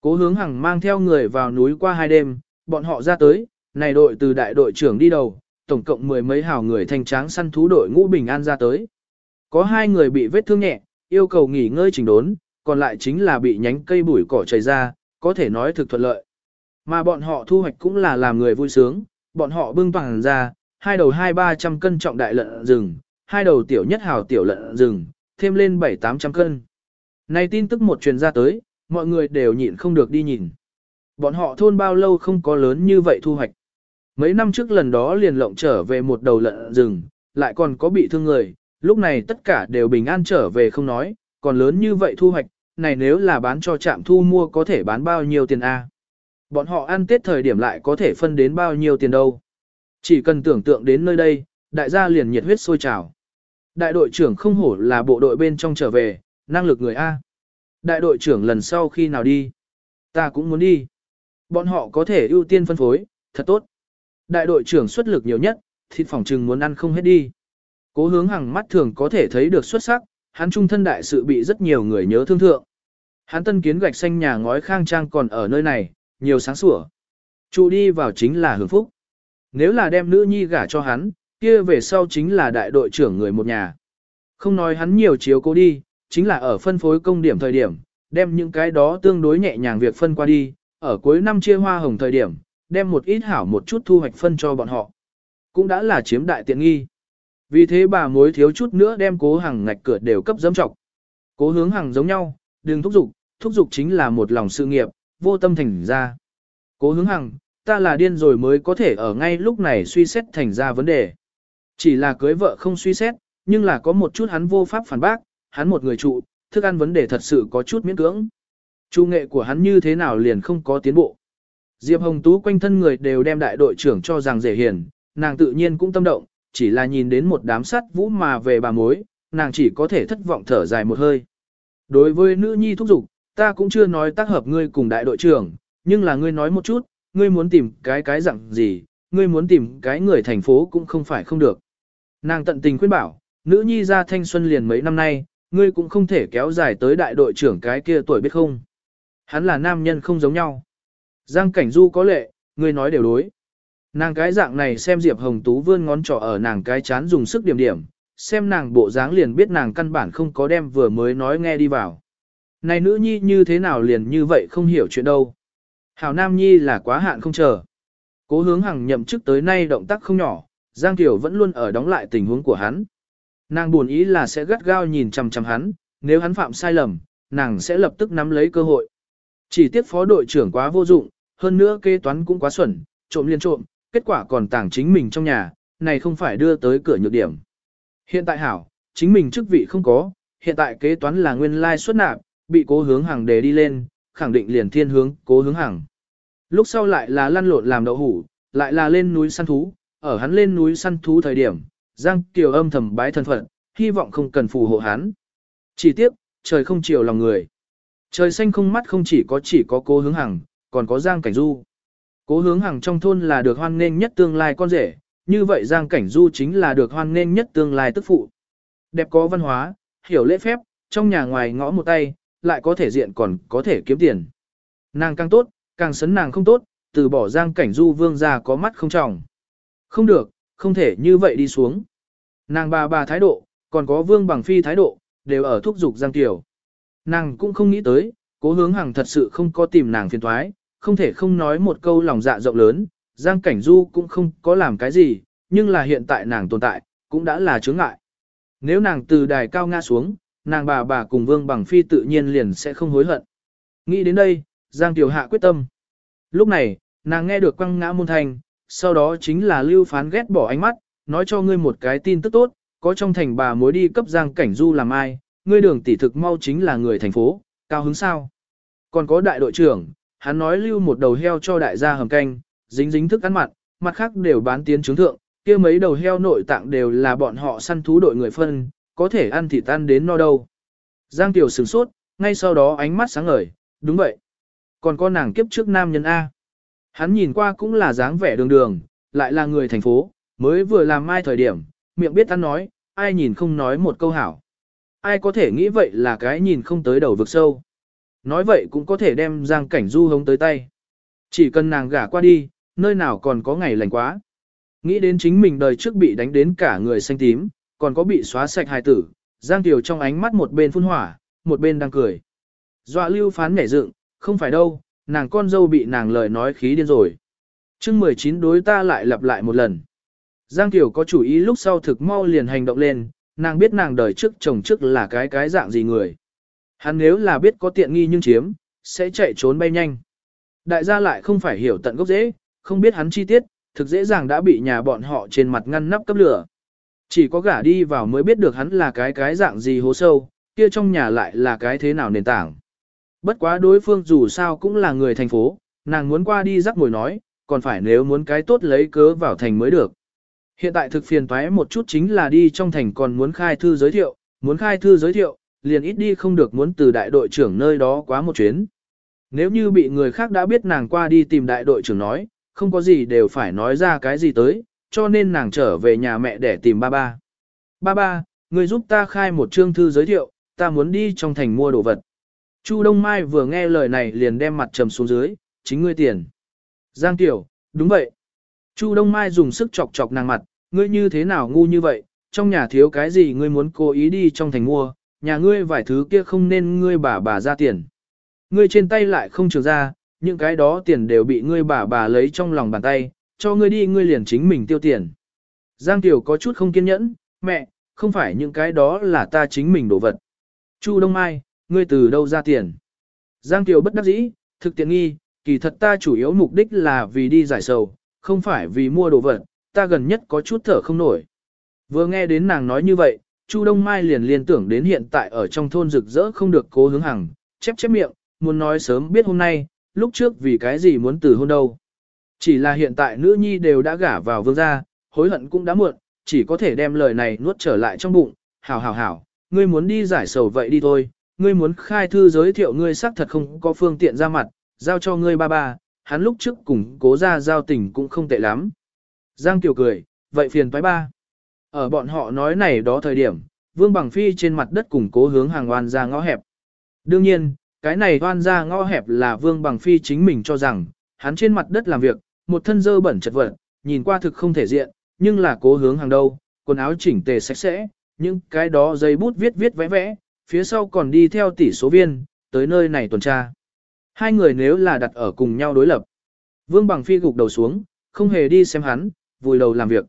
Speaker 1: Cố hướng hằng mang theo người vào núi qua hai đêm, bọn họ ra tới, này đội từ đại đội trưởng đi đầu, tổng cộng mười mấy hào người thanh tráng săn thú đội ngũ bình an ra tới. Có hai người bị vết thương nhẹ, yêu cầu nghỉ ngơi chỉnh đốn, còn lại chính là bị nhánh cây bụi cỏ chảy ra, có thể nói thực thuận lợi. Mà bọn họ thu hoạch cũng là làm người vui sướng, bọn họ bưng bằng ra, hai đầu hai ba trăm cân trọng đại lợn rừng, hai đầu tiểu nhất hào tiểu lợn rừng, thêm lên bảy tám trăm cân. Này tin tức một truyền ra tới, mọi người đều nhịn không được đi nhìn. Bọn họ thôn bao lâu không có lớn như vậy thu hoạch. Mấy năm trước lần đó liền lộng trở về một đầu lợn rừng, lại còn có bị thương người, lúc này tất cả đều bình an trở về không nói, còn lớn như vậy thu hoạch, này nếu là bán cho trạm thu mua có thể bán bao nhiêu tiền A. Bọn họ ăn tết thời điểm lại có thể phân đến bao nhiêu tiền đâu. Chỉ cần tưởng tượng đến nơi đây, đại gia liền nhiệt huyết sôi trào. Đại đội trưởng không hổ là bộ đội bên trong trở về, năng lực người A. Đại đội trưởng lần sau khi nào đi? Ta cũng muốn đi. Bọn họ có thể ưu tiên phân phối, thật tốt. Đại đội trưởng xuất lực nhiều nhất, thịt phòng trừng muốn ăn không hết đi. Cố hướng hàng mắt thường có thể thấy được xuất sắc, hắn trung thân đại sự bị rất nhiều người nhớ thương thượng. Hắn tân kiến gạch xanh nhà ngói khang trang còn ở nơi này, nhiều sáng sủa. Chủ đi vào chính là hưởng phúc. Nếu là đem nữ nhi gả cho hắn, kia về sau chính là đại đội trưởng người một nhà. Không nói hắn nhiều chiếu cố đi, chính là ở phân phối công điểm thời điểm, đem những cái đó tương đối nhẹ nhàng việc phân qua đi, ở cuối năm chia hoa hồng thời điểm, đem một ít hảo một chút thu hoạch phân cho bọn họ. Cũng đã là chiếm đại tiện nghi. Vì thế bà mối thiếu chút nữa đem cố hàng ngạch cửa đều cấp dâm trọng. Cố hướng hàng giống nhau, đừng thúc giục, thúc giục chính là một lòng sự nghiệp, vô tâm thành ra. Cố hướng hàng, ta là điên rồi mới có thể ở ngay lúc này suy xét thành ra vấn đề. Chỉ là cưới vợ không suy xét, nhưng là có một chút hắn vô pháp phản bác, hắn một người trụ, thức ăn vấn đề thật sự có chút miễn cưỡng. Chu nghệ của hắn như thế nào liền không có tiến bộ. Diệp Hồng Tú quanh thân người đều đem đại đội trưởng cho rằng dễ hiền, nàng tự nhiên cũng tâm động, chỉ là nhìn đến một đám sắt vũ mà về bà mối, nàng chỉ có thể thất vọng thở dài một hơi. Đối với nữ nhi thúc giục, ta cũng chưa nói tác hợp ngươi cùng đại đội trưởng, nhưng là ngươi nói một chút, ngươi muốn tìm cái cái dạng gì, ngươi muốn tìm cái người thành phố cũng không phải không được. Nàng tận tình khuyên bảo, nữ nhi ra thanh xuân liền mấy năm nay, ngươi cũng không thể kéo dài tới đại đội trưởng cái kia tuổi biết không. Hắn là nam nhân không giống nhau. Giang cảnh du có lệ, ngươi nói đều đối. Nàng cái dạng này xem Diệp Hồng Tú vươn ngón trỏ ở nàng cái chán dùng sức điểm điểm, xem nàng bộ dáng liền biết nàng căn bản không có đem vừa mới nói nghe đi vào. Này nữ nhi như thế nào liền như vậy không hiểu chuyện đâu. Hảo Nam Nhi là quá hạn không chờ. Cố hướng hằng nhậm chức tới nay động tác không nhỏ, Giang Tiểu vẫn luôn ở đóng lại tình huống của hắn. Nàng buồn ý là sẽ gắt gao nhìn chằm chằm hắn, nếu hắn phạm sai lầm, nàng sẽ lập tức nắm lấy cơ hội. Chỉ tiếc phó đội trưởng quá vô dụng, hơn nữa kế toán cũng quá xuẩn, trộm liên trộm, kết quả còn tàng chính mình trong nhà, này không phải đưa tới cửa nhược điểm. Hiện tại hảo, chính mình chức vị không có, hiện tại kế toán là nguyên lai xuất nạp, bị cố hướng hàng đề đi lên, khẳng định liền thiên hướng cố hướng hàng. Lúc sau lại là lăn lộn làm đậu hủ, lại là lên núi săn thú, ở hắn lên núi săn thú thời điểm, Giang Kiều âm thầm bái thân phận, hy vọng không cần phù hộ hắn. Chỉ tiếc, trời không chiều lòng người. Trời xanh không mắt không chỉ có chỉ có cố hướng hằng, còn có Giang Cảnh Du. Cố hướng hàng trong thôn là được hoan nghênh nhất tương lai con rể, như vậy Giang Cảnh Du chính là được hoan nghênh nhất tương lai tức phụ. Đẹp có văn hóa, hiểu lễ phép, trong nhà ngoài ngõ một tay, lại có thể diện còn có thể kiếm tiền. Nàng càng tốt, càng sấn nàng không tốt, từ bỏ Giang Cảnh Du vương ra có mắt không trọng. Không được, không thể như vậy đi xuống. Nàng bà bà thái độ, còn có vương bằng phi thái độ, đều ở thúc giục Giang Tiểu. Nàng cũng không nghĩ tới, cố hướng hàng thật sự không có tìm nàng phiền thoái, không thể không nói một câu lòng dạ rộng lớn, Giang Cảnh Du cũng không có làm cái gì, nhưng là hiện tại nàng tồn tại, cũng đã là chướng ngại. Nếu nàng từ đài cao ngã xuống, nàng bà bà cùng Vương Bằng Phi tự nhiên liền sẽ không hối hận. Nghĩ đến đây, Giang Tiểu Hạ quyết tâm. Lúc này, nàng nghe được quăng ngã môn thành, sau đó chính là lưu phán ghét bỏ ánh mắt, nói cho ngươi một cái tin tức tốt, có trong thành bà mối đi cấp Giang Cảnh Du làm ai, ngươi đường tỷ thực mau chính là người thành phố, cao hứng sao. Còn có đại đội trưởng, hắn nói lưu một đầu heo cho đại gia hầm canh, dính dính thức ăn mặn, mặt khác đều bán tiến trướng thượng, kia mấy đầu heo nội tạng đều là bọn họ săn thú đội người phân, có thể ăn thịt ăn đến no đâu. Giang Tiểu sửng sốt, ngay sau đó ánh mắt sáng ngời, đúng vậy. Còn có nàng kiếp trước nam nhân A. Hắn nhìn qua cũng là dáng vẻ đường đường, lại là người thành phố, mới vừa làm mai thời điểm, miệng biết ăn nói, ai nhìn không nói một câu hảo. Ai có thể nghĩ vậy là cái nhìn không tới đầu vực sâu. Nói vậy cũng có thể đem Giang Cảnh Du hống tới tay. Chỉ cần nàng gả qua đi, nơi nào còn có ngày lành quá. Nghĩ đến chính mình đời trước bị đánh đến cả người xanh tím, còn có bị xóa sạch hài tử, Giang Tiểu trong ánh mắt một bên phun hỏa, một bên đang cười. Dọa lưu phán nhảy dựng, không phải đâu, nàng con dâu bị nàng lời nói khí điên rồi. chương 19 đối ta lại lặp lại một lần. Giang Tiểu có chủ ý lúc sau thực mau liền hành động lên, nàng biết nàng đời trước chồng trước là cái cái dạng gì người. Hắn nếu là biết có tiện nghi nhưng chiếm, sẽ chạy trốn bay nhanh. Đại gia lại không phải hiểu tận gốc dễ, không biết hắn chi tiết, thực dễ dàng đã bị nhà bọn họ trên mặt ngăn nắp cấp lửa. Chỉ có gả đi vào mới biết được hắn là cái cái dạng gì hố sâu, kia trong nhà lại là cái thế nào nền tảng. Bất quá đối phương dù sao cũng là người thành phố, nàng muốn qua đi rắc mồi nói, còn phải nếu muốn cái tốt lấy cớ vào thành mới được. Hiện tại thực phiền toái một chút chính là đi trong thành còn muốn khai thư giới thiệu, muốn khai thư giới thiệu, liền ít đi không được muốn từ đại đội trưởng nơi đó quá một chuyến. Nếu như bị người khác đã biết nàng qua đi tìm đại đội trưởng nói, không có gì đều phải nói ra cái gì tới, cho nên nàng trở về nhà mẹ để tìm ba ba. Ba ba, người giúp ta khai một chương thư giới thiệu, ta muốn đi trong thành mua đồ vật. Chu Đông Mai vừa nghe lời này liền đem mặt trầm xuống dưới, chính ngươi tiền. Giang Tiểu, đúng vậy. Chu Đông Mai dùng sức chọc chọc nàng mặt, ngươi như thế nào ngu như vậy, trong nhà thiếu cái gì ngươi muốn cố ý đi trong thành mua, nhà ngươi vài thứ kia không nên ngươi bà bà ra tiền. Ngươi trên tay lại không trường ra, những cái đó tiền đều bị ngươi bà bà lấy trong lòng bàn tay, cho ngươi đi ngươi liền chính mình tiêu tiền. Giang Tiểu có chút không kiên nhẫn, mẹ, không phải những cái đó là ta chính mình đổ vật. Chu Đông Mai, ngươi từ đâu ra tiền? Giang Tiểu bất đắc dĩ, thực tiện nghi, kỳ thật ta chủ yếu mục đích là vì đi giải sầu, không phải vì mua đồ vật, ta gần nhất có chút thở không nổi. Vừa nghe đến nàng nói như vậy, Chu Đông Mai liền liên tưởng đến hiện tại ở trong thôn rực rỡ không được cố hướng hằng, chép chép miệng, muốn nói sớm biết hôm nay, lúc trước vì cái gì muốn từ hôn đâu. Chỉ là hiện tại nữ nhi đều đã gả vào vương gia, hối hận cũng đã muộn, chỉ có thể đem lời này nuốt trở lại trong bụng, hảo hảo hảo, ngươi muốn đi giải sầu vậy đi thôi, ngươi muốn khai thư giới thiệu ngươi xác thật không có phương tiện ra mặt, giao cho ngươi ba ba, hắn lúc trước cùng cố ra giao tình cũng không tệ lắm. Giang Kiều cười, vậy phiền toái ba. Ở bọn họ nói này đó thời điểm, Vương Bằng Phi trên mặt đất củng cố hướng hàng oan ra ngõ hẹp. Đương nhiên, cái này oan ra ngõ hẹp là Vương Bằng Phi chính mình cho rằng, hắn trên mặt đất làm việc, một thân dơ bẩn chật vật, nhìn qua thực không thể diện, nhưng là cố hướng hàng đâu, quần áo chỉnh tề sạch sẽ, những cái đó giấy bút viết viết vẽ vẽ, phía sau còn đi theo tỷ số viên, tới nơi này tuần tra. Hai người nếu là đặt ở cùng nhau đối lập. Vương Bằng Phi gục đầu xuống, không hề đi xem hắn, vùi đầu làm việc.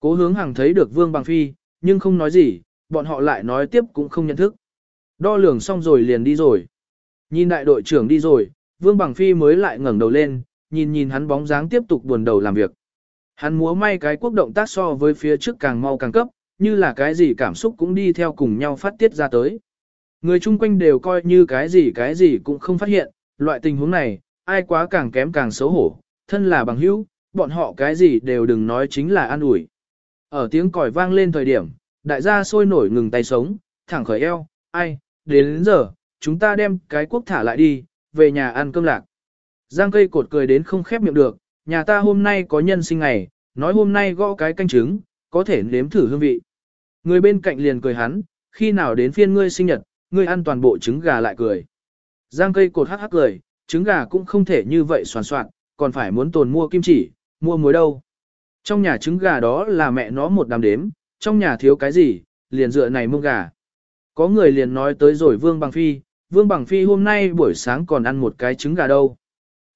Speaker 1: Cố hướng hàng thấy được Vương Bằng Phi, nhưng không nói gì, bọn họ lại nói tiếp cũng không nhận thức. Đo lường xong rồi liền đi rồi. Nhìn đại đội trưởng đi rồi, Vương Bằng Phi mới lại ngẩng đầu lên, nhìn nhìn hắn bóng dáng tiếp tục buồn đầu làm việc. Hắn múa may cái quốc động tác so với phía trước càng mau càng cấp, như là cái gì cảm xúc cũng đi theo cùng nhau phát tiết ra tới. Người chung quanh đều coi như cái gì cái gì cũng không phát hiện, loại tình huống này, ai quá càng kém càng xấu hổ, thân là bằng hữu, bọn họ cái gì đều đừng nói chính là an ủi. Ở tiếng còi vang lên thời điểm, đại gia sôi nổi ngừng tay sống, thẳng khởi eo, ai, đến, đến giờ, chúng ta đem cái quốc thả lại đi, về nhà ăn cơm lạc. Giang cây cột cười đến không khép miệng được, nhà ta hôm nay có nhân sinh ngày, nói hôm nay gõ cái canh trứng, có thể nếm thử hương vị. Người bên cạnh liền cười hắn, khi nào đến phiên ngươi sinh nhật, ngươi ăn toàn bộ trứng gà lại cười. Giang cây cột hắc hắc cười, trứng gà cũng không thể như vậy soàn soạn, còn phải muốn tồn mua kim chỉ, mua muối đâu. Trong nhà trứng gà đó là mẹ nó một đám đếm, trong nhà thiếu cái gì, liền dựa này mông gà. Có người liền nói tới rồi Vương Bằng Phi, Vương Bằng Phi hôm nay buổi sáng còn ăn một cái trứng gà đâu.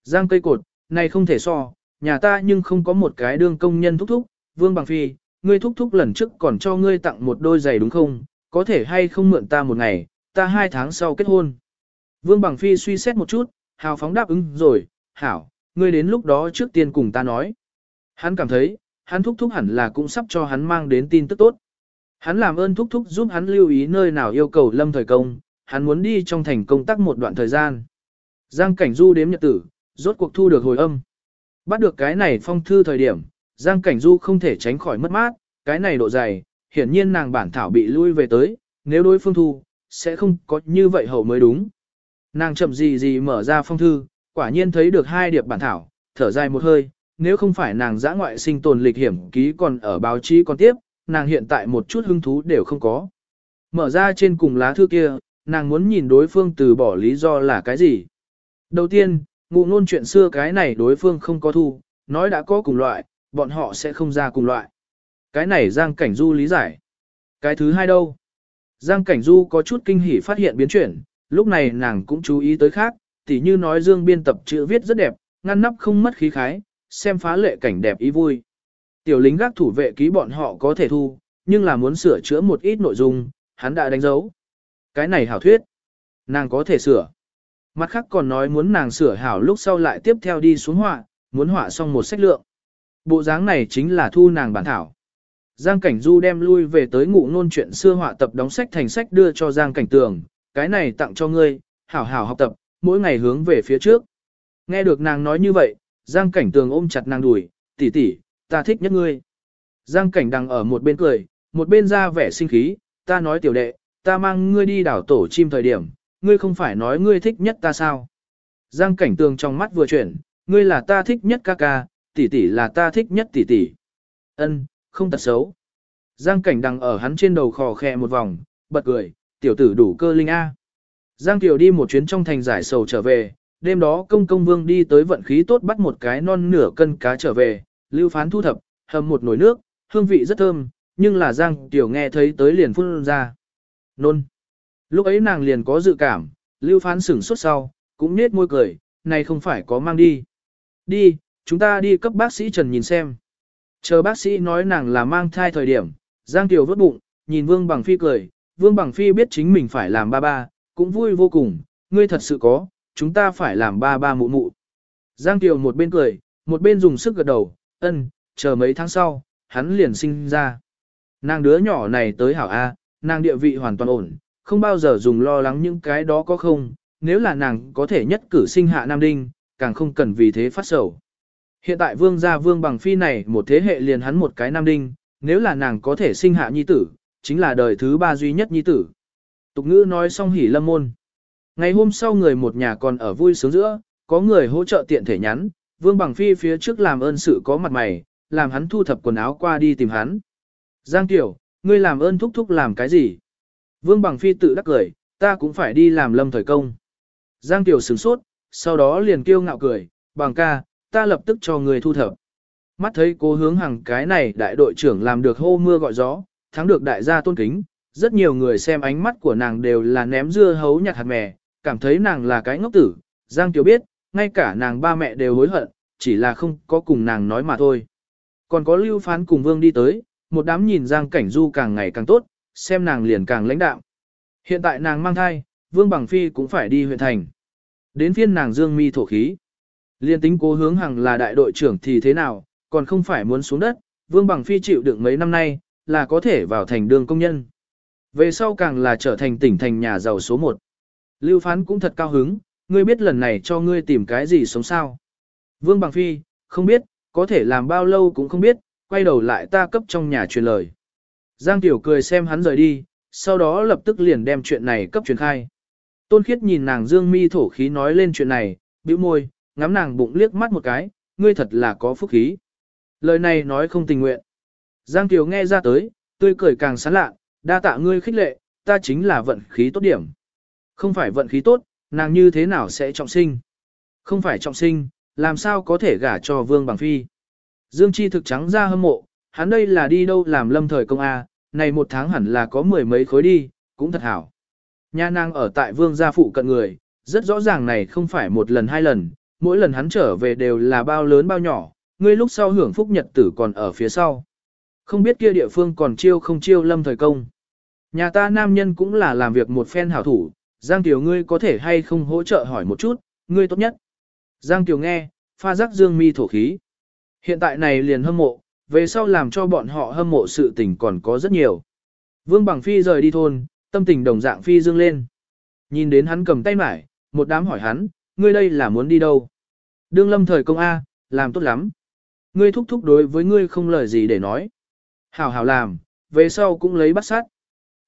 Speaker 1: Giang cây cột, này không thể so, nhà ta nhưng không có một cái đương công nhân thúc thúc, Vương Bằng Phi, ngươi thúc thúc lần trước còn cho ngươi tặng một đôi giày đúng không, có thể hay không mượn ta một ngày, ta hai tháng sau kết hôn. Vương Bằng Phi suy xét một chút, hào phóng đáp ứng rồi, hảo, ngươi đến lúc đó trước tiên cùng ta nói. Hắn cảm thấy, hắn thúc thúc hẳn là cũng sắp cho hắn mang đến tin tức tốt. Hắn làm ơn thúc thúc giúp hắn lưu ý nơi nào yêu cầu lâm thời công, hắn muốn đi trong thành công tác một đoạn thời gian. Giang Cảnh Du đếm nhật tử, rốt cuộc thu được hồi âm. Bắt được cái này phong thư thời điểm, Giang Cảnh Du không thể tránh khỏi mất mát, cái này độ dày, hiển nhiên nàng bản thảo bị lui về tới, nếu đối phương thu, sẽ không có như vậy hậu mới đúng. Nàng chậm gì gì mở ra phong thư, quả nhiên thấy được hai điệp bản thảo, thở dài một hơi, nếu không phải nàng giã ngoại sinh tồn lịch hiểm ký còn ở báo chí còn tiếp, nàng hiện tại một chút hứng thú đều không có. Mở ra trên cùng lá thư kia, nàng muốn nhìn đối phương từ bỏ lý do là cái gì. Đầu tiên, ngụ ngôn chuyện xưa cái này đối phương không có thu, nói đã có cùng loại, bọn họ sẽ không ra cùng loại. Cái này Giang Cảnh Du lý giải. Cái thứ hai đâu? Giang Cảnh Du có chút kinh hỉ phát hiện biến chuyển, lúc này nàng cũng chú ý tới khác, tỉ như nói Dương biên tập chữ viết rất đẹp, ngăn nắp không mất khí khái, xem phá lệ cảnh đẹp ý vui. Tiểu lính gác thủ vệ ký bọn họ có thể thu, nhưng là muốn sửa chữa một ít nội dung, hắn đã đánh dấu. Cái này hảo thuyết, nàng có thể sửa. Mặt khác còn nói muốn nàng sửa hảo lúc sau lại tiếp theo đi xuống họa, muốn họa xong một sách lượng. Bộ dáng này chính là thu nàng bản thảo. Giang Cảnh Du đem lui về tới ngụ ngôn chuyện xưa họa tập đóng sách thành sách đưa cho Giang Cảnh Tường, cái này tặng cho ngươi, hảo hảo học tập, mỗi ngày hướng về phía trước. Nghe được nàng nói như vậy, Giang Cảnh Tường ôm chặt nàng đùi, tỷ tỷ, ta thích nhất ngươi. Giang Cảnh đang ở một bên cười, một bên ra vẻ sinh khí, ta nói tiểu đệ, ta mang ngươi đi đảo tổ chim thời điểm, ngươi không phải nói ngươi thích nhất ta sao. Giang Cảnh Tường trong mắt vừa chuyển, ngươi là ta thích nhất ca ca, tỷ tỷ là ta thích nhất tỷ tỷ. Ân, không tật xấu. Giang cảnh đằng ở hắn trên đầu khò khè một vòng, bật cười, tiểu tử đủ cơ linh A. Giang tiểu đi một chuyến trong thành giải sầu trở về, đêm đó công công vương đi tới vận khí tốt bắt một cái non nửa cân cá trở về, lưu phán thu thập, hầm một nồi nước, hương vị rất thơm, nhưng là Giang tiểu nghe thấy tới liền phun ra. Nôn. Lúc ấy nàng liền có dự cảm, lưu phán sửng suốt sau, cũng nết môi cười, này không phải có mang đi. Đi, chúng ta đi cấp bác sĩ Trần nhìn xem. Chờ bác sĩ nói nàng là mang thai thời điểm, Giang tiểu vớt bụng, nhìn Vương Bằng Phi cười, Vương Bằng Phi biết chính mình phải làm ba ba, cũng vui vô cùng, ngươi thật sự có, chúng ta phải làm ba ba mụ mụ. Giang Kiều một bên cười, một bên dùng sức gật đầu, ân, chờ mấy tháng sau, hắn liền sinh ra. Nàng đứa nhỏ này tới hảo A, nàng địa vị hoàn toàn ổn, không bao giờ dùng lo lắng những cái đó có không, nếu là nàng có thể nhất cử sinh hạ Nam Đinh, càng không cần vì thế phát sầu. Hiện tại vương gia vương bằng phi này một thế hệ liền hắn một cái Nam Đinh, nếu là nàng có thể sinh hạ nhi tử, chính là đời thứ ba duy nhất nhi tử. Tục ngữ nói xong hỉ lâm môn. Ngày hôm sau người một nhà còn ở vui sướng giữa, có người hỗ trợ tiện thể nhắn, vương bằng phi phía trước làm ơn sự có mặt mày, làm hắn thu thập quần áo qua đi tìm hắn. Giang Tiểu, ngươi làm ơn thúc thúc làm cái gì? Vương bằng phi tự đắc cười, ta cũng phải đi làm lâm thời công. Giang Tiểu sửng sốt, sau đó liền kêu ngạo cười, bằng ca, ta lập tức cho người thu thập. Mắt thấy cố hướng hàng cái này đại đội trưởng làm được hô mưa gọi gió, thắng được đại gia tôn kính, rất nhiều người xem ánh mắt của nàng đều là ném dưa hấu nhặt hạt mè, cảm thấy nàng là cái ngốc tử. Giang Tiểu biết, ngay cả nàng ba mẹ đều hối hận, chỉ là không có cùng nàng nói mà thôi. Còn có lưu phán cùng vương đi tới, một đám nhìn Giang Cảnh Du càng ngày càng tốt, xem nàng liền càng lãnh đạo. Hiện tại nàng mang thai, vương bằng phi cũng phải đi huyện thành. Đến phiên nàng dương mi thổ khí. Liên tính cố hướng hàng là đại đội trưởng thì thế nào, còn không phải muốn xuống đất, vương bằng phi chịu đựng mấy năm nay, là có thể vào thành đường công nhân. Về sau càng là trở thành tỉnh thành nhà giàu số 1. Lưu phán cũng thật cao hứng, ngươi biết lần này cho ngươi tìm cái gì sống sao. Vương bằng phi, không biết, có thể làm bao lâu cũng không biết, quay đầu lại ta cấp trong nhà truyền lời. Giang Tiểu cười xem hắn rời đi, sau đó lập tức liền đem chuyện này cấp truyền khai. Tôn Khiết nhìn nàng dương mi thổ khí nói lên chuyện này, bĩu môi, ngắm nàng bụng liếc mắt một cái, ngươi thật là có phúc khí. Lời này nói không tình nguyện. Giang Kiều nghe ra tới, tươi cười càng sán lạ, đa tạ ngươi khích lệ, ta chính là vận khí tốt điểm. Không phải vận khí tốt, nàng như thế nào sẽ trọng sinh? Không phải trọng sinh, làm sao có thể gả cho vương bằng phi? Dương Chi thực trắng ra hâm mộ, hắn đây là đi đâu làm lâm thời công A, này một tháng hẳn là có mười mấy khối đi, cũng thật hảo. Nha nàng ở tại vương gia phụ cận người, rất rõ ràng này không phải một lần hai lần, mỗi lần hắn trở về đều là bao lớn bao nhỏ, ngươi lúc sau hưởng phúc nhật tử còn ở phía sau. Không biết kia địa phương còn chiêu không chiêu lâm thời công. Nhà ta nam nhân cũng là làm việc một phen hảo thủ, Giang Tiểu ngươi có thể hay không hỗ trợ hỏi một chút, ngươi tốt nhất. Giang Tiểu nghe, pha rắc dương mi thổ khí. Hiện tại này liền hâm mộ, về sau làm cho bọn họ hâm mộ sự tình còn có rất nhiều. Vương Bằng Phi rời đi thôn, tâm tình đồng dạng Phi dương lên. Nhìn đến hắn cầm tay mải, một đám hỏi hắn, ngươi đây là muốn đi đâu? Đương lâm thời công A, làm tốt lắm. Ngươi thúc thúc đối với ngươi không lời gì để nói. Hảo hảo làm, về sau cũng lấy bắt sát.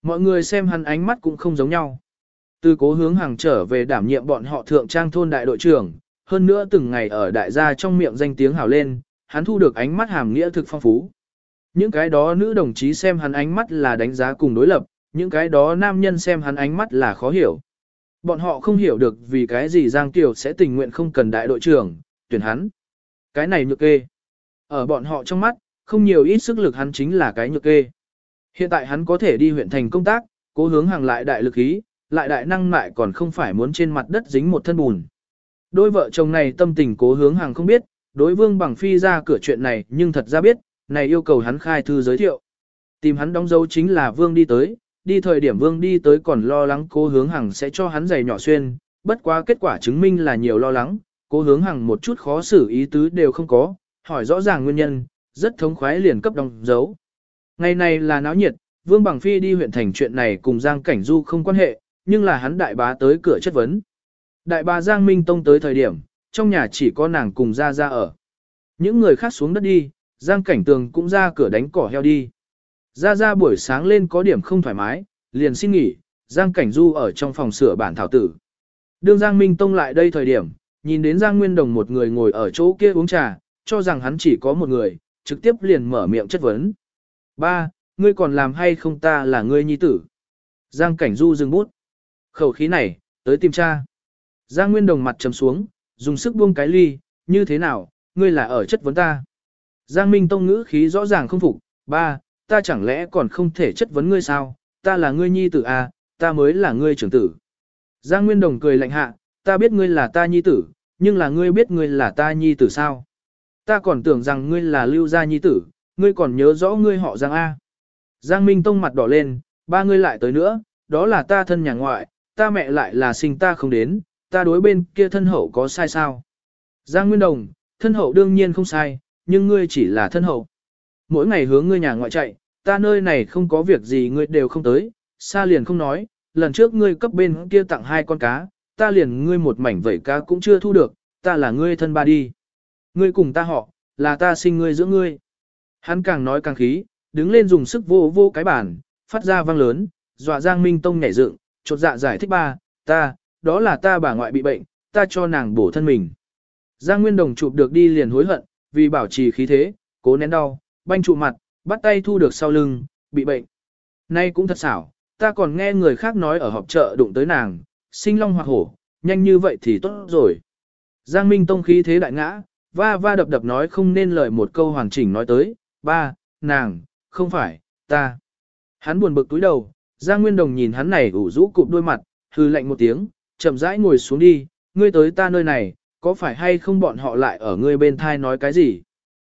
Speaker 1: Mọi người xem hắn ánh mắt cũng không giống nhau. Từ cố hướng hàng trở về đảm nhiệm bọn họ thượng trang thôn đại đội trưởng, hơn nữa từng ngày ở đại gia trong miệng danh tiếng hào lên, hắn thu được ánh mắt hàm nghĩa thực phong phú. Những cái đó nữ đồng chí xem hắn ánh mắt là đánh giá cùng đối lập, những cái đó nam nhân xem hắn ánh mắt là khó hiểu. Bọn họ không hiểu được vì cái gì Giang Kiều sẽ tình nguyện không cần đại đội trưởng, tuyển hắn. Cái này nhược kê. Ở bọn họ trong mắt, không nhiều ít sức lực hắn chính là cái nhược kê. Hiện tại hắn có thể đi huyện thành công tác, cố hướng hàng lại đại lực ý, lại đại năng mại còn không phải muốn trên mặt đất dính một thân bùn. Đôi vợ chồng này tâm tình cố hướng hàng không biết, đối vương bằng phi ra cửa chuyện này nhưng thật ra biết, này yêu cầu hắn khai thư giới thiệu. Tìm hắn đóng dấu chính là vương đi tới, đi thời điểm vương đi tới còn lo lắng cố hướng hàng sẽ cho hắn giày nhỏ xuyên, bất quá kết quả chứng minh là nhiều lo lắng, cố hướng hàng một chút khó xử ý tứ đều không có, hỏi rõ ràng nguyên nhân, rất thống khoái liền cấp đóng dấu. Ngày này là náo nhiệt, vương bằng phi đi huyện thành chuyện này cùng Giang Cảnh Du không quan hệ, nhưng là hắn đại bá tới cửa chất vấn. Đại bá Giang Minh Tông tới thời điểm, trong nhà chỉ có nàng cùng ra ra ở. Những người khác xuống đất đi, Giang Cảnh Tường cũng ra cửa đánh cỏ heo đi. Ra ra buổi sáng lên có điểm không thoải mái, liền xin nghỉ, Giang Cảnh Du ở trong phòng sửa bản thảo tử. Đương Giang Minh Tông lại đây thời điểm, nhìn đến Giang Nguyên Đồng một người ngồi ở chỗ kia uống trà, cho rằng hắn chỉ có một người, trực tiếp liền mở miệng chất vấn. Ba, ngươi còn làm hay không ta là ngươi nhi tử? Giang Cảnh Du dừng bút. Khẩu khí này, tới tìm cha. Giang Nguyên Đồng mặt trầm xuống, dùng sức buông cái ly, như thế nào, ngươi là ở chất vấn ta. Giang Minh Tông ngữ khí rõ ràng không phục, ba, ta chẳng lẽ còn không thể chất vấn ngươi sao, ta là ngươi nhi tử à, ta mới là ngươi trưởng tử. Giang Nguyên Đồng cười lạnh hạ, ta biết ngươi là ta nhi tử, nhưng là ngươi biết ngươi là ta nhi tử sao. Ta còn tưởng rằng ngươi là lưu gia nhi tử, ngươi còn nhớ rõ ngươi họ Giang A. Giang Minh Tông mặt đỏ lên, ba ngươi lại tới nữa, đó là ta thân nhà ngoại, ta mẹ lại là sinh ta không đến, ta đối bên kia thân hậu có sai sao? Giang Nguyên Đồng, thân hậu đương nhiên không sai, nhưng ngươi chỉ là thân hậu. Mỗi ngày hướng ngươi nhà ngoại chạy, ta nơi này không có việc gì ngươi đều không tới, xa liền không nói, lần trước ngươi cấp bên kia tặng hai con cá, ta liền ngươi một mảnh vẩy cá cũng chưa thu được, ta là ngươi thân ba đi. Ngươi cùng ta họ, là ta sinh ngươi giữa ngươi. Hắn càng nói càng khí, đứng lên dùng sức vô vô cái bản, phát ra vang lớn, dọa Giang Minh Tông nhảy dựng, chột dạ giải thích ba, ta, đó là ta bà ngoại bị bệnh, ta cho nàng bổ thân mình. Giang Nguyên Đồng chụp được đi liền hối hận, vì bảo trì khí thế, cố nén đau, banh trụ mặt, bắt tay thu được sau lưng, bị bệnh. Nay cũng thật xảo, ta còn nghe người khác nói ở họp chợ đụng tới nàng, sinh long hoặc hổ, nhanh như vậy thì tốt rồi. Giang Minh Tông khí thế đại ngã, va va đập đập nói không nên lời một câu hoàn chỉnh nói tới, ba, nàng, không phải, ta. Hắn buồn bực túi đầu, Giang Nguyên Đồng nhìn hắn này ủ rũ cụp đôi mặt, hư lạnh một tiếng, chậm rãi ngồi xuống đi, ngươi tới ta nơi này, có phải hay không bọn họ lại ở ngươi bên thai nói cái gì?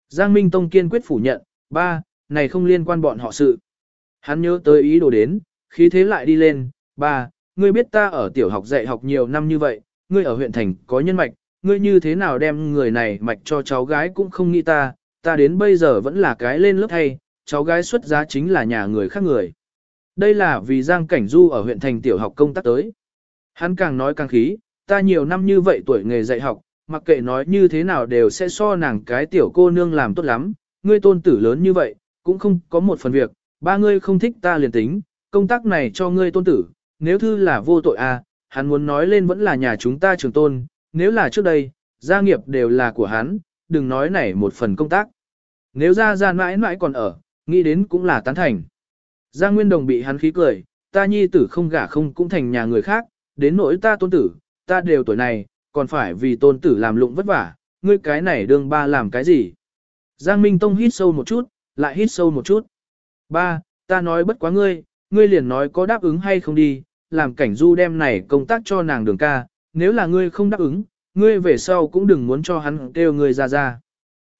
Speaker 1: Giang Minh Tông kiên quyết phủ nhận, ba, này không liên quan bọn họ sự. Hắn nhớ tới ý đồ đến, khí thế lại đi lên, ba, ngươi biết ta ở tiểu học dạy học nhiều năm như vậy, ngươi ở huyện thành có nhân mạch, ngươi như thế nào đem người này mạch cho cháu gái cũng không nghĩ ta, ta đến bây giờ vẫn là cái lên lớp thay, cháu gái xuất giá chính là nhà người khác người. Đây là vì Giang Cảnh Du ở huyện thành tiểu học công tác tới. Hắn càng nói càng khí, ta nhiều năm như vậy tuổi nghề dạy học, mặc kệ nói như thế nào đều sẽ so nàng cái tiểu cô nương làm tốt lắm, ngươi tôn tử lớn như vậy, cũng không có một phần việc, ba ngươi không thích ta liền tính, công tác này cho ngươi tôn tử, nếu thư là vô tội à, hắn muốn nói lên vẫn là nhà chúng ta trường tôn, nếu là trước đây, gia nghiệp đều là của hắn, đừng nói này một phần công tác. Nếu ra ra mãi mãi còn ở, nghĩ đến cũng là tán thành. Giang Nguyên Đồng bị hắn khí cười, ta nhi tử không gả không cũng thành nhà người khác, đến nỗi ta tôn tử, ta đều tuổi này, còn phải vì tôn tử làm lụng vất vả, ngươi cái này đương ba làm cái gì. Giang Minh Tông hít sâu một chút, lại hít sâu một chút. Ba, ta nói bất quá ngươi, ngươi liền nói có đáp ứng hay không đi, làm cảnh du đem này công tác cho nàng đường ca, nếu là ngươi không đáp ứng, ngươi về sau cũng đừng muốn cho hắn kêu ngươi ra ra.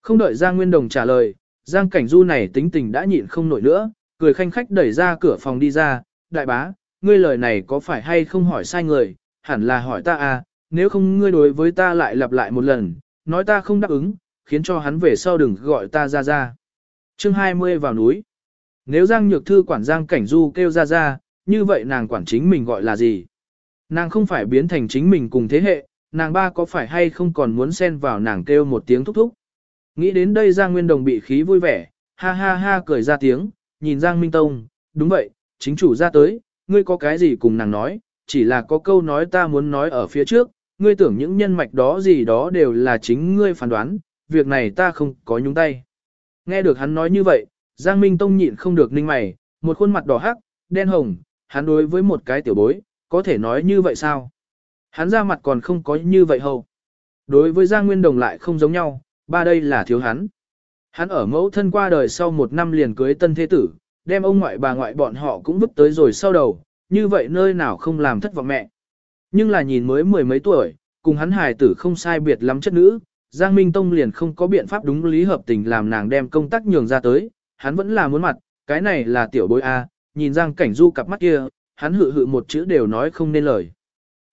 Speaker 1: Không đợi Giang Nguyên Đồng trả lời, Giang Cảnh Du này tính tình đã nhịn không nổi nữa, cười khanh khách đẩy ra cửa phòng đi ra, đại bá, ngươi lời này có phải hay không hỏi sai người, hẳn là hỏi ta à, nếu không ngươi đối với ta lại lặp lại một lần, nói ta không đáp ứng, khiến cho hắn về sau đừng gọi ta ra ra. Chương 20 vào núi. Nếu Giang Nhược Thư quản Giang Cảnh Du kêu ra ra, như vậy nàng quản chính mình gọi là gì? Nàng không phải biến thành chính mình cùng thế hệ, nàng ba có phải hay không còn muốn xen vào nàng kêu một tiếng thúc thúc. Nghĩ đến đây Giang Nguyên Đồng bị khí vui vẻ, ha ha ha cười ra tiếng, nhìn Giang Minh Tông, đúng vậy, chính chủ ra tới, ngươi có cái gì cùng nàng nói, chỉ là có câu nói ta muốn nói ở phía trước, ngươi tưởng những nhân mạch đó gì đó đều là chính ngươi phán đoán, việc này ta không có nhúng tay. Nghe được hắn nói như vậy, Giang Minh Tông nhịn không được ninh mày, một khuôn mặt đỏ hắc, đen hồng, hắn đối với một cái tiểu bối, có thể nói như vậy sao? Hắn ra mặt còn không có như vậy hầu. Đối với Giang Nguyên Đồng lại không giống nhau, ba đây là thiếu hắn. Hắn ở mẫu thân qua đời sau một năm liền cưới tân thế tử, đem ông ngoại bà ngoại bọn họ cũng vứt tới rồi sau đầu, như vậy nơi nào không làm thất vọng mẹ. Nhưng là nhìn mới mười mấy tuổi, cùng hắn hài tử không sai biệt lắm chất nữ, Giang Minh Tông liền không có biện pháp đúng lý hợp tình làm nàng đem công tác nhường ra tới, hắn vẫn là muốn mặt, cái này là tiểu bối A, nhìn Giang Cảnh Du cặp mắt kia, hắn hự hự một chữ đều nói không nên lời.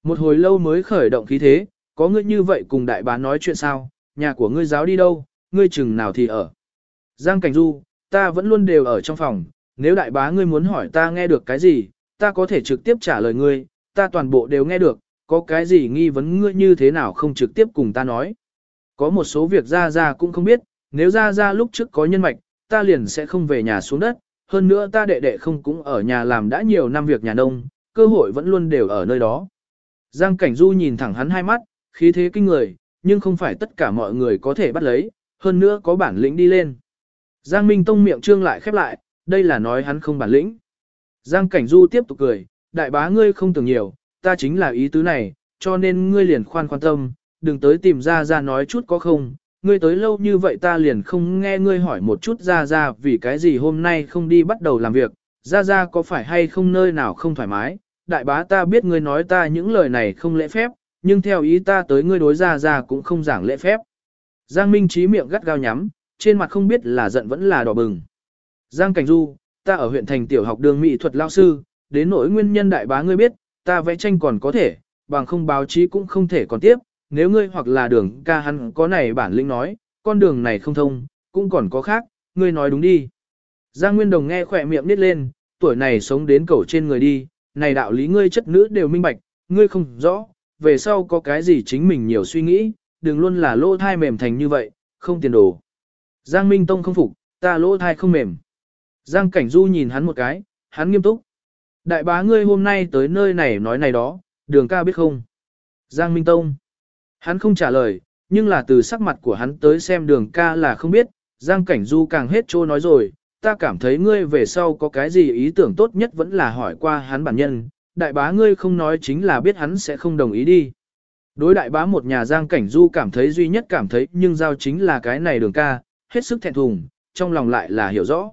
Speaker 1: Một hồi lâu mới khởi động khí thế, có ngươi như vậy cùng đại bá nói chuyện sao, nhà của ngươi giáo đi đâu, ngươi chừng nào thì ở. Giang Cảnh Du, ta vẫn luôn đều ở trong phòng, nếu đại bá ngươi muốn hỏi ta nghe được cái gì, ta có thể trực tiếp trả lời ngươi, ta toàn bộ đều nghe được, có cái gì nghi vấn ngươi như thế nào không trực tiếp cùng ta nói. Có một số việc ra ra cũng không biết, nếu ra ra lúc trước có nhân mạch, ta liền sẽ không về nhà xuống đất, hơn nữa ta đệ đệ không cũng ở nhà làm đã nhiều năm việc nhà nông, cơ hội vẫn luôn đều ở nơi đó. Giang Cảnh Du nhìn thẳng hắn hai mắt, khí thế kinh người, nhưng không phải tất cả mọi người có thể bắt lấy, hơn nữa có bản lĩnh đi lên. Giang Minh Tông miệng trương lại khép lại, đây là nói hắn không bản lĩnh. Giang Cảnh Du tiếp tục cười, đại bá ngươi không tưởng nhiều, ta chính là ý tứ này, cho nên ngươi liền khoan quan tâm, đừng tới tìm ra ra nói chút có không, ngươi tới lâu như vậy ta liền không nghe ngươi hỏi một chút ra ra vì cái gì hôm nay không đi bắt đầu làm việc, ra ra có phải hay không nơi nào không thoải mái, đại bá ta biết ngươi nói ta những lời này không lễ phép, nhưng theo ý ta tới ngươi đối ra ra cũng không giảng lễ phép. Giang Minh Trí miệng gắt gao nhắm, trên mặt không biết là giận vẫn là đỏ bừng. Giang Cảnh Du, ta ở huyện thành tiểu học đường mỹ thuật lao sư, đến nỗi nguyên nhân đại bá ngươi biết, ta vẽ tranh còn có thể, bằng không báo chí cũng không thể còn tiếp, nếu ngươi hoặc là đường ca hắn có này bản lĩnh nói, con đường này không thông, cũng còn có khác, ngươi nói đúng đi. Giang Nguyên Đồng nghe khỏe miệng nít lên, tuổi này sống đến cầu trên người đi, này đạo lý ngươi chất nữ đều minh bạch, ngươi không rõ, về sau có cái gì chính mình nhiều suy nghĩ, đừng luôn là lỗ thai mềm thành như vậy, không tiền đồ. Giang Minh Tông không phục, ta lỗ thai không mềm. Giang Cảnh Du nhìn hắn một cái, hắn nghiêm túc. Đại bá ngươi hôm nay tới nơi này nói này đó, đường ca biết không? Giang Minh Tông. Hắn không trả lời, nhưng là từ sắc mặt của hắn tới xem đường ca là không biết, Giang Cảnh Du càng hết trô nói rồi, ta cảm thấy ngươi về sau có cái gì ý tưởng tốt nhất vẫn là hỏi qua hắn bản nhân, đại bá ngươi không nói chính là biết hắn sẽ không đồng ý đi. Đối đại bá một nhà Giang Cảnh Du cảm thấy duy nhất cảm thấy nhưng giao chính là cái này đường ca, hết sức thẹn thùng, trong lòng lại là hiểu rõ.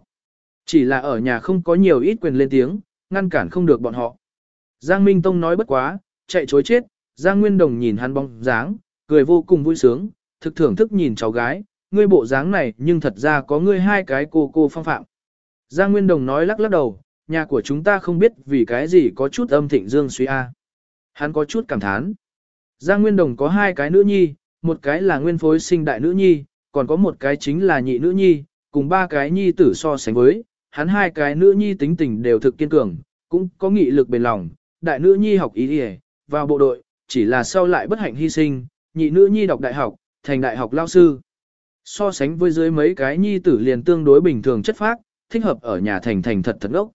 Speaker 1: Chỉ là ở nhà không có nhiều ít quyền lên tiếng, ngăn cản không được bọn họ. Giang Minh Tông nói bất quá, chạy chối chết, Giang Nguyên Đồng nhìn hắn bóng dáng, cười vô cùng vui sướng, thực thưởng thức nhìn cháu gái, ngươi bộ dáng này nhưng thật ra có ngươi hai cái cô cô phong phạm. Giang Nguyên Đồng nói lắc lắc đầu, nhà của chúng ta không biết vì cái gì có chút âm thịnh dương suy a. Hắn có chút cảm thán. Giang Nguyên Đồng có hai cái nữ nhi, một cái là nguyên phối sinh đại nữ nhi, còn có một cái chính là nhị nữ nhi, cùng ba cái nhi tử so sánh với, hắn hai cái nữ nhi tính tình đều thực kiên cường, cũng có nghị lực bền lòng, đại nữ nhi học ý đi vào bộ đội, chỉ là sau lại bất hạnh hy sinh, nhị nữ nhi đọc đại học, thành đại học lao sư. So sánh với dưới mấy cái nhi tử liền tương đối bình thường chất phác, thích hợp ở nhà thành thành thật thật ngốc.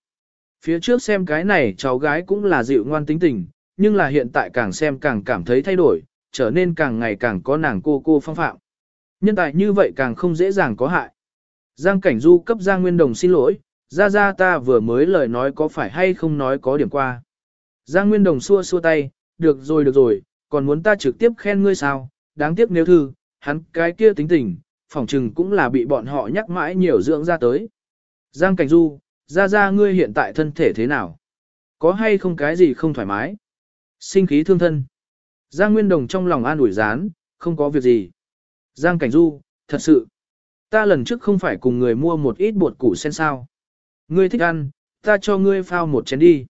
Speaker 1: Phía trước xem cái này cháu gái cũng là dịu ngoan tính tình, nhưng là hiện tại càng xem càng cảm thấy thay đổi, trở nên càng ngày càng có nàng cô cô phong phạm. Nhân tài như vậy càng không dễ dàng có hại. Giang Cảnh Du cấp Giang Nguyên Đồng xin lỗi, ra ra ta vừa mới lời nói có phải hay không nói có điểm qua. Giang Nguyên Đồng xua xua tay, được rồi được rồi, còn muốn ta trực tiếp khen ngươi sao, đáng tiếc nếu thư, hắn cái kia tính tình, phỏng chừng cũng là bị bọn họ nhắc mãi nhiều dưỡng ra tới. Giang Cảnh Du, ra ra ngươi hiện tại thân thể thế nào? Có hay không cái gì không thoải mái? Sinh khí thương thân. Giang Nguyên Đồng trong lòng an ủi rán, không có việc gì. Giang Cảnh Du, thật sự. Ta lần trước không phải cùng người mua một ít bột củ sen sao. Ngươi thích ăn, ta cho ngươi phao một chén đi.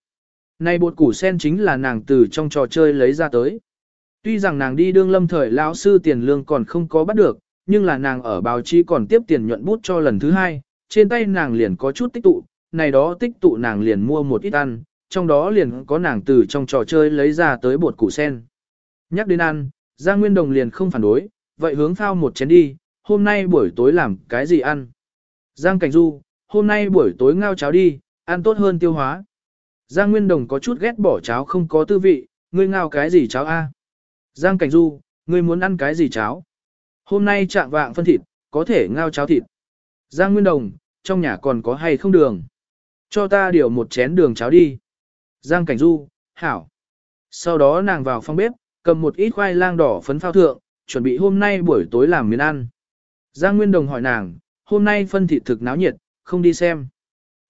Speaker 1: Này bột củ sen chính là nàng từ trong trò chơi lấy ra tới. Tuy rằng nàng đi đương lâm thời lão sư tiền lương còn không có bắt được, nhưng là nàng ở báo chí còn tiếp tiền nhuận bút cho lần thứ hai, trên tay nàng liền có chút tích tụ, này đó tích tụ nàng liền mua một ít ăn, trong đó liền có nàng từ trong trò chơi lấy ra tới bột củ sen. Nhắc đến ăn, Giang Nguyên Đồng liền không phản đối, vậy hướng phao một chén đi, hôm nay buổi tối làm cái gì ăn? Giang Cảnh Du, hôm nay buổi tối ngao cháo đi, ăn tốt hơn tiêu hóa. Giang Nguyên Đồng có chút ghét bỏ cháo không có tư vị, ngươi ngao cái gì cháo a? Giang Cảnh Du, ngươi muốn ăn cái gì cháo? Hôm nay trạng vạng phân thịt, có thể ngao cháo thịt. Giang Nguyên Đồng, trong nhà còn có hay không đường? Cho ta điều một chén đường cháo đi. Giang Cảnh Du, hảo. Sau đó nàng vào phòng bếp, cầm một ít khoai lang đỏ phấn phao thượng, chuẩn bị hôm nay buổi tối làm miếng ăn. Giang Nguyên Đồng hỏi nàng, hôm nay phân thịt thực náo nhiệt, không đi xem.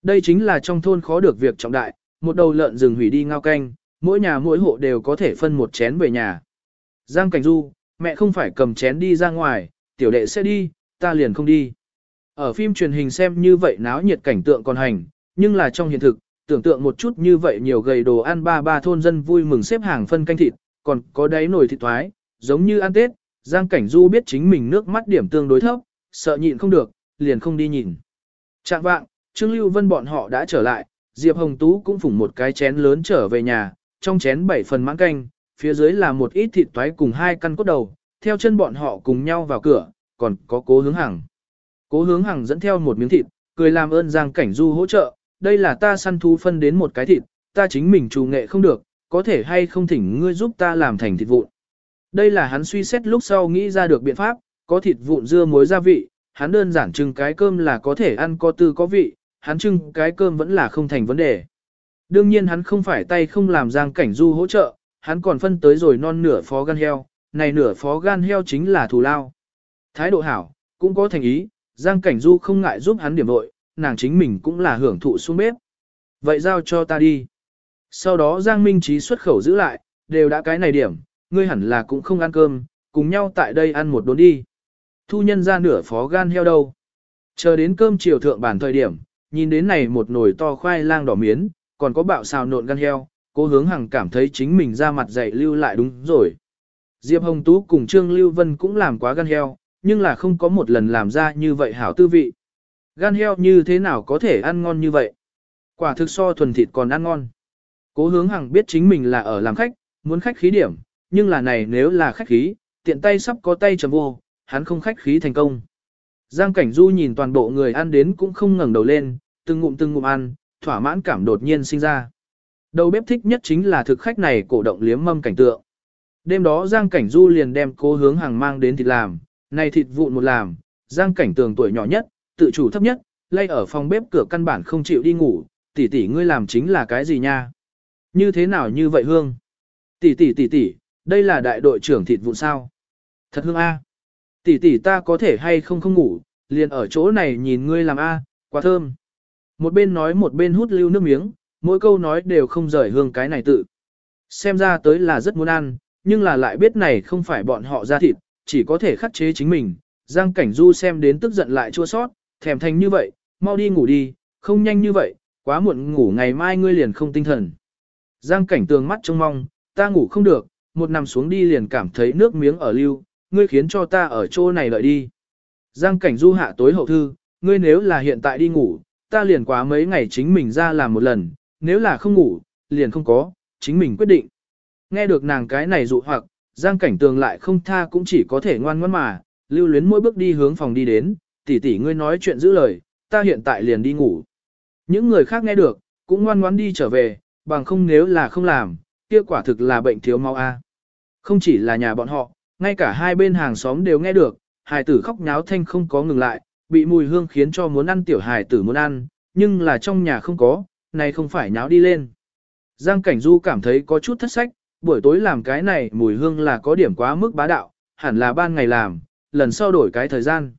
Speaker 1: Đây chính là trong thôn khó được việc trọng đại, một đầu lợn rừng hủy đi ngao canh, mỗi nhà mỗi hộ đều có thể phân một chén về nhà. Giang Cảnh Du, mẹ không phải cầm chén đi ra ngoài, tiểu đệ sẽ đi, ta liền không đi. Ở phim truyền hình xem như vậy náo nhiệt cảnh tượng còn hành, nhưng là trong hiện thực, tưởng tượng một chút như vậy nhiều gầy đồ ăn ba ba thôn dân vui mừng xếp hàng phân canh thịt, còn có đáy nồi thịt thoái, giống như ăn Tết, Giang Cảnh Du biết chính mình nước mắt điểm tương đối thấp, sợ nhịn không được, liền không đi nhìn. Trạng vạng, Trương Lưu Vân bọn họ đã trở lại, Diệp Hồng Tú cũng phủng một cái chén lớn trở về nhà, trong chén bảy phần mãn canh, phía dưới là một ít thịt toái cùng hai căn cốt đầu, theo chân bọn họ cùng nhau vào cửa, còn có cố hướng hằng. Cố hướng hằng dẫn theo một miếng thịt, cười làm ơn Giang Cảnh Du hỗ trợ, đây là ta săn thú phân đến một cái thịt, ta chính mình trù nghệ không được, có thể hay không thỉnh ngươi giúp ta làm thành thịt vụn. Đây là hắn suy xét lúc sau nghĩ ra được biện pháp, có thịt vụn dưa muối gia vị, hắn đơn giản trưng cái cơm là có thể ăn có tư có vị, hắn trưng cái cơm vẫn là không thành vấn đề. Đương nhiên hắn không phải tay không làm Giang Cảnh Du hỗ trợ, hắn còn phân tới rồi non nửa phó gan heo, này nửa phó gan heo chính là thù lao. Thái độ hảo, cũng có thành ý, Giang Cảnh Du không ngại giúp hắn điểm đội, nàng chính mình cũng là hưởng thụ xuống bếp. Vậy giao cho ta đi. Sau đó Giang Minh Trí xuất khẩu giữ lại, đều đã cái này điểm, ngươi hẳn là cũng không ăn cơm, cùng nhau tại đây ăn một đốn đi. Thu nhân ra nửa phó gan heo đâu. Chờ đến cơm chiều thượng bản thời điểm, nhìn đến này một nồi to khoai lang đỏ miến, còn có bạo xào nộn gan heo, cô hướng hằng cảm thấy chính mình ra mặt dạy lưu lại đúng rồi. Diệp Hồng Tú cùng Trương Lưu Vân cũng làm quá gan heo, nhưng là không có một lần làm ra như vậy hảo tư vị. Gan heo như thế nào có thể ăn ngon như vậy? Quả thực so thuần thịt còn ăn ngon. Cố hướng hằng biết chính mình là ở làm khách, muốn khách khí điểm, nhưng là này nếu là khách khí, tiện tay sắp có tay chầm vô, hắn không khách khí thành công. Giang Cảnh Du nhìn toàn bộ người ăn đến cũng không ngẩng đầu lên, từng ngụm từng ngụm ăn, thỏa mãn cảm đột nhiên sinh ra. Đầu bếp thích nhất chính là thực khách này cổ động liếm mâm cảnh tượng. Đêm đó Giang Cảnh Du liền đem cố hướng hàng mang đến thịt làm, này thịt vụn một làm, Giang Cảnh tường tuổi nhỏ nhất, tự chủ thấp nhất, lay ở phòng bếp cửa căn bản không chịu đi ngủ, tỷ tỷ ngươi làm chính là cái gì nha? Như thế nào như vậy hương? Tỷ tỷ tỷ tỷ, đây là đại đội trưởng thịt vụn sao? Thật hương a. Tỷ tỷ ta có thể hay không không ngủ, liền ở chỗ này nhìn ngươi làm a, quá thơm. Một bên nói một bên hút lưu nước miếng, mỗi câu nói đều không rời hương cái này tự. Xem ra tới là rất muốn ăn, nhưng là lại biết này không phải bọn họ ra thịt, chỉ có thể khắc chế chính mình. Giang Cảnh Du xem đến tức giận lại chua sót, thèm thành như vậy, mau đi ngủ đi, không nhanh như vậy, quá muộn ngủ ngày mai ngươi liền không tinh thần. Giang Cảnh tường mắt trông mong, ta ngủ không được, một nằm xuống đi liền cảm thấy nước miếng ở lưu, ngươi khiến cho ta ở chỗ này lợi đi. Giang Cảnh Du hạ tối hậu thư, ngươi nếu là hiện tại đi ngủ, ta liền quá mấy ngày chính mình ra làm một lần, nếu là không ngủ, liền không có, chính mình quyết định. Nghe được nàng cái này dụ hoặc, Giang Cảnh Tường lại không tha cũng chỉ có thể ngoan ngoãn mà, lưu luyến mỗi bước đi hướng phòng đi đến, tỷ tỷ ngươi nói chuyện giữ lời, ta hiện tại liền đi ngủ. Những người khác nghe được, cũng ngoan ngoãn đi trở về, bằng không nếu là không làm, kia quả thực là bệnh thiếu máu A. Không chỉ là nhà bọn họ, ngay cả hai bên hàng xóm đều nghe được, hài tử khóc nháo thanh không có ngừng lại, bị mùi hương khiến cho muốn ăn tiểu hài tử muốn ăn, nhưng là trong nhà không có, này không phải nháo đi lên. Giang Cảnh Du cảm thấy có chút thất sách, buổi tối làm cái này mùi hương là có điểm quá mức bá đạo, hẳn là ban ngày làm, lần sau đổi cái thời gian.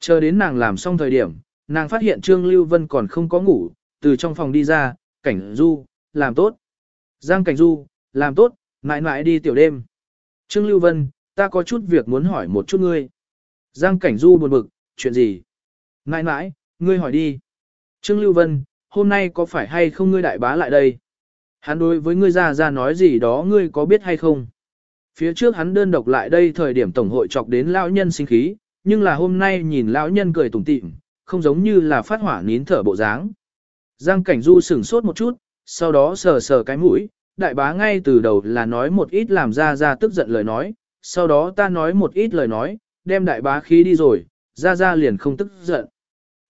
Speaker 1: Chờ đến nàng làm xong thời điểm, nàng phát hiện Trương Lưu Vân còn không có ngủ, từ trong phòng đi ra, Cảnh Du, làm tốt. Giang Cảnh Du, làm tốt, mãi mãi đi tiểu đêm. Trương Lưu Vân, ta có chút việc muốn hỏi một chút ngươi. Giang Cảnh Du buồn bực, chuyện gì? Mãi mãi, ngươi hỏi đi. Trương Lưu Vân, hôm nay có phải hay không ngươi đại bá lại đây? Hắn đối với ngươi ra ra nói gì đó ngươi có biết hay không? Phía trước hắn đơn độc lại đây thời điểm tổng hội chọc đến lão nhân sinh khí, nhưng là hôm nay nhìn lão nhân cười tủm tỉm, không giống như là phát hỏa nín thở bộ dáng. Giang Cảnh Du sửng sốt một chút, sau đó sờ sờ cái mũi, đại bá ngay từ đầu là nói một ít làm ra ra tức giận lời nói, sau đó ta nói một ít lời nói, đem đại bá khí đi rồi, ra ra liền không tức giận.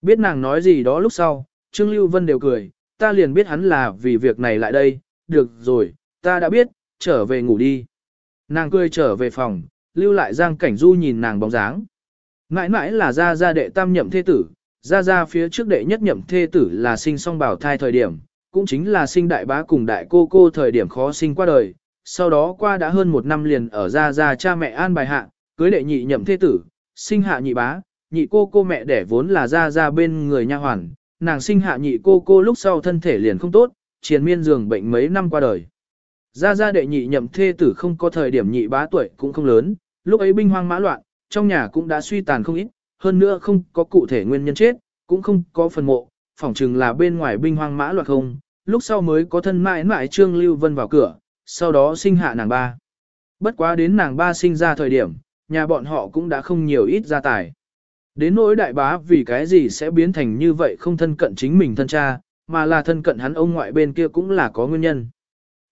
Speaker 1: Biết nàng nói gì đó lúc sau, Trương Lưu Vân đều cười, ta liền biết hắn là vì việc này lại đây, được rồi, ta đã biết, trở về ngủ đi. Nàng cười trở về phòng, lưu lại Giang Cảnh Du nhìn nàng bóng dáng. Mãi mãi là gia gia đệ tam nhậm thế tử, gia gia phía trước đệ nhất nhậm thế tử là sinh song bảo thai thời điểm, cũng chính là sinh đại bá cùng đại cô cô thời điểm khó sinh qua đời. Sau đó qua đã hơn một năm liền ở gia gia cha mẹ an bài hạ, cưới đệ nhị nhậm thế tử, sinh hạ nhị bá, nhị cô cô mẹ đẻ vốn là gia gia bên người nha hoàn, nàng sinh hạ nhị cô cô lúc sau thân thể liền không tốt, triền miên giường bệnh mấy năm qua đời. Gia gia đệ nhị nhậm thê tử không có thời điểm nhị bá tuổi cũng không lớn, lúc ấy binh hoang mã loạn, trong nhà cũng đã suy tàn không ít, hơn nữa không có cụ thể nguyên nhân chết, cũng không có phần mộ, phỏng chừng là bên ngoài binh hoang mã loạn không, lúc sau mới có thân mãi mãi Trương Lưu Vân vào cửa, sau đó sinh hạ nàng ba. Bất quá đến nàng ba sinh ra thời điểm, nhà bọn họ cũng đã không nhiều ít gia tài. Đến nỗi đại bá vì cái gì sẽ biến thành như vậy không thân cận chính mình thân cha, mà là thân cận hắn ông ngoại bên kia cũng là có nguyên nhân.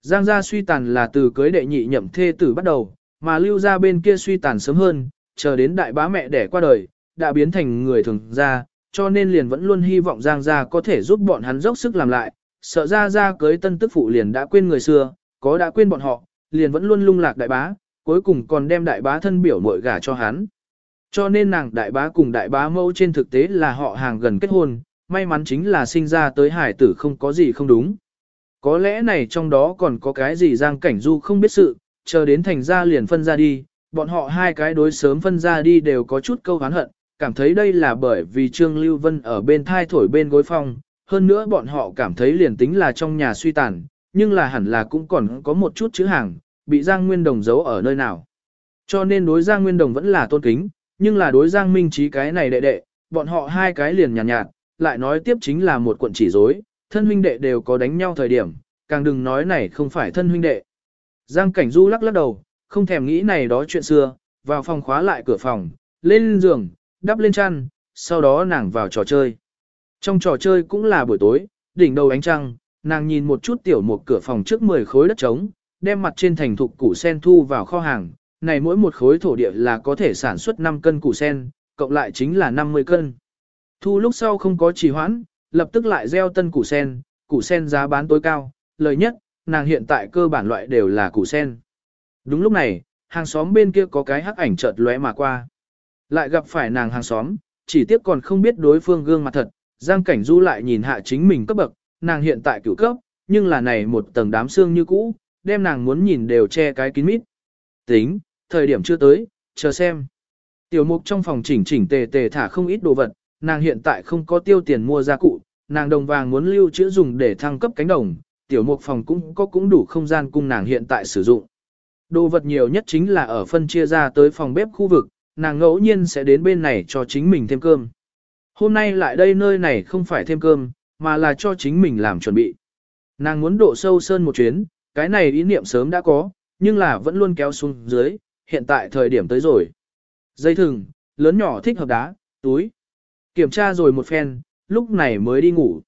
Speaker 1: Giang gia suy tàn là từ cưới đệ nhị nhậm thê tử bắt đầu, mà lưu gia bên kia suy tàn sớm hơn, chờ đến đại bá mẹ đẻ qua đời, đã biến thành người thường gia, cho nên liền vẫn luôn hy vọng Giang gia có thể giúp bọn hắn dốc sức làm lại, sợ ra ra cưới tân tức phụ liền đã quên người xưa, có đã quên bọn họ, liền vẫn luôn lung lạc đại bá, cuối cùng còn đem đại bá thân biểu muội gả cho hắn. Cho nên nàng đại bá cùng đại bá mẫu trên thực tế là họ hàng gần kết hôn, may mắn chính là sinh ra tới hải tử không có gì không đúng. Có lẽ này trong đó còn có cái gì Giang Cảnh Du không biết sự, chờ đến thành ra liền phân ra đi, bọn họ hai cái đối sớm phân ra đi đều có chút câu hán hận, cảm thấy đây là bởi vì Trương Lưu Vân ở bên thai thổi bên gối phong, hơn nữa bọn họ cảm thấy liền tính là trong nhà suy tàn, nhưng là hẳn là cũng còn có một chút chữ hàng, bị Giang Nguyên Đồng giấu ở nơi nào. Cho nên đối Giang Nguyên Đồng vẫn là tôn kính, nhưng là đối Giang Minh Trí cái này đệ đệ, bọn họ hai cái liền nhàn nhạt, nhạt, lại nói tiếp chính là một cuộn chỉ dối, thân huynh đệ đều có đánh nhau thời điểm, càng đừng nói này không phải thân huynh đệ. Giang Cảnh Du lắc lắc đầu, không thèm nghĩ này đó chuyện xưa, vào phòng khóa lại cửa phòng, lên giường, đắp lên chăn, sau đó nàng vào trò chơi. Trong trò chơi cũng là buổi tối, đỉnh đầu ánh trăng, nàng nhìn một chút tiểu một cửa phòng trước 10 khối đất trống, đem mặt trên thành thục củ sen thu vào kho hàng, này mỗi một khối thổ địa là có thể sản xuất 5 cân củ sen, cộng lại chính là 50 cân. Thu lúc sau không có trì hoãn, lập tức lại gieo tân củ sen, củ sen giá bán tối cao, lời nhất, nàng hiện tại cơ bản loại đều là củ sen. Đúng lúc này, hàng xóm bên kia có cái hắc ảnh chợt lóe mà qua. Lại gặp phải nàng hàng xóm, chỉ tiếc còn không biết đối phương gương mặt thật, Giang Cảnh Du lại nhìn hạ chính mình cấp bậc, nàng hiện tại cửu cấp, nhưng là này một tầng đám xương như cũ, đem nàng muốn nhìn đều che cái kín mít. Tính, thời điểm chưa tới, chờ xem. Tiểu mục trong phòng chỉnh chỉnh tề tề thả không ít đồ vật, nàng hiện tại không có tiêu tiền mua gia cụ, nàng đồng vàng muốn lưu trữ dùng để thăng cấp cánh đồng, tiểu mục phòng cũng có cũng đủ không gian cung nàng hiện tại sử dụng. Đồ vật nhiều nhất chính là ở phân chia ra tới phòng bếp khu vực, nàng ngẫu nhiên sẽ đến bên này cho chính mình thêm cơm. Hôm nay lại đây nơi này không phải thêm cơm, mà là cho chính mình làm chuẩn bị. Nàng muốn độ sâu sơn một chuyến, cái này ý niệm sớm đã có, nhưng là vẫn luôn kéo xuống dưới, hiện tại thời điểm tới rồi. Dây thừng, lớn nhỏ thích hợp đá, túi. Kiểm tra rồi một phen, lúc này mới đi ngủ.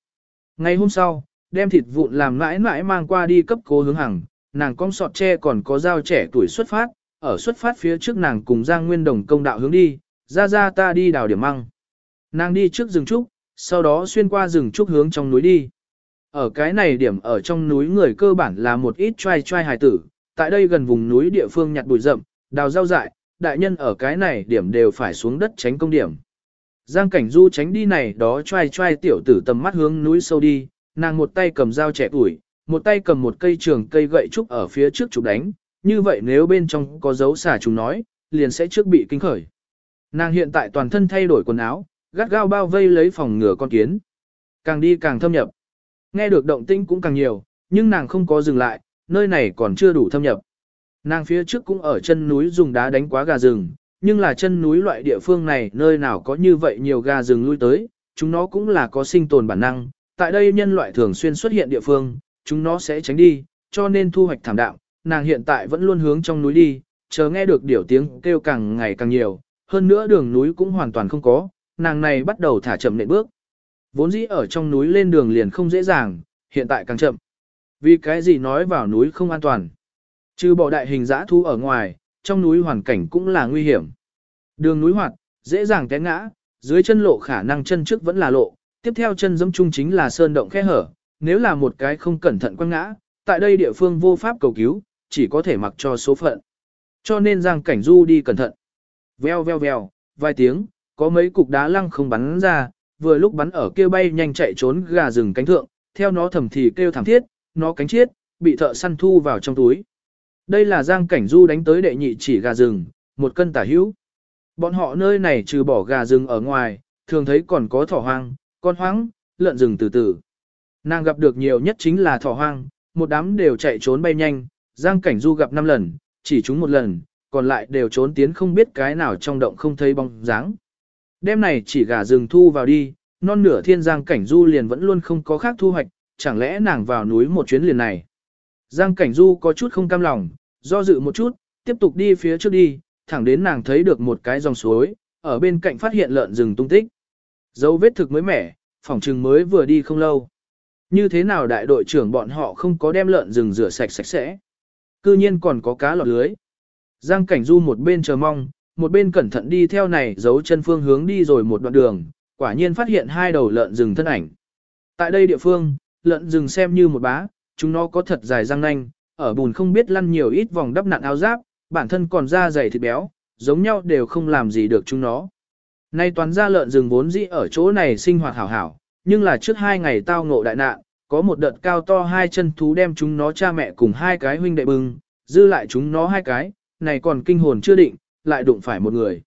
Speaker 1: Ngày hôm sau, đem thịt vụn làm mãi mãi mang qua đi cấp cố hướng hàng, nàng cong sọt tre còn có dao trẻ tuổi xuất phát, ở xuất phát phía trước nàng cùng Giang Nguyên Đồng công đạo hướng đi, ra ra ta đi đào điểm măng. Nàng đi trước rừng trúc, sau đó xuyên qua rừng trúc hướng trong núi đi. Ở cái này điểm ở trong núi người cơ bản là một ít trai trai hài tử, tại đây gần vùng núi địa phương nhặt bụi rậm, đào rau dại, đại nhân ở cái này điểm đều phải xuống đất tránh công điểm. Giang cảnh du tránh đi này đó trai trai tiểu tử tầm mắt hướng núi sâu đi, nàng một tay cầm dao trẻ tuổi, một tay cầm một cây trường cây gậy trúc ở phía trước chụp đánh, như vậy nếu bên trong có dấu xả chúng nói, liền sẽ trước bị kinh khởi. Nàng hiện tại toàn thân thay đổi quần áo, gắt gao bao vây lấy phòng ngừa con kiến. Càng đi càng thâm nhập. Nghe được động tĩnh cũng càng nhiều, nhưng nàng không có dừng lại, nơi này còn chưa đủ thâm nhập. Nàng phía trước cũng ở chân núi dùng đá đánh quá gà rừng, nhưng là chân núi loại địa phương này nơi nào có như vậy nhiều gà rừng lui tới, chúng nó cũng là có sinh tồn bản năng. Tại đây nhân loại thường xuyên xuất hiện địa phương, chúng nó sẽ tránh đi, cho nên thu hoạch thảm đạm. Nàng hiện tại vẫn luôn hướng trong núi đi, chờ nghe được điểu tiếng kêu càng ngày càng nhiều, hơn nữa đường núi cũng hoàn toàn không có, nàng này bắt đầu thả chậm nệm bước. Vốn dĩ ở trong núi lên đường liền không dễ dàng, hiện tại càng chậm. Vì cái gì nói vào núi không an toàn. Trừ bỏ đại hình dã thú ở ngoài, trong núi hoàn cảnh cũng là nguy hiểm. Đường núi hoạt, dễ dàng té ngã, dưới chân lộ khả năng chân trước vẫn là lộ, tiếp theo chân dẫm chung chính là sơn động khe hở, nếu là một cái không cẩn thận quăng ngã, tại đây địa phương vô pháp cầu cứu, chỉ có thể mặc cho số phận. Cho nên Giang Cảnh Du đi cẩn thận. Veo veo veo, vài tiếng, có mấy cục đá lăng không bắn ra, vừa lúc bắn ở kia bay nhanh chạy trốn gà rừng cánh thượng, theo nó thầm thì kêu thảm thiết, nó cánh chiết, bị thợ săn thu vào trong túi. Đây là Giang Cảnh Du đánh tới đệ nhị chỉ gà rừng, một cân tả hữu. Bọn họ nơi này trừ bỏ gà rừng ở ngoài, thường thấy còn có thỏ hoang, con hoang, lợn rừng từ từ. Nàng gặp được nhiều nhất chính là thỏ hoang, một đám đều chạy trốn bay nhanh, Giang Cảnh Du gặp 5 lần, chỉ chúng một lần, còn lại đều trốn tiến không biết cái nào trong động không thấy bóng dáng. Đêm này chỉ gà rừng thu vào đi, non nửa thiên Giang Cảnh Du liền vẫn luôn không có khác thu hoạch, chẳng lẽ nàng vào núi một chuyến liền này. Giang Cảnh Du có chút không cam lòng, do dự một chút, tiếp tục đi phía trước đi, thẳng đến nàng thấy được một cái dòng suối, ở bên cạnh phát hiện lợn rừng tung tích. Dấu vết thực mới mẻ, phòng trừng mới vừa đi không lâu. Như thế nào đại đội trưởng bọn họ không có đem lợn rừng rửa sạch sạch sẽ. Cư nhiên còn có cá lọt lưới. Giang Cảnh Du một bên chờ mong, một bên cẩn thận đi theo này giấu chân phương hướng đi rồi một đoạn đường, quả nhiên phát hiện hai đầu lợn rừng thân ảnh. Tại đây địa phương, lợn rừng xem như một bá, chúng nó có thật dài răng nanh, ở bùn không biết lăn nhiều ít vòng đắp nặn áo giáp, bản thân còn da dày thịt béo, giống nhau đều không làm gì được chúng nó. Nay toàn ra lợn rừng vốn dĩ ở chỗ này sinh hoạt hảo hảo, nhưng là trước hai ngày tao ngộ đại nạn, có một đợt cao to hai chân thú đem chúng nó cha mẹ cùng hai cái huynh đệ bưng, dư lại chúng nó hai cái, này còn kinh hồn chưa định, lại đụng phải một người.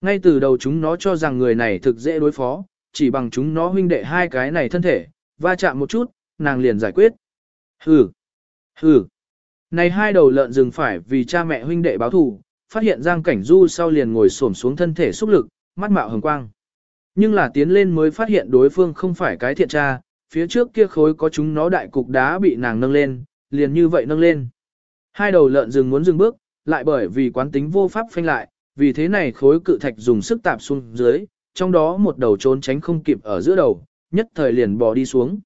Speaker 1: Ngay từ đầu chúng nó cho rằng người này thực dễ đối phó, chỉ bằng chúng nó huynh đệ hai cái này thân thể, va chạm một chút, nàng liền giải quyết. Hừ, hừ. Này hai đầu lợn rừng phải vì cha mẹ huynh đệ báo thù, phát hiện Giang Cảnh Du sau liền ngồi xổm xuống thân thể xúc lực, mắt mạo hồng quang. Nhưng là tiến lên mới phát hiện đối phương không phải cái thiện tra, phía trước kia khối có chúng nó đại cục đá bị nàng nâng lên, liền như vậy nâng lên. Hai đầu lợn rừng muốn dừng bước, lại bởi vì quán tính vô pháp phanh lại, vì thế này khối cự thạch dùng sức tạp xuống dưới, trong đó một đầu trốn tránh không kịp ở giữa đầu, nhất thời liền bò đi xuống.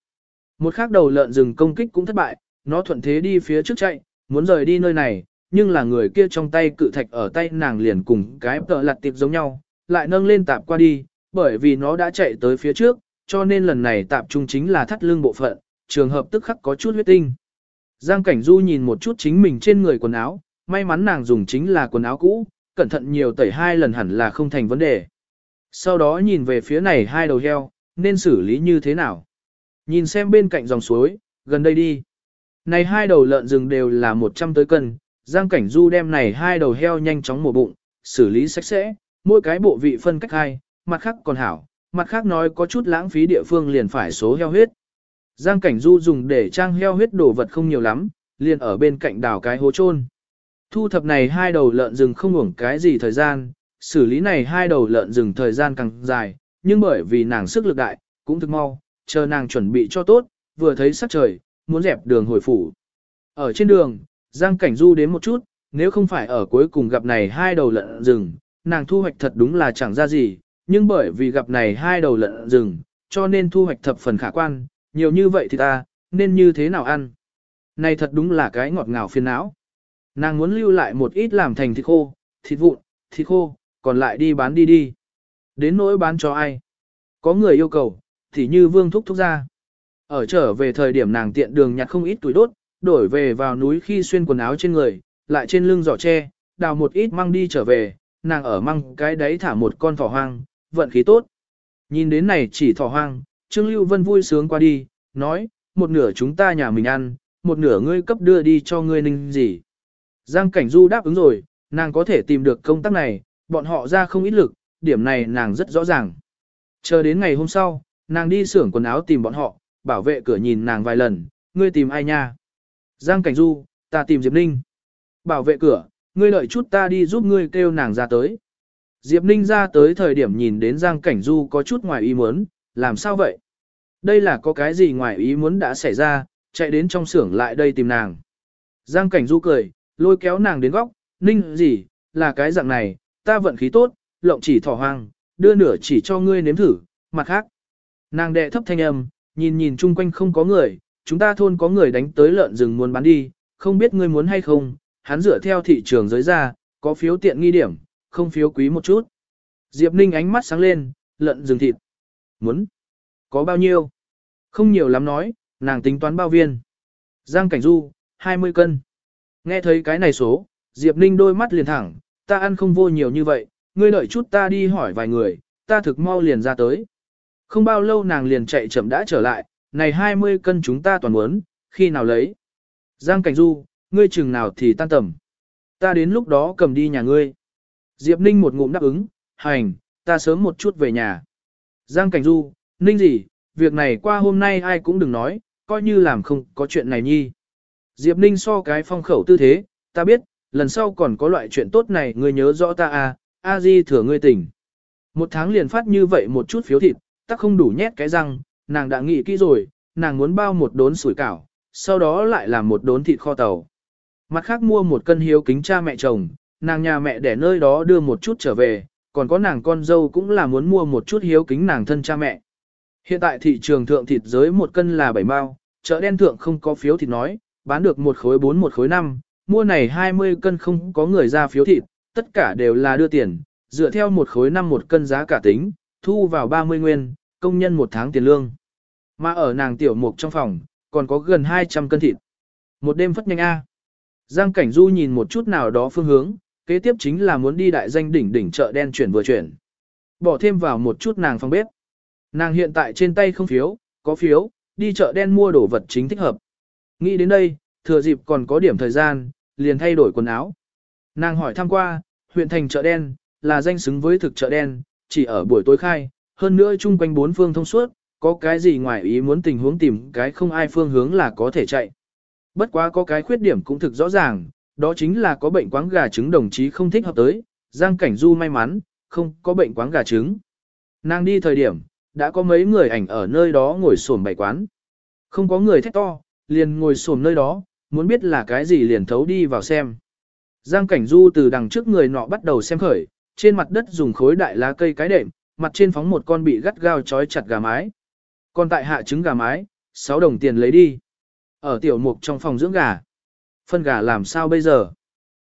Speaker 1: Một khác đầu lợn rừng công kích cũng thất bại, nó thuận thế đi phía trước chạy, muốn rời đi nơi này, nhưng là người kia trong tay cự thạch ở tay nàng liền cùng cái tợ lặt tiệp giống nhau, lại nâng lên tạp qua đi, bởi vì nó đã chạy tới phía trước, cho nên lần này tạp trung chính là thắt lưng bộ phận, trường hợp tức khắc có chút huyết tinh. Giang Cảnh Du nhìn một chút chính mình trên người quần áo, may mắn nàng dùng chính là quần áo cũ, cẩn thận nhiều tẩy hai lần hẳn là không thành vấn đề. Sau đó nhìn về phía này hai đầu heo, nên xử lý như thế nào. Nhìn xem bên cạnh dòng suối, gần đây đi. Này hai đầu lợn rừng đều là 100 tới cân, Giang Cảnh Du đem này hai đầu heo nhanh chóng mổ bụng, xử lý sạch sẽ, mỗi cái bộ vị phân cách hai, mặt khác còn hảo, mặt khác nói có chút lãng phí địa phương liền phải số heo huyết. Giang Cảnh Du dùng để trang heo huyết đồ vật không nhiều lắm, liền ở bên cạnh đào cái hố chôn. Thu thập này hai đầu lợn rừng không uổng cái gì thời gian, xử lý này hai đầu lợn rừng thời gian càng dài, nhưng bởi vì nàng sức lực đại, cũng thực mau, chờ nàng chuẩn bị cho tốt, vừa thấy sắc trời, muốn dẹp đường hồi phủ. Ở trên đường, Giang Cảnh Du đến một chút, nếu không phải ở cuối cùng gặp này hai đầu lợn rừng, nàng thu hoạch thật đúng là chẳng ra gì, nhưng bởi vì gặp này hai đầu lợn rừng, cho nên thu hoạch thập phần khả quan, nhiều như vậy thì ta, nên như thế nào ăn. Này thật đúng là cái ngọt ngào phiền não. Nàng muốn lưu lại một ít làm thành thịt khô, thịt vụn, thịt khô, còn lại đi bán đi đi. Đến nỗi bán cho ai? Có người yêu cầu, thì như vương thúc thúc ra. Ở trở về thời điểm nàng tiện đường nhặt không ít tuổi đốt, đổi về vào núi khi xuyên quần áo trên người, lại trên lưng giỏ tre, đào một ít măng đi trở về, nàng ở măng cái đấy thả một con thỏ hoang, vận khí tốt. Nhìn đến này chỉ thỏ hoang, Trương Lưu Vân vui sướng qua đi, nói, một nửa chúng ta nhà mình ăn, một nửa ngươi cấp đưa đi cho ngươi ninh gì. Giang Cảnh Du đáp ứng rồi, nàng có thể tìm được công tác này, bọn họ ra không ít lực, điểm này nàng rất rõ ràng. Chờ đến ngày hôm sau, nàng đi xưởng quần áo tìm bọn họ, bảo vệ cửa nhìn nàng vài lần, ngươi tìm ai nha? Giang Cảnh Du, ta tìm Diệp Ninh. Bảo vệ cửa, ngươi đợi chút ta đi giúp ngươi kêu nàng ra tới. Diệp Ninh ra tới thời điểm nhìn đến Giang Cảnh Du có chút ngoài ý muốn, làm sao vậy? Đây là có cái gì ngoài ý muốn đã xảy ra, chạy đến trong xưởng lại đây tìm nàng. Giang Cảnh Du cười, lôi kéo nàng đến góc, Ninh gì, là cái dạng này, ta vận khí tốt, lộng chỉ thỏ hoang, đưa nửa chỉ cho ngươi nếm thử, mặt khác. Nàng đệ thấp thanh âm, nhìn nhìn chung quanh không có người, chúng ta thôn có người đánh tới lợn rừng muốn bán đi, không biết ngươi muốn hay không, hắn dựa theo thị trường giới ra, có phiếu tiện nghi điểm, không phiếu quý một chút. Diệp Ninh ánh mắt sáng lên, lợn rừng thịt. Muốn? Có bao nhiêu? Không nhiều lắm nói, nàng tính toán bao viên. Giang Cảnh Du, 20 cân. Nghe thấy cái này số, Diệp Ninh đôi mắt liền thẳng, ta ăn không vô nhiều như vậy, ngươi đợi chút ta đi hỏi vài người, ta thực mau liền ra tới. Không bao lâu nàng liền chạy chậm đã trở lại, này 20 cân chúng ta toàn muốn, khi nào lấy. Giang Cảnh Du, ngươi chừng nào thì tan tầm. Ta đến lúc đó cầm đi nhà ngươi. Diệp Ninh một ngụm đáp ứng, hành, ta sớm một chút về nhà. Giang Cảnh Du, Ninh gì, việc này qua hôm nay ai cũng đừng nói, coi như làm không có chuyện này nhi. Diệp Ninh so cái phong khẩu tư thế, ta biết, lần sau còn có loại chuyện tốt này ngươi nhớ rõ ta à, a di thừa ngươi tỉnh. Một tháng liền phát như vậy một chút phiếu thịt, tắc không đủ nhét cái răng, nàng đã nghĩ kỹ rồi, nàng muốn bao một đốn sủi cảo, sau đó lại làm một đốn thịt kho tàu. Mặt khác mua một cân hiếu kính cha mẹ chồng, nàng nhà mẹ để nơi đó đưa một chút trở về, còn có nàng con dâu cũng là muốn mua một chút hiếu kính nàng thân cha mẹ. Hiện tại thị trường thượng thịt giới một cân là 7 mao, chợ đen thượng không có phiếu thịt nói, bán được một khối 4 một khối 5, mua này 20 cân không có người ra phiếu thịt, tất cả đều là đưa tiền, dựa theo một khối 5 một cân giá cả tính, thu vào 30 nguyên, công nhân một tháng tiền lương. Mà ở nàng tiểu mục trong phòng, còn có gần 200 cân thịt. Một đêm phất nhanh A. Giang Cảnh Du nhìn một chút nào đó phương hướng, kế tiếp chính là muốn đi đại danh đỉnh đỉnh chợ đen chuyển vừa chuyển. Bỏ thêm vào một chút nàng phòng bếp. Nàng hiện tại trên tay không phiếu, có phiếu, đi chợ đen mua đồ vật chính thích hợp. Nghĩ đến đây, thừa dịp còn có điểm thời gian, liền thay đổi quần áo. Nàng hỏi thăm qua, huyện thành chợ đen, là danh xứng với thực chợ đen, chỉ ở buổi tối khai, hơn nữa chung quanh bốn phương thông suốt, có cái gì ngoài ý muốn tình huống tìm cái không ai phương hướng là có thể chạy. Bất quá có cái khuyết điểm cũng thực rõ ràng, đó chính là có bệnh quáng gà trứng đồng chí không thích hợp tới, Giang Cảnh Du may mắn, không có bệnh quáng gà trứng. Nàng đi thời điểm, đã có mấy người ảnh ở nơi đó ngồi xổm bày quán. Không có người thét to, liền ngồi xổm nơi đó, muốn biết là cái gì liền thấu đi vào xem. Giang Cảnh Du từ đằng trước người nọ bắt đầu xem khởi, trên mặt đất dùng khối đại lá cây cái đệm, mặt trên phóng một con bị gắt gao trói chặt gà mái. Còn tại hạ trứng gà mái, 6 đồng tiền lấy đi. Ở tiểu mục trong phòng dưỡng gà. Phân gà làm sao bây giờ?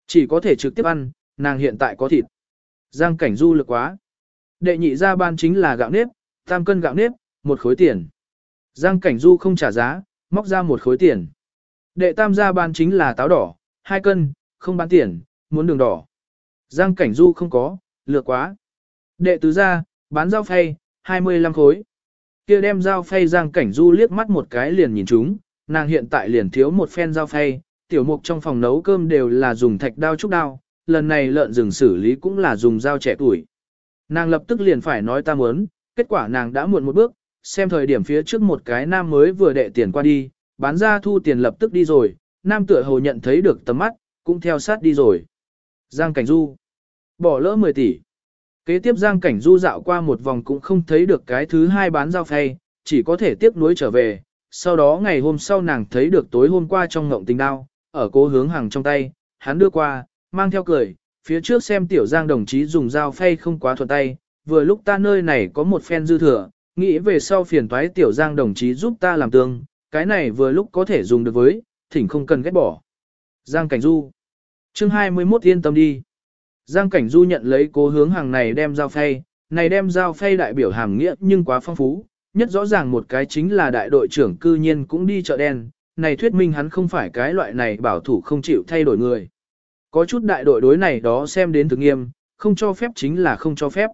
Speaker 1: Chỉ có thể trực tiếp ăn, nàng hiện tại có thịt. Giang cảnh du lực quá. Đệ nhị ra ban chính là gạo nếp, tam cân gạo nếp, một khối tiền. Giang cảnh du không trả giá, móc ra một khối tiền. Đệ tam gia ban chính là táo đỏ, hai cân, không bán tiền, muốn đường đỏ. Giang cảnh du không có, lừa quá. Đệ tứ gia, bán rau phay, 25 khối. kia đem rau phay giang cảnh du liếc mắt một cái liền nhìn chúng, nàng hiện tại liền thiếu một phen rau phay, tiểu mục trong phòng nấu cơm đều là dùng thạch đao trúc đao, lần này lợn rừng xử lý cũng là dùng dao trẻ tuổi. Nàng lập tức liền phải nói ta muốn, kết quả nàng đã muộn một bước, xem thời điểm phía trước một cái nam mới vừa đệ tiền qua đi, bán ra thu tiền lập tức đi rồi, nam tựa hồ nhận thấy được tầm mắt, cũng theo sát đi rồi. Giang Cảnh Du bỏ lỡ 10 tỷ. Kế tiếp Giang Cảnh Du dạo qua một vòng cũng không thấy được cái thứ hai bán giao phay, chỉ có thể tiếp nối trở về. Sau đó ngày hôm sau nàng thấy được tối hôm qua trong ngộng tình đao, ở cố hướng hàng trong tay, hắn đưa qua, mang theo cười, phía trước xem tiểu Giang đồng chí dùng dao phay không quá thuận tay, vừa lúc ta nơi này có một phen dư thừa, nghĩ về sau phiền toái tiểu Giang đồng chí giúp ta làm tương, cái này vừa lúc có thể dùng được với, thỉnh không cần ghét bỏ. Giang Cảnh Du chương 21 yên tâm đi. Giang Cảnh Du nhận lấy cố hướng hàng này đem dao phay, này đem dao phay đại biểu hàm nghĩa nhưng quá phong phú, nhất rõ ràng một cái chính là đại đội trưởng cư nhiên cũng đi chợ đen, này thuyết minh hắn không phải cái loại này bảo thủ không chịu thay đổi người. Có chút đại đội đối này đó xem đến thực nghiêm, không cho phép chính là không cho phép.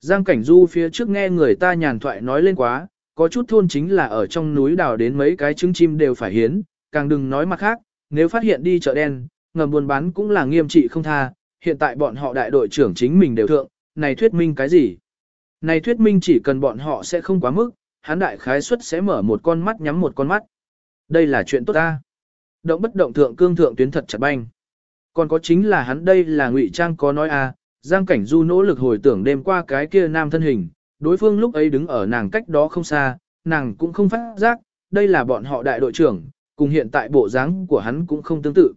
Speaker 1: Giang Cảnh Du phía trước nghe người ta nhàn thoại nói lên quá, có chút thôn chính là ở trong núi đào đến mấy cái trứng chim đều phải hiến, càng đừng nói mặt khác, nếu phát hiện đi chợ đen, ngầm buôn bán cũng là nghiêm trị không tha, hiện tại bọn họ đại đội trưởng chính mình đều thượng, này thuyết minh cái gì? Này thuyết minh chỉ cần bọn họ sẽ không quá mức, hắn đại khái suất sẽ mở một con mắt nhắm một con mắt. Đây là chuyện tốt ta. Động bất động thượng cương thượng tuyến thật chặt banh. Còn có chính là hắn đây là ngụy trang có nói à, Giang Cảnh Du nỗ lực hồi tưởng đêm qua cái kia nam thân hình, đối phương lúc ấy đứng ở nàng cách đó không xa, nàng cũng không phát giác, đây là bọn họ đại đội trưởng, cùng hiện tại bộ dáng của hắn cũng không tương tự.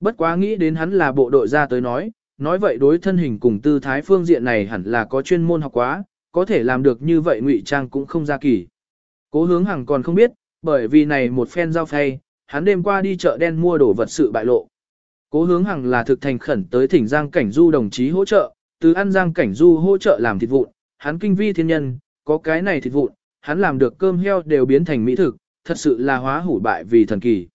Speaker 1: Bất quá nghĩ đến hắn là bộ đội ra tới nói, nói vậy đối thân hình cùng tư thái phương diện này hẳn là có chuyên môn học quá, có thể làm được như vậy ngụy trang cũng không ra kỳ. Cố hướng hằng còn không biết, bởi vì này một phen giao phay, hắn đêm qua đi chợ đen mua đồ vật sự bại lộ. Cố hướng hằng là thực thành khẩn tới thỉnh Giang Cảnh Du đồng chí hỗ trợ, từ ăn Giang Cảnh Du hỗ trợ làm thịt vụn, hắn kinh vi thiên nhân, có cái này thịt vụn, hắn làm được cơm heo đều biến thành mỹ thực, thật sự là hóa hủ bại vì thần kỳ.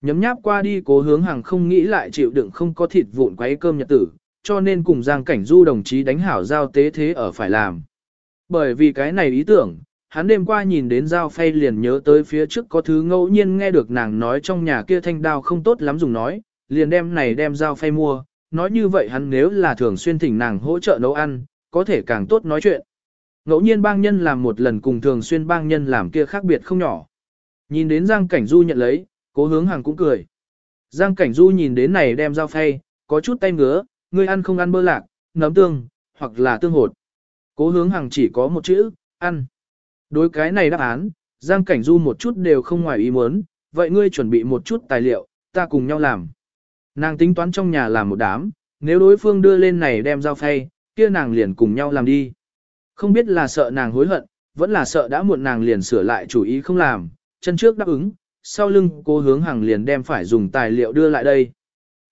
Speaker 1: Nhấm nháp qua đi cố hướng hàng không nghĩ lại chịu đựng không có thịt vụn quấy cơm nhật tử, cho nên cùng Giang Cảnh Du đồng chí đánh hảo giao tế thế ở phải làm. Bởi vì cái này ý tưởng, hắn đêm qua nhìn đến dao phay liền nhớ tới phía trước có thứ ngẫu nhiên nghe được nàng nói trong nhà kia thanh đao không tốt lắm dùng nói, liền đem này đem dao phay mua, nói như vậy hắn nếu là thường xuyên thỉnh nàng hỗ trợ nấu ăn, có thể càng tốt nói chuyện. Ngẫu nhiên bang nhân làm một lần cùng thường xuyên bang nhân làm kia khác biệt không nhỏ. Nhìn đến Giang Cảnh Du nhận lấy, cố hướng hàng cũng cười. Giang Cảnh Du nhìn đến này đem dao phay, có chút tay ngứa, ngươi ăn không ăn bơ lạc, nấm tương, hoặc là tương hột. Cố hướng hàng chỉ có một chữ, ăn. Đối cái này đáp án, Giang Cảnh Du một chút đều không ngoài ý muốn, vậy ngươi chuẩn bị một chút tài liệu, ta cùng nhau làm. Nàng tính toán trong nhà làm một đám, nếu đối phương đưa lên này đem giao phay, kia nàng liền cùng nhau làm đi. Không biết là sợ nàng hối hận, vẫn là sợ đã muộn nàng liền sửa lại chủ ý không làm, chân trước đáp ứng, sau lưng cố hướng hàng liền đem phải dùng tài liệu đưa lại đây.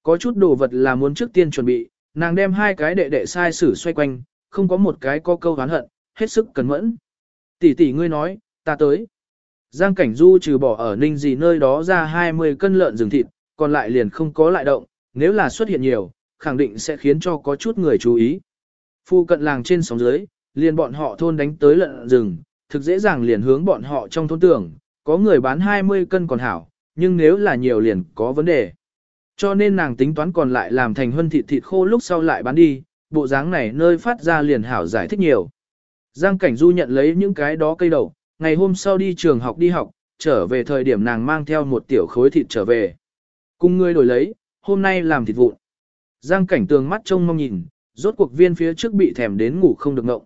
Speaker 1: Có chút đồ vật là muốn trước tiên chuẩn bị, nàng đem hai cái đệ đệ sai sử xoay quanh, không có một cái có câu hán hận, hết sức cẩn mẫn. Tỷ tỷ ngươi nói, ta tới. Giang Cảnh Du trừ bỏ ở ninh gì nơi đó ra 20 cân lợn rừng thịt, còn lại liền không có lại động, nếu là xuất hiện nhiều, khẳng định sẽ khiến cho có chút người chú ý. Phu cận làng trên sóng dưới, liền bọn họ thôn đánh tới lợn rừng, thực dễ dàng liền hướng bọn họ trong thôn tưởng, có người bán 20 cân còn hảo, nhưng nếu là nhiều liền có vấn đề. Cho nên nàng tính toán còn lại làm thành hân thịt thịt khô lúc sau lại bán đi, bộ dáng này nơi phát ra liền hảo giải thích nhiều. Giang Cảnh Du nhận lấy những cái đó cây đậu, ngày hôm sau đi trường học đi học, trở về thời điểm nàng mang theo một tiểu khối thịt trở về. Cùng người đổi lấy, hôm nay làm thịt vụn. Giang Cảnh tường mắt trông mong nhìn, rốt cuộc viên phía trước bị thèm đến ngủ không được ngộng.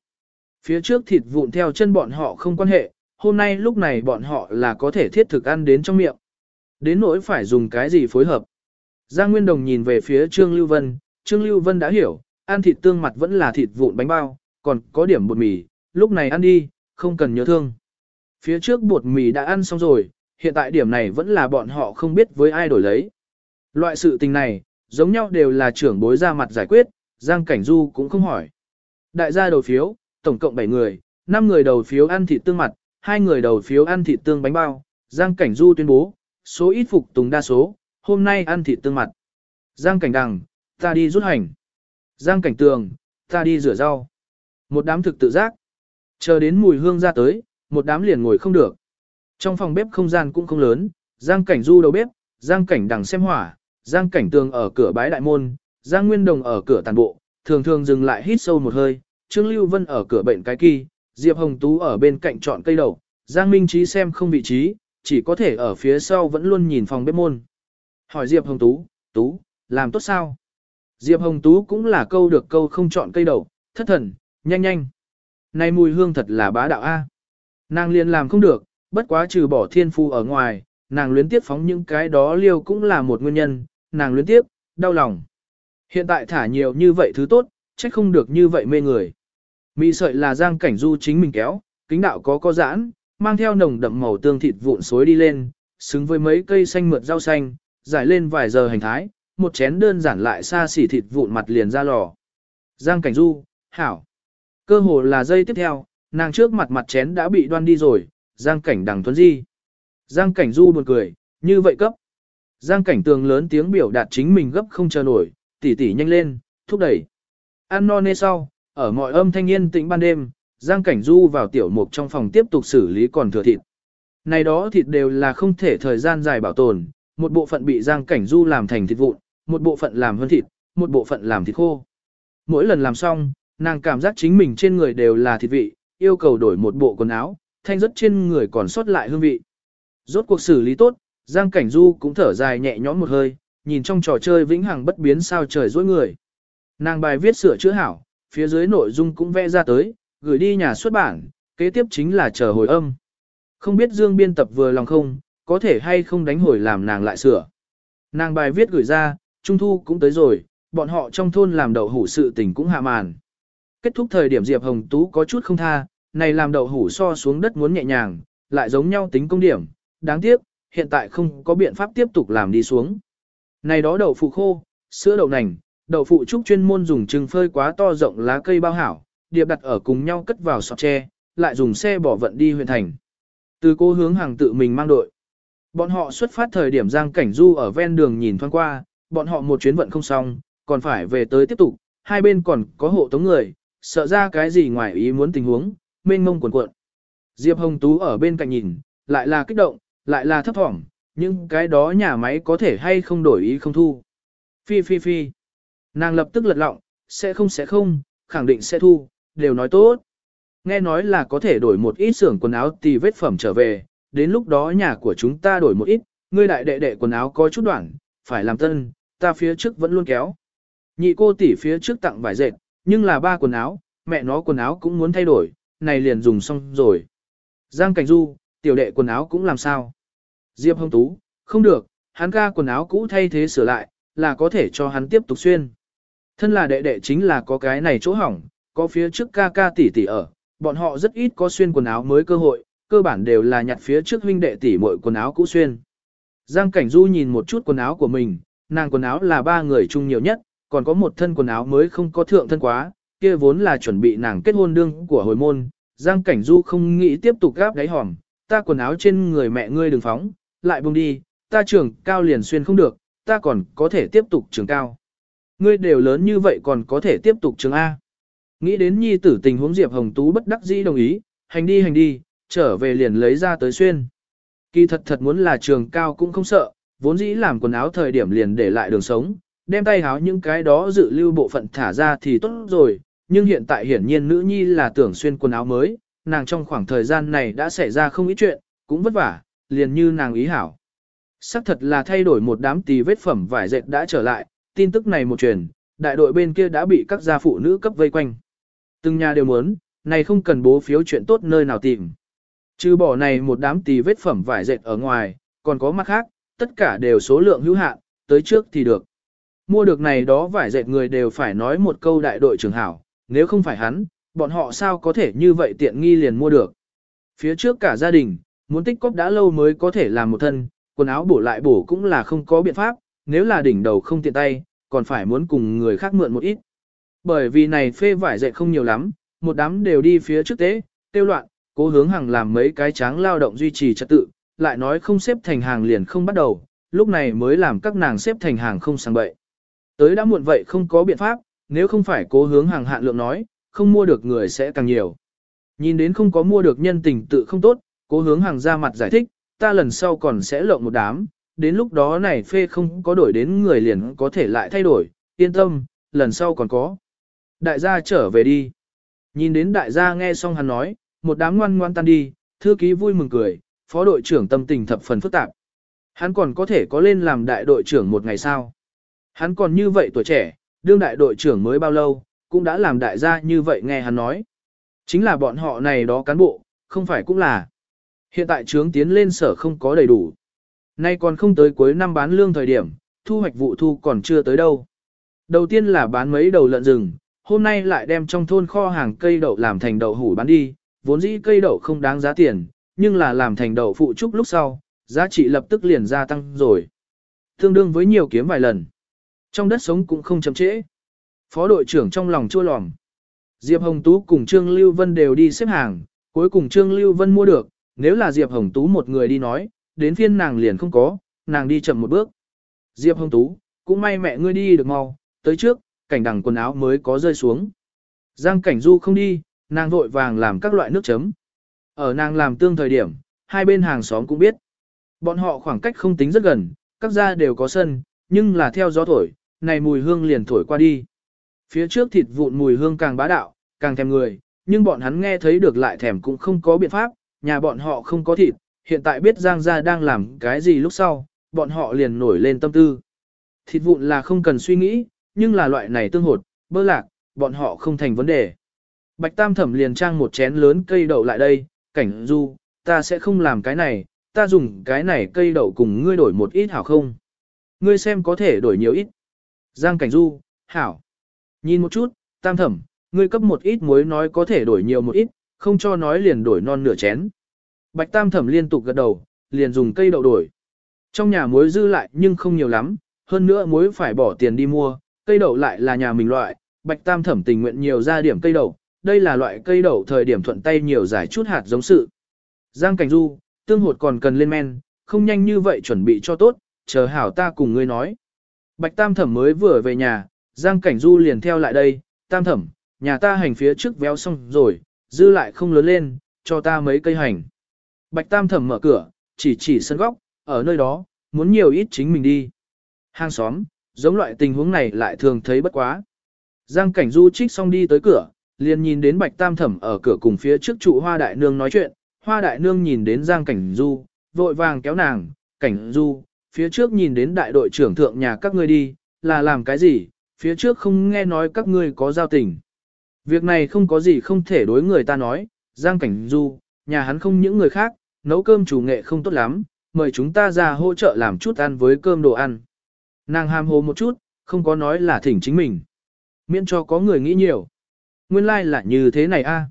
Speaker 1: Phía trước thịt vụn theo chân bọn họ không quan hệ, hôm nay lúc này bọn họ là có thể thiết thực ăn đến trong miệng. Đến nỗi phải dùng cái gì phối hợp. Giang Nguyên Đồng nhìn về phía Trương Lưu Vân, Trương Lưu Vân đã hiểu, ăn thịt tương mặt vẫn là thịt vụn bánh bao, còn có điểm bột mì, lúc này ăn đi, không cần nhớ thương. Phía trước bột mì đã ăn xong rồi, hiện tại điểm này vẫn là bọn họ không biết với ai đổi lấy. Loại sự tình này, giống nhau đều là trưởng bối ra mặt giải quyết, Giang Cảnh Du cũng không hỏi. Đại gia đầu phiếu, tổng cộng 7 người, 5 người đầu phiếu ăn thịt tương mặt, 2 người đầu phiếu ăn thịt tương bánh bao. Giang Cảnh Du tuyên bố, số ít phục tùng đa số, hôm nay ăn thịt tương mặt. Giang Cảnh Đằng, ta đi rút hành. Giang Cảnh Tường, ta đi rửa rau. Một đám thực tự giác. Chờ đến mùi hương ra tới, một đám liền ngồi không được. Trong phòng bếp không gian cũng không lớn, Giang Cảnh Du đầu bếp, Giang Cảnh Đằng xem hỏa, Giang Cảnh Tường ở cửa bái đại môn, Giang Nguyên Đồng ở cửa tàn bộ, thường thường dừng lại hít sâu một hơi, Trương Lưu Vân ở cửa bệnh cái kỳ, Diệp Hồng Tú ở bên cạnh chọn cây đầu, Giang Minh Trí xem không vị trí, chỉ có thể ở phía sau vẫn luôn nhìn phòng bếp môn. Hỏi Diệp Hồng Tú, Tú, làm tốt sao? Diệp Hồng Tú cũng là câu được câu không chọn cây đầu, thất thần, nhanh nhanh nay mùi hương thật là bá đạo a. Nàng liền làm không được, bất quá trừ bỏ thiên phu ở ngoài, nàng luyến tiếp phóng những cái đó liêu cũng là một nguyên nhân, nàng luyến tiếp, đau lòng. Hiện tại thả nhiều như vậy thứ tốt, trách không được như vậy mê người. Mị sợi là giang cảnh du chính mình kéo, kính đạo có có giãn, mang theo nồng đậm màu tương thịt vụn xối đi lên, xứng với mấy cây xanh mượt rau xanh, giải lên vài giờ hành thái, một chén đơn giản lại xa xỉ thịt vụn mặt liền ra lò. Giang cảnh du, hảo. Cơ hồ là dây tiếp theo, nàng trước mặt mặt chén đã bị đoan đi rồi, giang cảnh đằng tuấn di. Giang cảnh du buồn cười, như vậy cấp. Giang cảnh tường lớn tiếng biểu đạt chính mình gấp không chờ nổi, tỉ tỉ nhanh lên, thúc đẩy. Ăn no nê sau, ở mọi âm thanh yên tĩnh ban đêm, Giang cảnh du vào tiểu mục trong phòng tiếp tục xử lý còn thừa thịt. Này đó thịt đều là không thể thời gian dài bảo tồn, một bộ phận bị Giang cảnh du làm thành thịt vụn, một bộ phận làm hơn thịt, một bộ phận làm thịt khô. Mỗi lần làm xong, nàng cảm giác chính mình trên người đều là thịt vị, yêu cầu đổi một bộ quần áo, thanh rất trên người còn sót lại hương vị. Rốt cuộc xử lý tốt, Giang Cảnh Du cũng thở dài nhẹ nhõm một hơi, nhìn trong trò chơi vĩnh hằng bất biến sao trời dối người. Nàng bài viết sửa chữa hảo, phía dưới nội dung cũng vẽ ra tới, gửi đi nhà xuất bản, kế tiếp chính là chờ hồi âm. Không biết Dương biên tập vừa lòng không, có thể hay không đánh hồi làm nàng lại sửa. Nàng bài viết gửi ra, Trung Thu cũng tới rồi, bọn họ trong thôn làm đậu hủ sự tình cũng hạ màn. Kết thúc thời điểm Diệp Hồng Tú có chút không tha, này làm đậu hủ so xuống đất muốn nhẹ nhàng, lại giống nhau tính công điểm, đáng tiếc, hiện tại không có biện pháp tiếp tục làm đi xuống. Này đó đậu phụ khô, sữa đậu nành, đậu phụ trúc chuyên môn dùng trưng phơi quá to rộng lá cây bao hảo, điệp đặt ở cùng nhau cất vào sọt tre, lại dùng xe bỏ vận đi huyện thành. Từ cô hướng hàng tự mình mang đội. Bọn họ xuất phát thời điểm Giang Cảnh Du ở ven đường nhìn thoáng qua, bọn họ một chuyến vận không xong, còn phải về tới tiếp tục, hai bên còn có hộ tống người, sợ ra cái gì ngoài ý muốn tình huống, mênh mông cuộn cuộn. Diệp Hồng Tú ở bên cạnh nhìn, lại là kích động, lại là thấp thỏm, nhưng cái đó nhà máy có thể hay không đổi ý không thu. Phi phi phi. Nàng lập tức lật lọng, sẽ không sẽ không, khẳng định sẽ thu, đều nói tốt. Nghe nói là có thể đổi một ít xưởng quần áo tì vết phẩm trở về, đến lúc đó nhà của chúng ta đổi một ít, ngươi đại đệ đệ quần áo có chút đoạn, phải làm tân, ta phía trước vẫn luôn kéo. Nhị cô tỷ phía trước tặng vải dệt, nhưng là ba quần áo, mẹ nó quần áo cũng muốn thay đổi, này liền dùng xong rồi. Giang Cảnh Du, tiểu đệ quần áo cũng làm sao? Diệp Hồng Tú, không được, hắn ca quần áo cũ thay thế sửa lại, là có thể cho hắn tiếp tục xuyên. Thân là đệ đệ chính là có cái này chỗ hỏng, có phía trước ca ca tỷ tỷ ở, bọn họ rất ít có xuyên quần áo mới cơ hội, cơ bản đều là nhặt phía trước huynh đệ tỷ muội quần áo cũ xuyên. Giang Cảnh Du nhìn một chút quần áo của mình, nàng quần áo là ba người chung nhiều nhất, còn có một thân quần áo mới không có thượng thân quá, kia vốn là chuẩn bị nàng kết hôn đương của hồi môn. Giang Cảnh Du không nghĩ tiếp tục gáp đáy hòm, ta quần áo trên người mẹ ngươi đừng phóng, lại buông đi, ta trưởng cao liền xuyên không được, ta còn có thể tiếp tục trường cao. Ngươi đều lớn như vậy còn có thể tiếp tục trường A. Nghĩ đến nhi tử tình huống Diệp Hồng Tú bất đắc dĩ đồng ý, hành đi hành đi, trở về liền lấy ra tới xuyên. Kỳ thật thật muốn là trường cao cũng không sợ, vốn dĩ làm quần áo thời điểm liền để lại đường sống, đem tay háo những cái đó dự lưu bộ phận thả ra thì tốt rồi, nhưng hiện tại hiển nhiên nữ nhi là tưởng xuyên quần áo mới, nàng trong khoảng thời gian này đã xảy ra không ít chuyện, cũng vất vả, liền như nàng ý hảo. Sắc thật là thay đổi một đám tì vết phẩm vải dệt đã trở lại, tin tức này một truyền, đại đội bên kia đã bị các gia phụ nữ cấp vây quanh. Từng nhà đều muốn, này không cần bố phiếu chuyện tốt nơi nào tìm. Trừ bỏ này một đám tì vết phẩm vải dệt ở ngoài, còn có mặt khác, tất cả đều số lượng hữu hạn, tới trước thì được. Mua được này đó vải dệt người đều phải nói một câu đại đội trưởng hảo, nếu không phải hắn, bọn họ sao có thể như vậy tiện nghi liền mua được. Phía trước cả gia đình, muốn tích cóp đã lâu mới có thể làm một thân, quần áo bổ lại bổ cũng là không có biện pháp, nếu là đỉnh đầu không tiện tay, còn phải muốn cùng người khác mượn một ít. Bởi vì này phê vải dệt không nhiều lắm, một đám đều đi phía trước tế, tiêu loạn, cố hướng hàng làm mấy cái tráng lao động duy trì trật tự, lại nói không xếp thành hàng liền không bắt đầu, lúc này mới làm các nàng xếp thành hàng không sang bậy. Tới đã muộn vậy không có biện pháp, nếu không phải cố hướng hàng hạn lượng nói, không mua được người sẽ càng nhiều. Nhìn đến không có mua được nhân tình tự không tốt, cố hướng hàng ra mặt giải thích, ta lần sau còn sẽ lộng một đám, đến lúc đó này phê không có đổi đến người liền có thể lại thay đổi, yên tâm, lần sau còn có. Đại gia trở về đi. Nhìn đến đại gia nghe xong hắn nói, một đám ngoan ngoan tan đi, thư ký vui mừng cười, phó đội trưởng tâm tình thập phần phức tạp. Hắn còn có thể có lên làm đại đội trưởng một ngày sao. Hắn còn như vậy tuổi trẻ, đương đại đội trưởng mới bao lâu, cũng đã làm đại gia như vậy nghe hắn nói. Chính là bọn họ này đó cán bộ, không phải cũng là. Hiện tại trướng tiến lên sở không có đầy đủ. Nay còn không tới cuối năm bán lương thời điểm, thu hoạch vụ thu còn chưa tới đâu. Đầu tiên là bán mấy đầu lợn rừng, hôm nay lại đem trong thôn kho hàng cây đậu làm thành đậu hủ bán đi, vốn dĩ cây đậu không đáng giá tiền, nhưng là làm thành đậu phụ trúc lúc sau, giá trị lập tức liền gia tăng rồi. Tương đương với nhiều kiếm vài lần. Trong đất sống cũng không chậm trễ. Phó đội trưởng trong lòng chua lòm. Diệp Hồng Tú cùng Trương Lưu Vân đều đi xếp hàng, cuối cùng Trương Lưu Vân mua được, nếu là Diệp Hồng Tú một người đi nói, đến phiên nàng liền không có, nàng đi chậm một bước. Diệp Hồng Tú, cũng may mẹ ngươi đi được mau, tới trước, cảnh đằng quần áo mới có rơi xuống. Giang cảnh du không đi, nàng vội vàng làm các loại nước chấm. Ở nàng làm tương thời điểm, hai bên hàng xóm cũng biết. Bọn họ khoảng cách không tính rất gần, các gia đều có sân, nhưng là theo gió thổi, này mùi hương liền thổi qua đi. Phía trước thịt vụn mùi hương càng bá đạo, càng thèm người, nhưng bọn hắn nghe thấy được lại thèm cũng không có biện pháp, nhà bọn họ không có thịt, hiện tại biết Giang gia đang làm cái gì lúc sau, bọn họ liền nổi lên tâm tư. Thịt vụn là không cần suy nghĩ, nhưng là loại này tương hột, bơ lạc, bọn họ không thành vấn đề. Bạch Tam Thẩm liền trang một chén lớn cây đậu lại đây, cảnh du, ta sẽ không làm cái này, ta dùng cái này cây đậu cùng ngươi đổi một ít hảo không? Ngươi xem có thể đổi nhiều ít. Giang cảnh du, hảo. Nhìn một chút, Tam Thẩm, ngươi cấp một ít muối nói có thể đổi nhiều một ít, không cho nói liền đổi non nửa chén. Bạch Tam Thẩm liên tục gật đầu, liền dùng cây đậu đổi. Trong nhà muối dư lại nhưng không nhiều lắm, hơn nữa muối phải bỏ tiền đi mua, cây đậu lại là nhà mình loại, Bạch Tam Thẩm tình nguyện nhiều ra điểm cây đậu, đây là loại cây đậu thời điểm thuận tay nhiều giải chút hạt giống sự. Giang Cảnh Du, tương hột còn cần lên men, không nhanh như vậy chuẩn bị cho tốt, chờ hảo ta cùng ngươi nói. Bạch Tam Thẩm mới vừa về nhà, Giang Cảnh Du liền theo lại đây, Tam Thẩm, nhà ta hành phía trước véo xong rồi, dư lại không lớn lên, cho ta mấy cây hành. Bạch Tam Thẩm mở cửa, chỉ chỉ sân góc, ở nơi đó, muốn nhiều ít chính mình đi. Hàng xóm, giống loại tình huống này lại thường thấy bất quá. Giang Cảnh Du trích xong đi tới cửa, liền nhìn đến Bạch Tam Thẩm ở cửa cùng phía trước trụ Hoa Đại Nương nói chuyện, Hoa Đại Nương nhìn đến Giang Cảnh Du, vội vàng kéo nàng, Cảnh Du, phía trước nhìn đến đại đội trưởng thượng nhà các ngươi đi, là làm cái gì, phía trước không nghe nói các ngươi có giao tình. Việc này không có gì không thể đối người ta nói, Giang Cảnh Du, nhà hắn không những người khác, nấu cơm chủ nghệ không tốt lắm, mời chúng ta ra hỗ trợ làm chút ăn với cơm đồ ăn. Nàng ham hồ một chút, không có nói là thỉnh chính mình. Miễn cho có người nghĩ nhiều. Nguyên lai like là như thế này a.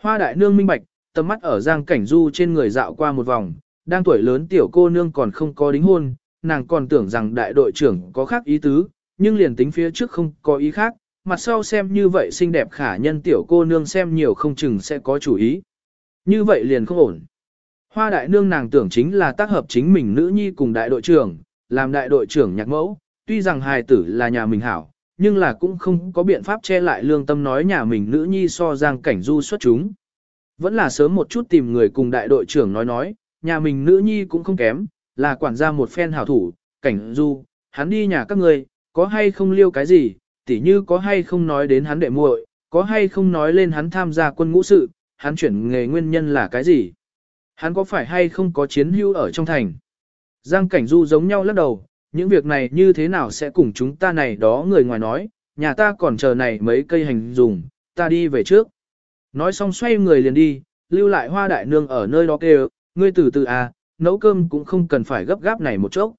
Speaker 1: Hoa đại nương minh bạch, tầm mắt ở giang cảnh du trên người dạo qua một vòng, đang tuổi lớn tiểu cô nương còn không có đính hôn, nàng còn tưởng rằng đại đội trưởng có khác ý tứ, nhưng liền tính phía trước không có ý khác, mặt sau xem như vậy xinh đẹp khả nhân tiểu cô nương xem nhiều không chừng sẽ có chủ ý. Như vậy liền không ổn. Hoa đại nương nàng tưởng chính là tác hợp chính mình nữ nhi cùng đại đội trưởng, làm đại đội trưởng nhạc mẫu, tuy rằng hài tử là nhà mình hảo, nhưng là cũng không có biện pháp che lại lương tâm nói nhà mình nữ nhi so giang cảnh du xuất chúng. Vẫn là sớm một chút tìm người cùng đại đội trưởng nói nói, nhà mình nữ nhi cũng không kém, là quản gia một phen hảo thủ, cảnh du, hắn đi nhà các người, có hay không liêu cái gì, tỉ như có hay không nói đến hắn đệ muội, có hay không nói lên hắn tham gia quân ngũ sự, hắn chuyển nghề nguyên nhân là cái gì. Hắn có phải hay không có chiến hữu ở trong thành? Giang Cảnh Du giống nhau lắc đầu, những việc này như thế nào sẽ cùng chúng ta này đó người ngoài nói, nhà ta còn chờ này mấy cây hành dùng, ta đi về trước. Nói xong xoay người liền đi, lưu lại hoa đại nương ở nơi đó kêu, ngươi từ từ à, nấu cơm cũng không cần phải gấp gáp này một chốc.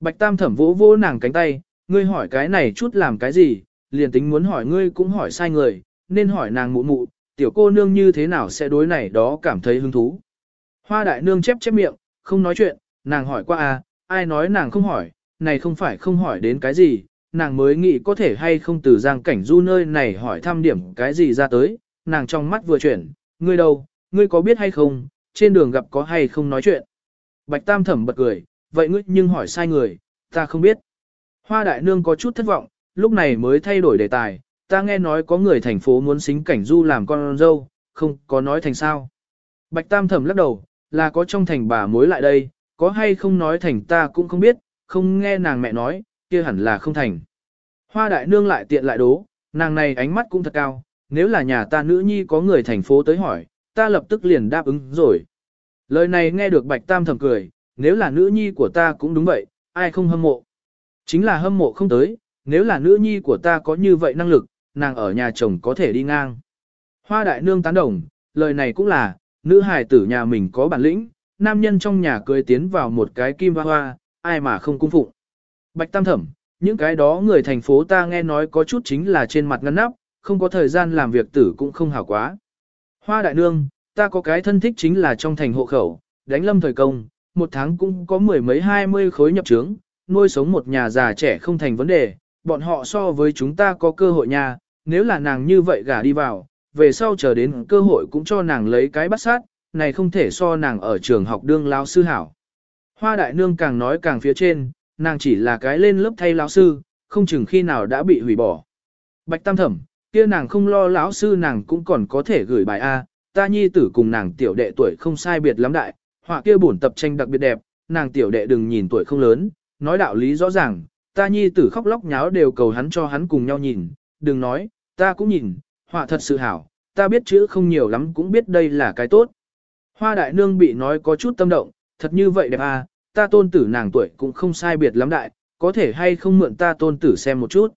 Speaker 1: Bạch Tam thẩm vỗ vỗ nàng cánh tay, ngươi hỏi cái này chút làm cái gì, liền tính muốn hỏi ngươi cũng hỏi sai người, nên hỏi nàng mụ mụ, tiểu cô nương như thế nào sẽ đối này đó cảm thấy hứng thú. Hoa đại nương chép chép miệng, không nói chuyện, nàng hỏi qua à, ai nói nàng không hỏi, này không phải không hỏi đến cái gì, nàng mới nghĩ có thể hay không từ giang cảnh du nơi này hỏi thăm điểm cái gì ra tới, nàng trong mắt vừa chuyển, ngươi đâu, ngươi có biết hay không, trên đường gặp có hay không nói chuyện. Bạch Tam thẩm bật cười, vậy ngươi nhưng hỏi sai người, ta không biết. Hoa đại nương có chút thất vọng, lúc này mới thay đổi đề tài, ta nghe nói có người thành phố muốn xính cảnh du làm con dâu, không có nói thành sao. Bạch Tam thẩm lắc đầu, là có trong thành bà mối lại đây, có hay không nói thành ta cũng không biết, không nghe nàng mẹ nói, kia hẳn là không thành. Hoa đại nương lại tiện lại đố, nàng này ánh mắt cũng thật cao, nếu là nhà ta nữ nhi có người thành phố tới hỏi, ta lập tức liền đáp ứng rồi. Lời này nghe được Bạch Tam thầm cười, nếu là nữ nhi của ta cũng đúng vậy, ai không hâm mộ. Chính là hâm mộ không tới, nếu là nữ nhi của ta có như vậy năng lực, nàng ở nhà chồng có thể đi ngang. Hoa đại nương tán đồng, lời này cũng là, nữ hài tử nhà mình có bản lĩnh, nam nhân trong nhà cưới tiến vào một cái kim hoa hoa, ai mà không cung phụng. Bạch Tam Thẩm, những cái đó người thành phố ta nghe nói có chút chính là trên mặt ngăn nắp, không có thời gian làm việc tử cũng không hảo quá. Hoa đại nương, ta có cái thân thích chính là trong thành hộ khẩu, đánh lâm thời công, một tháng cũng có mười mấy hai mươi khối nhập trướng, nuôi sống một nhà già trẻ không thành vấn đề, bọn họ so với chúng ta có cơ hội nha, nếu là nàng như vậy gả đi vào, về sau chờ đến cơ hội cũng cho nàng lấy cái bắt sát, này không thể so nàng ở trường học đương lao sư hảo. Hoa đại nương càng nói càng phía trên, nàng chỉ là cái lên lớp thay lao sư, không chừng khi nào đã bị hủy bỏ. Bạch Tam Thẩm, kia nàng không lo lão sư nàng cũng còn có thể gửi bài A, ta nhi tử cùng nàng tiểu đệ tuổi không sai biệt lắm đại, họa kia bổn tập tranh đặc biệt đẹp, nàng tiểu đệ đừng nhìn tuổi không lớn, nói đạo lý rõ ràng, ta nhi tử khóc lóc nháo đều cầu hắn cho hắn cùng nhau nhìn, đừng nói, ta cũng nhìn, họa thật sự hảo, ta biết chữ không nhiều lắm cũng biết đây là cái tốt. Hoa đại nương bị nói có chút tâm động, thật như vậy đẹp à, ta tôn tử nàng tuổi cũng không sai biệt lắm đại, có thể hay không mượn ta tôn tử xem một chút.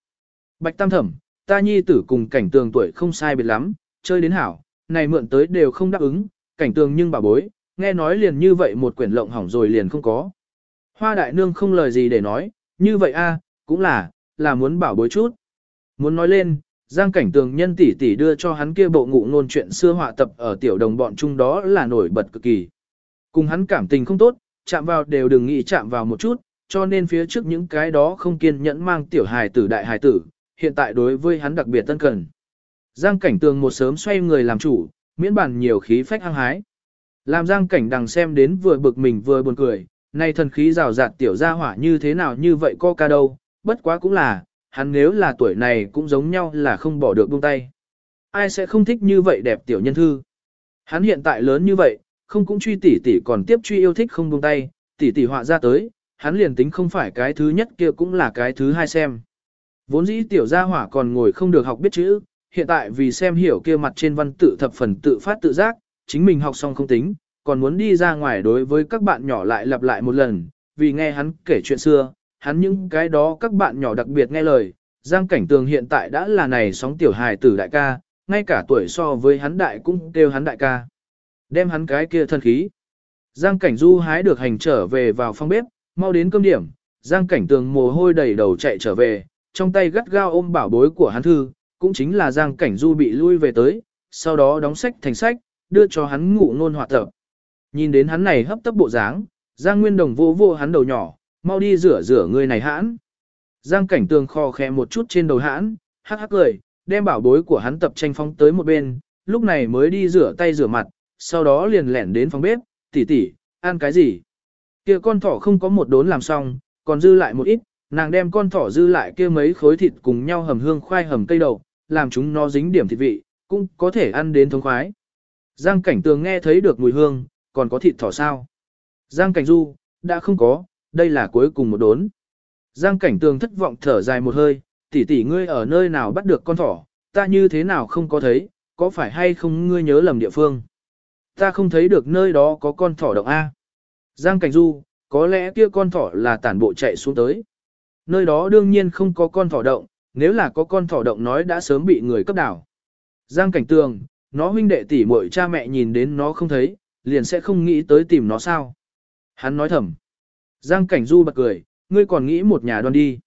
Speaker 1: Bạch tam thẩm, ta nhi tử cùng cảnh tường tuổi không sai biệt lắm, chơi đến hảo, này mượn tới đều không đáp ứng, cảnh tường nhưng bà bối, nghe nói liền như vậy một quyển lộng hỏng rồi liền không có. Hoa đại nương không lời gì để nói, như vậy a, cũng là, là muốn bảo bối chút. Muốn nói lên, Giang cảnh tường nhân tỷ tỷ đưa cho hắn kia bộ ngụ ngôn chuyện xưa họa tập ở tiểu đồng bọn chung đó là nổi bật cực kỳ. Cùng hắn cảm tình không tốt, chạm vào đều đừng nghĩ chạm vào một chút, cho nên phía trước những cái đó không kiên nhẫn mang tiểu hài tử đại hài tử, hiện tại đối với hắn đặc biệt tân cần. Giang cảnh tường một sớm xoay người làm chủ, miễn bản nhiều khí phách hăng hái. Làm giang cảnh đằng xem đến vừa bực mình vừa buồn cười, nay thần khí rào rạt tiểu gia hỏa như thế nào như vậy co ca đâu, bất quá cũng là, hắn nếu là tuổi này cũng giống nhau là không bỏ được buông tay. Ai sẽ không thích như vậy đẹp tiểu nhân thư. Hắn hiện tại lớn như vậy, không cũng truy tỷ tỷ còn tiếp truy yêu thích không buông tay, tỷ tỷ họa ra tới, hắn liền tính không phải cái thứ nhất kia cũng là cái thứ hai xem. Vốn dĩ tiểu gia hỏa còn ngồi không được học biết chữ, hiện tại vì xem hiểu kia mặt trên văn tự thập phần tự phát tự giác, chính mình học xong không tính, còn muốn đi ra ngoài đối với các bạn nhỏ lại lặp lại một lần, vì nghe hắn kể chuyện xưa, hắn những cái đó các bạn nhỏ đặc biệt nghe lời, Giang Cảnh Tường hiện tại đã là này sóng tiểu hài tử đại ca, ngay cả tuổi so với hắn đại cũng kêu hắn đại ca. Đem hắn cái kia thân khí. Giang Cảnh Du hái được hành trở về vào phòng bếp, mau đến cơm điểm, Giang Cảnh Tường mồ hôi đầy đầu chạy trở về, trong tay gắt gao ôm bảo bối của hắn thư, cũng chính là Giang Cảnh Du bị lui về tới, sau đó đóng sách thành sách, đưa cho hắn ngủ nôn hoạt tập. Nhìn đến hắn này hấp tấp bộ dáng, Giang Nguyên Đồng vô vô hắn đầu nhỏ, mau đi rửa rửa người này hãn. Giang cảnh tường kho khẽ một chút trên đầu hãn, hắc hắc cười, đem bảo bối của hắn tập tranh phóng tới một bên, lúc này mới đi rửa tay rửa mặt, sau đó liền lẻn đến phòng bếp, tỷ tỷ, ăn cái gì? Kia con thỏ không có một đốn làm xong, còn dư lại một ít, nàng đem con thỏ dư lại kia mấy khối thịt cùng nhau hầm hương khoai hầm cây đầu, làm chúng nó dính điểm thịt vị, cũng có thể ăn đến thống khoái. Giang cảnh tường nghe thấy được mùi hương, còn có thịt thỏ sao? Giang cảnh du, đã không có, đây là cuối cùng một đốn. Giang cảnh tường thất vọng thở dài một hơi, tỷ tỷ ngươi ở nơi nào bắt được con thỏ, ta như thế nào không có thấy, có phải hay không ngươi nhớ lầm địa phương. Ta không thấy được nơi đó có con thỏ động A. Giang cảnh du, có lẽ kia con thỏ là tản bộ chạy xuống tới. Nơi đó đương nhiên không có con thỏ động, nếu là có con thỏ động nói đã sớm bị người cấp đảo. Giang cảnh tường, nó huynh đệ tỷ muội cha mẹ nhìn đến nó không thấy, liền sẽ không nghĩ tới tìm nó sao. Hắn nói thầm. Giang cảnh du bật cười, ngươi còn nghĩ một nhà đoan đi.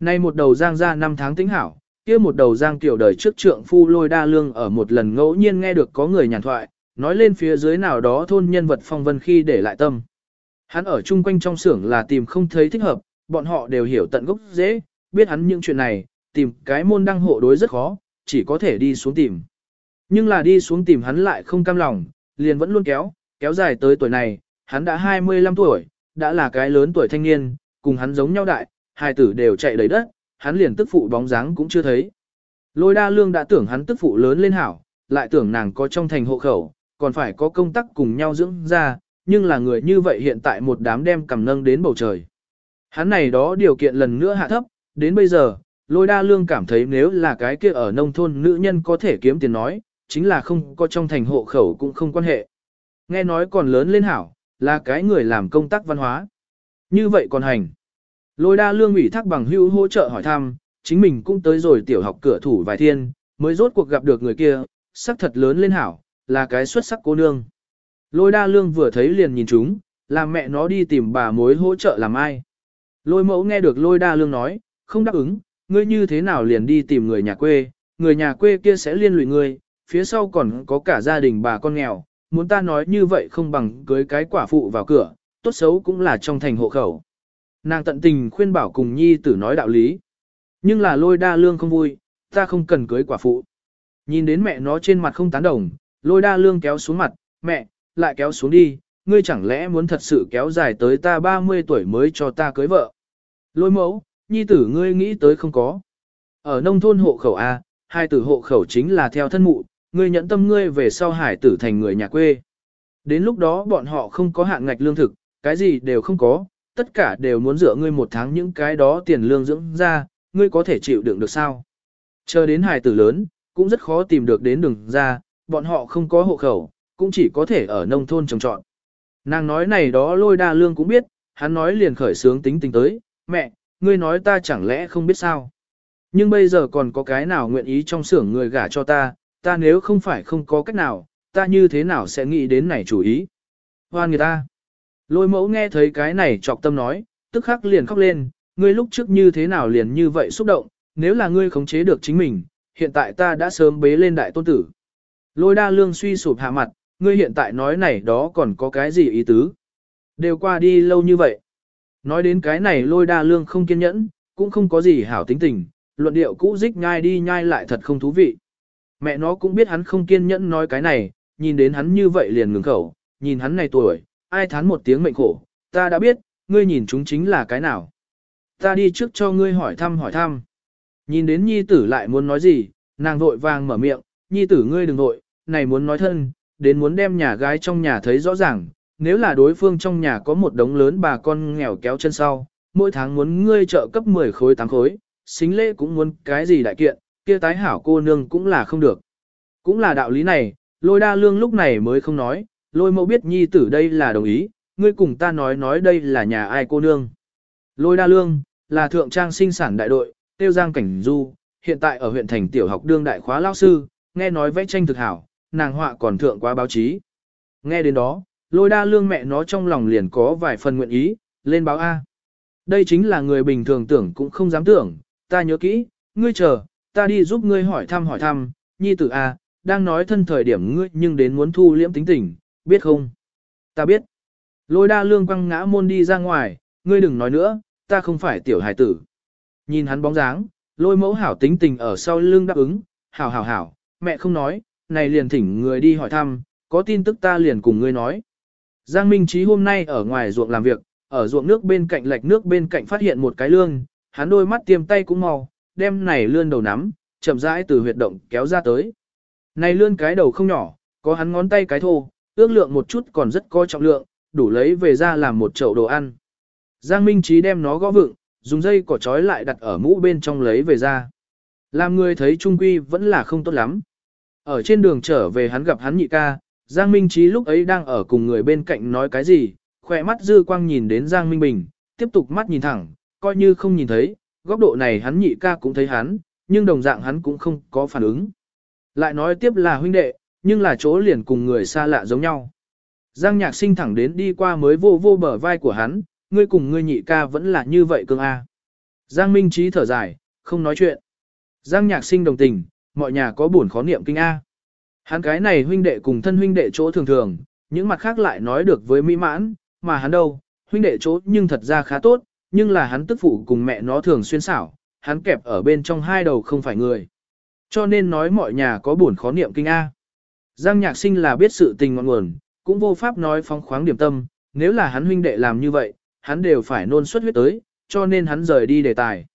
Speaker 1: Nay một đầu giang ra năm tháng tính hảo, kia một đầu Giang Tiểu đời trước trượng phu lôi đa lương ở một lần ngẫu nhiên nghe được có người nhàn thoại, nói lên phía dưới nào đó thôn nhân vật phong vân khi để lại tâm. Hắn ở chung quanh trong xưởng là tìm không thấy thích hợp, bọn họ đều hiểu tận gốc dễ, biết hắn những chuyện này, tìm cái môn đăng hộ đối rất khó, chỉ có thể đi xuống tìm. Nhưng là đi xuống tìm hắn lại không cam lòng, liền vẫn luôn kéo, kéo dài tới tuổi này, hắn đã 25 tuổi, đã là cái lớn tuổi thanh niên, cùng hắn giống nhau đại, hai tử đều chạy đầy đất, hắn liền tức phụ bóng dáng cũng chưa thấy. Lôi đa lương đã tưởng hắn tức phụ lớn lên hảo, lại tưởng nàng có trong thành hộ khẩu, còn phải có công tác cùng nhau dưỡng ra, nhưng là người như vậy hiện tại một đám đem cầm nâng đến bầu trời. Hắn này đó điều kiện lần nữa hạ thấp, đến bây giờ, lôi đa lương cảm thấy nếu là cái kia ở nông thôn nữ nhân có thể kiếm tiền nói, chính là không có trong thành hộ khẩu cũng không quan hệ. Nghe nói còn lớn lên hảo, là cái người làm công tác văn hóa. Như vậy còn hành. Lôi đa lương ủy thác bằng hữu hỗ trợ hỏi thăm, chính mình cũng tới rồi tiểu học cửa thủ vài thiên, mới rốt cuộc gặp được người kia, sắc thật lớn lên hảo, là cái xuất sắc cô nương. Lôi đa lương vừa thấy liền nhìn chúng, làm mẹ nó đi tìm bà mối hỗ trợ làm ai. Lôi mẫu nghe được lôi đa lương nói, không đáp ứng, ngươi như thế nào liền đi tìm người nhà quê, người nhà quê kia sẽ liên lụy ngươi, phía sau còn có cả gia đình bà con nghèo, muốn ta nói như vậy không bằng cưới cái quả phụ vào cửa, tốt xấu cũng là trong thành hộ khẩu. Nàng tận tình khuyên bảo cùng nhi tử nói đạo lý. Nhưng là lôi đa lương không vui, ta không cần cưới quả phụ. Nhìn đến mẹ nó trên mặt không tán đồng, lôi đa lương kéo xuống mặt, mẹ, lại kéo xuống đi, ngươi chẳng lẽ muốn thật sự kéo dài tới ta 30 tuổi mới cho ta cưới vợ. Lôi mẫu, nhi tử ngươi nghĩ tới không có. Ở nông thôn hộ khẩu A, hai tử hộ khẩu chính là theo thân mụ, ngươi nhận tâm ngươi về sau hải tử thành người nhà quê. Đến lúc đó bọn họ không có hạn ngạch lương thực, cái gì đều không có, tất cả đều muốn dựa ngươi một tháng những cái đó tiền lương dưỡng ra, ngươi có thể chịu đựng được sao. Chờ đến hải tử lớn, cũng rất khó tìm được đến đường ra, bọn họ không có hộ khẩu, cũng chỉ có thể ở nông thôn trồng trọt. Nàng nói này đó lôi đa lương cũng biết, hắn nói liền khởi sướng tính tình tới, mẹ, ngươi nói ta chẳng lẽ không biết sao. Nhưng bây giờ còn có cái nào nguyện ý trong xưởng người gả cho ta, ta nếu không phải không có cách nào, ta như thế nào sẽ nghĩ đến này chủ ý. Hoan người ta. Lôi mẫu nghe thấy cái này trọc tâm nói, tức khắc liền khóc lên, ngươi lúc trước như thế nào liền như vậy xúc động, nếu là ngươi khống chế được chính mình, hiện tại ta đã sớm bế lên đại tôn tử. Lôi đa lương suy sụp hạ mặt, ngươi hiện tại nói này đó còn có cái gì ý tứ. Đều qua đi lâu như vậy. Nói đến cái này lôi đa lương không kiên nhẫn, cũng không có gì hảo tính tình, luận điệu cũ dích nhai đi nhai lại thật không thú vị. Mẹ nó cũng biết hắn không kiên nhẫn nói cái này, nhìn đến hắn như vậy liền ngừng khẩu, nhìn hắn này tuổi, ai thán một tiếng mệnh khổ, ta đã biết, ngươi nhìn chúng chính là cái nào. Ta đi trước cho ngươi hỏi thăm hỏi thăm. Nhìn đến nhi tử lại muốn nói gì, nàng vội vàng mở miệng, nhi tử ngươi đừng vội, này muốn nói thân, đến muốn đem nhà gái trong nhà thấy rõ ràng, nếu là đối phương trong nhà có một đống lớn bà con nghèo kéo chân sau, mỗi tháng muốn ngươi trợ cấp 10 khối 8 khối, xính lễ cũng muốn cái gì đại kiện, kia tái hảo cô nương cũng là không được. Cũng là đạo lý này, lôi đa lương lúc này mới không nói, lôi mẫu biết nhi tử đây là đồng ý, ngươi cùng ta nói nói đây là nhà ai cô nương. Lôi đa lương, là thượng trang sinh sản đại đội, tiêu giang cảnh du, hiện tại ở huyện thành tiểu học đương đại khóa lao sư, nghe nói vẽ tranh thực hảo, nàng họa còn thượng qua báo chí. Nghe đến đó, lôi đa lương mẹ nó trong lòng liền có vài phần nguyện ý, lên báo A. Đây chính là người bình thường tưởng cũng không dám tưởng, ta nhớ kỹ, ngươi chờ, ta đi giúp ngươi hỏi thăm hỏi thăm, nhi tử A, đang nói thân thời điểm ngươi nhưng đến muốn thu liễm tính tình, biết không? Ta biết. Lôi đa lương quăng ngã môn đi ra ngoài, ngươi đừng nói nữa, ta không phải tiểu hải tử. Nhìn hắn bóng dáng, lôi mẫu hảo tính tình ở sau lưng đáp ứng, hảo hảo hảo, mẹ không nói, này liền thỉnh người đi hỏi thăm, có tin tức ta liền cùng ngươi nói. Giang Minh Trí hôm nay ở ngoài ruộng làm việc, ở ruộng nước bên cạnh lạch nước bên cạnh phát hiện một cái lương, hắn đôi mắt tiêm tay cũng mau, đem này lươn đầu nắm, chậm rãi từ huyệt động kéo ra tới. Này lươn cái đầu không nhỏ, có hắn ngón tay cái thô, ước lượng một chút còn rất có trọng lượng, đủ lấy về ra làm một chậu đồ ăn. Giang Minh Trí đem nó gõ vựng, dùng dây cỏ trói lại đặt ở mũ bên trong lấy về ra. Làm người thấy trung quy vẫn là không tốt lắm. Ở trên đường trở về hắn gặp hắn nhị ca, Giang Minh Trí lúc ấy đang ở cùng người bên cạnh nói cái gì, khỏe mắt dư quang nhìn đến Giang Minh Bình, tiếp tục mắt nhìn thẳng, coi như không nhìn thấy, góc độ này hắn nhị ca cũng thấy hắn, nhưng đồng dạng hắn cũng không có phản ứng. Lại nói tiếp là huynh đệ, nhưng là chỗ liền cùng người xa lạ giống nhau. Giang nhạc sinh thẳng đến đi qua mới vô vô bờ vai của hắn, ngươi cùng ngươi nhị ca vẫn là như vậy cương A. À? Giang Minh Trí thở dài, không nói chuyện. Giang nhạc sinh đồng tình, mọi nhà có buồn khó niệm kinh A. Hắn cái này huynh đệ cùng thân huynh đệ chỗ thường thường, những mặt khác lại nói được với mỹ mãn, mà hắn đâu, huynh đệ chỗ nhưng thật ra khá tốt, nhưng là hắn tức phụ cùng mẹ nó thường xuyên xảo, hắn kẹp ở bên trong hai đầu không phải người. Cho nên nói mọi nhà có buồn khó niệm kinh A. Giang nhạc sinh là biết sự tình ngọn nguồn, cũng vô pháp nói phóng khoáng điểm tâm, nếu là hắn huynh đệ làm như vậy, hắn đều phải nôn xuất huyết tới, cho nên hắn rời đi đề tài.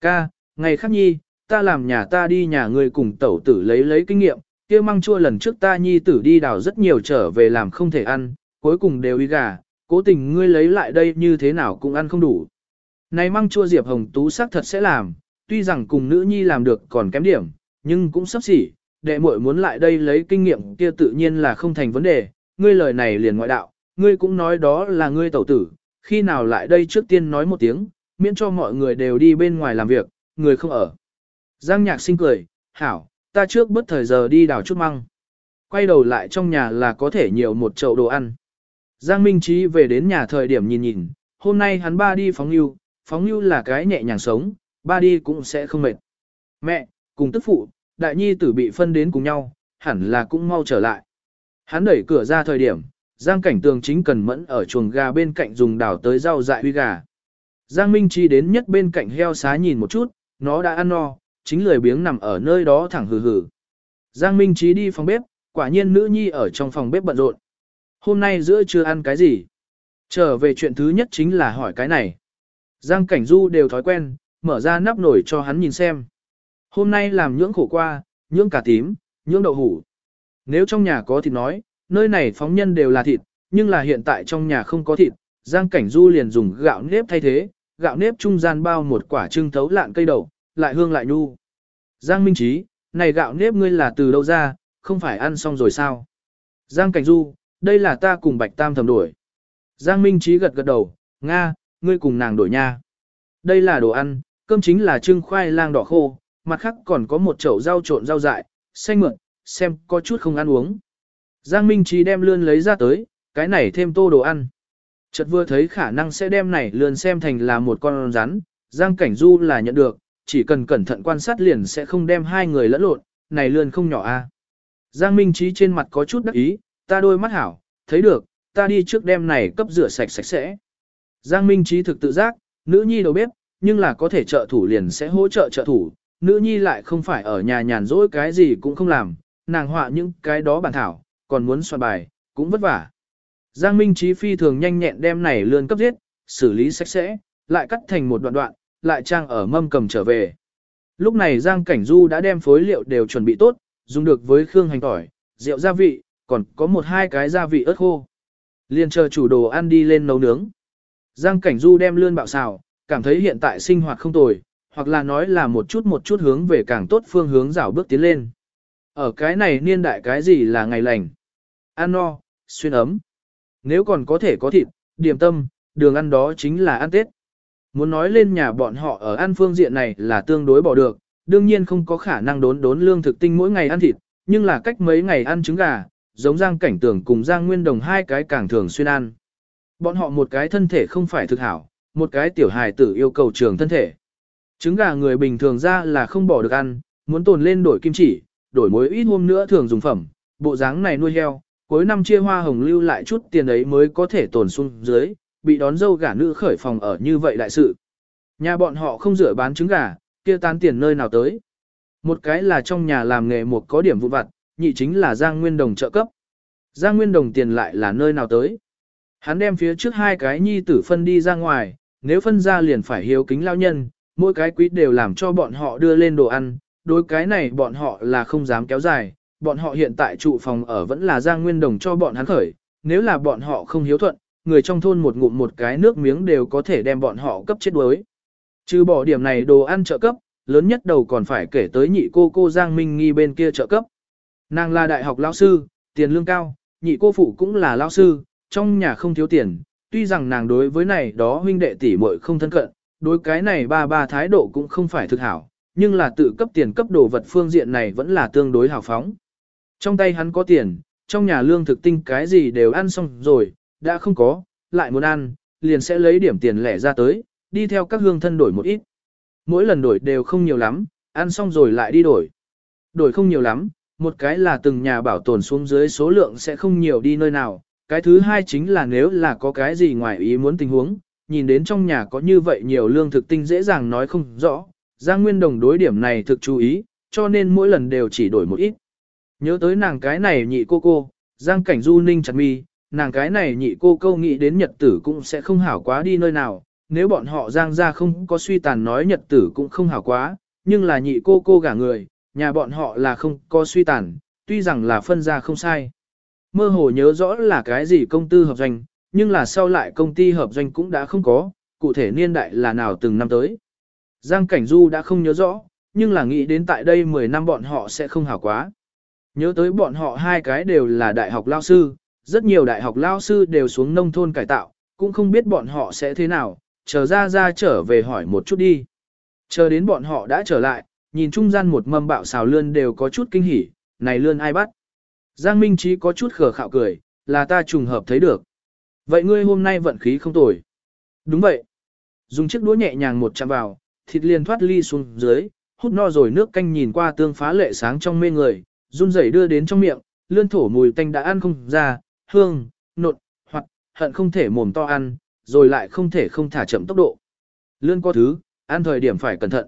Speaker 1: Ca, ngày khác nhi, ta làm nhà ta đi nhà ngươi cùng tẩu tử lấy lấy kinh nghiệm, kia măng chua lần trước ta nhi tử đi đào rất nhiều trở về làm không thể ăn, cuối cùng đều y gà, cố tình ngươi lấy lại đây như thế nào cũng ăn không đủ. Này măng chua Diệp Hồng Tú xác thật sẽ làm, tuy rằng cùng nữ nhi làm được còn kém điểm, nhưng cũng sắp xỉ, đệ muội muốn lại đây lấy kinh nghiệm kia tự nhiên là không thành vấn đề, ngươi lời này liền ngoại đạo, ngươi cũng nói đó là ngươi tẩu tử, khi nào lại đây trước tiên nói một tiếng, miễn cho mọi người đều đi bên ngoài làm việc, người không ở. Giang nhạc sinh cười, hảo, ta trước bất thời giờ đi đào chút măng. Quay đầu lại trong nhà là có thể nhiều một chậu đồ ăn. Giang Minh Trí về đến nhà thời điểm nhìn nhìn, hôm nay hắn ba đi phóng lưu, phóng lưu là cái nhẹ nhàng sống, ba đi cũng sẽ không mệt. Mẹ, cùng tức phụ, đại nhi tử bị phân đến cùng nhau, hẳn là cũng mau trở lại. Hắn đẩy cửa ra thời điểm, Giang cảnh tường chính cần mẫn ở chuồng gà bên cạnh dùng đảo tới rau dại huy gà. Giang Minh Chi đến nhất bên cạnh heo xá nhìn một chút, nó đã ăn no, chính lười biếng nằm ở nơi đó thẳng hừ hừ. Giang Minh Chí đi phòng bếp, quả nhiên nữ nhi ở trong phòng bếp bận rộn. Hôm nay giữa chưa ăn cái gì? Trở về chuyện thứ nhất chính là hỏi cái này. Giang Cảnh Du đều thói quen, mở ra nắp nổi cho hắn nhìn xem. Hôm nay làm nhưỡng khổ qua, nhưỡng cà tím, nhưỡng đậu hủ. Nếu trong nhà có thịt nói, nơi này phóng nhân đều là thịt, nhưng là hiện tại trong nhà không có thịt, Giang Cảnh Du liền dùng gạo nếp thay thế, gạo nếp trung gian bao một quả trưng thấu lạn cây đậu, lại hương lại nhu. Giang Minh Trí, này gạo nếp ngươi là từ đâu ra, không phải ăn xong rồi sao? Giang Cảnh Du, đây là ta cùng Bạch Tam thầm đổi. Giang Minh Trí gật gật đầu, Nga, ngươi cùng nàng đổi nha. Đây là đồ ăn, cơm chính là trưng khoai lang đỏ khô, mặt khác còn có một chậu rau trộn rau dại, xanh mượn, xem có chút không ăn uống. Giang Minh Trí đem lươn lấy ra tới, cái này thêm tô đồ ăn. Chợt vừa thấy khả năng sẽ đem này lươn xem thành là một con rắn, Giang Cảnh Du là nhận được, chỉ cần cẩn thận quan sát liền sẽ không đem hai người lẫn lộn, này lươn không nhỏ a. Giang Minh Trí trên mặt có chút đắc ý, ta đôi mắt hảo, thấy được, ta đi trước đem này cấp rửa sạch sạch sẽ. Giang Minh Trí thực tự giác, nữ nhi đầu bếp, nhưng là có thể trợ thủ liền sẽ hỗ trợ trợ thủ, nữ nhi lại không phải ở nhà nhàn rỗi cái gì cũng không làm, nàng họa những cái đó bản thảo, còn muốn soạn bài, cũng vất vả. Giang Minh Trí phi thường nhanh nhẹn đem này lươn cấp giết, xử lý sạch sẽ, lại cắt thành một đoạn đoạn, lại trang ở mâm cầm trở về. Lúc này Giang Cảnh Du đã đem phối liệu đều chuẩn bị tốt, dùng được với khương hành tỏi, rượu gia vị, còn có một hai cái gia vị ớt khô. Liên chờ chủ đồ ăn đi lên nấu nướng. Giang Cảnh Du đem lươn bạo xào, cảm thấy hiện tại sinh hoạt không tồi, hoặc là nói là một chút một chút hướng về càng tốt phương hướng rảo bước tiến lên. Ở cái này niên đại cái gì là ngày lành? Ăn no, xuyên ấm. Nếu còn có thể có thịt, điểm tâm, đường ăn đó chính là ăn Tết. Muốn nói lên nhà bọn họ ở ăn phương diện này là tương đối bỏ được, đương nhiên không có khả năng đốn đốn lương thực tinh mỗi ngày ăn thịt, nhưng là cách mấy ngày ăn trứng gà, giống Giang Cảnh Tưởng cùng Giang Nguyên Đồng hai cái càng thường xuyên ăn. Bọn họ một cái thân thể không phải thực hảo, một cái tiểu hài tử yêu cầu trường thân thể. Trứng gà người bình thường ra là không bỏ được ăn, muốn tồn lên đổi kim chỉ, đổi mối ít hôm nữa thường dùng phẩm, bộ dáng này nuôi heo, cuối năm chia hoa hồng lưu lại chút tiền ấy mới có thể tồn xuống dưới, bị đón dâu gả nữ khởi phòng ở như vậy đại sự. Nhà bọn họ không rửa bán trứng gà, kia tán tiền nơi nào tới. Một cái là trong nhà làm nghề một có điểm vụ vặt, nhị chính là Giang Nguyên Đồng trợ cấp. Giang Nguyên Đồng tiền lại là nơi nào tới. Hắn đem phía trước hai cái nhi tử phân đi ra ngoài, nếu phân ra liền phải hiếu kính lao nhân, mỗi cái quý đều làm cho bọn họ đưa lên đồ ăn, đối cái này bọn họ là không dám kéo dài, bọn họ hiện tại trụ phòng ở vẫn là Giang Nguyên Đồng cho bọn hắn khởi, nếu là bọn họ không hiếu thuận, người trong thôn một ngụm một cái nước miếng đều có thể đem bọn họ cấp chết đuối. Trừ bỏ điểm này đồ ăn trợ cấp, lớn nhất đầu còn phải kể tới nhị cô cô Giang Minh Nghi bên kia trợ cấp. Nàng là đại học lao sư, tiền lương cao, nhị cô phụ cũng là lao sư, trong nhà không thiếu tiền, tuy rằng nàng đối với này đó huynh đệ tỷ muội không thân cận, đối cái này ba ba thái độ cũng không phải thực hảo, nhưng là tự cấp tiền cấp đồ vật phương diện này vẫn là tương đối hào phóng. Trong tay hắn có tiền, trong nhà lương thực tinh cái gì đều ăn xong rồi, đã không có, lại muốn ăn, liền sẽ lấy điểm tiền lẻ ra tới, đi theo các hương thân đổi một ít. Mỗi lần đổi đều không nhiều lắm, ăn xong rồi lại đi đổi. Đổi không nhiều lắm, một cái là từng nhà bảo tồn xuống dưới số lượng sẽ không nhiều đi nơi nào, cái thứ hai chính là nếu là có cái gì ngoài ý muốn tình huống, nhìn đến trong nhà có như vậy nhiều lương thực tinh dễ dàng nói không rõ, Giang Nguyên Đồng đối điểm này thực chú ý, cho nên mỗi lần đều chỉ đổi một ít. Nhớ tới nàng cái này nhị cô cô, Giang Cảnh Du ninh chặt mi, nàng cái này nhị cô câu nghĩ đến nhật tử cũng sẽ không hảo quá đi nơi nào, nếu bọn họ Giang ra không có suy tàn nói nhật tử cũng không hảo quá, nhưng là nhị cô cô gả người, nhà bọn họ là không có suy tàn, tuy rằng là phân ra không sai. Mơ hồ nhớ rõ là cái gì công tư hợp doanh, nhưng là sau lại công ty hợp doanh cũng đã không có, cụ thể niên đại là nào từng năm tới. Giang Cảnh Du đã không nhớ rõ, nhưng là nghĩ đến tại đây 10 năm bọn họ sẽ không hảo quá. Nhớ tới bọn họ hai cái đều là đại học lao sư, rất nhiều đại học lao sư đều xuống nông thôn cải tạo, cũng không biết bọn họ sẽ thế nào, chờ ra ra trở về hỏi một chút đi. Chờ đến bọn họ đã trở lại, nhìn trung gian một mâm bạo xào lươn đều có chút kinh hỉ, này lươn ai bắt? Giang Minh Trí có chút khờ khạo cười, là ta trùng hợp thấy được. Vậy ngươi hôm nay vận khí không tồi. Đúng vậy. Dùng chiếc đũa nhẹ nhàng một chạm vào, thịt liền thoát ly xuống dưới, hút no rồi nước canh nhìn qua tương phá lệ sáng trong mê người, run rẩy đưa đến trong miệng, lươn thổ mùi tanh đã ăn không ra, hương, nột, hoặc hận không thể mồm to ăn, rồi lại không thể không thả chậm tốc độ. Lươn có thứ, ăn thời điểm phải cẩn thận.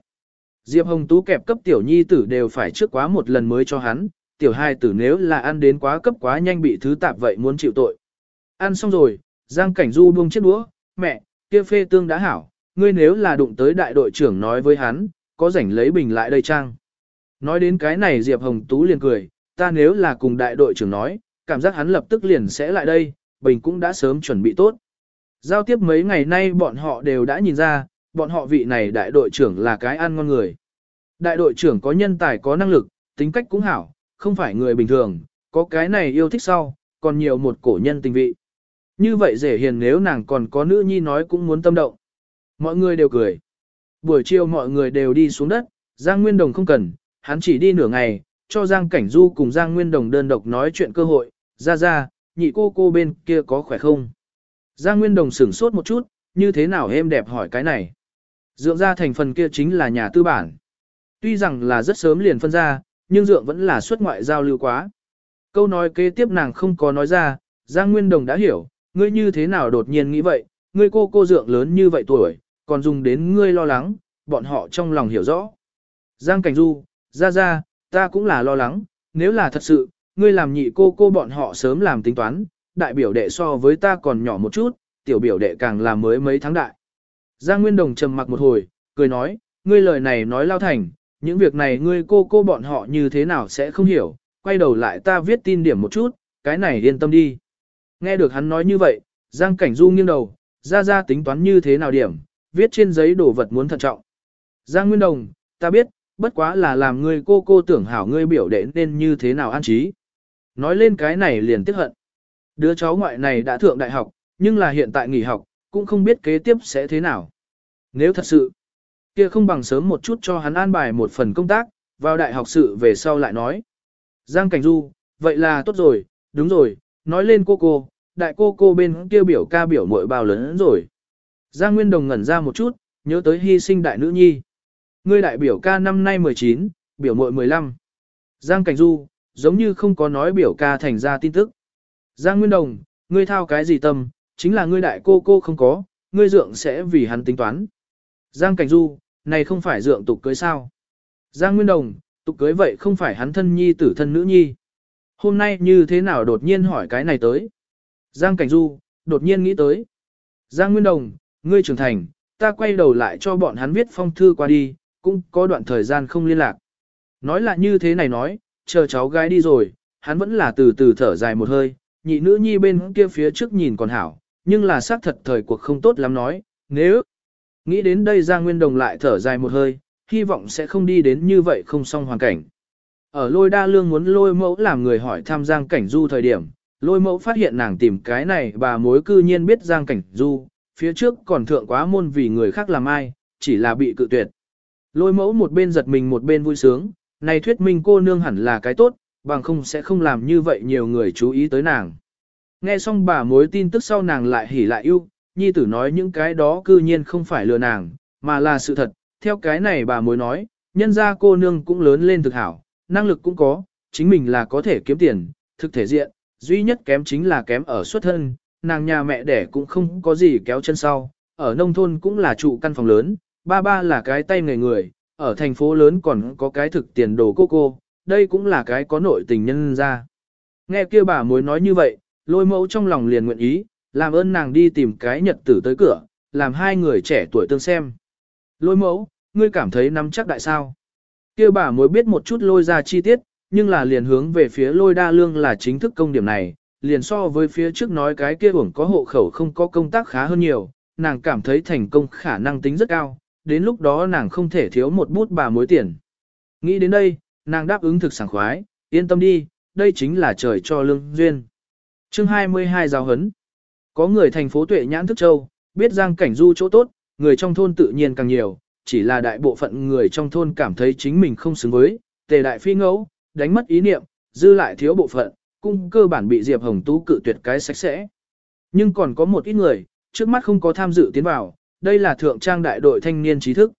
Speaker 1: Diệp Hồng Tú kẹp cấp tiểu nhi tử đều phải trước quá một lần mới cho hắn, tiểu hai tử nếu là ăn đến quá cấp quá nhanh bị thứ tạp vậy muốn chịu tội. Ăn xong rồi, Giang Cảnh Du buông chiếc đũa, mẹ, kia phê tương đã hảo, ngươi nếu là đụng tới đại đội trưởng nói với hắn, có rảnh lấy bình lại đây trang. Nói đến cái này Diệp Hồng Tú liền cười, ta nếu là cùng đại đội trưởng nói, cảm giác hắn lập tức liền sẽ lại đây, bình cũng đã sớm chuẩn bị tốt. Giao tiếp mấy ngày nay bọn họ đều đã nhìn ra, bọn họ vị này đại đội trưởng là cái ăn ngon người. Đại đội trưởng có nhân tài có năng lực, tính cách cũng hảo, không phải người bình thường, có cái này yêu thích sau, còn nhiều một cổ nhân tình vị. Như vậy dễ hiền nếu nàng còn có nữ nhi nói cũng muốn tâm động. Mọi người đều cười. Buổi chiều mọi người đều đi xuống đất, Giang Nguyên Đồng không cần, hắn chỉ đi nửa ngày, cho Giang Cảnh Du cùng Giang Nguyên Đồng đơn độc nói chuyện cơ hội, ra ra, nhị cô cô bên kia có khỏe không? Giang Nguyên Đồng sửng sốt một chút, như thế nào em đẹp hỏi cái này? Dượng ra thành phần kia chính là nhà tư bản. Tuy rằng là rất sớm liền phân ra, nhưng dượng vẫn là xuất ngoại giao lưu quá. Câu nói kế tiếp nàng không có nói ra, Giang Nguyên Đồng đã hiểu, ngươi như thế nào đột nhiên nghĩ vậy, ngươi cô cô dượng lớn như vậy tuổi, còn dùng đến ngươi lo lắng, bọn họ trong lòng hiểu rõ. Giang Cảnh Du, ra ra, ta cũng là lo lắng, nếu là thật sự, ngươi làm nhị cô cô bọn họ sớm làm tính toán, đại biểu đệ so với ta còn nhỏ một chút, tiểu biểu đệ càng là mới mấy tháng đại. Giang Nguyên Đồng trầm mặc một hồi, cười nói, ngươi lời này nói lao thành, những việc này ngươi cô cô bọn họ như thế nào sẽ không hiểu, quay đầu lại ta viết tin điểm một chút, cái này yên tâm đi. Nghe được hắn nói như vậy, Giang Cảnh Du nghiêng đầu, ra ra tính toán như thế nào điểm, viết trên giấy đồ vật muốn thận trọng. Giang Nguyên Đồng, ta biết, bất quá là làm ngươi cô cô tưởng hảo ngươi biểu đệ nên như thế nào an trí. Nói lên cái này liền tiếc hận. Đứa cháu ngoại này đã thượng đại học, nhưng là hiện tại nghỉ học, cũng không biết kế tiếp sẽ thế nào. Nếu thật sự, kia không bằng sớm một chút cho hắn an bài một phần công tác, vào đại học sự về sau lại nói. Giang Cảnh Du, vậy là tốt rồi, đúng rồi, nói lên cô cô, đại cô cô bên kia biểu ca biểu muội bao lớn rồi. Giang Nguyên Đồng ngẩn ra một chút, nhớ tới hy sinh đại nữ nhi. Ngươi đại biểu ca năm nay 19, biểu muội 15. Giang Cảnh Du, giống như không có nói biểu ca thành ra tin tức. Giang Nguyên Đồng, ngươi thao cái gì tâm, chính là ngươi đại cô cô không có, ngươi dượng sẽ vì hắn tính toán. Giang Cảnh Du, này không phải dượng tục cưới sao? Giang Nguyên Đồng, tục cưới vậy không phải hắn thân nhi tử thân nữ nhi. Hôm nay như thế nào đột nhiên hỏi cái này tới? Giang Cảnh Du, đột nhiên nghĩ tới. Giang Nguyên Đồng, ngươi trưởng thành, ta quay đầu lại cho bọn hắn viết phong thư qua đi, cũng có đoạn thời gian không liên lạc. Nói là như thế này nói, chờ cháu gái đi rồi, hắn vẫn là từ từ thở dài một hơi, nhị nữ nhi bên kia phía trước nhìn còn hảo, nhưng là xác thật thời cuộc không tốt lắm nói, nếu nghĩ đến đây Giang Nguyên Đồng lại thở dài một hơi, hy vọng sẽ không đi đến như vậy không xong hoàn cảnh. Ở lôi đa lương muốn lôi mẫu làm người hỏi tham Giang Cảnh Du thời điểm, lôi mẫu phát hiện nàng tìm cái này bà mối cư nhiên biết Giang Cảnh Du, phía trước còn thượng quá môn vì người khác làm ai, chỉ là bị cự tuyệt. Lôi mẫu một bên giật mình một bên vui sướng, này thuyết minh cô nương hẳn là cái tốt, bằng không sẽ không làm như vậy nhiều người chú ý tới nàng. Nghe xong bà mối tin tức sau nàng lại hỉ lại yêu, nhi tử nói những cái đó cư nhiên không phải lừa nàng, mà là sự thật, theo cái này bà mối nói, Nhân ra cô nương cũng lớn lên thực hảo, năng lực cũng có, chính mình là có thể kiếm tiền, thực thể diện, duy nhất kém chính là kém ở xuất thân, nàng nhà mẹ đẻ cũng không có gì kéo chân sau, ở nông thôn cũng là trụ căn phòng lớn, ba ba là cái tay người người, ở thành phố lớn còn có cái thực tiền đồ cô cô, đây cũng là cái có nội tình nhân ra. Nghe kia bà mối nói như vậy, lôi mẫu trong lòng liền nguyện ý, làm ơn nàng đi tìm cái nhật tử tới cửa, làm hai người trẻ tuổi tương xem. Lôi mẫu, ngươi cảm thấy nắm chắc đại sao. Kia bà mối biết một chút lôi ra chi tiết, nhưng là liền hướng về phía lôi đa lương là chính thức công điểm này, liền so với phía trước nói cái kia uổng có hộ khẩu không có công tác khá hơn nhiều, nàng cảm thấy thành công khả năng tính rất cao, đến lúc đó nàng không thể thiếu một bút bà mối tiền. Nghĩ đến đây, nàng đáp ứng thực sảng khoái, yên tâm đi, đây chính là trời cho lương duyên. chương 22 giáo hấn. Có người thành phố tuệ nhãn thức châu, biết giang cảnh du chỗ tốt, người trong thôn tự nhiên càng nhiều, chỉ là đại bộ phận người trong thôn cảm thấy chính mình không xứng với, tề đại phi ngẫu, đánh mất ý niệm, dư lại thiếu bộ phận, cung cơ bản bị Diệp Hồng Tú cự tuyệt cái sạch sẽ. Nhưng còn có một ít người, trước mắt không có tham dự tiến vào, đây là thượng trang đại đội thanh niên trí thức.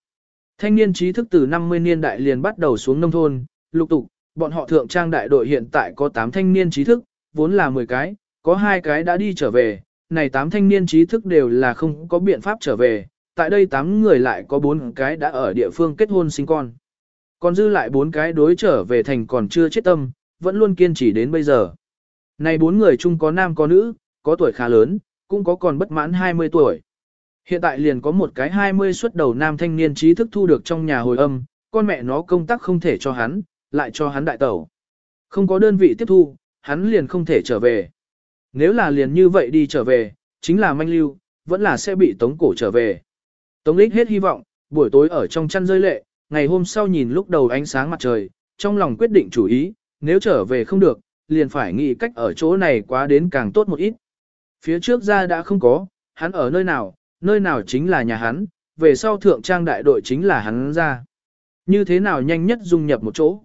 Speaker 1: Thanh niên trí thức từ 50 niên đại liền bắt đầu xuống nông thôn, lục tục, bọn họ thượng trang đại đội hiện tại có 8 thanh niên trí thức, vốn là 10 cái, có 2 cái đã đi trở về, này 8 thanh niên trí thức đều là không có biện pháp trở về, tại đây 8 người lại có 4 cái đã ở địa phương kết hôn sinh con. Còn dư lại 4 cái đối trở về thành còn chưa chết tâm, vẫn luôn kiên trì đến bây giờ. Này 4 người chung có nam có nữ, có tuổi khá lớn, cũng có còn bất mãn 20 tuổi. Hiện tại liền có một cái 20 xuất đầu nam thanh niên trí thức thu được trong nhà hồi âm, con mẹ nó công tác không thể cho hắn, lại cho hắn đại tẩu. Không có đơn vị tiếp thu, hắn liền không thể trở về. Nếu là liền như vậy đi trở về, chính là manh lưu, vẫn là sẽ bị tống cổ trở về. Tống lích hết hy vọng, buổi tối ở trong chăn rơi lệ, ngày hôm sau nhìn lúc đầu ánh sáng mặt trời, trong lòng quyết định chủ ý, nếu trở về không được, liền phải nghĩ cách ở chỗ này quá đến càng tốt một ít. Phía trước ra đã không có, hắn ở nơi nào, nơi nào chính là nhà hắn, về sau thượng trang đại đội chính là hắn ra. Như thế nào nhanh nhất dung nhập một chỗ.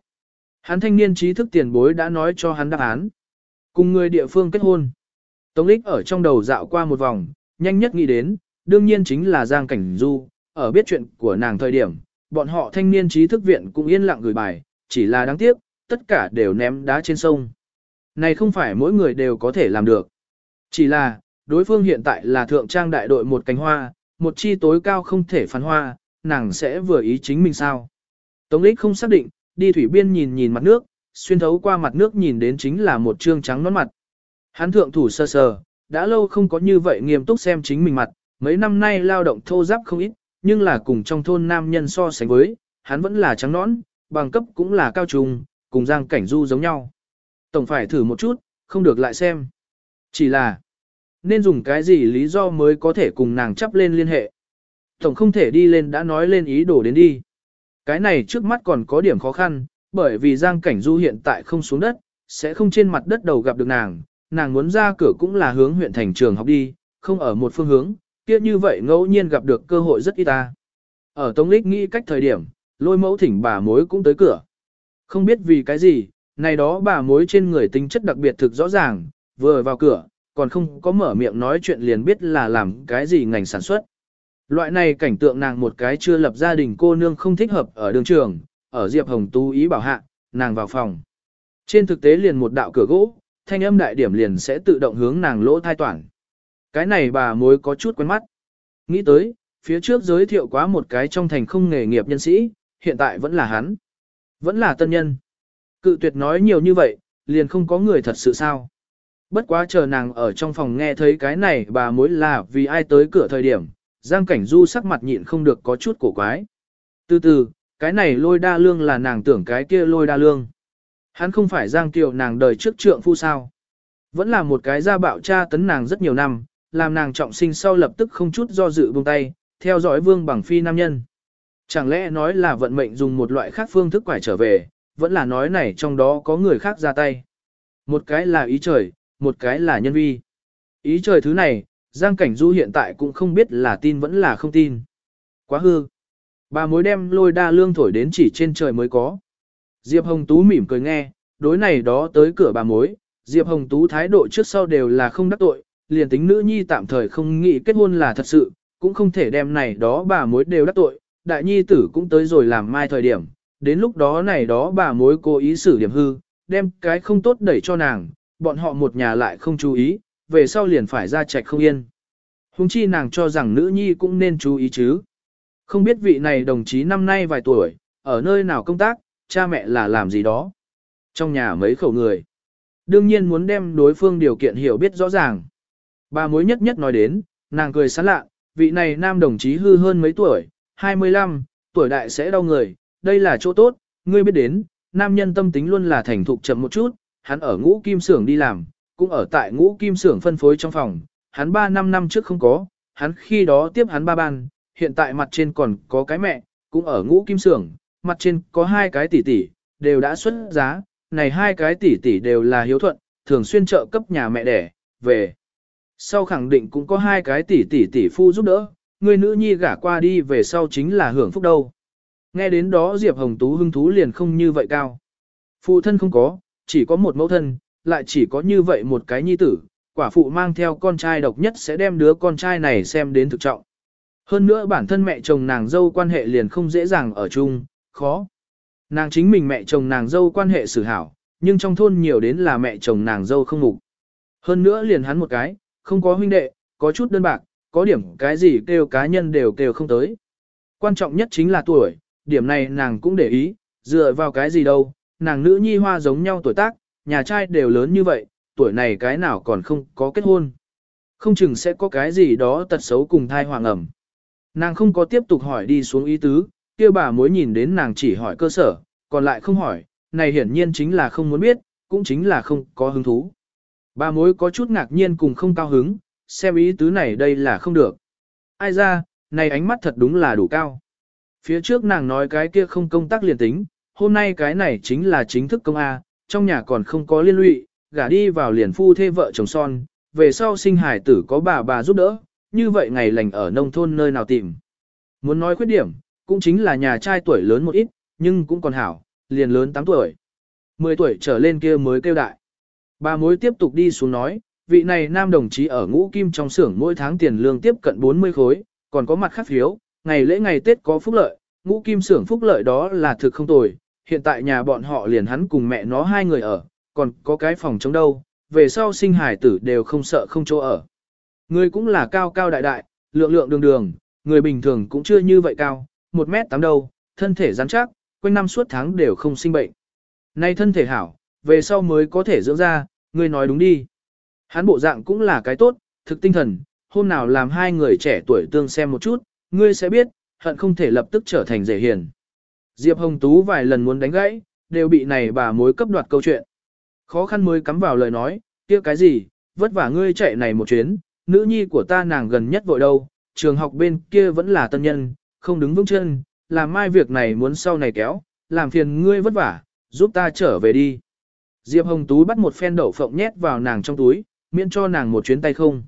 Speaker 1: Hắn thanh niên trí thức tiền bối đã nói cho hắn đáp án. Cùng người địa phương kết hôn. Tống lích ở trong đầu dạo qua một vòng, nhanh nhất nghĩ đến, đương nhiên chính là Giang Cảnh Du, ở biết chuyện của nàng thời điểm, bọn họ thanh niên trí thức viện cũng yên lặng gửi bài, chỉ là đáng tiếc, tất cả đều ném đá trên sông. Này không phải mỗi người đều có thể làm được. Chỉ là, đối phương hiện tại là thượng trang đại đội một cánh hoa, một chi tối cao không thể phán hoa, nàng sẽ vừa ý chính mình sao. Tống lích không xác định, đi thủy biên nhìn nhìn mặt nước, xuyên thấu qua mặt nước nhìn đến chính là một trương trắng nón mặt. Hắn thượng thủ sơ sờ, đã lâu không có như vậy nghiêm túc xem chính mình mặt, mấy năm nay lao động thô giáp không ít, nhưng là cùng trong thôn nam nhân so sánh với, hắn vẫn là trắng nón, bằng cấp cũng là cao trùng, cùng Giang Cảnh Du giống nhau. Tổng phải thử một chút, không được lại xem. Chỉ là, nên dùng cái gì lý do mới có thể cùng nàng chấp lên liên hệ. Tổng không thể đi lên đã nói lên ý đồ đến đi. Cái này trước mắt còn có điểm khó khăn, bởi vì Giang Cảnh Du hiện tại không xuống đất, sẽ không trên mặt đất đầu gặp được nàng, nàng muốn ra cửa cũng là hướng huyện thành trường học đi, không ở một phương hướng, kia như vậy ngẫu nhiên gặp được cơ hội rất ít ta. Ở Tống Lích nghĩ cách thời điểm, lôi mẫu thỉnh bà mối cũng tới cửa. Không biết vì cái gì, này đó bà mối trên người tính chất đặc biệt thực rõ ràng, vừa vào cửa, còn không có mở miệng nói chuyện liền biết là làm cái gì ngành sản xuất. Loại này cảnh tượng nàng một cái chưa lập gia đình cô nương không thích hợp ở đường trường, ở Diệp Hồng Tú ý bảo hạ, nàng vào phòng. Trên thực tế liền một đạo cửa gỗ, thanh âm đại điểm liền sẽ tự động hướng nàng lỗ thai toản. Cái này bà mối có chút quen mắt. Nghĩ tới, phía trước giới thiệu quá một cái trong thành không nghề nghiệp nhân sĩ, hiện tại vẫn là hắn. Vẫn là tân nhân. Cự tuyệt nói nhiều như vậy, liền không có người thật sự sao. Bất quá chờ nàng ở trong phòng nghe thấy cái này bà mối là vì ai tới cửa thời điểm, Giang Cảnh Du sắc mặt nhịn không được có chút cổ quái. Từ từ, cái này lôi đa lương là nàng tưởng cái kia lôi đa lương. Hắn không phải Giang Kiều nàng đời trước trượng phu sao. Vẫn là một cái gia bạo cha tấn nàng rất nhiều năm, làm nàng trọng sinh sau lập tức không chút do dự buông tay, theo dõi vương bằng phi nam nhân. Chẳng lẽ nói là vận mệnh dùng một loại khác phương thức quải trở về, vẫn là nói này trong đó có người khác ra tay. Một cái là ý trời, một cái là nhân vi. Ý trời thứ này, Giang Cảnh Du hiện tại cũng không biết là tin vẫn là không tin. Quá hư. Bà mối đem lôi đa lương thổi đến chỉ trên trời mới có. Diệp Hồng Tú mỉm cười nghe, đối này đó tới cửa bà mối, Diệp Hồng Tú thái độ trước sau đều là không đắc tội, liền tính nữ nhi tạm thời không nghĩ kết hôn là thật sự, cũng không thể đem này đó bà mối đều đắc tội, đại nhi tử cũng tới rồi làm mai thời điểm, đến lúc đó này đó bà mối cố ý xử điểm hư, đem cái không tốt đẩy cho nàng, bọn họ một nhà lại không chú ý, về sau liền phải ra trạch không yên. Hùng chi nàng cho rằng nữ nhi cũng nên chú ý chứ. Không biết vị này đồng chí năm nay vài tuổi, ở nơi nào công tác, cha mẹ là làm gì đó. Trong nhà mấy khẩu người. Đương nhiên muốn đem đối phương điều kiện hiểu biết rõ ràng. Bà mối nhất nhất nói đến, nàng cười sán lạ, vị này nam đồng chí hư hơn mấy tuổi, 25, tuổi đại sẽ đau người, đây là chỗ tốt, ngươi biết đến, nam nhân tâm tính luôn là thành thục chậm một chút, hắn ở ngũ kim xưởng đi làm, cũng ở tại ngũ kim xưởng phân phối trong phòng, hắn 3 năm năm trước không có, hắn khi đó tiếp hắn ba ban, hiện tại mặt trên còn có cái mẹ, cũng ở ngũ kim xưởng, mặt trên có hai cái tỷ tỷ, đều đã xuất giá, này hai cái tỷ tỷ đều là hiếu thuận, thường xuyên trợ cấp nhà mẹ đẻ, về. Sau khẳng định cũng có hai cái tỷ tỷ tỷ phu giúp đỡ, người nữ nhi gả qua đi về sau chính là hưởng phúc đâu. Nghe đến đó Diệp Hồng Tú hưng thú liền không như vậy cao. Phụ thân không có, chỉ có một mẫu thân, lại chỉ có như vậy một cái nhi tử, quả phụ mang theo con trai độc nhất sẽ đem đứa con trai này xem đến thực trọng. Hơn nữa bản thân mẹ chồng nàng dâu quan hệ liền không dễ dàng ở chung, khó. Nàng chính mình mẹ chồng nàng dâu quan hệ xử hảo, nhưng trong thôn nhiều đến là mẹ chồng nàng dâu không ngủ. Hơn nữa liền hắn một cái, không có huynh đệ, có chút đơn bạc, có điểm cái gì kêu cá nhân đều kêu không tới. Quan trọng nhất chính là tuổi, điểm này nàng cũng để ý, dựa vào cái gì đâu, nàng nữ nhi hoa giống nhau tuổi tác, nhà trai đều lớn như vậy, tuổi này cái nào còn không có kết hôn. Không chừng sẽ có cái gì đó tật xấu cùng thai hoàng ẩm. Nàng không có tiếp tục hỏi đi xuống ý tứ, kia bà mối nhìn đến nàng chỉ hỏi cơ sở, còn lại không hỏi, này hiển nhiên chính là không muốn biết, cũng chính là không có hứng thú. Bà mối có chút ngạc nhiên cùng không cao hứng, xem ý tứ này đây là không được. Ai ra, này ánh mắt thật đúng là đủ cao. Phía trước nàng nói cái kia không công tác liền tính, hôm nay cái này chính là chính thức công A, trong nhà còn không có liên lụy, gả đi vào liền phu thê vợ chồng son, về sau sinh hải tử có bà bà giúp đỡ, như vậy ngày lành ở nông thôn nơi nào tìm. Muốn nói khuyết điểm, cũng chính là nhà trai tuổi lớn một ít, nhưng cũng còn hảo, liền lớn 8 tuổi. 10 tuổi trở lên kia mới kêu đại. Bà mối tiếp tục đi xuống nói, vị này nam đồng chí ở ngũ kim trong xưởng mỗi tháng tiền lương tiếp cận 40 khối, còn có mặt khác phiếu, ngày lễ ngày Tết có phúc lợi, ngũ kim xưởng phúc lợi đó là thực không tồi, hiện tại nhà bọn họ liền hắn cùng mẹ nó hai người ở, còn có cái phòng chống đâu, về sau sinh hải tử đều không sợ không chỗ ở. Người cũng là cao cao đại đại, lượng lượng đường đường, người bình thường cũng chưa như vậy cao, 1 mét 8 đâu, thân thể rắn chắc, quanh năm suốt tháng đều không sinh bệnh. Nay thân thể hảo, về sau mới có thể dưỡng ra, người nói đúng đi. Hắn bộ dạng cũng là cái tốt, thực tinh thần, hôm nào làm hai người trẻ tuổi tương xem một chút, ngươi sẽ biết, hận không thể lập tức trở thành rể hiền. Diệp Hồng Tú vài lần muốn đánh gãy, đều bị này bà mối cấp đoạt câu chuyện. Khó khăn mới cắm vào lời nói, kia cái gì, vất vả ngươi chạy này một chuyến, nữ nhi của ta nàng gần nhất vội đâu, trường học bên kia vẫn là tân nhân, không đứng vững chân, làm mai việc này muốn sau này kéo, làm phiền ngươi vất vả, giúp ta trở về đi. Diệp Hồng Tú bắt một phen đậu phộng nhét vào nàng trong túi, miễn cho nàng một chuyến tay không.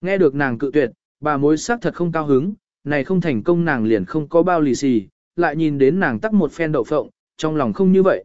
Speaker 1: Nghe được nàng cự tuyệt, bà mối sắc thật không cao hứng, này không thành công nàng liền không có bao lì xì, lại nhìn đến nàng tắc một phen đậu phộng, trong lòng không như vậy.